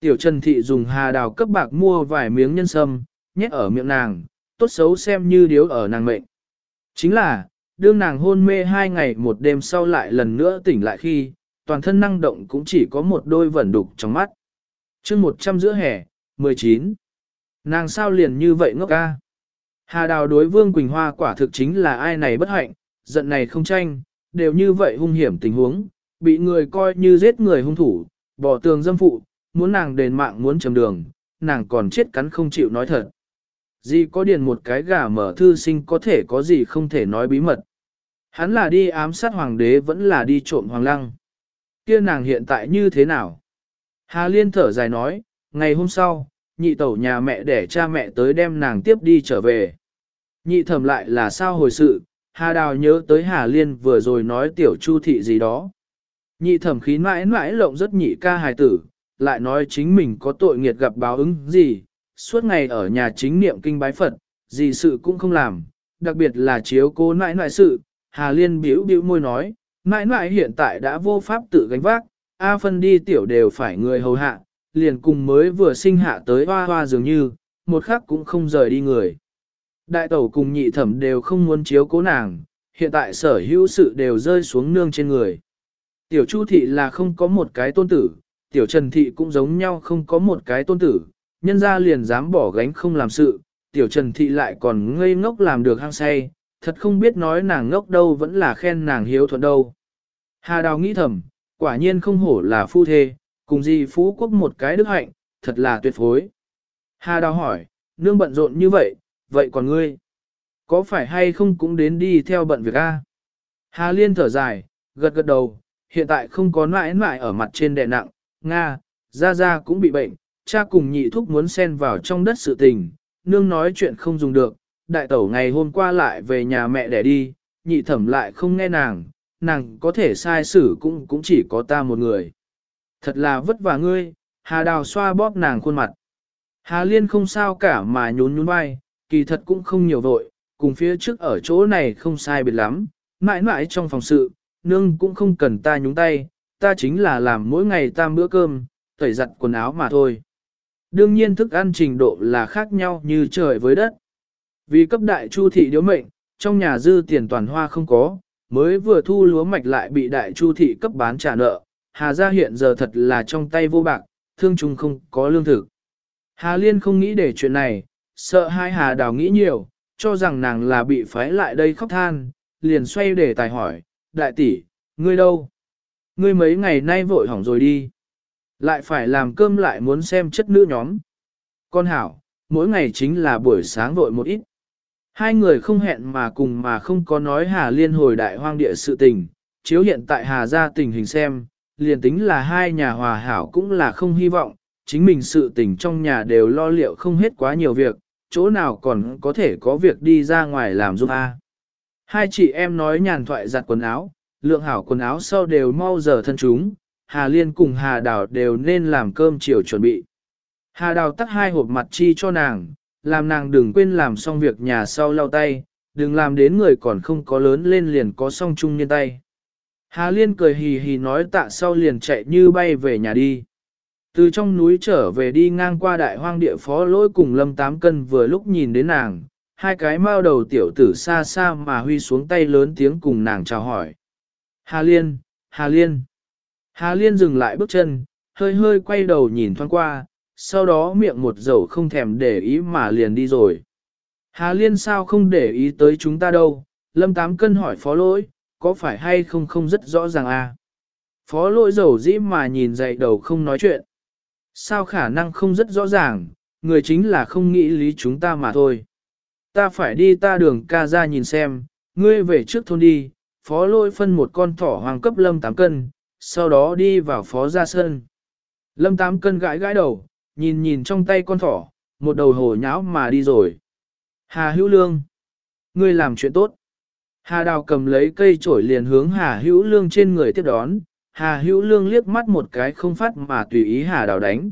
Speaker 1: Tiểu Trần Thị dùng hà đào cấp bạc mua vài miếng nhân sâm, nhét ở miệng nàng, tốt xấu xem như điếu ở nàng mệnh. Chính là, đương nàng hôn mê hai ngày một đêm sau lại lần nữa tỉnh lại khi, toàn thân năng động cũng chỉ có một đôi vẩn đục trong mắt. chương 100 giữa hè, 19. Nàng sao liền như vậy ngốc ca? Hà đào đối Vương Quỳnh Hoa quả thực chính là ai này bất hạnh, giận này không tranh, đều như vậy hung hiểm tình huống, bị người coi như giết người hung thủ, bỏ tường dâm phụ, muốn nàng đền mạng muốn chầm đường, nàng còn chết cắn không chịu nói thật. Gì có điền một cái gà mở thư sinh có thể có gì không thể nói bí mật. Hắn là đi ám sát hoàng đế vẫn là đi trộm hoàng lăng. Kia nàng hiện tại như thế nào? Hà Liên thở dài nói, ngày hôm sau, nhị tẩu nhà mẹ để cha mẹ tới đem nàng tiếp đi trở về. Nhị thẩm lại là sao hồi sự, Hà Đào nhớ tới Hà Liên vừa rồi nói tiểu chu thị gì đó. Nhị thẩm khí mãi mãi lộng rất nhị ca hài tử, lại nói chính mình có tội nghiệt gặp báo ứng gì, suốt ngày ở nhà chính niệm kinh bái Phật, gì sự cũng không làm, đặc biệt là chiếu cố mãi mãi sự, Hà Liên biểu biểu môi nói, mãi mãi hiện tại đã vô pháp tự gánh vác, A phân đi tiểu đều phải người hầu hạ, liền cùng mới vừa sinh hạ tới hoa hoa dường như, một khắc cũng không rời đi người. Đại tẩu cùng nhị thẩm đều không muốn chiếu cố nàng, hiện tại sở hữu sự đều rơi xuống nương trên người. Tiểu Chu thị là không có một cái tôn tử, tiểu Trần thị cũng giống nhau không có một cái tôn tử, nhân ra liền dám bỏ gánh không làm sự, tiểu Trần thị lại còn ngây ngốc làm được hang say, thật không biết nói nàng ngốc đâu vẫn là khen nàng hiếu thuận đâu. Hà Đào nghĩ thầm, quả nhiên không hổ là phu thê, cùng gì phú quốc một cái đức hạnh, thật là tuyệt phối. Hà Đào hỏi, nương bận rộn như vậy, vậy còn ngươi? Có phải hay không cũng đến đi theo bận việc a? Hà Liên thở dài, gật gật đầu, hiện tại không có mãi mãi ở mặt trên đè nặng, Nga, Gia Gia cũng bị bệnh, cha cùng nhị thúc muốn xen vào trong đất sự tình, nương nói chuyện không dùng được, đại tẩu ngày hôm qua lại về nhà mẹ để đi, nhị thẩm lại không nghe nàng, nàng có thể sai xử cũng cũng chỉ có ta một người. Thật là vất vả ngươi, Hà Đào xoa bóp nàng khuôn mặt. Hà Liên không sao cả mà nhún nhún vai, kỳ thật cũng không nhiều vội, cùng phía trước ở chỗ này không sai biệt lắm, mãi mãi trong phòng sự, nương cũng không cần ta nhúng tay, ta chính là làm mỗi ngày tam bữa cơm, tẩy giặt quần áo mà thôi. Đương nhiên thức ăn trình độ là khác nhau như trời với đất. Vì cấp đại chu thị điếu mệnh, trong nhà dư tiền toàn hoa không có, mới vừa thu lúa mạch lại bị đại chu thị cấp bán trả nợ, Hà gia hiện giờ thật là trong tay vô bạc, thương chung không có lương thực. Hà Liên không nghĩ để chuyện này, sợ hai Hà Đào nghĩ nhiều, cho rằng nàng là bị phái lại đây khóc than, liền xoay để tài hỏi, đại tỷ, ngươi đâu? Ngươi mấy ngày nay vội hỏng rồi đi. Lại phải làm cơm lại muốn xem chất nữ nhóm. Con hảo, mỗi ngày chính là buổi sáng vội một ít. Hai người không hẹn mà cùng mà không có nói Hà Liên hồi đại hoang địa sự tình, chiếu hiện tại Hà ra tình hình xem, liền tính là hai nhà hòa hảo cũng là không hy vọng, chính mình sự tình trong nhà đều lo liệu không hết quá nhiều việc, chỗ nào còn có thể có việc đi ra ngoài làm giúp a. Hai chị em nói nhàn thoại giặt quần áo, lượng hảo quần áo sau đều mau giờ thân chúng, Hà Liên cùng Hà Đào đều nên làm cơm chiều chuẩn bị. Hà Đào tắt hai hộp mặt chi cho nàng, làm nàng đừng quên làm xong việc nhà sau lau tay, đừng làm đến người còn không có lớn lên liền có song chung nhân tay. Hà Liên cười hì hì nói tạ sau liền chạy như bay về nhà đi. Từ trong núi trở về đi ngang qua đại hoang địa phó lỗi cùng lâm tám cân vừa lúc nhìn đến nàng, hai cái mao đầu tiểu tử xa xa mà huy xuống tay lớn tiếng cùng nàng chào hỏi. Hà Liên, Hà Liên. Hà Liên dừng lại bước chân, hơi hơi quay đầu nhìn thoáng qua, sau đó miệng một dầu không thèm để ý mà liền đi rồi. Hà Liên sao không để ý tới chúng ta đâu, lâm tám cân hỏi phó lỗi, có phải hay không không rất rõ ràng à? Phó lỗi dầu dĩ mà nhìn dậy đầu không nói chuyện. Sao khả năng không rất rõ ràng, người chính là không nghĩ lý chúng ta mà thôi. Ta phải đi ta đường ca ra nhìn xem, ngươi về trước thôn đi, phó lôi phân một con thỏ hoàng cấp lâm 8 cân, sau đó đi vào phó ra sân. Lâm 8 cân gãi gãi đầu, nhìn nhìn trong tay con thỏ, một đầu hổ nháo mà đi rồi. Hà hữu lương, ngươi làm chuyện tốt. Hà đào cầm lấy cây chổi liền hướng Hà hữu lương trên người tiếp đón, Hà hữu lương liếc mắt một cái không phát mà tùy ý Hà đào đánh.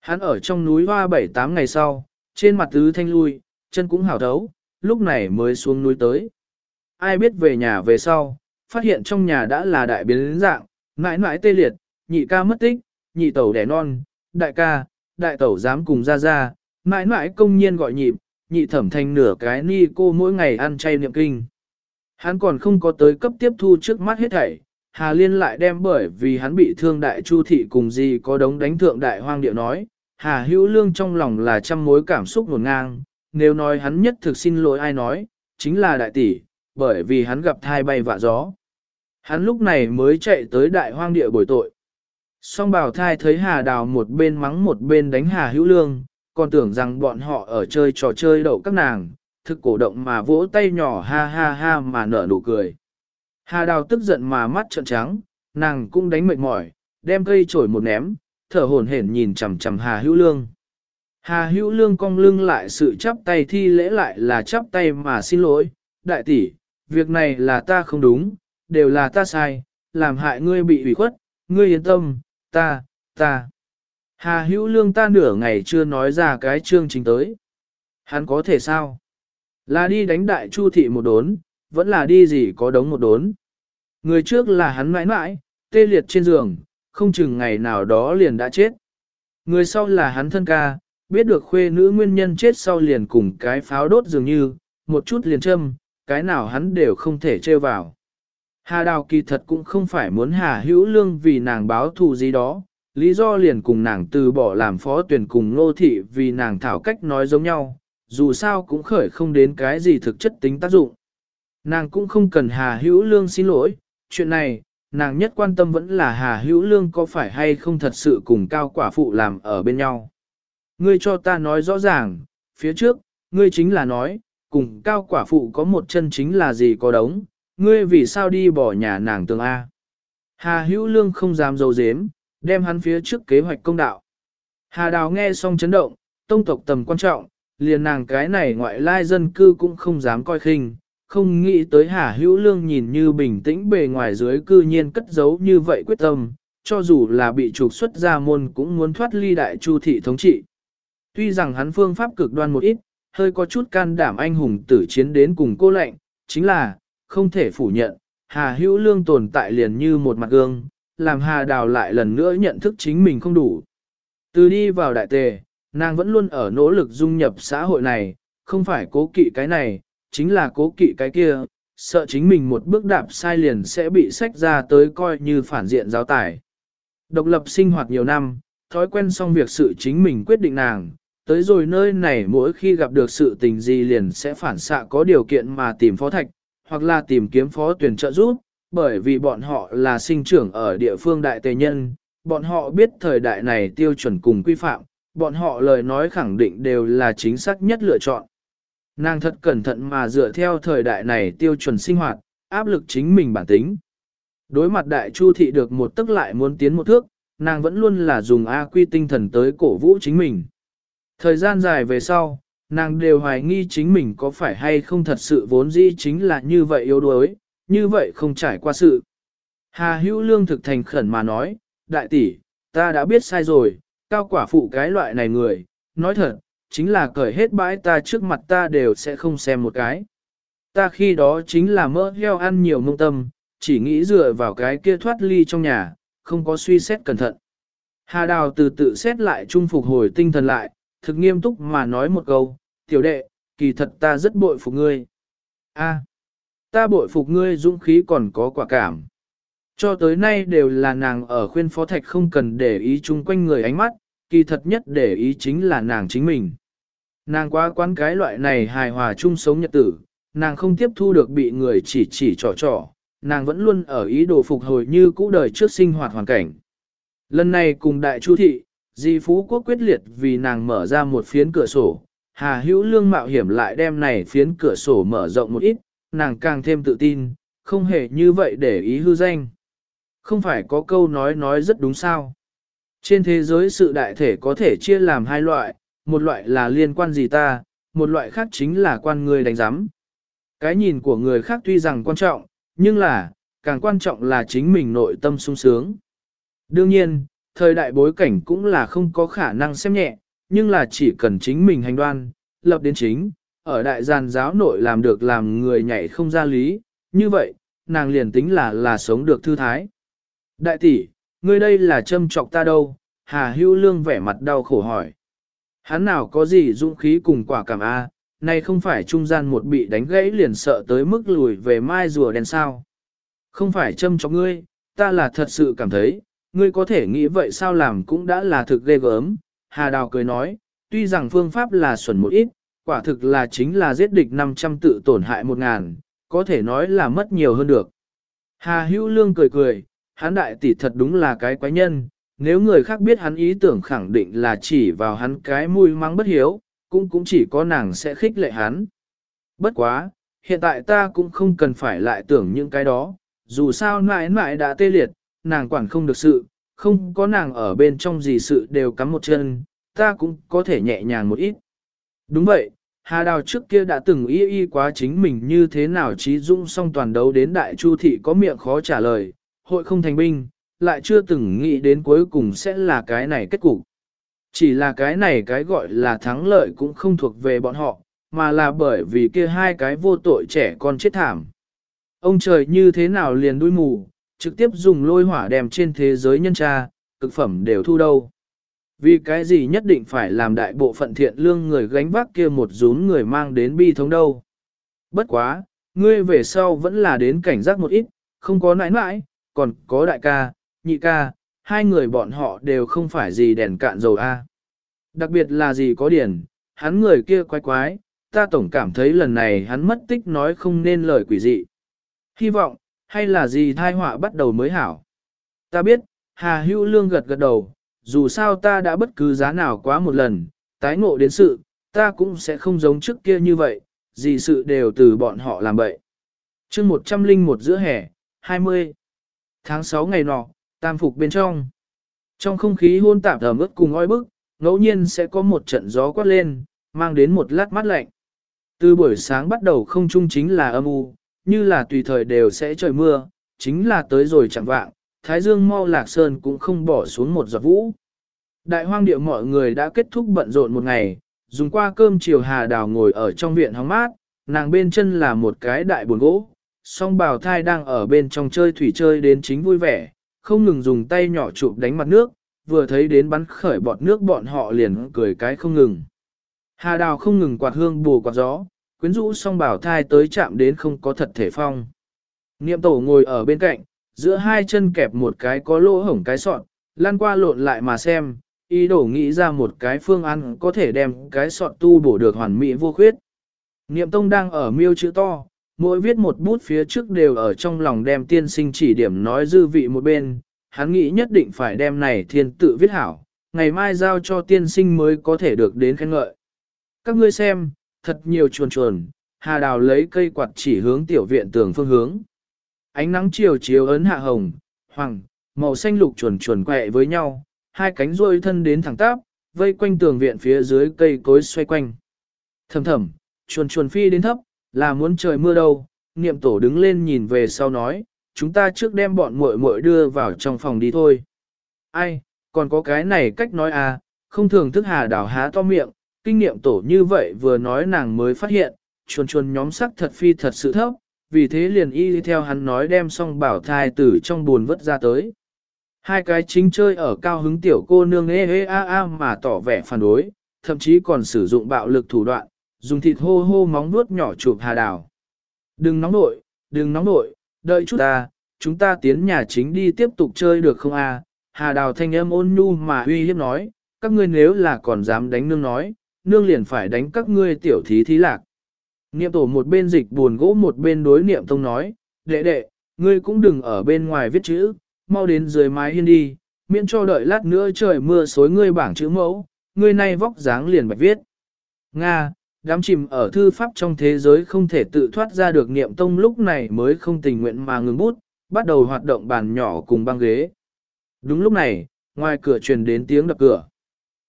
Speaker 1: Hắn ở trong núi hoa bảy tám ngày sau, trên mặt tứ thanh lui, chân cũng hảo thấu, lúc này mới xuống núi tới. Ai biết về nhà về sau, phát hiện trong nhà đã là đại biến dạng, mãi mãi tê liệt, nhị ca mất tích, nhị tẩu đẻ non, đại ca, đại tẩu dám cùng ra ra, mãi mãi công nhiên gọi nhịp, nhị thẩm thành nửa cái ni cô mỗi ngày ăn chay niệm kinh. Hắn còn không có tới cấp tiếp thu trước mắt hết thảy, Hà Liên lại đem bởi vì hắn bị thương đại chu thị cùng gì có đống đánh thượng đại hoang điệu nói, Hà Hữu Lương trong lòng là trăm mối cảm xúc nguồn ngang, nếu nói hắn nhất thực xin lỗi ai nói, chính là đại tỷ, bởi vì hắn gặp thai bay vạ gió. Hắn lúc này mới chạy tới đại hoang địa bồi tội. Song bảo thai thấy Hà Đào một bên mắng một bên đánh Hà Hữu Lương, còn tưởng rằng bọn họ ở chơi trò chơi đậu các nàng, thực cổ động mà vỗ tay nhỏ ha ha ha mà nở nụ cười. Hà Đào tức giận mà mắt trợn trắng, nàng cũng đánh mệt mỏi, đem cây chổi một ném, thở hổn hển nhìn chằm chằm Hà Hữu Lương. Hà Hữu Lương cong lưng lại sự chắp tay thi lễ lại là chắp tay mà xin lỗi, đại tỷ, việc này là ta không đúng, đều là ta sai, làm hại ngươi bị ủy khuất, ngươi yên tâm, ta, ta. Hà Hữu Lương ta nửa ngày chưa nói ra cái chương trình tới. Hắn có thể sao? Là đi đánh đại chu thị một đốn, vẫn là đi gì có đống một đốn. Người trước là hắn mãi mãi, tê liệt trên giường, không chừng ngày nào đó liền đã chết. Người sau là hắn thân ca, biết được khuê nữ nguyên nhân chết sau liền cùng cái pháo đốt dường như, một chút liền châm, cái nào hắn đều không thể trêu vào. Hà Đào kỳ thật cũng không phải muốn Hà Hữu Lương vì nàng báo thù gì đó, lý do liền cùng nàng từ bỏ làm phó tuyển cùng nô thị vì nàng thảo cách nói giống nhau, dù sao cũng khởi không đến cái gì thực chất tính tác dụng. Nàng cũng không cần Hà Hữu Lương xin lỗi, chuyện này, nàng nhất quan tâm vẫn là Hà Hữu Lương có phải hay không thật sự cùng cao quả phụ làm ở bên nhau. Ngươi cho ta nói rõ ràng, phía trước, ngươi chính là nói, cùng cao quả phụ có một chân chính là gì có đống, ngươi vì sao đi bỏ nhà nàng tường A. Hà Hữu Lương không dám dấu dếm, đem hắn phía trước kế hoạch công đạo. Hà Đào nghe xong chấn động, tông tộc tầm quan trọng, liền nàng cái này ngoại lai dân cư cũng không dám coi khinh, không nghĩ tới Hà Hữu Lương nhìn như bình tĩnh bề ngoài dưới cư nhiên cất giấu như vậy quyết tâm, cho dù là bị trục xuất ra môn cũng muốn thoát ly đại chu thị thống trị. Tuy rằng hắn phương pháp cực đoan một ít, hơi có chút can đảm anh hùng tử chiến đến cùng cô lệnh, chính là, không thể phủ nhận, Hà Hữu Lương tồn tại liền như một mặt gương, làm Hà Đào lại lần nữa nhận thức chính mình không đủ. Từ đi vào đại tề, nàng vẫn luôn ở nỗ lực dung nhập xã hội này, không phải cố kỵ cái này, chính là cố kỵ cái kia, sợ chính mình một bước đạp sai liền sẽ bị sách ra tới coi như phản diện giáo tải. Độc lập sinh hoạt nhiều năm, thói quen xong việc sự chính mình quyết định nàng, tới rồi nơi này mỗi khi gặp được sự tình gì liền sẽ phản xạ có điều kiện mà tìm phó thạch, hoặc là tìm kiếm phó tuyển trợ giúp, bởi vì bọn họ là sinh trưởng ở địa phương đại tề nhân, bọn họ biết thời đại này tiêu chuẩn cùng quy phạm, bọn họ lời nói khẳng định đều là chính xác nhất lựa chọn. Nàng thật cẩn thận mà dựa theo thời đại này tiêu chuẩn sinh hoạt, áp lực chính mình bản tính. Đối mặt đại chu thị được một tức lại muốn tiến một thước, nàng vẫn luôn là dùng A quy tinh thần tới cổ vũ chính mình. Thời gian dài về sau, nàng đều hoài nghi chính mình có phải hay không thật sự vốn dĩ chính là như vậy yếu đuối, như vậy không trải qua sự. Hà hữu lương thực thành khẩn mà nói, đại tỷ, ta đã biết sai rồi, cao quả phụ cái loại này người, nói thật, chính là cởi hết bãi ta trước mặt ta đều sẽ không xem một cái. Ta khi đó chính là mỡ heo ăn nhiều mông tâm, chỉ nghĩ dựa vào cái kia thoát ly trong nhà, không có suy xét cẩn thận. Hà Đào từ tự xét lại trung phục hồi tinh thần lại, thực nghiêm túc mà nói một câu, tiểu đệ, kỳ thật ta rất bội phục ngươi. A, ta bội phục ngươi dũng khí còn có quả cảm. Cho tới nay đều là nàng ở khuyên phó thạch không cần để ý chung quanh người ánh mắt, kỳ thật nhất để ý chính là nàng chính mình. Nàng quá quán cái loại này hài hòa chung sống nhật tử, nàng không tiếp thu được bị người chỉ chỉ trò trò, nàng vẫn luôn ở ý đồ phục hồi như cũ đời trước sinh hoạt hoàn cảnh. Lần này cùng đại chu thị, Di Phú Quốc quyết liệt vì nàng mở ra một phiến cửa sổ, Hà Hữu Lương mạo hiểm lại đem này phiến cửa sổ mở rộng một ít, nàng càng thêm tự tin, không hề như vậy để ý hư danh. Không phải có câu nói nói rất đúng sao. Trên thế giới sự đại thể có thể chia làm hai loại, một loại là liên quan gì ta, một loại khác chính là quan người đánh giám. Cái nhìn của người khác tuy rằng quan trọng, nhưng là, càng quan trọng là chính mình nội tâm sung sướng. Đương nhiên, thời đại bối cảnh cũng là không có khả năng xem nhẹ, nhưng là chỉ cần chính mình hành đoan, lập đến chính, ở đại giàn giáo nội làm được làm người nhảy không ra lý, như vậy, nàng liền tính là là sống được thư thái. Đại tỷ, ngươi đây là châm trọc ta đâu, Hà Hữu Lương vẻ mặt đau khổ hỏi. Hắn nào có gì dũng khí cùng quả cảm a, à, này không phải trung gian một bị đánh gãy liền sợ tới mức lùi về mai rùa đen sao. Không phải châm cho ngươi, ta là thật sự cảm thấy, ngươi có thể nghĩ vậy sao làm cũng đã là thực ghê gớm. Hà Đào cười nói, tuy rằng phương pháp là xuẩn một ít, quả thực là chính là giết địch 500 tự tổn hại 1.000, có thể nói là mất nhiều hơn được. Hà Hữu Lương cười cười, hắn đại tỷ thật đúng là cái quái nhân, nếu người khác biết hắn ý tưởng khẳng định là chỉ vào hắn cái mùi mắng bất hiếu, cũng cũng chỉ có nàng sẽ khích lệ hắn. Bất quá, hiện tại ta cũng không cần phải lại tưởng những cái đó, dù sao mãi mãi đã tê liệt, nàng quản không được sự, không có nàng ở bên trong gì sự đều cắm một chân, ta cũng có thể nhẹ nhàng một ít. Đúng vậy, Hà Đào trước kia đã từng y y quá chính mình như thế nào trí dung song toàn đấu đến đại chu thị có miệng khó trả lời, hội không thành binh, lại chưa từng nghĩ đến cuối cùng sẽ là cái này kết cục. Chỉ là cái này cái gọi là thắng lợi cũng không thuộc về bọn họ, mà là bởi vì kia hai cái vô tội trẻ con chết thảm. Ông trời như thế nào liền đuôi mù, trực tiếp dùng lôi hỏa đem trên thế giới nhân tra, cực phẩm đều thu đâu. Vì cái gì nhất định phải làm đại bộ phận thiện lương người gánh vác kia một rún người mang đến bi thống đâu. Bất quá, ngươi về sau vẫn là đến cảnh giác một ít, không có nãi nãi, còn có đại ca, nhị ca, hai người bọn họ đều không phải gì đèn cạn dầu a. Đặc biệt là gì có điển, hắn người kia quái quái, ta tổng cảm thấy lần này hắn mất tích nói không nên lời quỷ dị. Hy vọng, hay là gì thai họa bắt đầu mới hảo. Ta biết, Hà Hữu Lương gật gật đầu, dù sao ta đã bất cứ giá nào quá một lần, tái ngộ đến sự, ta cũng sẽ không giống trước kia như vậy, gì sự đều từ bọn họ làm vậy. chương 101 giữa hè, 20. Tháng 6 ngày nọ, tam phục bên trong. Trong không khí hôn tạp ẩm ướt cùng oi bức, ngẫu nhiên sẽ có một trận gió quát lên, mang đến một lát mát lạnh. Từ buổi sáng bắt đầu không trung chính là âm u, như là tùy thời đều sẽ trời mưa, chính là tới rồi chẳng vạng, Thái Dương mau lạc sơn cũng không bỏ xuống một giọt vũ. Đại hoang địa mọi người đã kết thúc bận rộn một ngày, dùng qua cơm chiều hà đào ngồi ở trong viện hóng mát, nàng bên chân là một cái đại buồn gỗ, song bào thai đang ở bên trong chơi thủy chơi đến chính vui vẻ, không ngừng dùng tay nhỏ chụp đánh mặt nước, vừa thấy đến bắn khởi bọt nước bọn họ liền cười cái không ngừng. Hà đào không ngừng quạt hương bù quạt gió, quyến rũ song bảo thai tới chạm đến không có thật thể phong. Niệm tổ ngồi ở bên cạnh, giữa hai chân kẹp một cái có lỗ hổng cái sọt, lăn qua lộn lại mà xem, ý đồ nghĩ ra một cái phương án có thể đem cái sọt tu bổ được hoàn mỹ vô khuyết. Niệm tông đang ở miêu chữ to, mỗi viết một bút phía trước đều ở trong lòng đem tiên sinh chỉ điểm nói dư vị một bên, hắn nghĩ nhất định phải đem này thiên tự viết hảo, ngày mai giao cho tiên sinh mới có thể được đến khen ngợi. Các ngươi xem, thật nhiều chuồn chuồn, hà đào lấy cây quạt chỉ hướng tiểu viện tường phương hướng. Ánh nắng chiều chiếu ấn hạ hồng, hoàng, màu xanh lục chuồn chuồn quẹ với nhau, hai cánh rôi thân đến thẳng tắp, vây quanh tường viện phía dưới cây cối xoay quanh. Thầm thầm, chuồn chuồn phi đến thấp, là muốn trời mưa đâu, niệm tổ đứng lên nhìn về sau nói, chúng ta trước đem bọn muội muội đưa vào trong phòng đi thôi. Ai, còn có cái này cách nói à, không thường thức hà đảo há to miệng, kinh nghiệm tổ như vậy vừa nói nàng mới phát hiện, chuồn chuồn nhóm sắc thật phi thật sự thấp, vì thế liền y theo hắn nói đem xong bảo thai tử trong buồn vứt ra tới. Hai cái chính chơi ở cao hứng tiểu cô nương ê ê a a mà tỏ vẻ phản đối, thậm chí còn sử dụng bạo lực thủ đoạn, dùng thịt hô hô móng nuốt nhỏ chụp hà đào. Đừng nóng nội, đừng nóng nội, đợi chút ta, chúng ta tiến nhà chính đi tiếp tục chơi được không a? Hà đào thanh âm ôn nhu mà uy hiếp nói, các ngươi nếu là còn dám đánh nương nói, nương liền phải đánh các ngươi tiểu thí thí lạc. Niệm tổ một bên dịch buồn gỗ một bên đối niệm tông nói, đệ đệ, ngươi cũng đừng ở bên ngoài viết chữ, mau đến dưới mái hiên đi, miễn cho đợi lát nữa trời mưa xối ngươi bảng chữ mẫu, ngươi nay vóc dáng liền bạch viết. Nga, đám chìm ở thư pháp trong thế giới không thể tự thoát ra được niệm tông lúc này mới không tình nguyện mà ngừng bút, bắt đầu hoạt động bàn nhỏ cùng băng ghế. Đúng lúc này, ngoài cửa truyền đến tiếng đập cửa.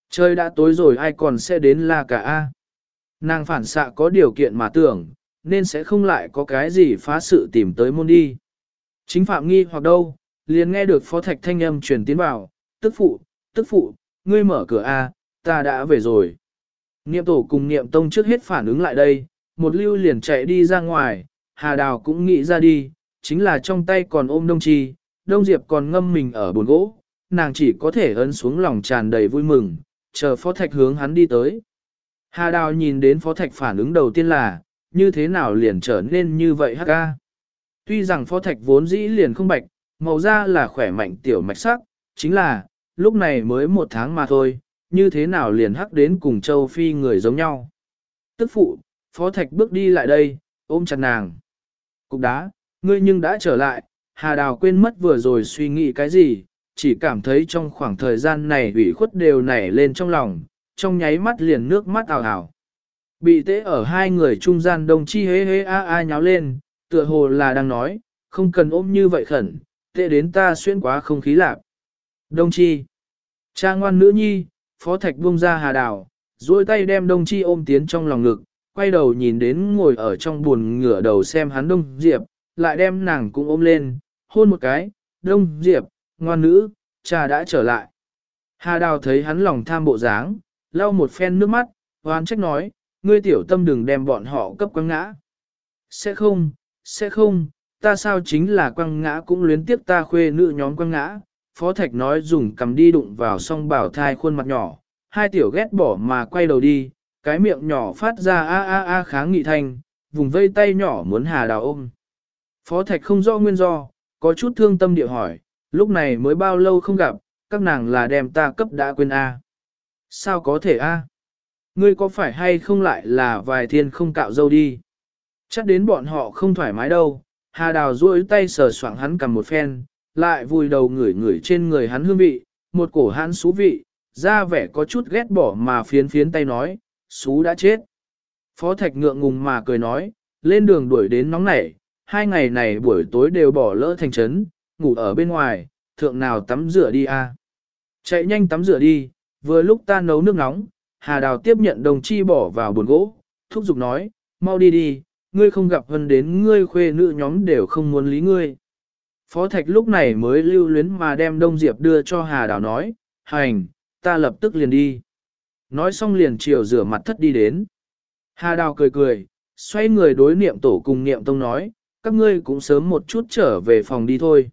Speaker 1: Trời đã tối rồi ai còn sẽ đến là cả A. Nàng phản xạ có điều kiện mà tưởng, nên sẽ không lại có cái gì phá sự tìm tới môn đi. Chính phạm nghi hoặc đâu, liền nghe được phó thạch thanh âm truyền tiến vào, tức phụ, tức phụ, ngươi mở cửa A, ta đã về rồi. Niệm tổ cùng niệm tông trước hết phản ứng lại đây, một lưu liền chạy đi ra ngoài, hà đào cũng nghĩ ra đi, chính là trong tay còn ôm đông chi, đông diệp còn ngâm mình ở bồn gỗ, nàng chỉ có thể ấn xuống lòng tràn đầy vui mừng, chờ phó thạch hướng hắn đi tới. Hà đào nhìn đến phó thạch phản ứng đầu tiên là, như thế nào liền trở nên như vậy hắc ca. Tuy rằng phó thạch vốn dĩ liền không bạch, màu da là khỏe mạnh tiểu mạch sắc, chính là, lúc này mới một tháng mà thôi, như thế nào liền hắc đến cùng châu phi người giống nhau. Tức phụ, phó thạch bước đi lại đây, ôm chặt nàng. Cục đá, ngươi nhưng đã trở lại, Hà Đào quên mất vừa rồi suy nghĩ cái gì, chỉ cảm thấy trong khoảng thời gian này ủy khuất đều nảy lên trong lòng, trong nháy mắt liền nước mắt ảo ảo. Bị tế ở hai người trung gian đồng chi hế hế a a nháo lên, tựa hồ là đang nói, không cần ôm như vậy khẩn, tệ đến ta xuyên quá không khí lạc. Đồng chi, cha ngoan nữ nhi, phó thạch buông ra hà đào, duỗi tay đem đông chi ôm tiến trong lòng ngực, quay đầu nhìn đến ngồi ở trong buồn ngửa đầu xem hắn đông diệp, lại đem nàng cũng ôm lên, hôn một cái, đông diệp, ngoan nữ, cha đã trở lại. Hà đào thấy hắn lòng tham bộ dáng, lau một phen nước mắt, hoán trách nói, ngươi tiểu tâm đừng đem bọn họ cấp quăng ngã. Sẽ không, sẽ không, ta sao chính là quăng ngã cũng luyến tiếp ta khuê nữ nhóm quăng ngã. Phó Thạch nói dùng cầm đi đụng vào song bảo thai khuôn mặt nhỏ, hai tiểu ghét bỏ mà quay đầu đi, cái miệng nhỏ phát ra a a a kháng nghị thanh, vùng vây tay nhỏ muốn hà đào ôm. Phó Thạch không rõ nguyên do, có chút thương tâm địa hỏi, lúc này mới bao lâu không gặp, các nàng là đem ta cấp đã quên a. Sao có thể a? Ngươi có phải hay không lại là vài thiên không cạo dâu đi? Chắc đến bọn họ không thoải mái đâu. Hà đào duỗi tay sờ soạng hắn cầm một phen, lại vùi đầu ngửi ngửi trên người hắn hương vị, một cổ hắn xú vị, ra vẻ có chút ghét bỏ mà phiến phiến tay nói, xú đã chết. Phó Thạch ngượng ngùng mà cười nói, lên đường đuổi đến nóng nảy, hai ngày này buổi tối đều bỏ lỡ thành trấn, ngủ ở bên ngoài, thượng nào tắm rửa đi a. Chạy nhanh tắm rửa đi, vừa lúc ta nấu nước nóng, Hà Đào tiếp nhận đồng chi bỏ vào buồn gỗ, thúc giục nói, mau đi đi, ngươi không gặp hơn đến ngươi khuê nữ nhóm đều không muốn lý ngươi. Phó Thạch lúc này mới lưu luyến mà đem Đông Diệp đưa cho Hà Đào nói, hành, ta lập tức liền đi. Nói xong liền chiều rửa mặt thất đi đến. Hà Đào cười cười, xoay người đối niệm tổ cùng niệm tông nói, các ngươi cũng sớm một chút trở về phòng đi thôi.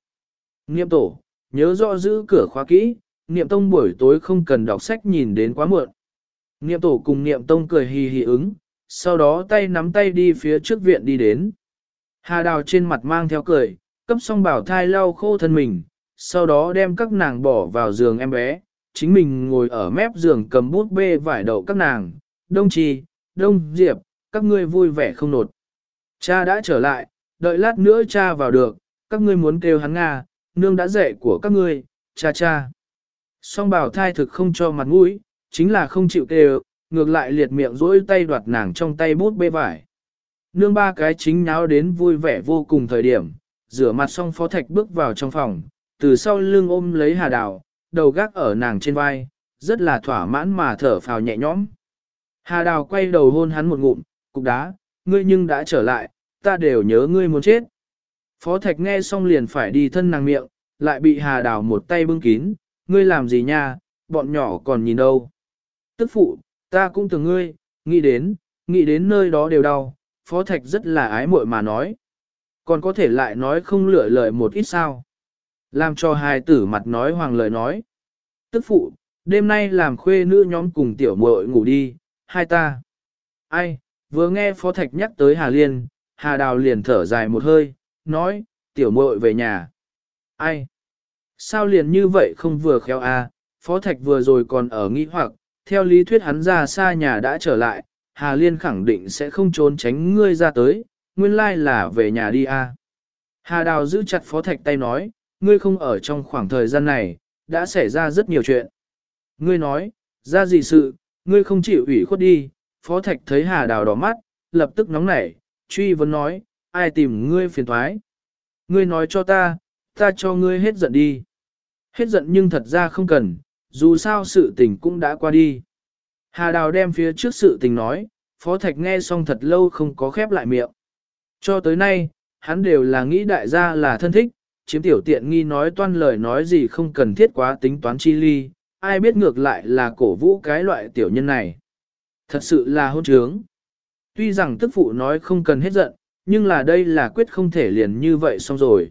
Speaker 1: Niệm tổ, nhớ rõ giữ cửa khóa kỹ, niệm tông buổi tối không cần đọc sách nhìn đến quá muộn. Niệm tổ cùng niệm tông cười hì hì ứng, sau đó tay nắm tay đi phía trước viện đi đến. Hà đào trên mặt mang theo cười, cấp xong bảo thai lau khô thân mình, sau đó đem các nàng bỏ vào giường em bé, chính mình ngồi ở mép giường cầm bút bê vải đậu các nàng, đông trì, đông diệp, các ngươi vui vẻ không nột. Cha đã trở lại, đợi lát nữa cha vào được, các ngươi muốn kêu hắn Nga, nương đã dạy của các ngươi, cha cha. Song bảo thai thực không cho mặt mũi, chính là không chịu kêu, ngược lại liệt miệng rỗi tay đoạt nàng trong tay bút bê vải. Nương ba cái chính nháo đến vui vẻ vô cùng thời điểm, rửa mặt xong phó thạch bước vào trong phòng, từ sau lưng ôm lấy hà đào, đầu gác ở nàng trên vai, rất là thỏa mãn mà thở phào nhẹ nhõm. Hà đào quay đầu hôn hắn một ngụm, cục đá, ngươi nhưng đã trở lại, ta đều nhớ ngươi muốn chết. Phó thạch nghe xong liền phải đi thân nàng miệng, lại bị hà đào một tay bưng kín, ngươi làm gì nha, bọn nhỏ còn nhìn đâu. Tức phụ, ta cũng tưởng ngươi, nghĩ đến, nghĩ đến nơi đó đều đau, phó thạch rất là ái muội mà nói. Còn có thể lại nói không lựa lời một ít sao. Làm cho hai tử mặt nói hoàng lời nói. Tức phụ, đêm nay làm khuê nữ nhóm cùng tiểu muội ngủ đi, hai ta. Ai, vừa nghe phó thạch nhắc tới Hà Liên, Hà Đào liền thở dài một hơi, nói, tiểu muội về nhà. Ai? Sao liền như vậy không vừa khéo à, phó thạch vừa rồi còn ở nghi hoặc, theo lý thuyết hắn ra xa nhà đã trở lại, Hà Liên khẳng định sẽ không trốn tránh ngươi ra tới, nguyên lai là về nhà đi a. Hà Đào giữ chặt Phó Thạch tay nói, ngươi không ở trong khoảng thời gian này, đã xảy ra rất nhiều chuyện. Ngươi nói, ra gì sự, ngươi không chịu ủy khuất đi, Phó Thạch thấy Hà Đào đỏ mắt, lập tức nóng nảy, truy vấn nói, ai tìm ngươi phiền thoái. Ngươi nói cho ta, ta cho ngươi hết giận đi. Hết giận nhưng thật ra không cần, dù sao sự tình cũng đã qua đi. Hà Đào đem phía trước sự tình nói, Phó Thạch nghe xong thật lâu không có khép lại miệng. Cho tới nay, hắn đều là nghĩ đại gia là thân thích, chiếm tiểu tiện nghi nói toan lời nói gì không cần thiết quá tính toán chi ly, ai biết ngược lại là cổ vũ cái loại tiểu nhân này. Thật sự là hôn trướng. Tuy rằng tức phụ nói không cần hết giận, nhưng là đây là quyết không thể liền như vậy xong rồi.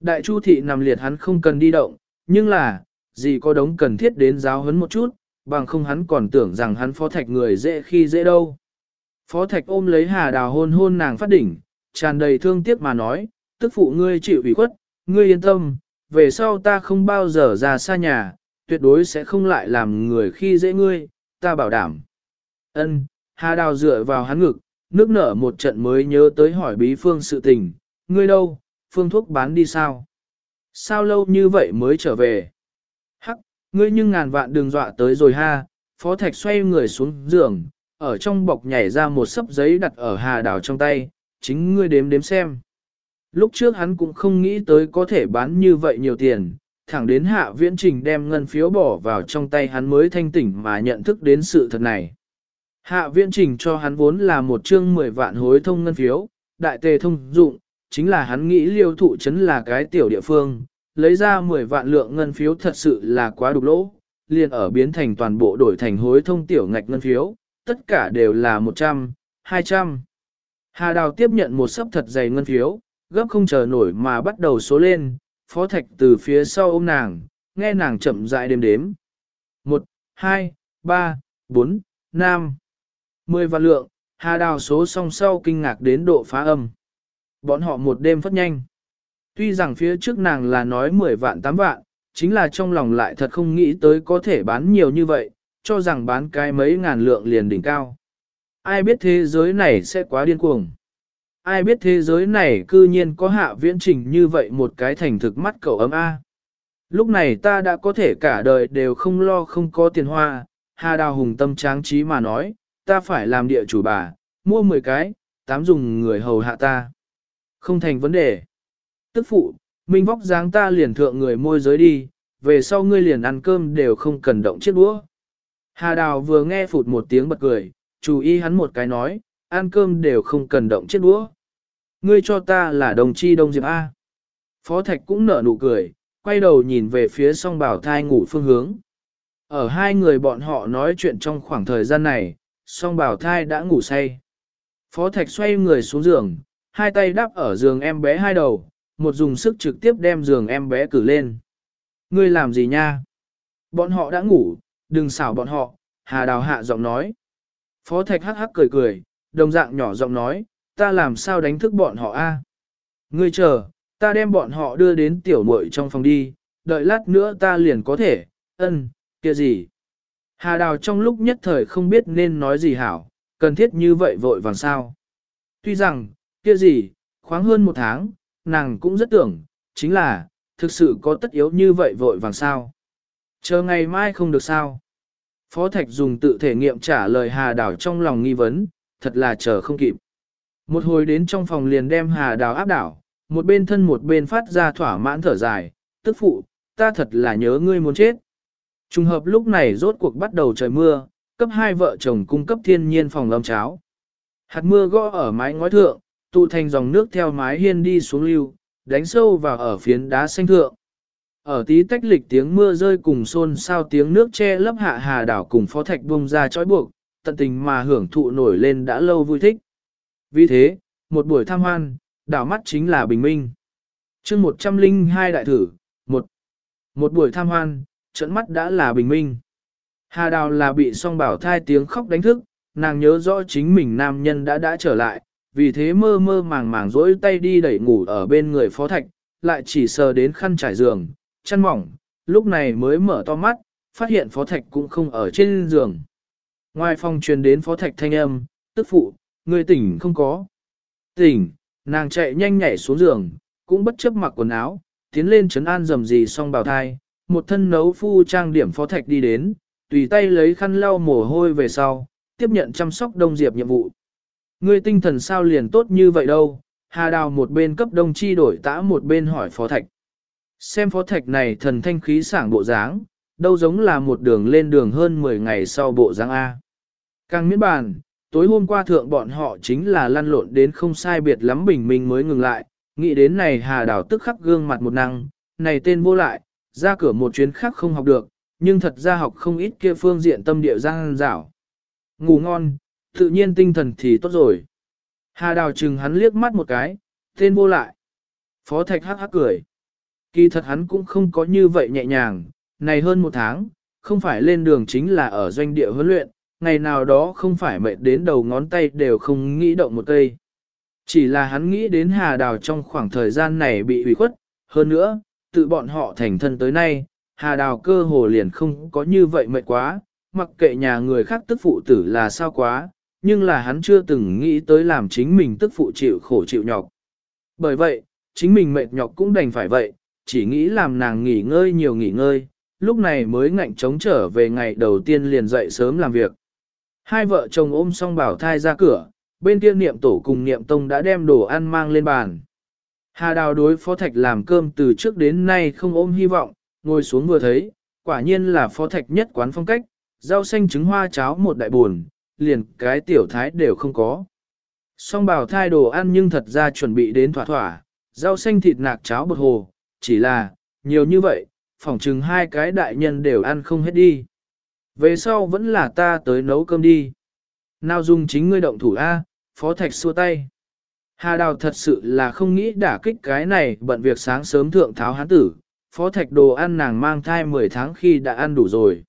Speaker 1: Đại chu thị nằm liệt hắn không cần đi động, nhưng là, gì có đống cần thiết đến giáo huấn một chút, bằng không hắn còn tưởng rằng hắn phó thạch người dễ khi dễ đâu. Phó thạch ôm lấy hà đào hôn hôn nàng phát đỉnh, tràn đầy thương tiếc mà nói, tức phụ ngươi chịu ủy khuất, ngươi yên tâm, về sau ta không bao giờ ra xa nhà, tuyệt đối sẽ không lại làm người khi dễ ngươi, ta bảo đảm. Ân, Hà Đào dựa vào hắn ngực, nước nở một trận mới nhớ tới hỏi bí phương sự tình, ngươi đâu, phương thuốc bán đi sao? Sao lâu như vậy mới trở về? Hắc, ngươi nhưng ngàn vạn đường dọa tới rồi ha, phó thạch xoay người xuống giường, ở trong bọc nhảy ra một sấp giấy đặt ở Hà Đào trong tay, chính ngươi đếm đếm xem. Lúc trước hắn cũng không nghĩ tới có thể bán như vậy nhiều tiền, thẳng đến hạ viễn trình đem ngân phiếu bỏ vào trong tay hắn mới thanh tỉnh mà nhận thức đến sự thật này. Hạ viễn trình cho hắn vốn là một chương 10 vạn hối thông ngân phiếu, đại tề thông dụng, chính là hắn nghĩ liêu thụ chấn là cái tiểu địa phương, lấy ra 10 vạn lượng ngân phiếu thật sự là quá đục lỗ, liền ở biến thành toàn bộ đổi thành hối thông tiểu ngạch ngân phiếu, tất cả đều là 100, 200. Hà Đào tiếp nhận một sấp thật dày ngân phiếu, gấp không chờ nổi mà bắt đầu số lên, phó thạch từ phía sau ôm nàng, nghe nàng chậm rãi đếm đếm. 1, 2, 3, 4, 5. 10 vạn lượng, Hà Đào số song sau kinh ngạc đến độ phá âm. Bọn họ một đêm phất nhanh. Tuy rằng phía trước nàng là nói 10 vạn 8 vạn, chính là trong lòng lại thật không nghĩ tới có thể bán nhiều như vậy, cho rằng bán cái mấy ngàn lượng liền đỉnh cao. Ai biết thế giới này sẽ quá điên cuồng. Ai biết thế giới này cư nhiên có hạ viễn trình như vậy một cái thành thực mắt cậu ấm A. Lúc này ta đã có thể cả đời đều không lo không có tiền hoa, Hà Đào Hùng tâm tráng trí mà nói, ta phải làm địa chủ bà, mua 10 cái, tám dùng người hầu hạ ta. Không thành vấn đề. Tức phụ, minh vóc dáng ta liền thượng người môi giới đi, về sau ngươi liền ăn cơm đều không cần động chiếc đũa. Hà Đào vừa nghe phụt một tiếng bật cười, chú ý hắn một cái nói, ăn cơm đều không cần động chiếc đũa. Ngươi cho ta là đồng chi đông diệp A. Phó Thạch cũng nở nụ cười, quay đầu nhìn về phía song bảo thai ngủ phương hướng. Ở hai người bọn họ nói chuyện trong khoảng thời gian này, song bảo thai đã ngủ say. Phó Thạch xoay người xuống giường, hai tay đắp ở giường em bé hai đầu, một dùng sức trực tiếp đem giường em bé cử lên. Ngươi làm gì nha? Bọn họ đã ngủ, đừng xảo bọn họ, Hà Đào hạ giọng nói. Phó Thạch hắc hắc cười cười, đồng dạng nhỏ giọng nói, ta làm sao đánh thức bọn họ a? Ngươi chờ, ta đem bọn họ đưa đến tiểu muội trong phòng đi, đợi lát nữa ta liền có thể, ân, kia gì? Hà Đào trong lúc nhất thời không biết nên nói gì hảo, cần thiết như vậy vội vàng sao. Tuy rằng, kia gì, khoáng hơn một tháng, nàng cũng rất tưởng, chính là, thực sự có tất yếu như vậy vội vàng sao. Chờ ngày mai không được sao. Phó Thạch dùng tự thể nghiệm trả lời Hà Đào trong lòng nghi vấn, thật là chờ không kịp. Một hồi đến trong phòng liền đem Hà Đào áp đảo, một bên thân một bên phát ra thỏa mãn thở dài, tức phụ, ta thật là nhớ ngươi muốn chết. Trùng hợp lúc này rốt cuộc bắt đầu trời mưa, cấp hai vợ chồng cung cấp thiên nhiên phòng lâm cháo. Hạt mưa gõ ở mái ngói thượng, tụ thành dòng nước theo mái hiên đi xuống lưu, đánh sâu vào ở phiến đá xanh thượng. Ở tí tách lịch tiếng mưa rơi cùng xôn sao tiếng nước che lấp hạ hà đảo cùng phó thạch bông ra trói buộc, tận tình mà hưởng thụ nổi lên đã lâu vui thích. Vì thế, một buổi tham hoan, đảo mắt chính là bình minh. chương 102 đại thử, một Một buổi tham hoan, trận mắt đã là bình minh. Hà đào là bị song bảo thai tiếng khóc đánh thức, nàng nhớ rõ chính mình nam nhân đã đã trở lại, vì thế mơ mơ màng màng rỗi tay đi đẩy ngủ ở bên người phó thạch, lại chỉ sờ đến khăn trải giường, chăn mỏng, lúc này mới mở to mắt, phát hiện phó thạch cũng không ở trên giường. Ngoài phòng truyền đến phó thạch thanh âm, tức phụ, người tỉnh không có. Tỉnh, nàng chạy nhanh nhảy xuống giường, cũng bất chấp mặc quần áo, tiến lên trấn an dầm gì xong bào thai, một thân nấu phu trang điểm phó thạch đi đến, tùy tay lấy khăn lau mồ hôi về sau, tiếp nhận chăm sóc đông diệp nhiệm vụ. Ngươi tinh thần sao liền tốt như vậy đâu, Hà Đào một bên cấp đông chi đổi tã một bên hỏi phó thạch. Xem phó thạch này thần thanh khí sảng bộ dáng, đâu giống là một đường lên đường hơn 10 ngày sau bộ dáng A. Càng miễn bàn, tối hôm qua thượng bọn họ chính là lăn lộn đến không sai biệt lắm bình minh mới ngừng lại, nghĩ đến này Hà Đào tức khắc gương mặt một năng, này tên vô lại, ra cửa một chuyến khác không học được, nhưng thật ra học không ít kia phương diện tâm địa giang dảo. Ngủ ngon, tự nhiên tinh thần thì tốt rồi. Hà đào chừng hắn liếc mắt một cái, tên vô lại. Phó thạch hắc hắc cười. Kỳ thật hắn cũng không có như vậy nhẹ nhàng, này hơn một tháng, không phải lên đường chính là ở doanh địa huấn luyện, ngày nào đó không phải mệt đến đầu ngón tay đều không nghĩ động một cây. Chỉ là hắn nghĩ đến hà đào trong khoảng thời gian này bị ủy khuất, Hơn nữa, tự bọn họ thành thân tới nay, Hà Đào cơ hồ liền không có như vậy mệt quá, mặc kệ nhà người khác tức phụ tử là sao quá, nhưng là hắn chưa từng nghĩ tới làm chính mình tức phụ chịu khổ chịu nhọc. Bởi vậy, chính mình mệt nhọc cũng đành phải vậy, chỉ nghĩ làm nàng nghỉ ngơi nhiều nghỉ ngơi, lúc này mới ngạnh chống trở về ngày đầu tiên liền dậy sớm làm việc. Hai vợ chồng ôm xong bảo thai ra cửa, bên kia niệm tổ cùng niệm tông đã đem đồ ăn mang lên bàn. Hà đào đối phó thạch làm cơm từ trước đến nay không ôm hy vọng, ngồi xuống vừa thấy, quả nhiên là phó thạch nhất quán phong cách, rau xanh trứng hoa cháo một đại buồn, liền cái tiểu thái đều không có. Song bảo thai đồ ăn nhưng thật ra chuẩn bị đến thỏa thỏa, rau xanh thịt nạc cháo bột hồ, chỉ là, nhiều như vậy, phỏng chừng hai cái đại nhân đều ăn không hết đi. Về sau vẫn là ta tới nấu cơm đi. Nào dùng chính ngươi động thủ A, phó thạch xua tay. Hà đào thật sự là không nghĩ đả kích cái này bận việc sáng sớm thượng tháo hán tử, phó thạch đồ ăn nàng mang thai 10 tháng khi đã ăn đủ rồi.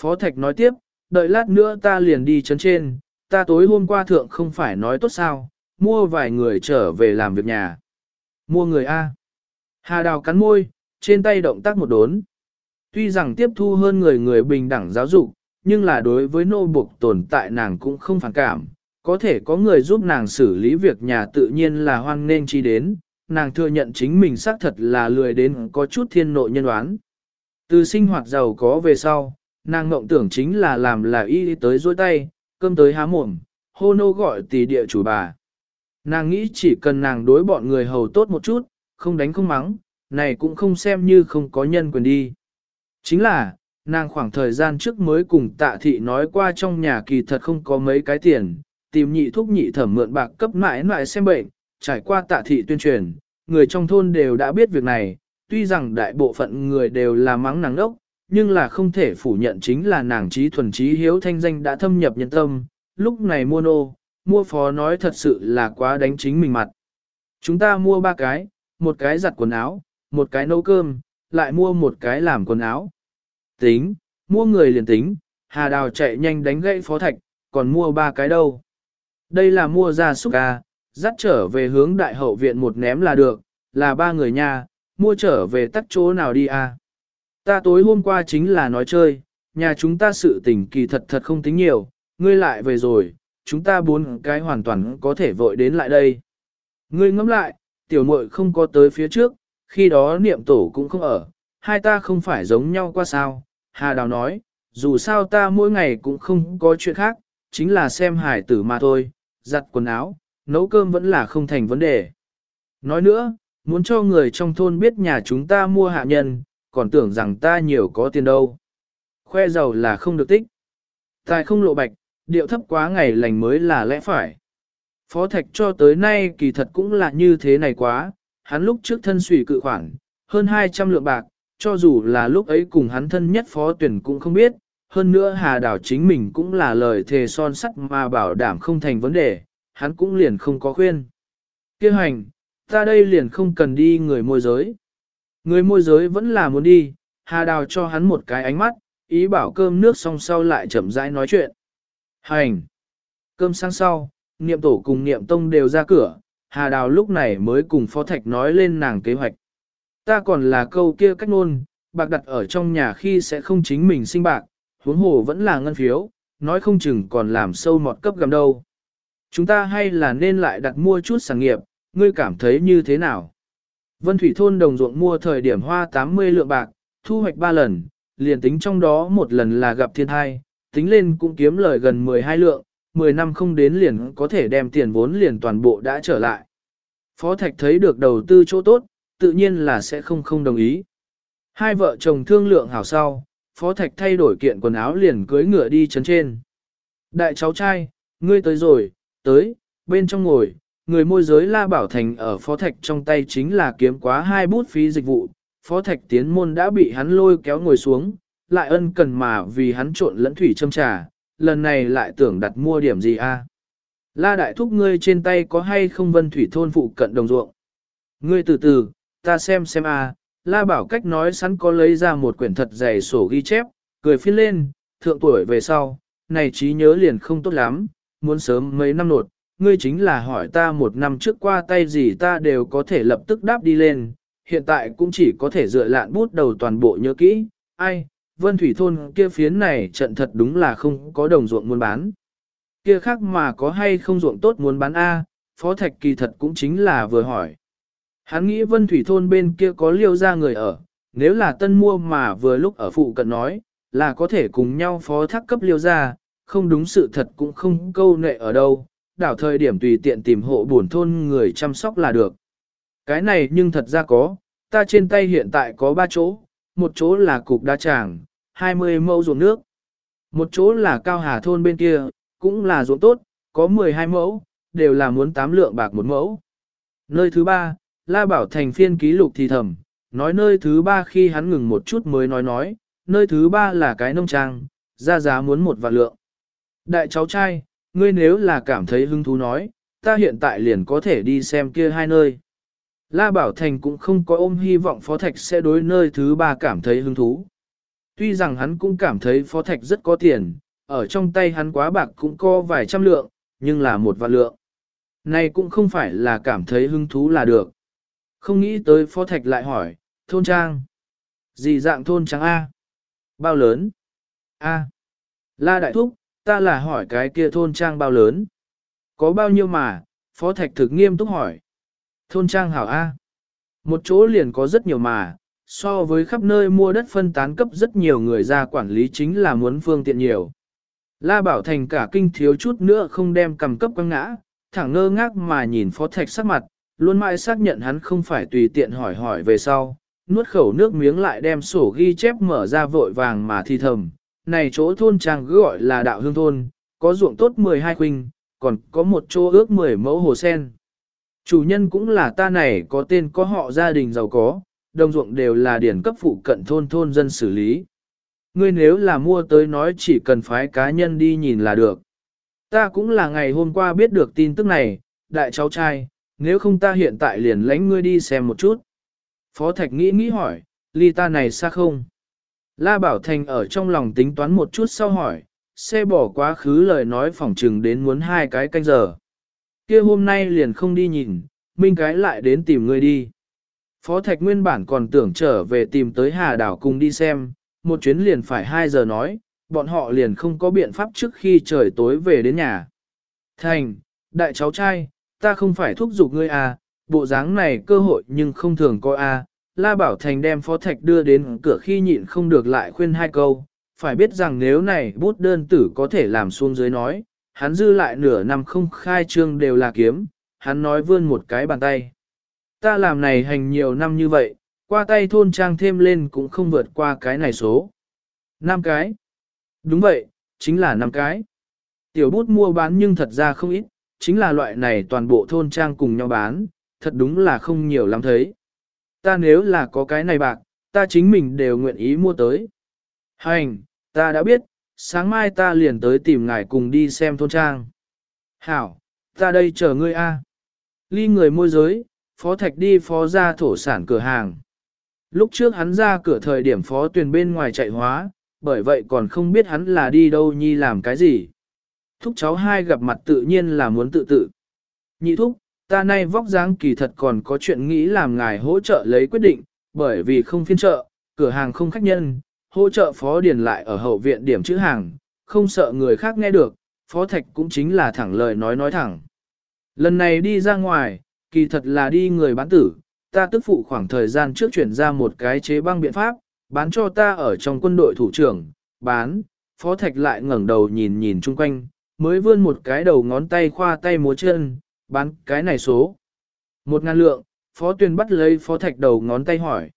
Speaker 1: Phó thạch nói tiếp, đợi lát nữa ta liền đi chấn trên, ta tối hôm qua thượng không phải nói tốt sao, mua vài người trở về làm việc nhà. Mua người A. Hà đào cắn môi, trên tay động tác một đốn. Tuy rằng tiếp thu hơn người người bình đẳng giáo dục, nhưng là đối với nô buộc tồn tại nàng cũng không phản cảm. Có thể có người giúp nàng xử lý việc nhà tự nhiên là hoan nên chi đến, nàng thừa nhận chính mình xác thật là lười đến có chút thiên nội nhân oán. Từ sinh hoạt giàu có về sau, nàng ngộng tưởng chính là làm là y tới dôi tay, cơm tới há mồm, hô nô gọi tỷ địa chủ bà. Nàng nghĩ chỉ cần nàng đối bọn người hầu tốt một chút, không đánh không mắng, này cũng không xem như không có nhân quyền đi. Chính là, nàng khoảng thời gian trước mới cùng tạ thị nói qua trong nhà kỳ thật không có mấy cái tiền, tìm nhị thúc nhị thẩm mượn bạc cấp mãi mãi xem bệnh, trải qua tạ thị tuyên truyền, người trong thôn đều đã biết việc này, tuy rằng đại bộ phận người đều là mắng nàng đốc, nhưng là không thể phủ nhận chính là nàng trí thuần trí hiếu thanh danh đã thâm nhập nhân tâm, lúc này mua nô, mua phó nói thật sự là quá đánh chính mình mặt. Chúng ta mua ba cái, một cái giặt quần áo, một cái nấu cơm, lại mua một cái làm quần áo. Tính, mua người liền tính, Hà Đào chạy nhanh đánh gãy phó thạch, còn mua ba cái đâu. Đây là mua ra súc ca, dắt trở về hướng đại hậu viện một ném là được, là ba người nha, mua trở về tắt chỗ nào đi à. Ta tối hôm qua chính là nói chơi, nhà chúng ta sự tình kỳ thật thật không tính nhiều, ngươi lại về rồi, chúng ta bốn cái hoàn toàn có thể vội đến lại đây. Ngươi ngẫm lại, tiểu muội không có tới phía trước, khi đó niệm tổ cũng không ở, hai ta không phải giống nhau qua sao. Hà Đào nói, dù sao ta mỗi ngày cũng không có chuyện khác, chính là xem hải tử mà thôi, giặt quần áo, nấu cơm vẫn là không thành vấn đề. Nói nữa, muốn cho người trong thôn biết nhà chúng ta mua hạ nhân, còn tưởng rằng ta nhiều có tiền đâu. Khoe giàu là không được tích. Tài không lộ bạch, điệu thấp quá ngày lành mới là lẽ phải. Phó Thạch cho tới nay kỳ thật cũng là như thế này quá, hắn lúc trước thân sủy cự khoản, hơn 200 lượng bạc, cho dù là lúc ấy cùng hắn thân nhất phó tuyển cũng không biết, hơn nữa Hà Đảo chính mình cũng là lời thề son sắt mà bảo đảm không thành vấn đề, hắn cũng liền không có khuyên. Kêu hành, ta đây liền không cần đi người môi giới. Người môi giới vẫn là muốn đi, Hà Đào cho hắn một cái ánh mắt, ý bảo cơm nước xong sau lại chậm rãi nói chuyện. Hành! Cơm sang sau, niệm tổ cùng niệm tông đều ra cửa, Hà Đào lúc này mới cùng Phó Thạch nói lên nàng kế hoạch. Ta còn là câu kia cách nôn, bạc đặt ở trong nhà khi sẽ không chính mình sinh bạc, huống hồ vẫn là ngân phiếu, nói không chừng còn làm sâu mọt cấp gầm đâu. Chúng ta hay là nên lại đặt mua chút sản nghiệp, ngươi cảm thấy như thế nào? Vân Thủy Thôn đồng ruộng mua thời điểm hoa 80 lượng bạc, thu hoạch 3 lần, liền tính trong đó một lần là gặp thiên thai, tính lên cũng kiếm lời gần 12 lượng, 10 năm không đến liền có thể đem tiền vốn liền toàn bộ đã trở lại. Phó Thạch thấy được đầu tư chỗ tốt, tự nhiên là sẽ không không đồng ý. Hai vợ chồng thương lượng hảo sau, Phó Thạch thay đổi kiện quần áo liền cưới ngựa đi chấn trên. Đại cháu trai, ngươi tới rồi, tới, bên trong ngồi, người môi giới La Bảo Thành ở Phó Thạch trong tay chính là kiếm quá hai bút phí dịch vụ. Phó Thạch tiến môn đã bị hắn lôi kéo ngồi xuống, lại ân cần mà vì hắn trộn lẫn thủy châm trà, lần này lại tưởng đặt mua điểm gì a? La đại thúc ngươi trên tay có hay không vân thủy thôn phụ cận đồng ruộng? Ngươi từ từ, ta xem xem a. La bảo cách nói sẵn có lấy ra một quyển thật dày sổ ghi chép, cười phiên lên, thượng tuổi về sau, này trí nhớ liền không tốt lắm, muốn sớm mấy năm nột, ngươi chính là hỏi ta một năm trước qua tay gì ta đều có thể lập tức đáp đi lên, hiện tại cũng chỉ có thể dựa lạn bút đầu toàn bộ nhớ kỹ, ai, vân thủy thôn kia phiến này trận thật đúng là không có đồng ruộng muốn bán. Kia khác mà có hay không ruộng tốt muốn bán A, phó thạch kỳ thật cũng chính là vừa hỏi. Hắn nghĩ vân thủy thôn bên kia có liêu ra người ở, nếu là tân mua mà vừa lúc ở phụ cận nói, là có thể cùng nhau phó thác cấp liêu ra, không đúng sự thật cũng không câu nệ ở đâu, đảo thời điểm tùy tiện tìm hộ buồn thôn người chăm sóc là được. Cái này nhưng thật ra có, ta trên tay hiện tại có ba chỗ, một chỗ là cục đa tràng, 20 mẫu ruộng nước. Một chỗ là cao hà thôn bên kia, cũng là ruộng tốt, có 12 mẫu, đều là muốn 8 lượng bạc một mẫu. Nơi thứ ba, La Bảo Thành phiên ký lục thì thầm, nói nơi thứ ba khi hắn ngừng một chút mới nói nói, nơi thứ ba là cái nông trang, ra giá muốn một vạn lượng. Đại cháu trai, ngươi nếu là cảm thấy hứng thú nói, ta hiện tại liền có thể đi xem kia hai nơi. La Bảo Thành cũng không có ôm hy vọng Phó Thạch sẽ đối nơi thứ ba cảm thấy hứng thú. Tuy rằng hắn cũng cảm thấy Phó Thạch rất có tiền, ở trong tay hắn quá bạc cũng có vài trăm lượng, nhưng là một vạn lượng. Này cũng không phải là cảm thấy hứng thú là được. Không nghĩ tới Phó Thạch lại hỏi, thôn trang. Gì dạng thôn trang A? Bao lớn? A. La Đại Thúc, ta là hỏi cái kia thôn trang bao lớn? Có bao nhiêu mà? Phó Thạch thực nghiêm túc hỏi. Thôn trang hảo A. Một chỗ liền có rất nhiều mà, so với khắp nơi mua đất phân tán cấp rất nhiều người ra quản lý chính là muốn phương tiện nhiều. La Bảo Thành cả kinh thiếu chút nữa không đem cầm cấp quăng ngã, thẳng ngơ ngác mà nhìn Phó Thạch sắc mặt, luôn mãi xác nhận hắn không phải tùy tiện hỏi hỏi về sau, nuốt khẩu nước miếng lại đem sổ ghi chép mở ra vội vàng mà thi thầm. Này chỗ thôn trang gọi là đạo hương thôn, có ruộng tốt 12 khuynh, còn có một chỗ ước 10 mẫu hồ sen. Chủ nhân cũng là ta này có tên có họ gia đình giàu có, đồng ruộng đều là điển cấp phụ cận thôn thôn dân xử lý. Ngươi nếu là mua tới nói chỉ cần phái cá nhân đi nhìn là được. Ta cũng là ngày hôm qua biết được tin tức này, đại cháu trai, nếu không ta hiện tại liền lánh ngươi đi xem một chút. Phó Thạch nghĩ nghĩ hỏi, ly ta này xa không? La Bảo Thành ở trong lòng tính toán một chút sau hỏi, xe bỏ quá khứ lời nói phỏng trừng đến muốn hai cái canh giờ kia hôm nay liền không đi nhìn, minh cái lại đến tìm ngươi đi. Phó Thạch nguyên bản còn tưởng trở về tìm tới Hà Đảo cùng đi xem, một chuyến liền phải 2 giờ nói, bọn họ liền không có biện pháp trước khi trời tối về đến nhà. Thành, đại cháu trai, ta không phải thúc giục ngươi à, bộ dáng này cơ hội nhưng không thường có à? La Bảo Thành đem Phó Thạch đưa đến cửa khi nhịn không được lại khuyên hai câu, phải biết rằng nếu này bút đơn tử có thể làm xuống dưới nói, hắn dư lại nửa năm không khai trương đều là kiếm, hắn nói vươn một cái bàn tay. Ta làm này hành nhiều năm như vậy, qua tay thôn trang thêm lên cũng không vượt qua cái này số. Năm cái. Đúng vậy, chính là năm cái. Tiểu bút mua bán nhưng thật ra không ít, chính là loại này toàn bộ thôn trang cùng nhau bán, thật đúng là không nhiều lắm thấy. Ta nếu là có cái này bạc, ta chính mình đều nguyện ý mua tới. Hành, ta đã biết, sáng mai ta liền tới tìm ngài cùng đi xem thôn trang. Hảo, ta đây chờ ngươi a. Ly người môi giới, phó thạch đi phó ra thổ sản cửa hàng. Lúc trước hắn ra cửa thời điểm phó tuyển bên ngoài chạy hóa, bởi vậy còn không biết hắn là đi đâu nhi làm cái gì. Thúc cháu hai gặp mặt tự nhiên là muốn tự tự. Nhị thúc, ta nay vóc dáng kỳ thật còn có chuyện nghĩ làm ngài hỗ trợ lấy quyết định, bởi vì không phiên trợ, cửa hàng không khách nhân, hỗ trợ phó điền lại ở hậu viện điểm chữ hàng, không sợ người khác nghe được, phó thạch cũng chính là thẳng lời nói nói thẳng. Lần này đi ra ngoài, kỳ thật là đi người bán tử, ta tức phụ khoảng thời gian trước chuyển ra một cái chế băng biện pháp, bán cho ta ở trong quân đội thủ trưởng, bán, phó thạch lại ngẩng đầu nhìn nhìn chung quanh, mới vươn một cái đầu ngón tay khoa tay múa chân, bán cái này số. Một ngàn lượng, phó tuyên bắt lấy phó thạch đầu ngón tay hỏi.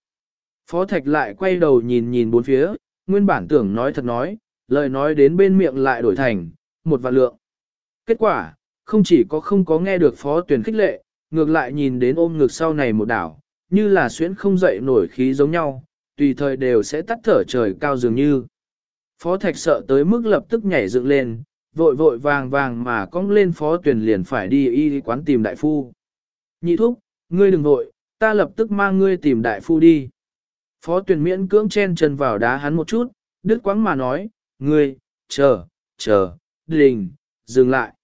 Speaker 1: Phó thạch lại quay đầu nhìn nhìn bốn phía, nguyên bản tưởng nói thật nói, lời nói đến bên miệng lại đổi thành, một vạn lượng. Kết quả, không chỉ có không có nghe được phó tuyển khích lệ, ngược lại nhìn đến ôm ngực sau này một đảo, như là xuyến không dậy nổi khí giống nhau, tùy thời đều sẽ tắt thở trời cao dường như. Phó thạch sợ tới mức lập tức nhảy dựng lên, vội vội vàng vàng mà cong lên phó tuyển liền phải đi y quán tìm đại phu. Nhị thúc, ngươi đừng vội, ta lập tức mang ngươi tìm đại phu đi. Phó tuyển miễn cưỡng chen chân vào đá hắn một chút, đứt quãng mà nói, ngươi, chờ, chờ, đình, dừng lại.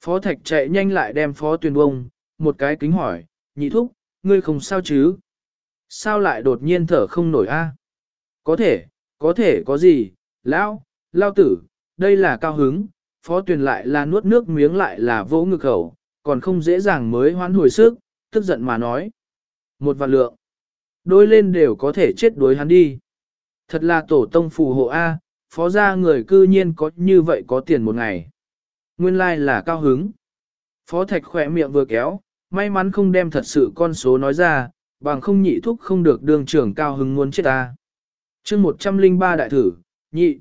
Speaker 1: Phó thạch chạy nhanh lại đem phó tuyển bông, một cái kính hỏi, nhị thúc, ngươi không sao chứ? sao lại đột nhiên thở không nổi a? Có thể, có thể có gì, lão, lao tử, đây là cao hứng, phó tuyển lại là nuốt nước miếng lại là vỗ ngực khẩu, còn không dễ dàng mới hoán hồi sức, tức giận mà nói. Một vạn lượng, đôi lên đều có thể chết đối hắn đi. Thật là tổ tông phù hộ A, phó gia người cư nhiên có như vậy có tiền một ngày. Nguyên lai like là cao hứng. Phó thạch khỏe miệng vừa kéo, may mắn không đem thật sự con số nói ra, bằng không nhị thúc không được đường trưởng cao hứng muốn chết ta. chương 103 đại thử, nhị.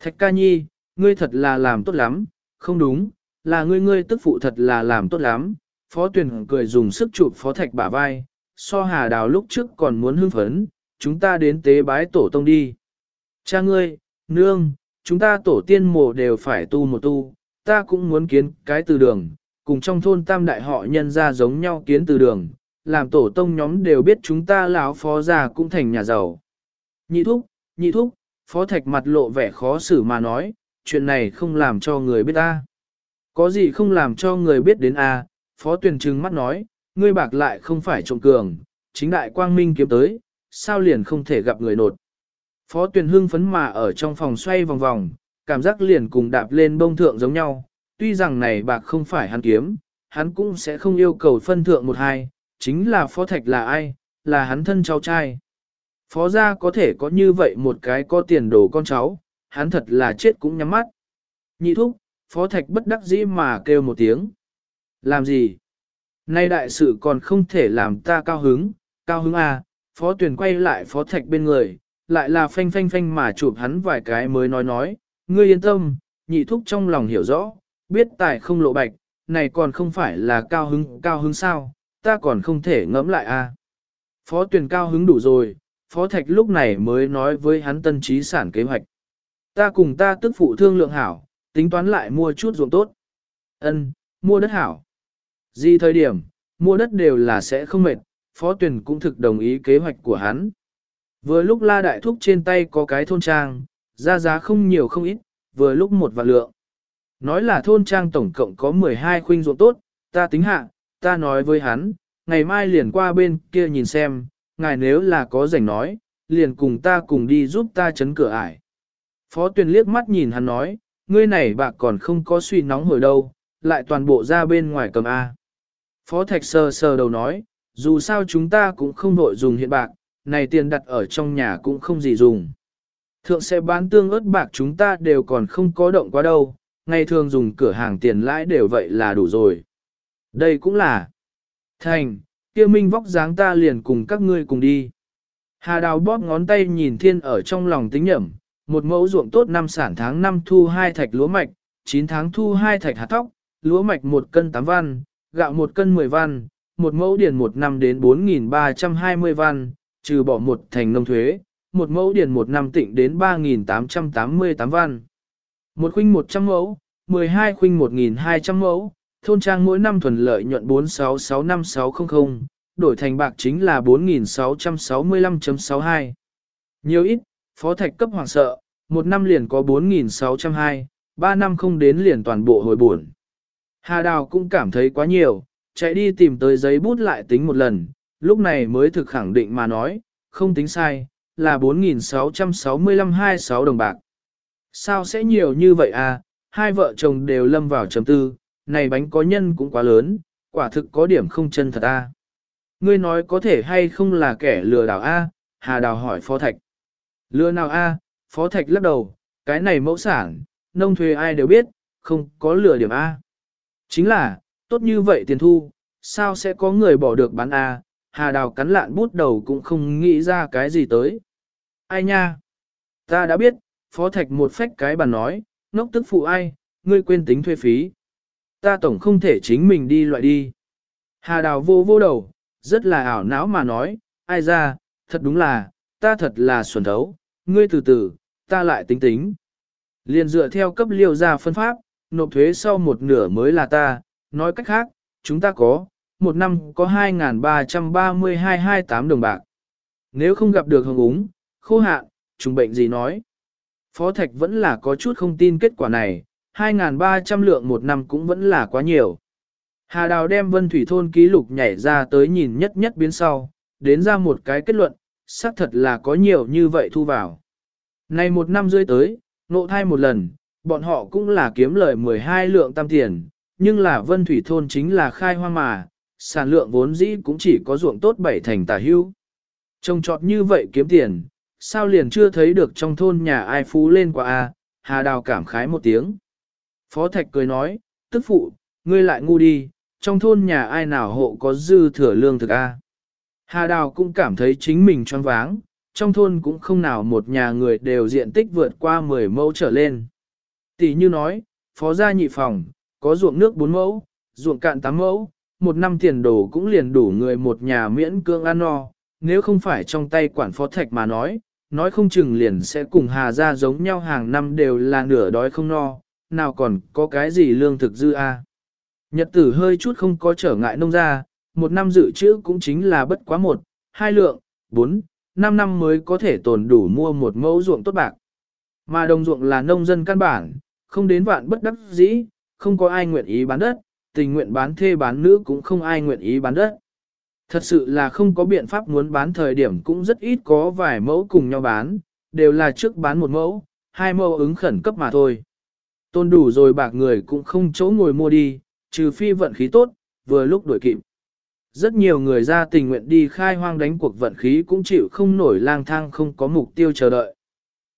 Speaker 1: Thạch ca nhi, ngươi thật là làm tốt lắm, không đúng, là ngươi ngươi tức phụ thật là làm tốt lắm. Phó tuyển cười dùng sức chụp phó thạch bả vai, so hà đào lúc trước còn muốn hưng phấn, chúng ta đến tế bái tổ tông đi. Cha ngươi, nương, chúng ta tổ tiên mộ đều phải tu một tu, ta cũng muốn kiến cái từ đường, cùng trong thôn tam đại họ nhân ra giống nhau kiến từ đường, làm tổ tông nhóm đều biết chúng ta lão phó già cũng thành nhà giàu. Nhị thúc, nhị thúc, phó thạch mặt lộ vẻ khó xử mà nói, chuyện này không làm cho người biết ta. Có gì không làm cho người biết đến a? phó tuyển trừng mắt nói, ngươi bạc lại không phải trộm cường, chính đại quang minh kiếm tới, sao liền không thể gặp người nột. Phó tuyển hưng phấn mà ở trong phòng xoay vòng vòng, cảm giác liền cùng đạp lên bông thượng giống nhau, tuy rằng này bạc không phải hắn kiếm, hắn cũng sẽ không yêu cầu phân thượng một hai, chính là phó thạch là ai, là hắn thân cháu trai. Phó gia có thể có như vậy một cái có tiền đồ con cháu, hắn thật là chết cũng nhắm mắt. Nhị thúc, phó thạch bất đắc dĩ mà kêu một tiếng. Làm gì? Nay đại sự còn không thể làm ta cao hứng, cao hứng à, phó tuyển quay lại phó thạch bên người, lại là phanh phanh phanh mà chụp hắn vài cái mới nói nói, ngươi yên tâm, nhị thúc trong lòng hiểu rõ, biết tài không lộ bạch, này còn không phải là cao hứng, cao hứng sao, ta còn không thể ngẫm lại. À. Phó tuyển cao hứng đủ rồi, phó thạch lúc này mới nói với hắn tân trí sản kế hoạch. Ta cùng ta tức phụ thương lượng hảo, tính toán lại mua chút ruộng tốt. Ân, mua đất hảo. Gì thời điểm, mua đất đều là sẽ không mệt, phó tuyển cũng thực đồng ý kế hoạch của hắn. Vừa lúc la đại thúc trên tay có cái thôn trang, ra giá không nhiều không ít, vừa lúc một vạn lượng. Nói là thôn trang tổng cộng có 12 khuynh ruộng tốt, ta tính hạ, ta nói với hắn, ngày mai liền qua bên kia nhìn xem, ngài nếu là có rảnh nói, liền cùng ta cùng đi giúp ta chấn cửa ải. Phó tuyển liếc mắt nhìn hắn nói, ngươi này bạc còn không có suy nóng hồi đâu, lại toàn bộ ra bên ngoài cầm A. Phó thạch sờ sờ đầu nói, dù sao chúng ta cũng không nội dùng hiện bạc, này tiền đặt ở trong nhà cũng không gì dùng. Thượng sẽ bán tương ớt bạc chúng ta đều còn không có động quá đâu, ngày thường dùng cửa hàng tiền lãi đều vậy là đủ rồi. Đây cũng là. Thành, kia minh vóc dáng ta liền cùng các ngươi cùng đi. Hà đào bóp ngón tay nhìn thiên ở trong lòng tính nhẩm, một mẫu ruộng tốt năm sản tháng năm thu hai thạch lúa mạch, 9 tháng thu hai thạch hạt thóc, lúa mạch một cân tám văn, gạo một cân 10 văn, một mẫu điền một năm đến 4.320 văn, trừ bỏ một thành nông thuế, một mẫu điền một năm tịnh đến 3.888 văn. Một khuynh 100 mẫu, 12 khuynh 1.200 mẫu, thôn trang mỗi năm thuần lợi nhuận 4665600, đổi thành bạc chính là 4.665.62. Nhiều ít, phó thạch cấp hoàng sợ, một năm liền có 4.602, ba năm không đến liền toàn bộ hồi buồn. Hà Đào cũng cảm thấy quá nhiều, chạy đi tìm tới giấy bút lại tính một lần, lúc này mới thực khẳng định mà nói, không tính sai, là 4.665-26 đồng bạc. Sao sẽ nhiều như vậy à, hai vợ chồng đều lâm vào chấm tư, này bánh có nhân cũng quá lớn, quả thực có điểm không chân thật a. À. Ngươi nói có thể hay không là kẻ lừa đảo a? Hà Đào hỏi Phó Thạch. Lừa nào a? Phó Thạch lắc đầu, cái này mẫu sản, nông thuê ai đều biết, không có lừa điểm a. Chính là, tốt như vậy tiền thu, sao sẽ có người bỏ được bán a? Hà Đào cắn lạn bút đầu cũng không nghĩ ra cái gì tới. Ai nha? Ta đã biết, Phó Thạch một phách cái bàn nói, ngốc tức phụ ai, ngươi quên tính thuê phí. Ta tổng không thể chính mình đi loại đi. Hà Đào vô vô đầu, rất là ảo não mà nói, ai ra, thật đúng là, ta thật là xuẩn thấu, ngươi từ từ, ta lại tính tính. Liền dựa theo cấp liêu ra phân pháp, nộp thuế sau một nửa mới là ta, nói cách khác, chúng ta có, một năm có 2.332-28 đồng bạc. Nếu không gặp được hồng úng, khô hạn, trùng bệnh gì nói. Phó Thạch vẫn là có chút không tin kết quả này, 2.300 lượng một năm cũng vẫn là quá nhiều. Hà Đào đem Vân Thủy Thôn ký lục nhảy ra tới nhìn nhất nhất biến sau, đến ra một cái kết luận, xác thật là có nhiều như vậy thu vào. Này một năm rưỡi tới, nộ thai một lần, bọn họ cũng là kiếm lời 12 lượng tam tiền, nhưng là vân thủy thôn chính là khai hoang mà, sản lượng vốn dĩ cũng chỉ có ruộng tốt bảy thành tả hưu. Trông trọt như vậy kiếm tiền, sao liền chưa thấy được trong thôn nhà ai phú lên qua a? À? Hà Đào cảm khái một tiếng. Phó Thạch cười nói, tức phụ, ngươi lại ngu đi, trong thôn nhà ai nào hộ có dư thừa lương thực a? Hà Đào cũng cảm thấy chính mình choáng váng, trong thôn cũng không nào một nhà người đều diện tích vượt qua 10 mẫu trở lên. Tỷ như nói, phó gia nhị phòng, có ruộng nước 4 mẫu, ruộng cạn 8 mẫu, một năm tiền đồ cũng liền đủ người một nhà miễn cương ăn no, nếu không phải trong tay quản phó thạch mà nói, nói không chừng liền sẽ cùng hà gia giống nhau hàng năm đều là nửa đói không no, nào còn có cái gì lương thực dư a. Nhật tử hơi chút không có trở ngại nông gia, một năm dự trữ cũng chính là bất quá một, hai lượng, bốn, năm năm mới có thể tồn đủ mua một mẫu ruộng tốt bạc. Mà đồng ruộng là nông dân căn bản, không đến vạn bất đắc dĩ, không có ai nguyện ý bán đất, tình nguyện bán thê bán nữ cũng không ai nguyện ý bán đất. Thật sự là không có biện pháp muốn bán thời điểm cũng rất ít có vài mẫu cùng nhau bán, đều là trước bán một mẫu, hai mẫu ứng khẩn cấp mà thôi. Tôn đủ rồi bạc người cũng không chỗ ngồi mua đi, trừ phi vận khí tốt, vừa lúc đổi kịp. Rất nhiều người ra tình nguyện đi khai hoang đánh cuộc vận khí cũng chịu không nổi lang thang không có mục tiêu chờ đợi.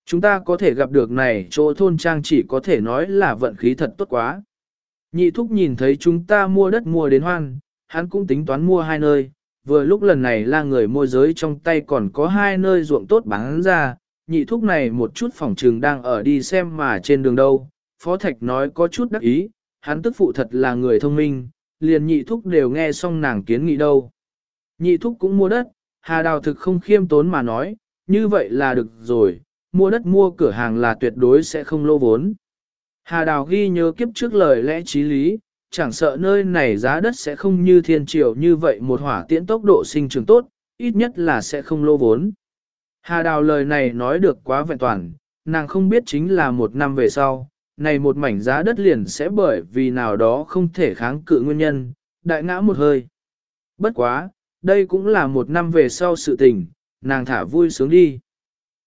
Speaker 1: Chúng ta có thể gặp được này chỗ thôn trang chỉ có thể nói là vận khí thật tốt quá. Nhị thúc nhìn thấy chúng ta mua đất mua đến hoan, hắn cũng tính toán mua hai nơi, vừa lúc lần này là người môi giới trong tay còn có hai nơi ruộng tốt bán ra, nhị thúc này một chút phòng trường đang ở đi xem mà trên đường đâu. Phó Thạch nói có chút đắc ý, hắn tức phụ thật là người thông minh, liền nhị thúc đều nghe xong nàng kiến nghị đâu. Nhị thúc cũng mua đất, hà đào thực không khiêm tốn mà nói, như vậy là được rồi, mua đất mua cửa hàng là tuyệt đối sẽ không lô vốn. Hà đào ghi nhớ kiếp trước lời lẽ trí lý, chẳng sợ nơi này giá đất sẽ không như thiên triều như vậy một hỏa tiễn tốc độ sinh trưởng tốt, ít nhất là sẽ không lô vốn. Hà đào lời này nói được quá vẹn toàn, nàng không biết chính là một năm về sau, này một mảnh giá đất liền sẽ bởi vì nào đó không thể kháng cự nguyên nhân, đại ngã một hơi. Bất quá, đây cũng là một năm về sau sự tình, nàng thả vui sướng đi.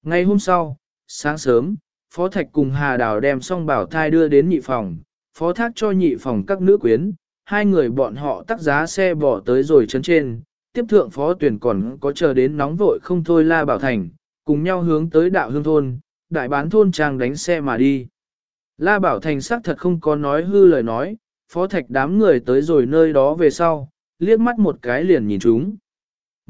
Speaker 1: Ngay hôm sau, sáng sớm, Phó Thạch cùng Hà Đào đem Song bảo thai đưa đến nhị phòng, phó thác cho nhị phòng các nữ quyến, hai người bọn họ tắt giá xe bỏ tới rồi chấn trên, tiếp thượng phó tuyển còn có chờ đến nóng vội không thôi la bảo thành, cùng nhau hướng tới đạo hương thôn, đại bán thôn trang đánh xe mà đi. La bảo thành xác thật không có nói hư lời nói, phó thạch đám người tới rồi nơi đó về sau, liếc mắt một cái liền nhìn chúng.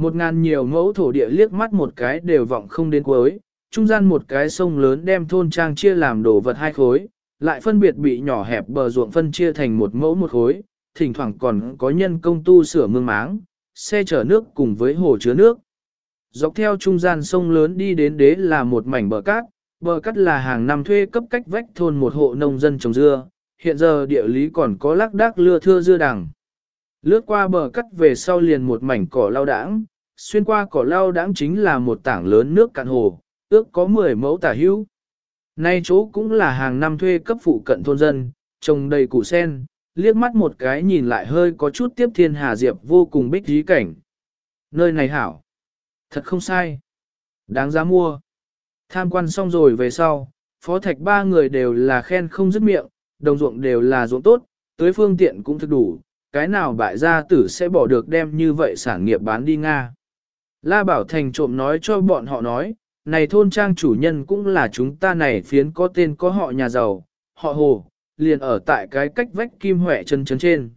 Speaker 1: Một ngàn nhiều mẫu thổ địa liếc mắt một cái đều vọng không đến cuối, trung gian một cái sông lớn đem thôn trang chia làm đồ vật hai khối, lại phân biệt bị nhỏ hẹp bờ ruộng phân chia thành một mẫu một khối, thỉnh thoảng còn có nhân công tu sửa mương máng, xe chở nước cùng với hồ chứa nước. Dọc theo trung gian sông lớn đi đến đế là một mảnh bờ cát, bờ cát là hàng năm thuê cấp cách vách thôn một hộ nông dân trồng dưa, hiện giờ địa lý còn có lác đác lưa thưa dưa đằng. Lướt qua bờ cát về sau liền một mảnh cỏ lao đãng, xuyên qua cỏ lao đãng chính là một tảng lớn nước cạn hồ, ước có 10 mẫu tả hữu. Nay chỗ cũng là hàng năm thuê cấp phụ cận thôn dân, trồng đầy củ sen, liếc mắt một cái nhìn lại hơi có chút tiếp thiên hà diệp vô cùng bích dí cảnh. Nơi này hảo. Thật không sai. Đáng giá mua. Tham quan xong rồi về sau, phó thạch ba người đều là khen không dứt miệng, đồng ruộng đều là ruộng tốt, tới phương tiện cũng thực đủ, cái nào bại gia tử sẽ bỏ được đem như vậy sản nghiệp bán đi Nga. La Bảo Thành trộm nói cho bọn họ nói, này thôn trang chủ nhân cũng là chúng ta này phiến có tên có họ nhà giàu, họ hồ, liền ở tại cái cách vách kim huệ chân chấn trên.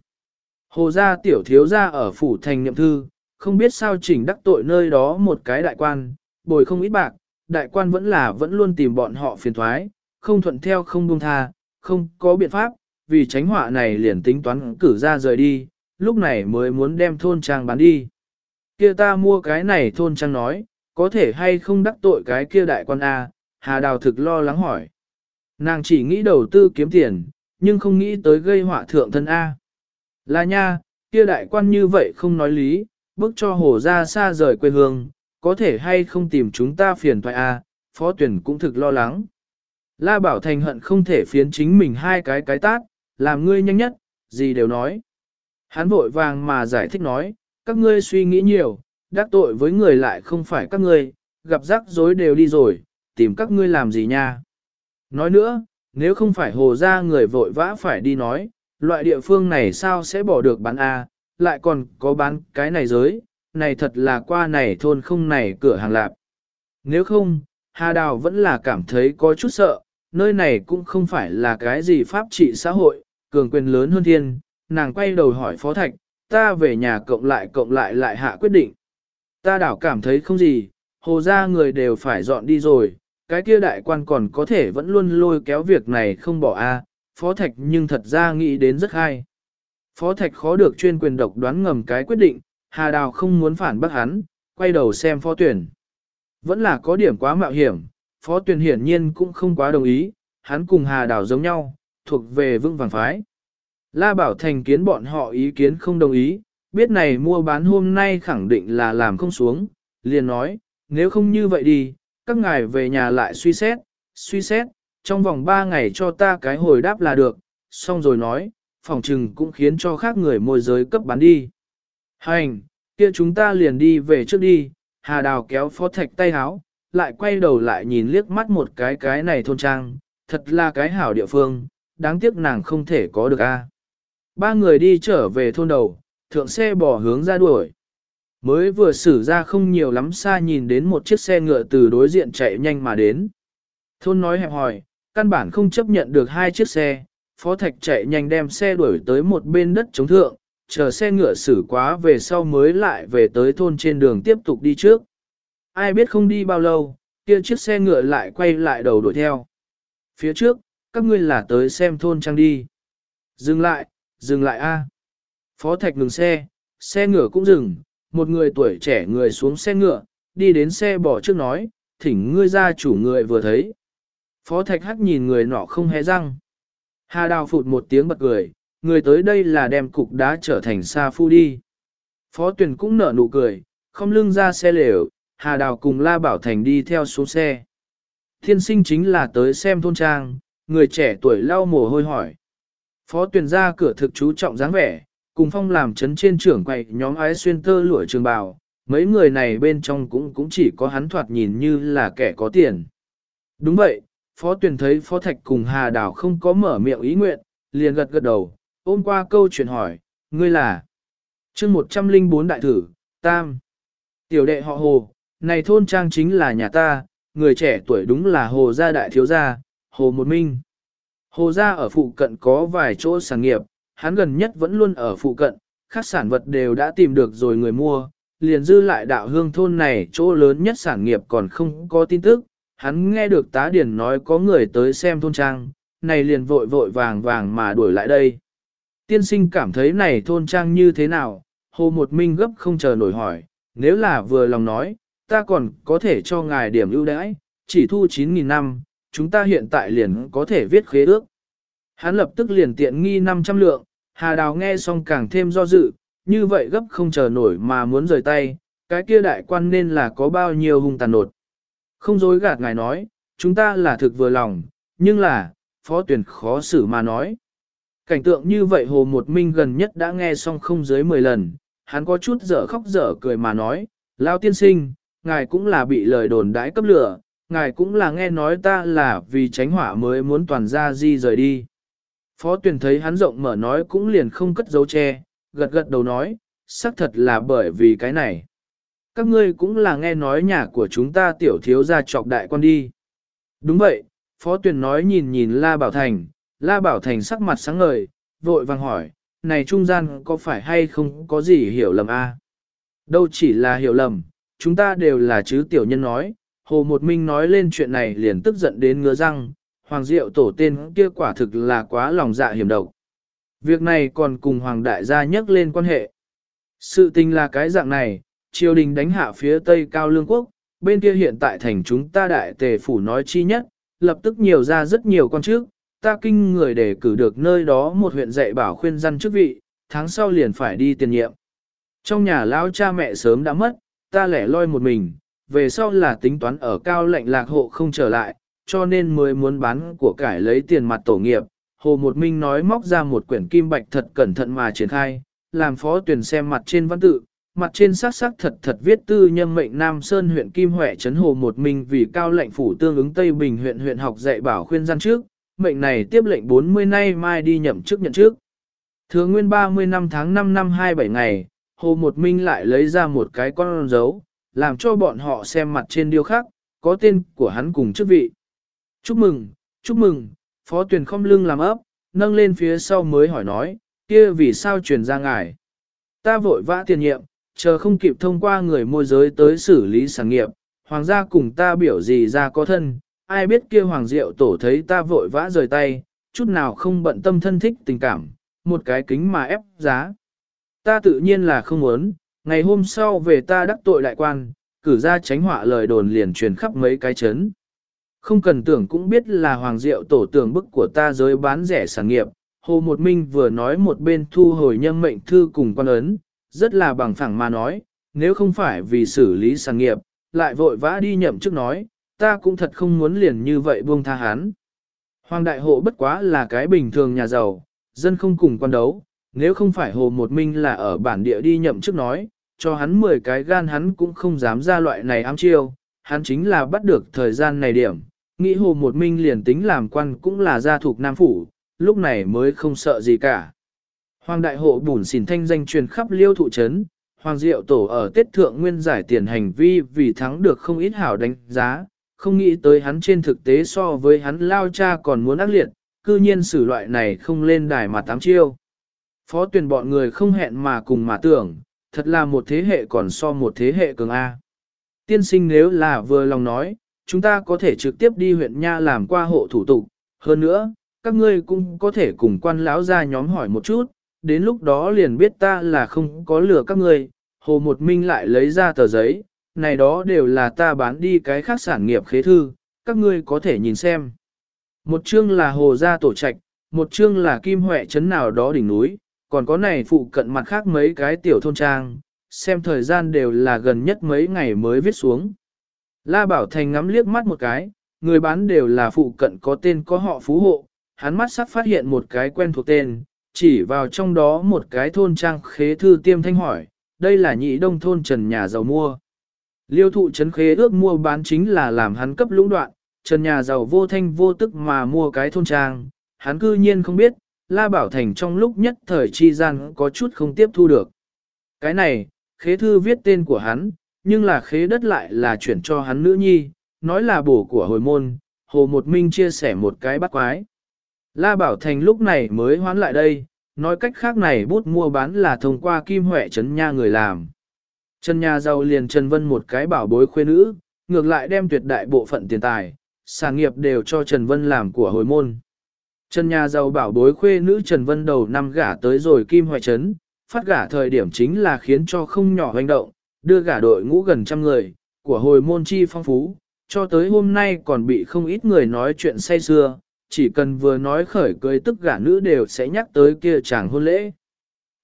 Speaker 1: Hồ gia tiểu thiếu gia ở phủ thành niệm thư, không biết sao chỉnh đắc tội nơi đó một cái đại quan, bồi không ít bạc, đại quan vẫn là vẫn luôn tìm bọn họ phiền thoái, không thuận theo không buông tha, không có biện pháp, vì tránh họa này liền tính toán cử ra rời đi, lúc này mới muốn đem thôn trang bán đi kia ta mua cái này thôn trang nói, có thể hay không đắc tội cái kia đại quan A, Hà Đào thực lo lắng hỏi. Nàng chỉ nghĩ đầu tư kiếm tiền, nhưng không nghĩ tới gây họa thượng thân A. Là nha, kia đại quan như vậy không nói lý, bước cho hồ ra xa rời quê hương, có thể hay không tìm chúng ta phiền thoại A, phó tuyển cũng thực lo lắng. La Bảo Thành hận không thể phiến chính mình hai cái cái tát, làm ngươi nhanh nhất, gì đều nói. Hắn vội vàng mà giải thích nói, các ngươi suy nghĩ nhiều, đắc tội với người lại không phải các ngươi, gặp rắc rối đều đi rồi, tìm các ngươi làm gì nha. Nói nữa, nếu không phải hồ ra người vội vã phải đi nói, loại địa phương này sao sẽ bỏ được bán A, lại còn có bán cái này giới, này thật là qua này thôn không này cửa hàng lạp. Nếu không, Hà Đào vẫn là cảm thấy có chút sợ, nơi này cũng không phải là cái gì pháp trị xã hội, cường quyền lớn hơn thiên, nàng quay đầu hỏi Phó Thạch, ta về nhà cộng lại cộng lại lại hạ quyết định. Ta đảo cảm thấy không gì, hồ ra người đều phải dọn đi rồi, cái kia đại quan còn có thể vẫn luôn lôi kéo việc này không bỏ a. Phó Thạch nhưng thật ra nghĩ đến rất hay. Phó Thạch khó được chuyên quyền độc đoán ngầm cái quyết định, Hà Đào không muốn phản bác hắn, quay đầu xem phó tuyển. Vẫn là có điểm quá mạo hiểm, phó tuyển hiển nhiên cũng không quá đồng ý, hắn cùng Hà Đào giống nhau, thuộc về vững vàng phái. La Bảo Thành kiến bọn họ ý kiến không đồng ý, biết này mua bán hôm nay khẳng định là làm không xuống, liền nói, nếu không như vậy đi, các ngài về nhà lại suy xét, suy xét, trong vòng 3 ngày cho ta cái hồi đáp là được, xong rồi nói, phòng trừng cũng khiến cho khác người môi giới cấp bán đi. Hành, kia chúng ta liền đi về trước đi, Hà Đào kéo phó thạch tay háo, lại quay đầu lại nhìn liếc mắt một cái cái này thôn trang, thật là cái hảo địa phương, đáng tiếc nàng không thể có được a. Ba người đi trở về thôn đầu, thượng xe bỏ hướng ra đuổi. Mới vừa xử ra không nhiều lắm xa nhìn đến một chiếc xe ngựa từ đối diện chạy nhanh mà đến. Thôn nói hẹp hỏi, căn bản không chấp nhận được hai chiếc xe, Phó Thạch chạy nhanh đem xe đuổi tới một bên đất chống thượng, chờ xe ngựa xử quá về sau mới lại về tới thôn trên đường tiếp tục đi trước. Ai biết không đi bao lâu, kia chiếc xe ngựa lại quay lại đầu đuổi theo. Phía trước, các ngươi là tới xem thôn trang đi. Dừng lại, dừng lại a. Phó Thạch ngừng xe, xe ngựa cũng dừng, một người tuổi trẻ người xuống xe ngựa, đi đến xe bỏ trước nói, thỉnh ngươi ra chủ người vừa thấy. Phó Thạch Hắc nhìn người nọ không hé răng. Hà Đào phụt một tiếng bật cười, người tới đây là đem cục đá trở thành sa phu đi. Phó Tuyền cũng nở nụ cười, không lưng ra xe lều, Hà Đào cùng La Bảo Thành đi theo xuống xe. Thiên sinh chính là tới xem thôn trang, người trẻ tuổi lau mồ hôi hỏi. Phó tuyển ra cửa thực chú trọng dáng vẻ, cùng phong làm chấn trên trưởng quậy nhóm ái xuyên tơ lụa trường bào, mấy người này bên trong cũng cũng chỉ có hắn thoạt nhìn như là kẻ có tiền. Đúng vậy, Phó tuyển thấy Phó Thạch cùng Hà Đào không có mở miệng ý nguyện, liền gật gật đầu, ôm qua câu chuyện hỏi, ngươi là chương 104 đại thử, Tam. Tiểu đệ họ Hồ, này thôn trang chính là nhà ta, người trẻ tuổi đúng là Hồ gia đại thiếu gia, Hồ Một Minh. Hồ gia ở phụ cận có vài chỗ sản nghiệp, hắn gần nhất vẫn luôn ở phụ cận, các sản vật đều đã tìm được rồi người mua, liền dư lại đạo hương thôn này chỗ lớn nhất sản nghiệp còn không có tin tức, hắn nghe được tá điển nói có người tới xem thôn trang, này liền vội vội vàng vàng mà đuổi lại đây. Tiên sinh cảm thấy này thôn trang như thế nào, hồ một minh gấp không chờ nổi hỏi, nếu là vừa lòng nói, ta còn có thể cho ngài điểm ưu đãi, chỉ thu 9.000 năm, chúng ta hiện tại liền có thể viết khế ước. Hắn lập tức liền tiện nghi 500 lượng, Hà Đào nghe xong càng thêm do dự, như vậy gấp không chờ nổi mà muốn rời tay, cái kia đại quan nên là có bao nhiêu hung tàn nột. Không dối gạt ngài nói, chúng ta là thực vừa lòng, nhưng là, phó tuyển khó xử mà nói. Cảnh tượng như vậy Hồ Một Minh gần nhất đã nghe xong không dưới 10 lần, hắn có chút dở khóc dở cười mà nói, Lao tiên sinh, ngài cũng là bị lời đồn đãi cấp lửa, ngài cũng là nghe nói ta là vì tránh hỏa mới muốn toàn ra di rời đi. Phó tuyển thấy hắn rộng mở nói cũng liền không cất dấu che, gật gật đầu nói, xác thật là bởi vì cái này. Các ngươi cũng là nghe nói nhà của chúng ta tiểu thiếu ra trọc đại quan đi. Đúng vậy, Phó tuyển nói nhìn nhìn La Bảo Thành, La Bảo Thành sắc mặt sáng ngời, vội vàng hỏi, này trung gian có phải hay không có gì hiểu lầm a? À? Đâu chỉ là hiểu lầm, chúng ta đều là chứ tiểu nhân nói, Hồ Một Minh nói lên chuyện này liền tức giận đến ngứa răng, Hoàng Diệu tổ tên kia quả thực là quá lòng dạ hiểm độc. Việc này còn cùng Hoàng Đại gia nhắc lên quan hệ. Sự tình là cái dạng này, triều đình đánh hạ phía Tây Cao Lương Quốc, bên kia hiện tại thành chúng ta đại tề phủ nói chi nhất, lập tức nhiều ra rất nhiều con trước, ta kinh người để cử được nơi đó một huyện dạy bảo khuyên dân chức vị, tháng sau liền phải đi tiền nhiệm. Trong nhà lão cha mẹ sớm đã mất, ta lẻ loi một mình, về sau là tính toán ở cao lệnh lạc hộ không trở lại, cho nên mới muốn bán của cải lấy tiền mặt tổ nghiệp. Hồ Một Minh nói móc ra một quyển kim bạch thật cẩn thận mà triển khai, làm phó tuyển xem mặt trên văn tự, mặt trên sắc sắc thật thật viết tư nhân mệnh Nam Sơn huyện Kim Huệ trấn hồ một minh vì cao lệnh phủ tương ứng Tây Bình huyện huyện học dạy bảo khuyên gian trước, mệnh này tiếp lệnh 40 nay mai đi nhậm chức nhận trước. Thừa nguyên 30 năm tháng 5 năm 27 ngày, Hồ Một Minh lại lấy ra một cái con dấu, làm cho bọn họ xem mặt trên điêu khắc, có tên của hắn cùng chức vị. Chúc mừng, chúc mừng, phó tuyển không lưng làm ấp, nâng lên phía sau mới hỏi nói, kia vì sao truyền ra ngài. Ta vội vã tiền nhiệm, chờ không kịp thông qua người môi giới tới xử lý sản nghiệp, hoàng gia cùng ta biểu gì ra có thân, ai biết kia hoàng diệu tổ thấy ta vội vã rời tay, chút nào không bận tâm thân thích tình cảm, một cái kính mà ép giá. Ta tự nhiên là không muốn, ngày hôm sau về ta đắc tội đại quan, cử ra tránh họa lời đồn liền truyền khắp mấy cái chấn. Không cần tưởng cũng biết là hoàng diệu tổ tưởng bức của ta giới bán rẻ sản nghiệp, Hồ Một Minh vừa nói một bên thu hồi nhân mệnh thư cùng quan ấn, rất là bằng phẳng mà nói, nếu không phải vì xử lý sản nghiệp, lại vội vã đi nhậm chức nói, ta cũng thật không muốn liền như vậy buông tha hắn. Hoàng đại hộ bất quá là cái bình thường nhà giàu, dân không cùng quan đấu, nếu không phải Hồ Một Minh là ở bản địa đi nhậm chức nói, cho hắn 10 cái gan hắn cũng không dám ra loại này ám chiêu, hắn chính là bắt được thời gian này điểm, nghĩ Hồ Một Minh liền tính làm quan cũng là gia thuộc Nam Phủ, lúc này mới không sợ gì cả. Hoàng đại hộ bùn xỉn thanh danh truyền khắp liêu thụ trấn, Hoàng Diệu Tổ ở Tết Thượng Nguyên giải tiền hành vi vì thắng được không ít hảo đánh giá, không nghĩ tới hắn trên thực tế so với hắn lao cha còn muốn ác liệt, cư nhiên xử loại này không lên đài mà tám chiêu. Phó tuyển bọn người không hẹn mà cùng mà tưởng, thật là một thế hệ còn so một thế hệ cường A. Tiên sinh nếu là vừa lòng nói, chúng ta có thể trực tiếp đi huyện Nha làm qua hộ thủ tục, hơn nữa, các ngươi cũng có thể cùng quan lão ra nhóm hỏi một chút, đến lúc đó liền biết ta là không có lừa các ngươi, hồ một minh lại lấy ra tờ giấy, này đó đều là ta bán đi cái khác sản nghiệp khế thư, các ngươi có thể nhìn xem. Một chương là hồ gia tổ trạch, một chương là kim huệ trấn nào đó đỉnh núi, còn có này phụ cận mặt khác mấy cái tiểu thôn trang, xem thời gian đều là gần nhất mấy ngày mới viết xuống. La Bảo Thành ngắm liếc mắt một cái, người bán đều là phụ cận có tên có họ phú hộ, hắn mắt sắc phát hiện một cái quen thuộc tên, chỉ vào trong đó một cái thôn trang khế thư tiêm thanh hỏi, đây là nhị đông thôn trần nhà giàu mua. Liêu thụ trấn khế ước mua bán chính là làm hắn cấp lũng đoạn, trần nhà giàu vô thanh vô tức mà mua cái thôn trang, hắn cư nhiên không biết, La Bảo Thành trong lúc nhất thời chi gian có chút không tiếp thu được. Cái này, khế thư viết tên của hắn, nhưng là khế đất lại là chuyển cho hắn nữ nhi, nói là bổ của hồi môn, Hồ Một Minh chia sẻ một cái bắt quái. La Bảo Thành lúc này mới hoán lại đây, nói cách khác này bút mua bán là thông qua Kim Huệ Trấn Nha người làm. Trần Nha giàu liền Trần Vân một cái bảo bối khuê nữ, ngược lại đem tuyệt đại bộ phận tiền tài, sản nghiệp đều cho Trần Vân làm của hồi môn. Trần nhà giàu bảo bối khuê nữ Trần Vân đầu năm gả tới rồi Kim Hoài Trấn, phát gả thời điểm chính là khiến cho không nhỏ hoành động, đưa gả đội ngũ gần trăm người, của hồi môn chi phong phú, cho tới hôm nay còn bị không ít người nói chuyện say xưa, chỉ cần vừa nói khởi cưới tức gả nữ đều sẽ nhắc tới kia chàng hôn lễ.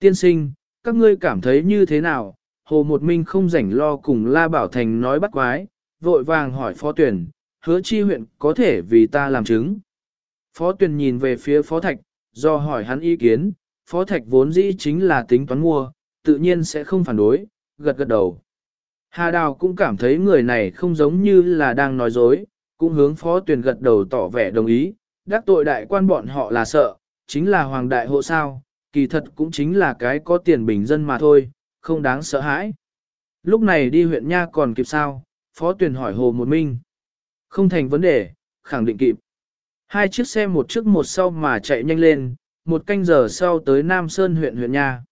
Speaker 1: Tiên sinh, các ngươi cảm thấy như thế nào? Hồ Một Minh không rảnh lo cùng La Bảo Thành nói bắt quái, vội vàng hỏi phó tuyển, hứa chi huyện có thể vì ta làm chứng. Phó Tuyền nhìn về phía phó thạch, do hỏi hắn ý kiến, phó thạch vốn dĩ chính là tính toán mua, tự nhiên sẽ không phản đối, gật gật đầu. Hà Đào cũng cảm thấy người này không giống như là đang nói dối, cũng hướng phó Tuyền gật đầu tỏ vẻ đồng ý, đắc tội đại quan bọn họ là sợ, chính là hoàng đại hộ sao, kỳ thật cũng chính là cái có tiền bình dân mà thôi, không đáng sợ hãi. Lúc này đi huyện Nha còn kịp sao, phó Tuyền hỏi Hồ Một Minh. Không thành vấn đề, khẳng định kịp. Hai chiếc xe một trước một sau mà chạy nhanh lên, một canh giờ sau tới Nam Sơn huyện huyện Nha.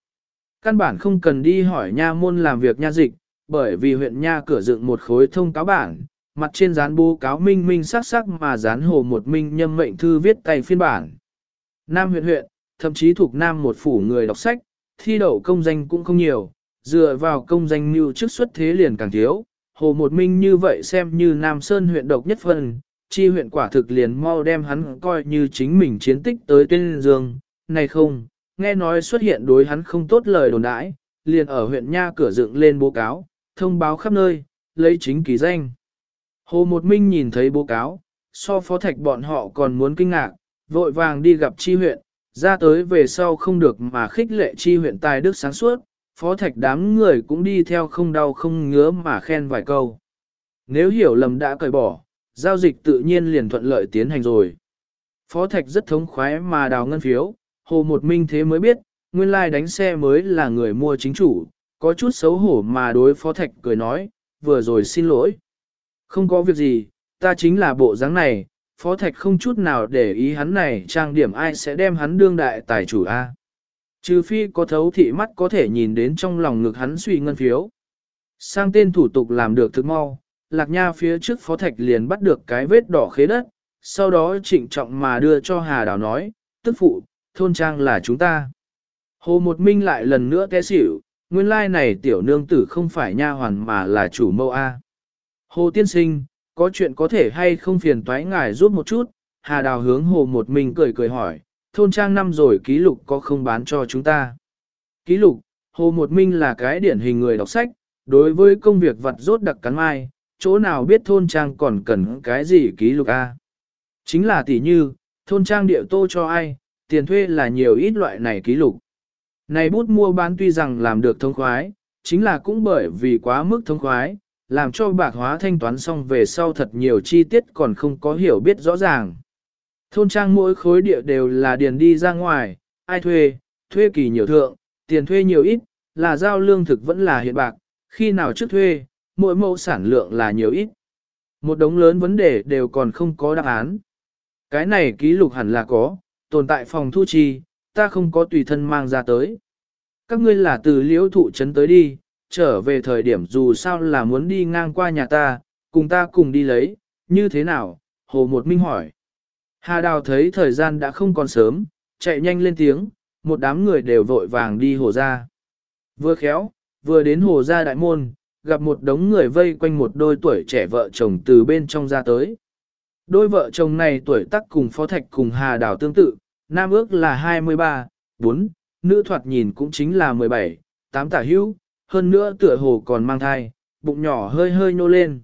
Speaker 1: Căn bản không cần đi hỏi Nha môn làm việc Nha dịch, bởi vì huyện Nha cửa dựng một khối thông cáo bản, mặt trên dán bố cáo minh minh sắc sắc mà dán hồ một minh nhâm mệnh thư viết tay phiên bản. Nam huyện huyện, thậm chí thuộc Nam một phủ người đọc sách, thi đậu công danh cũng không nhiều, dựa vào công danh mưu chức xuất thế liền càng thiếu. Hồ một minh như vậy xem như Nam Sơn huyện độc nhất phần, chi huyện quả thực liền mau đem hắn coi như chính mình chiến tích tới tuyên dương, này không, nghe nói xuất hiện đối hắn không tốt lời đồn đãi, liền ở huyện Nha cửa dựng lên bố cáo, thông báo khắp nơi, lấy chính ký danh. Hồ Một Minh nhìn thấy bố cáo, so phó thạch bọn họ còn muốn kinh ngạc, vội vàng đi gặp chi huyện, ra tới về sau không được mà khích lệ chi huyện tài đức sáng suốt, phó thạch đám người cũng đi theo không đau không ngứa mà khen vài câu. Nếu hiểu lầm đã cởi bỏ, giao dịch tự nhiên liền thuận lợi tiến hành rồi. Phó thạch rất thống khoái mà đào ngân phiếu, hồ một minh thế mới biết, nguyên lai like đánh xe mới là người mua chính chủ, có chút xấu hổ mà đối phó thạch cười nói, vừa rồi xin lỗi. Không có việc gì, ta chính là bộ dáng này, phó thạch không chút nào để ý hắn này trang điểm ai sẽ đem hắn đương đại tài chủ A. Trừ phi có thấu thị mắt có thể nhìn đến trong lòng ngực hắn suy ngân phiếu. Sang tên thủ tục làm được thực mau, lạc nha phía trước phó thạch liền bắt được cái vết đỏ khế đất, sau đó trịnh trọng mà đưa cho Hà Đào nói, tức phụ, thôn trang là chúng ta. Hồ Một Minh lại lần nữa té xỉu, nguyên lai này tiểu nương tử không phải nha hoàn mà là chủ mâu A. Hồ Tiên Sinh, có chuyện có thể hay không phiền toái ngài giúp một chút, Hà Đào hướng Hồ Một Minh cười cười hỏi, thôn trang năm rồi ký lục có không bán cho chúng ta. Ký lục, Hồ Một Minh là cái điển hình người đọc sách, đối với công việc vật rốt đặc cắn mai, chỗ nào biết thôn trang còn cần cái gì ký lục A. Chính là tỷ như, thôn trang địa tô cho ai, tiền thuê là nhiều ít loại này ký lục. Này bút mua bán tuy rằng làm được thông khoái, chính là cũng bởi vì quá mức thông khoái, làm cho bạc hóa thanh toán xong về sau thật nhiều chi tiết còn không có hiểu biết rõ ràng. Thôn trang mỗi khối địa đều là điền đi ra ngoài, ai thuê, thuê kỳ nhiều thượng, tiền thuê nhiều ít, là giao lương thực vẫn là hiện bạc, khi nào trước thuê, mỗi mẫu sản lượng là nhiều ít. Một đống lớn vấn đề đều còn không có đáp án. Cái này ký lục hẳn là có, tồn tại phòng thu chi, ta không có tùy thân mang ra tới. Các ngươi là từ liễu thụ trấn tới đi, trở về thời điểm dù sao là muốn đi ngang qua nhà ta, cùng ta cùng đi lấy, như thế nào? Hồ Một Minh hỏi. Hà Đào thấy thời gian đã không còn sớm, chạy nhanh lên tiếng, một đám người đều vội vàng đi hồ ra. Vừa khéo, vừa đến hồ ra đại môn, gặp một đống người vây quanh một đôi tuổi trẻ vợ chồng từ bên trong ra tới. Đôi vợ chồng này tuổi tác cùng Phó Thạch cùng Hà Đào tương tự, nam ước là 23, 4, nữ thoạt nhìn cũng chính là 17, 8 tả hữu, hơn nữa tựa hồ còn mang thai, bụng nhỏ hơi hơi nô lên.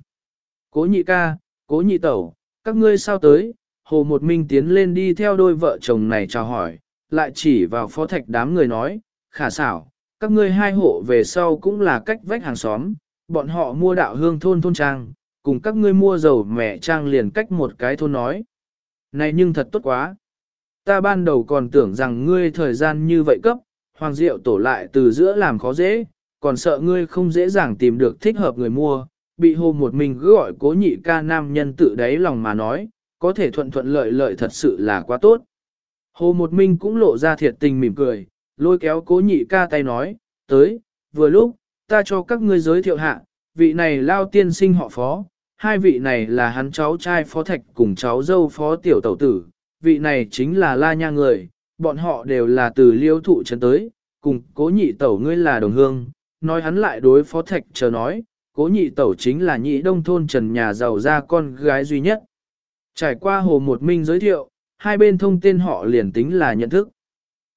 Speaker 1: Cố nhị ca, cố nhị tẩu, các ngươi sao tới? Hồ Một Minh tiến lên đi theo đôi vợ chồng này chào hỏi, lại chỉ vào phó thạch đám người nói, khả xảo, các ngươi hai hộ về sau cũng là cách vách hàng xóm, bọn họ mua đạo hương thôn thôn trang, cùng các ngươi mua dầu mẹ trang liền cách một cái thôn nói. Này nhưng thật tốt quá. Ta ban đầu còn tưởng rằng ngươi thời gian như vậy cấp, hoàng diệu tổ lại từ giữa làm khó dễ, còn sợ ngươi không dễ dàng tìm được thích hợp người mua, bị hồ một mình cứ gọi cố nhị ca nam nhân tự đáy lòng mà nói, có thể thuận thuận lợi lợi thật sự là quá tốt. Hồ một minh cũng lộ ra thiệt tình mỉm cười, lôi kéo cố nhị ca tay nói, tới, vừa lúc, ta cho các ngươi giới thiệu hạ, vị này lao tiên sinh họ phó, hai vị này là hắn cháu trai phó thạch cùng cháu dâu phó tiểu tẩu tử, vị này chính là la nha người, bọn họ đều là từ liêu thụ trấn tới, cùng cố nhị tẩu ngươi là đồng hương, nói hắn lại đối phó thạch chờ nói, cố nhị tẩu chính là nhị đông thôn trần nhà giàu ra con gái duy nhất. Trải qua hồ một minh giới thiệu, hai bên thông tên họ liền tính là nhận thức.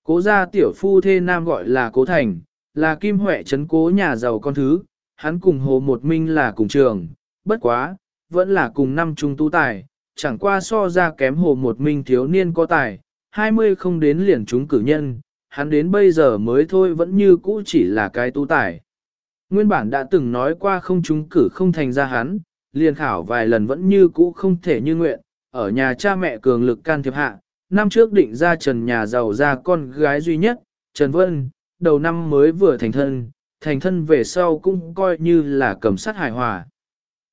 Speaker 1: Cố gia tiểu phu thê nam gọi là cố thành, là kim huệ trấn cố nhà giàu con thứ, hắn cùng hồ một minh là cùng trường, bất quá, vẫn là cùng năm trung tu tài, chẳng qua so ra kém hồ một minh thiếu niên có tài, 20 không đến liền chúng cử nhân, hắn đến bây giờ mới thôi vẫn như cũ chỉ là cái tu tài. Nguyên bản đã từng nói qua không chúng cử không thành ra hắn, liền khảo vài lần vẫn như cũ không thể như nguyện, ở nhà cha mẹ cường lực can thiệp hạ, năm trước định ra Trần nhà giàu ra con gái duy nhất, Trần Vân, đầu năm mới vừa thành thân, thành thân về sau cũng coi như là cầm sát hài hòa.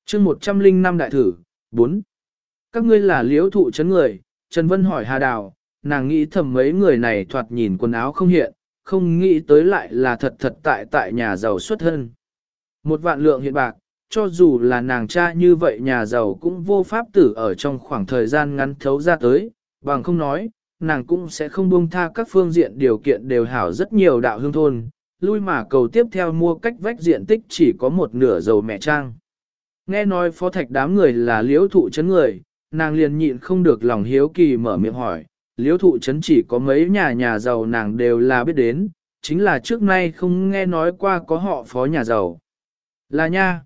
Speaker 1: chương 105 đại thử, 4. Các ngươi là liễu thụ chấn người, Trần Vân hỏi Hà Đào, nàng nghĩ thầm mấy người này thoạt nhìn quần áo không hiện, không nghĩ tới lại là thật thật tại tại nhà giàu xuất thân. Một vạn lượng hiện bạc, cho dù là nàng cha như vậy nhà giàu cũng vô pháp tử ở trong khoảng thời gian ngắn thấu ra tới, bằng không nói, nàng cũng sẽ không buông tha các phương diện điều kiện đều hảo rất nhiều đạo hương thôn, lui mà cầu tiếp theo mua cách vách diện tích chỉ có một nửa dầu mẹ trang. Nghe nói phó thạch đám người là liễu thụ chấn người, nàng liền nhịn không được lòng hiếu kỳ mở miệng hỏi, liễu thụ chấn chỉ có mấy nhà nhà giàu nàng đều là biết đến, chính là trước nay không nghe nói qua có họ phó nhà giàu. Là nha.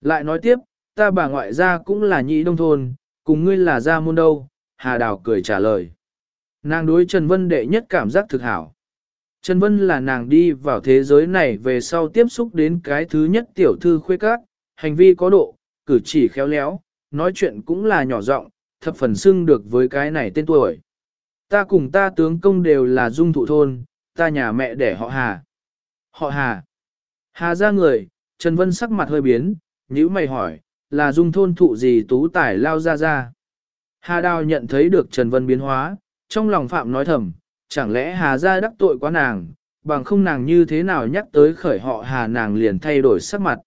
Speaker 1: Lại nói tiếp, ta bà ngoại gia cũng là nhị đông thôn, cùng ngươi là gia môn đâu, Hà Đào cười trả lời. Nàng đối Trần Vân Đệ nhất cảm giác thực hảo. Trần Vân là nàng đi vào thế giới này về sau tiếp xúc đến cái thứ nhất tiểu thư khuê các, hành vi có độ, cử chỉ khéo léo, nói chuyện cũng là nhỏ giọng, thập phần xưng được với cái này tên tuổi. Ta cùng ta tướng công đều là dung thụ thôn, ta nhà mẹ để họ Hà. Họ Hà. Hà ra người, Trần Vân sắc mặt hơi biến, nhữ mày hỏi, là dung thôn thụ gì tú tải lao ra ra. Hà Đào nhận thấy được Trần Vân biến hóa, trong lòng Phạm nói thầm, chẳng lẽ Hà ra đắc tội quá nàng, bằng không nàng như thế nào nhắc tới khởi họ Hà nàng liền thay đổi sắc mặt.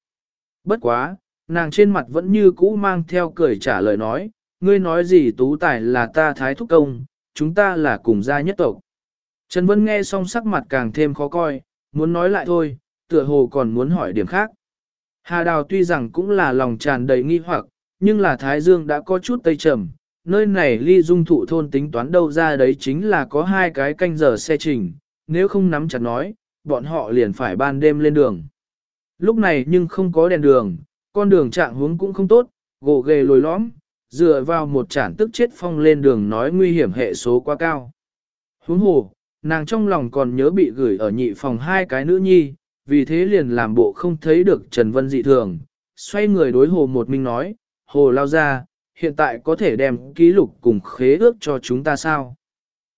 Speaker 1: Bất quá, nàng trên mặt vẫn như cũ mang theo cười trả lời nói, ngươi nói gì tú tài là ta thái thúc công, chúng ta là cùng gia nhất tộc. Trần Vân nghe xong sắc mặt càng thêm khó coi, muốn nói lại thôi, tựa hồ còn muốn hỏi điểm khác. Hà Đào tuy rằng cũng là lòng tràn đầy nghi hoặc, nhưng là Thái Dương đã có chút tây trầm, nơi này ly dung thụ thôn tính toán đâu ra đấy chính là có hai cái canh giờ xe trình, nếu không nắm chặt nói, bọn họ liền phải ban đêm lên đường. Lúc này nhưng không có đèn đường, con đường trạng hướng cũng không tốt, gỗ ghề lồi lõm, dựa vào một chản tức chết phong lên đường nói nguy hiểm hệ số quá cao. Huống hồ, nàng trong lòng còn nhớ bị gửi ở nhị phòng hai cái nữ nhi, vì thế liền làm bộ không thấy được Trần Vân dị thường, xoay người đối hồ một minh nói, hồ lao ra, hiện tại có thể đem ký lục cùng khế ước cho chúng ta sao?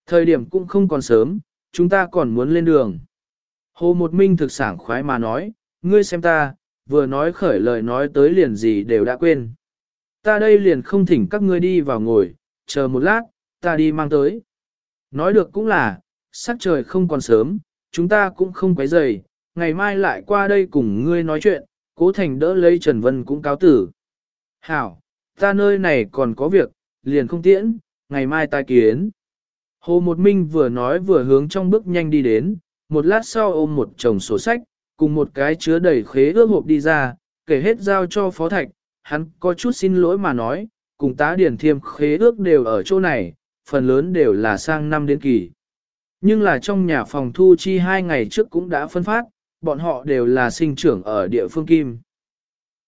Speaker 1: Thời điểm cũng không còn sớm, chúng ta còn muốn lên đường. Hồ một minh thực sảng khoái mà nói, ngươi xem ta, vừa nói khởi lời nói tới liền gì đều đã quên. Ta đây liền không thỉnh các ngươi đi vào ngồi, chờ một lát, ta đi mang tới. Nói được cũng là, sắc trời không còn sớm, chúng ta cũng không quấy rầy, ngày mai lại qua đây cùng ngươi nói chuyện, cố thành đỡ lấy Trần Vân cũng cáo tử. Hảo, ta nơi này còn có việc, liền không tiễn, ngày mai ta kiến. Hồ Một Minh vừa nói vừa hướng trong bước nhanh đi đến, một lát sau ôm một chồng sổ sách, cùng một cái chứa đầy khế ước hộp đi ra, kể hết giao cho Phó Thạch, hắn có chút xin lỗi mà nói, cùng tá điển thiêm khế ước đều ở chỗ này, phần lớn đều là sang năm đến kỳ. Nhưng là trong nhà phòng thu chi hai ngày trước cũng đã phân phát, bọn họ đều là sinh trưởng ở địa phương Kim.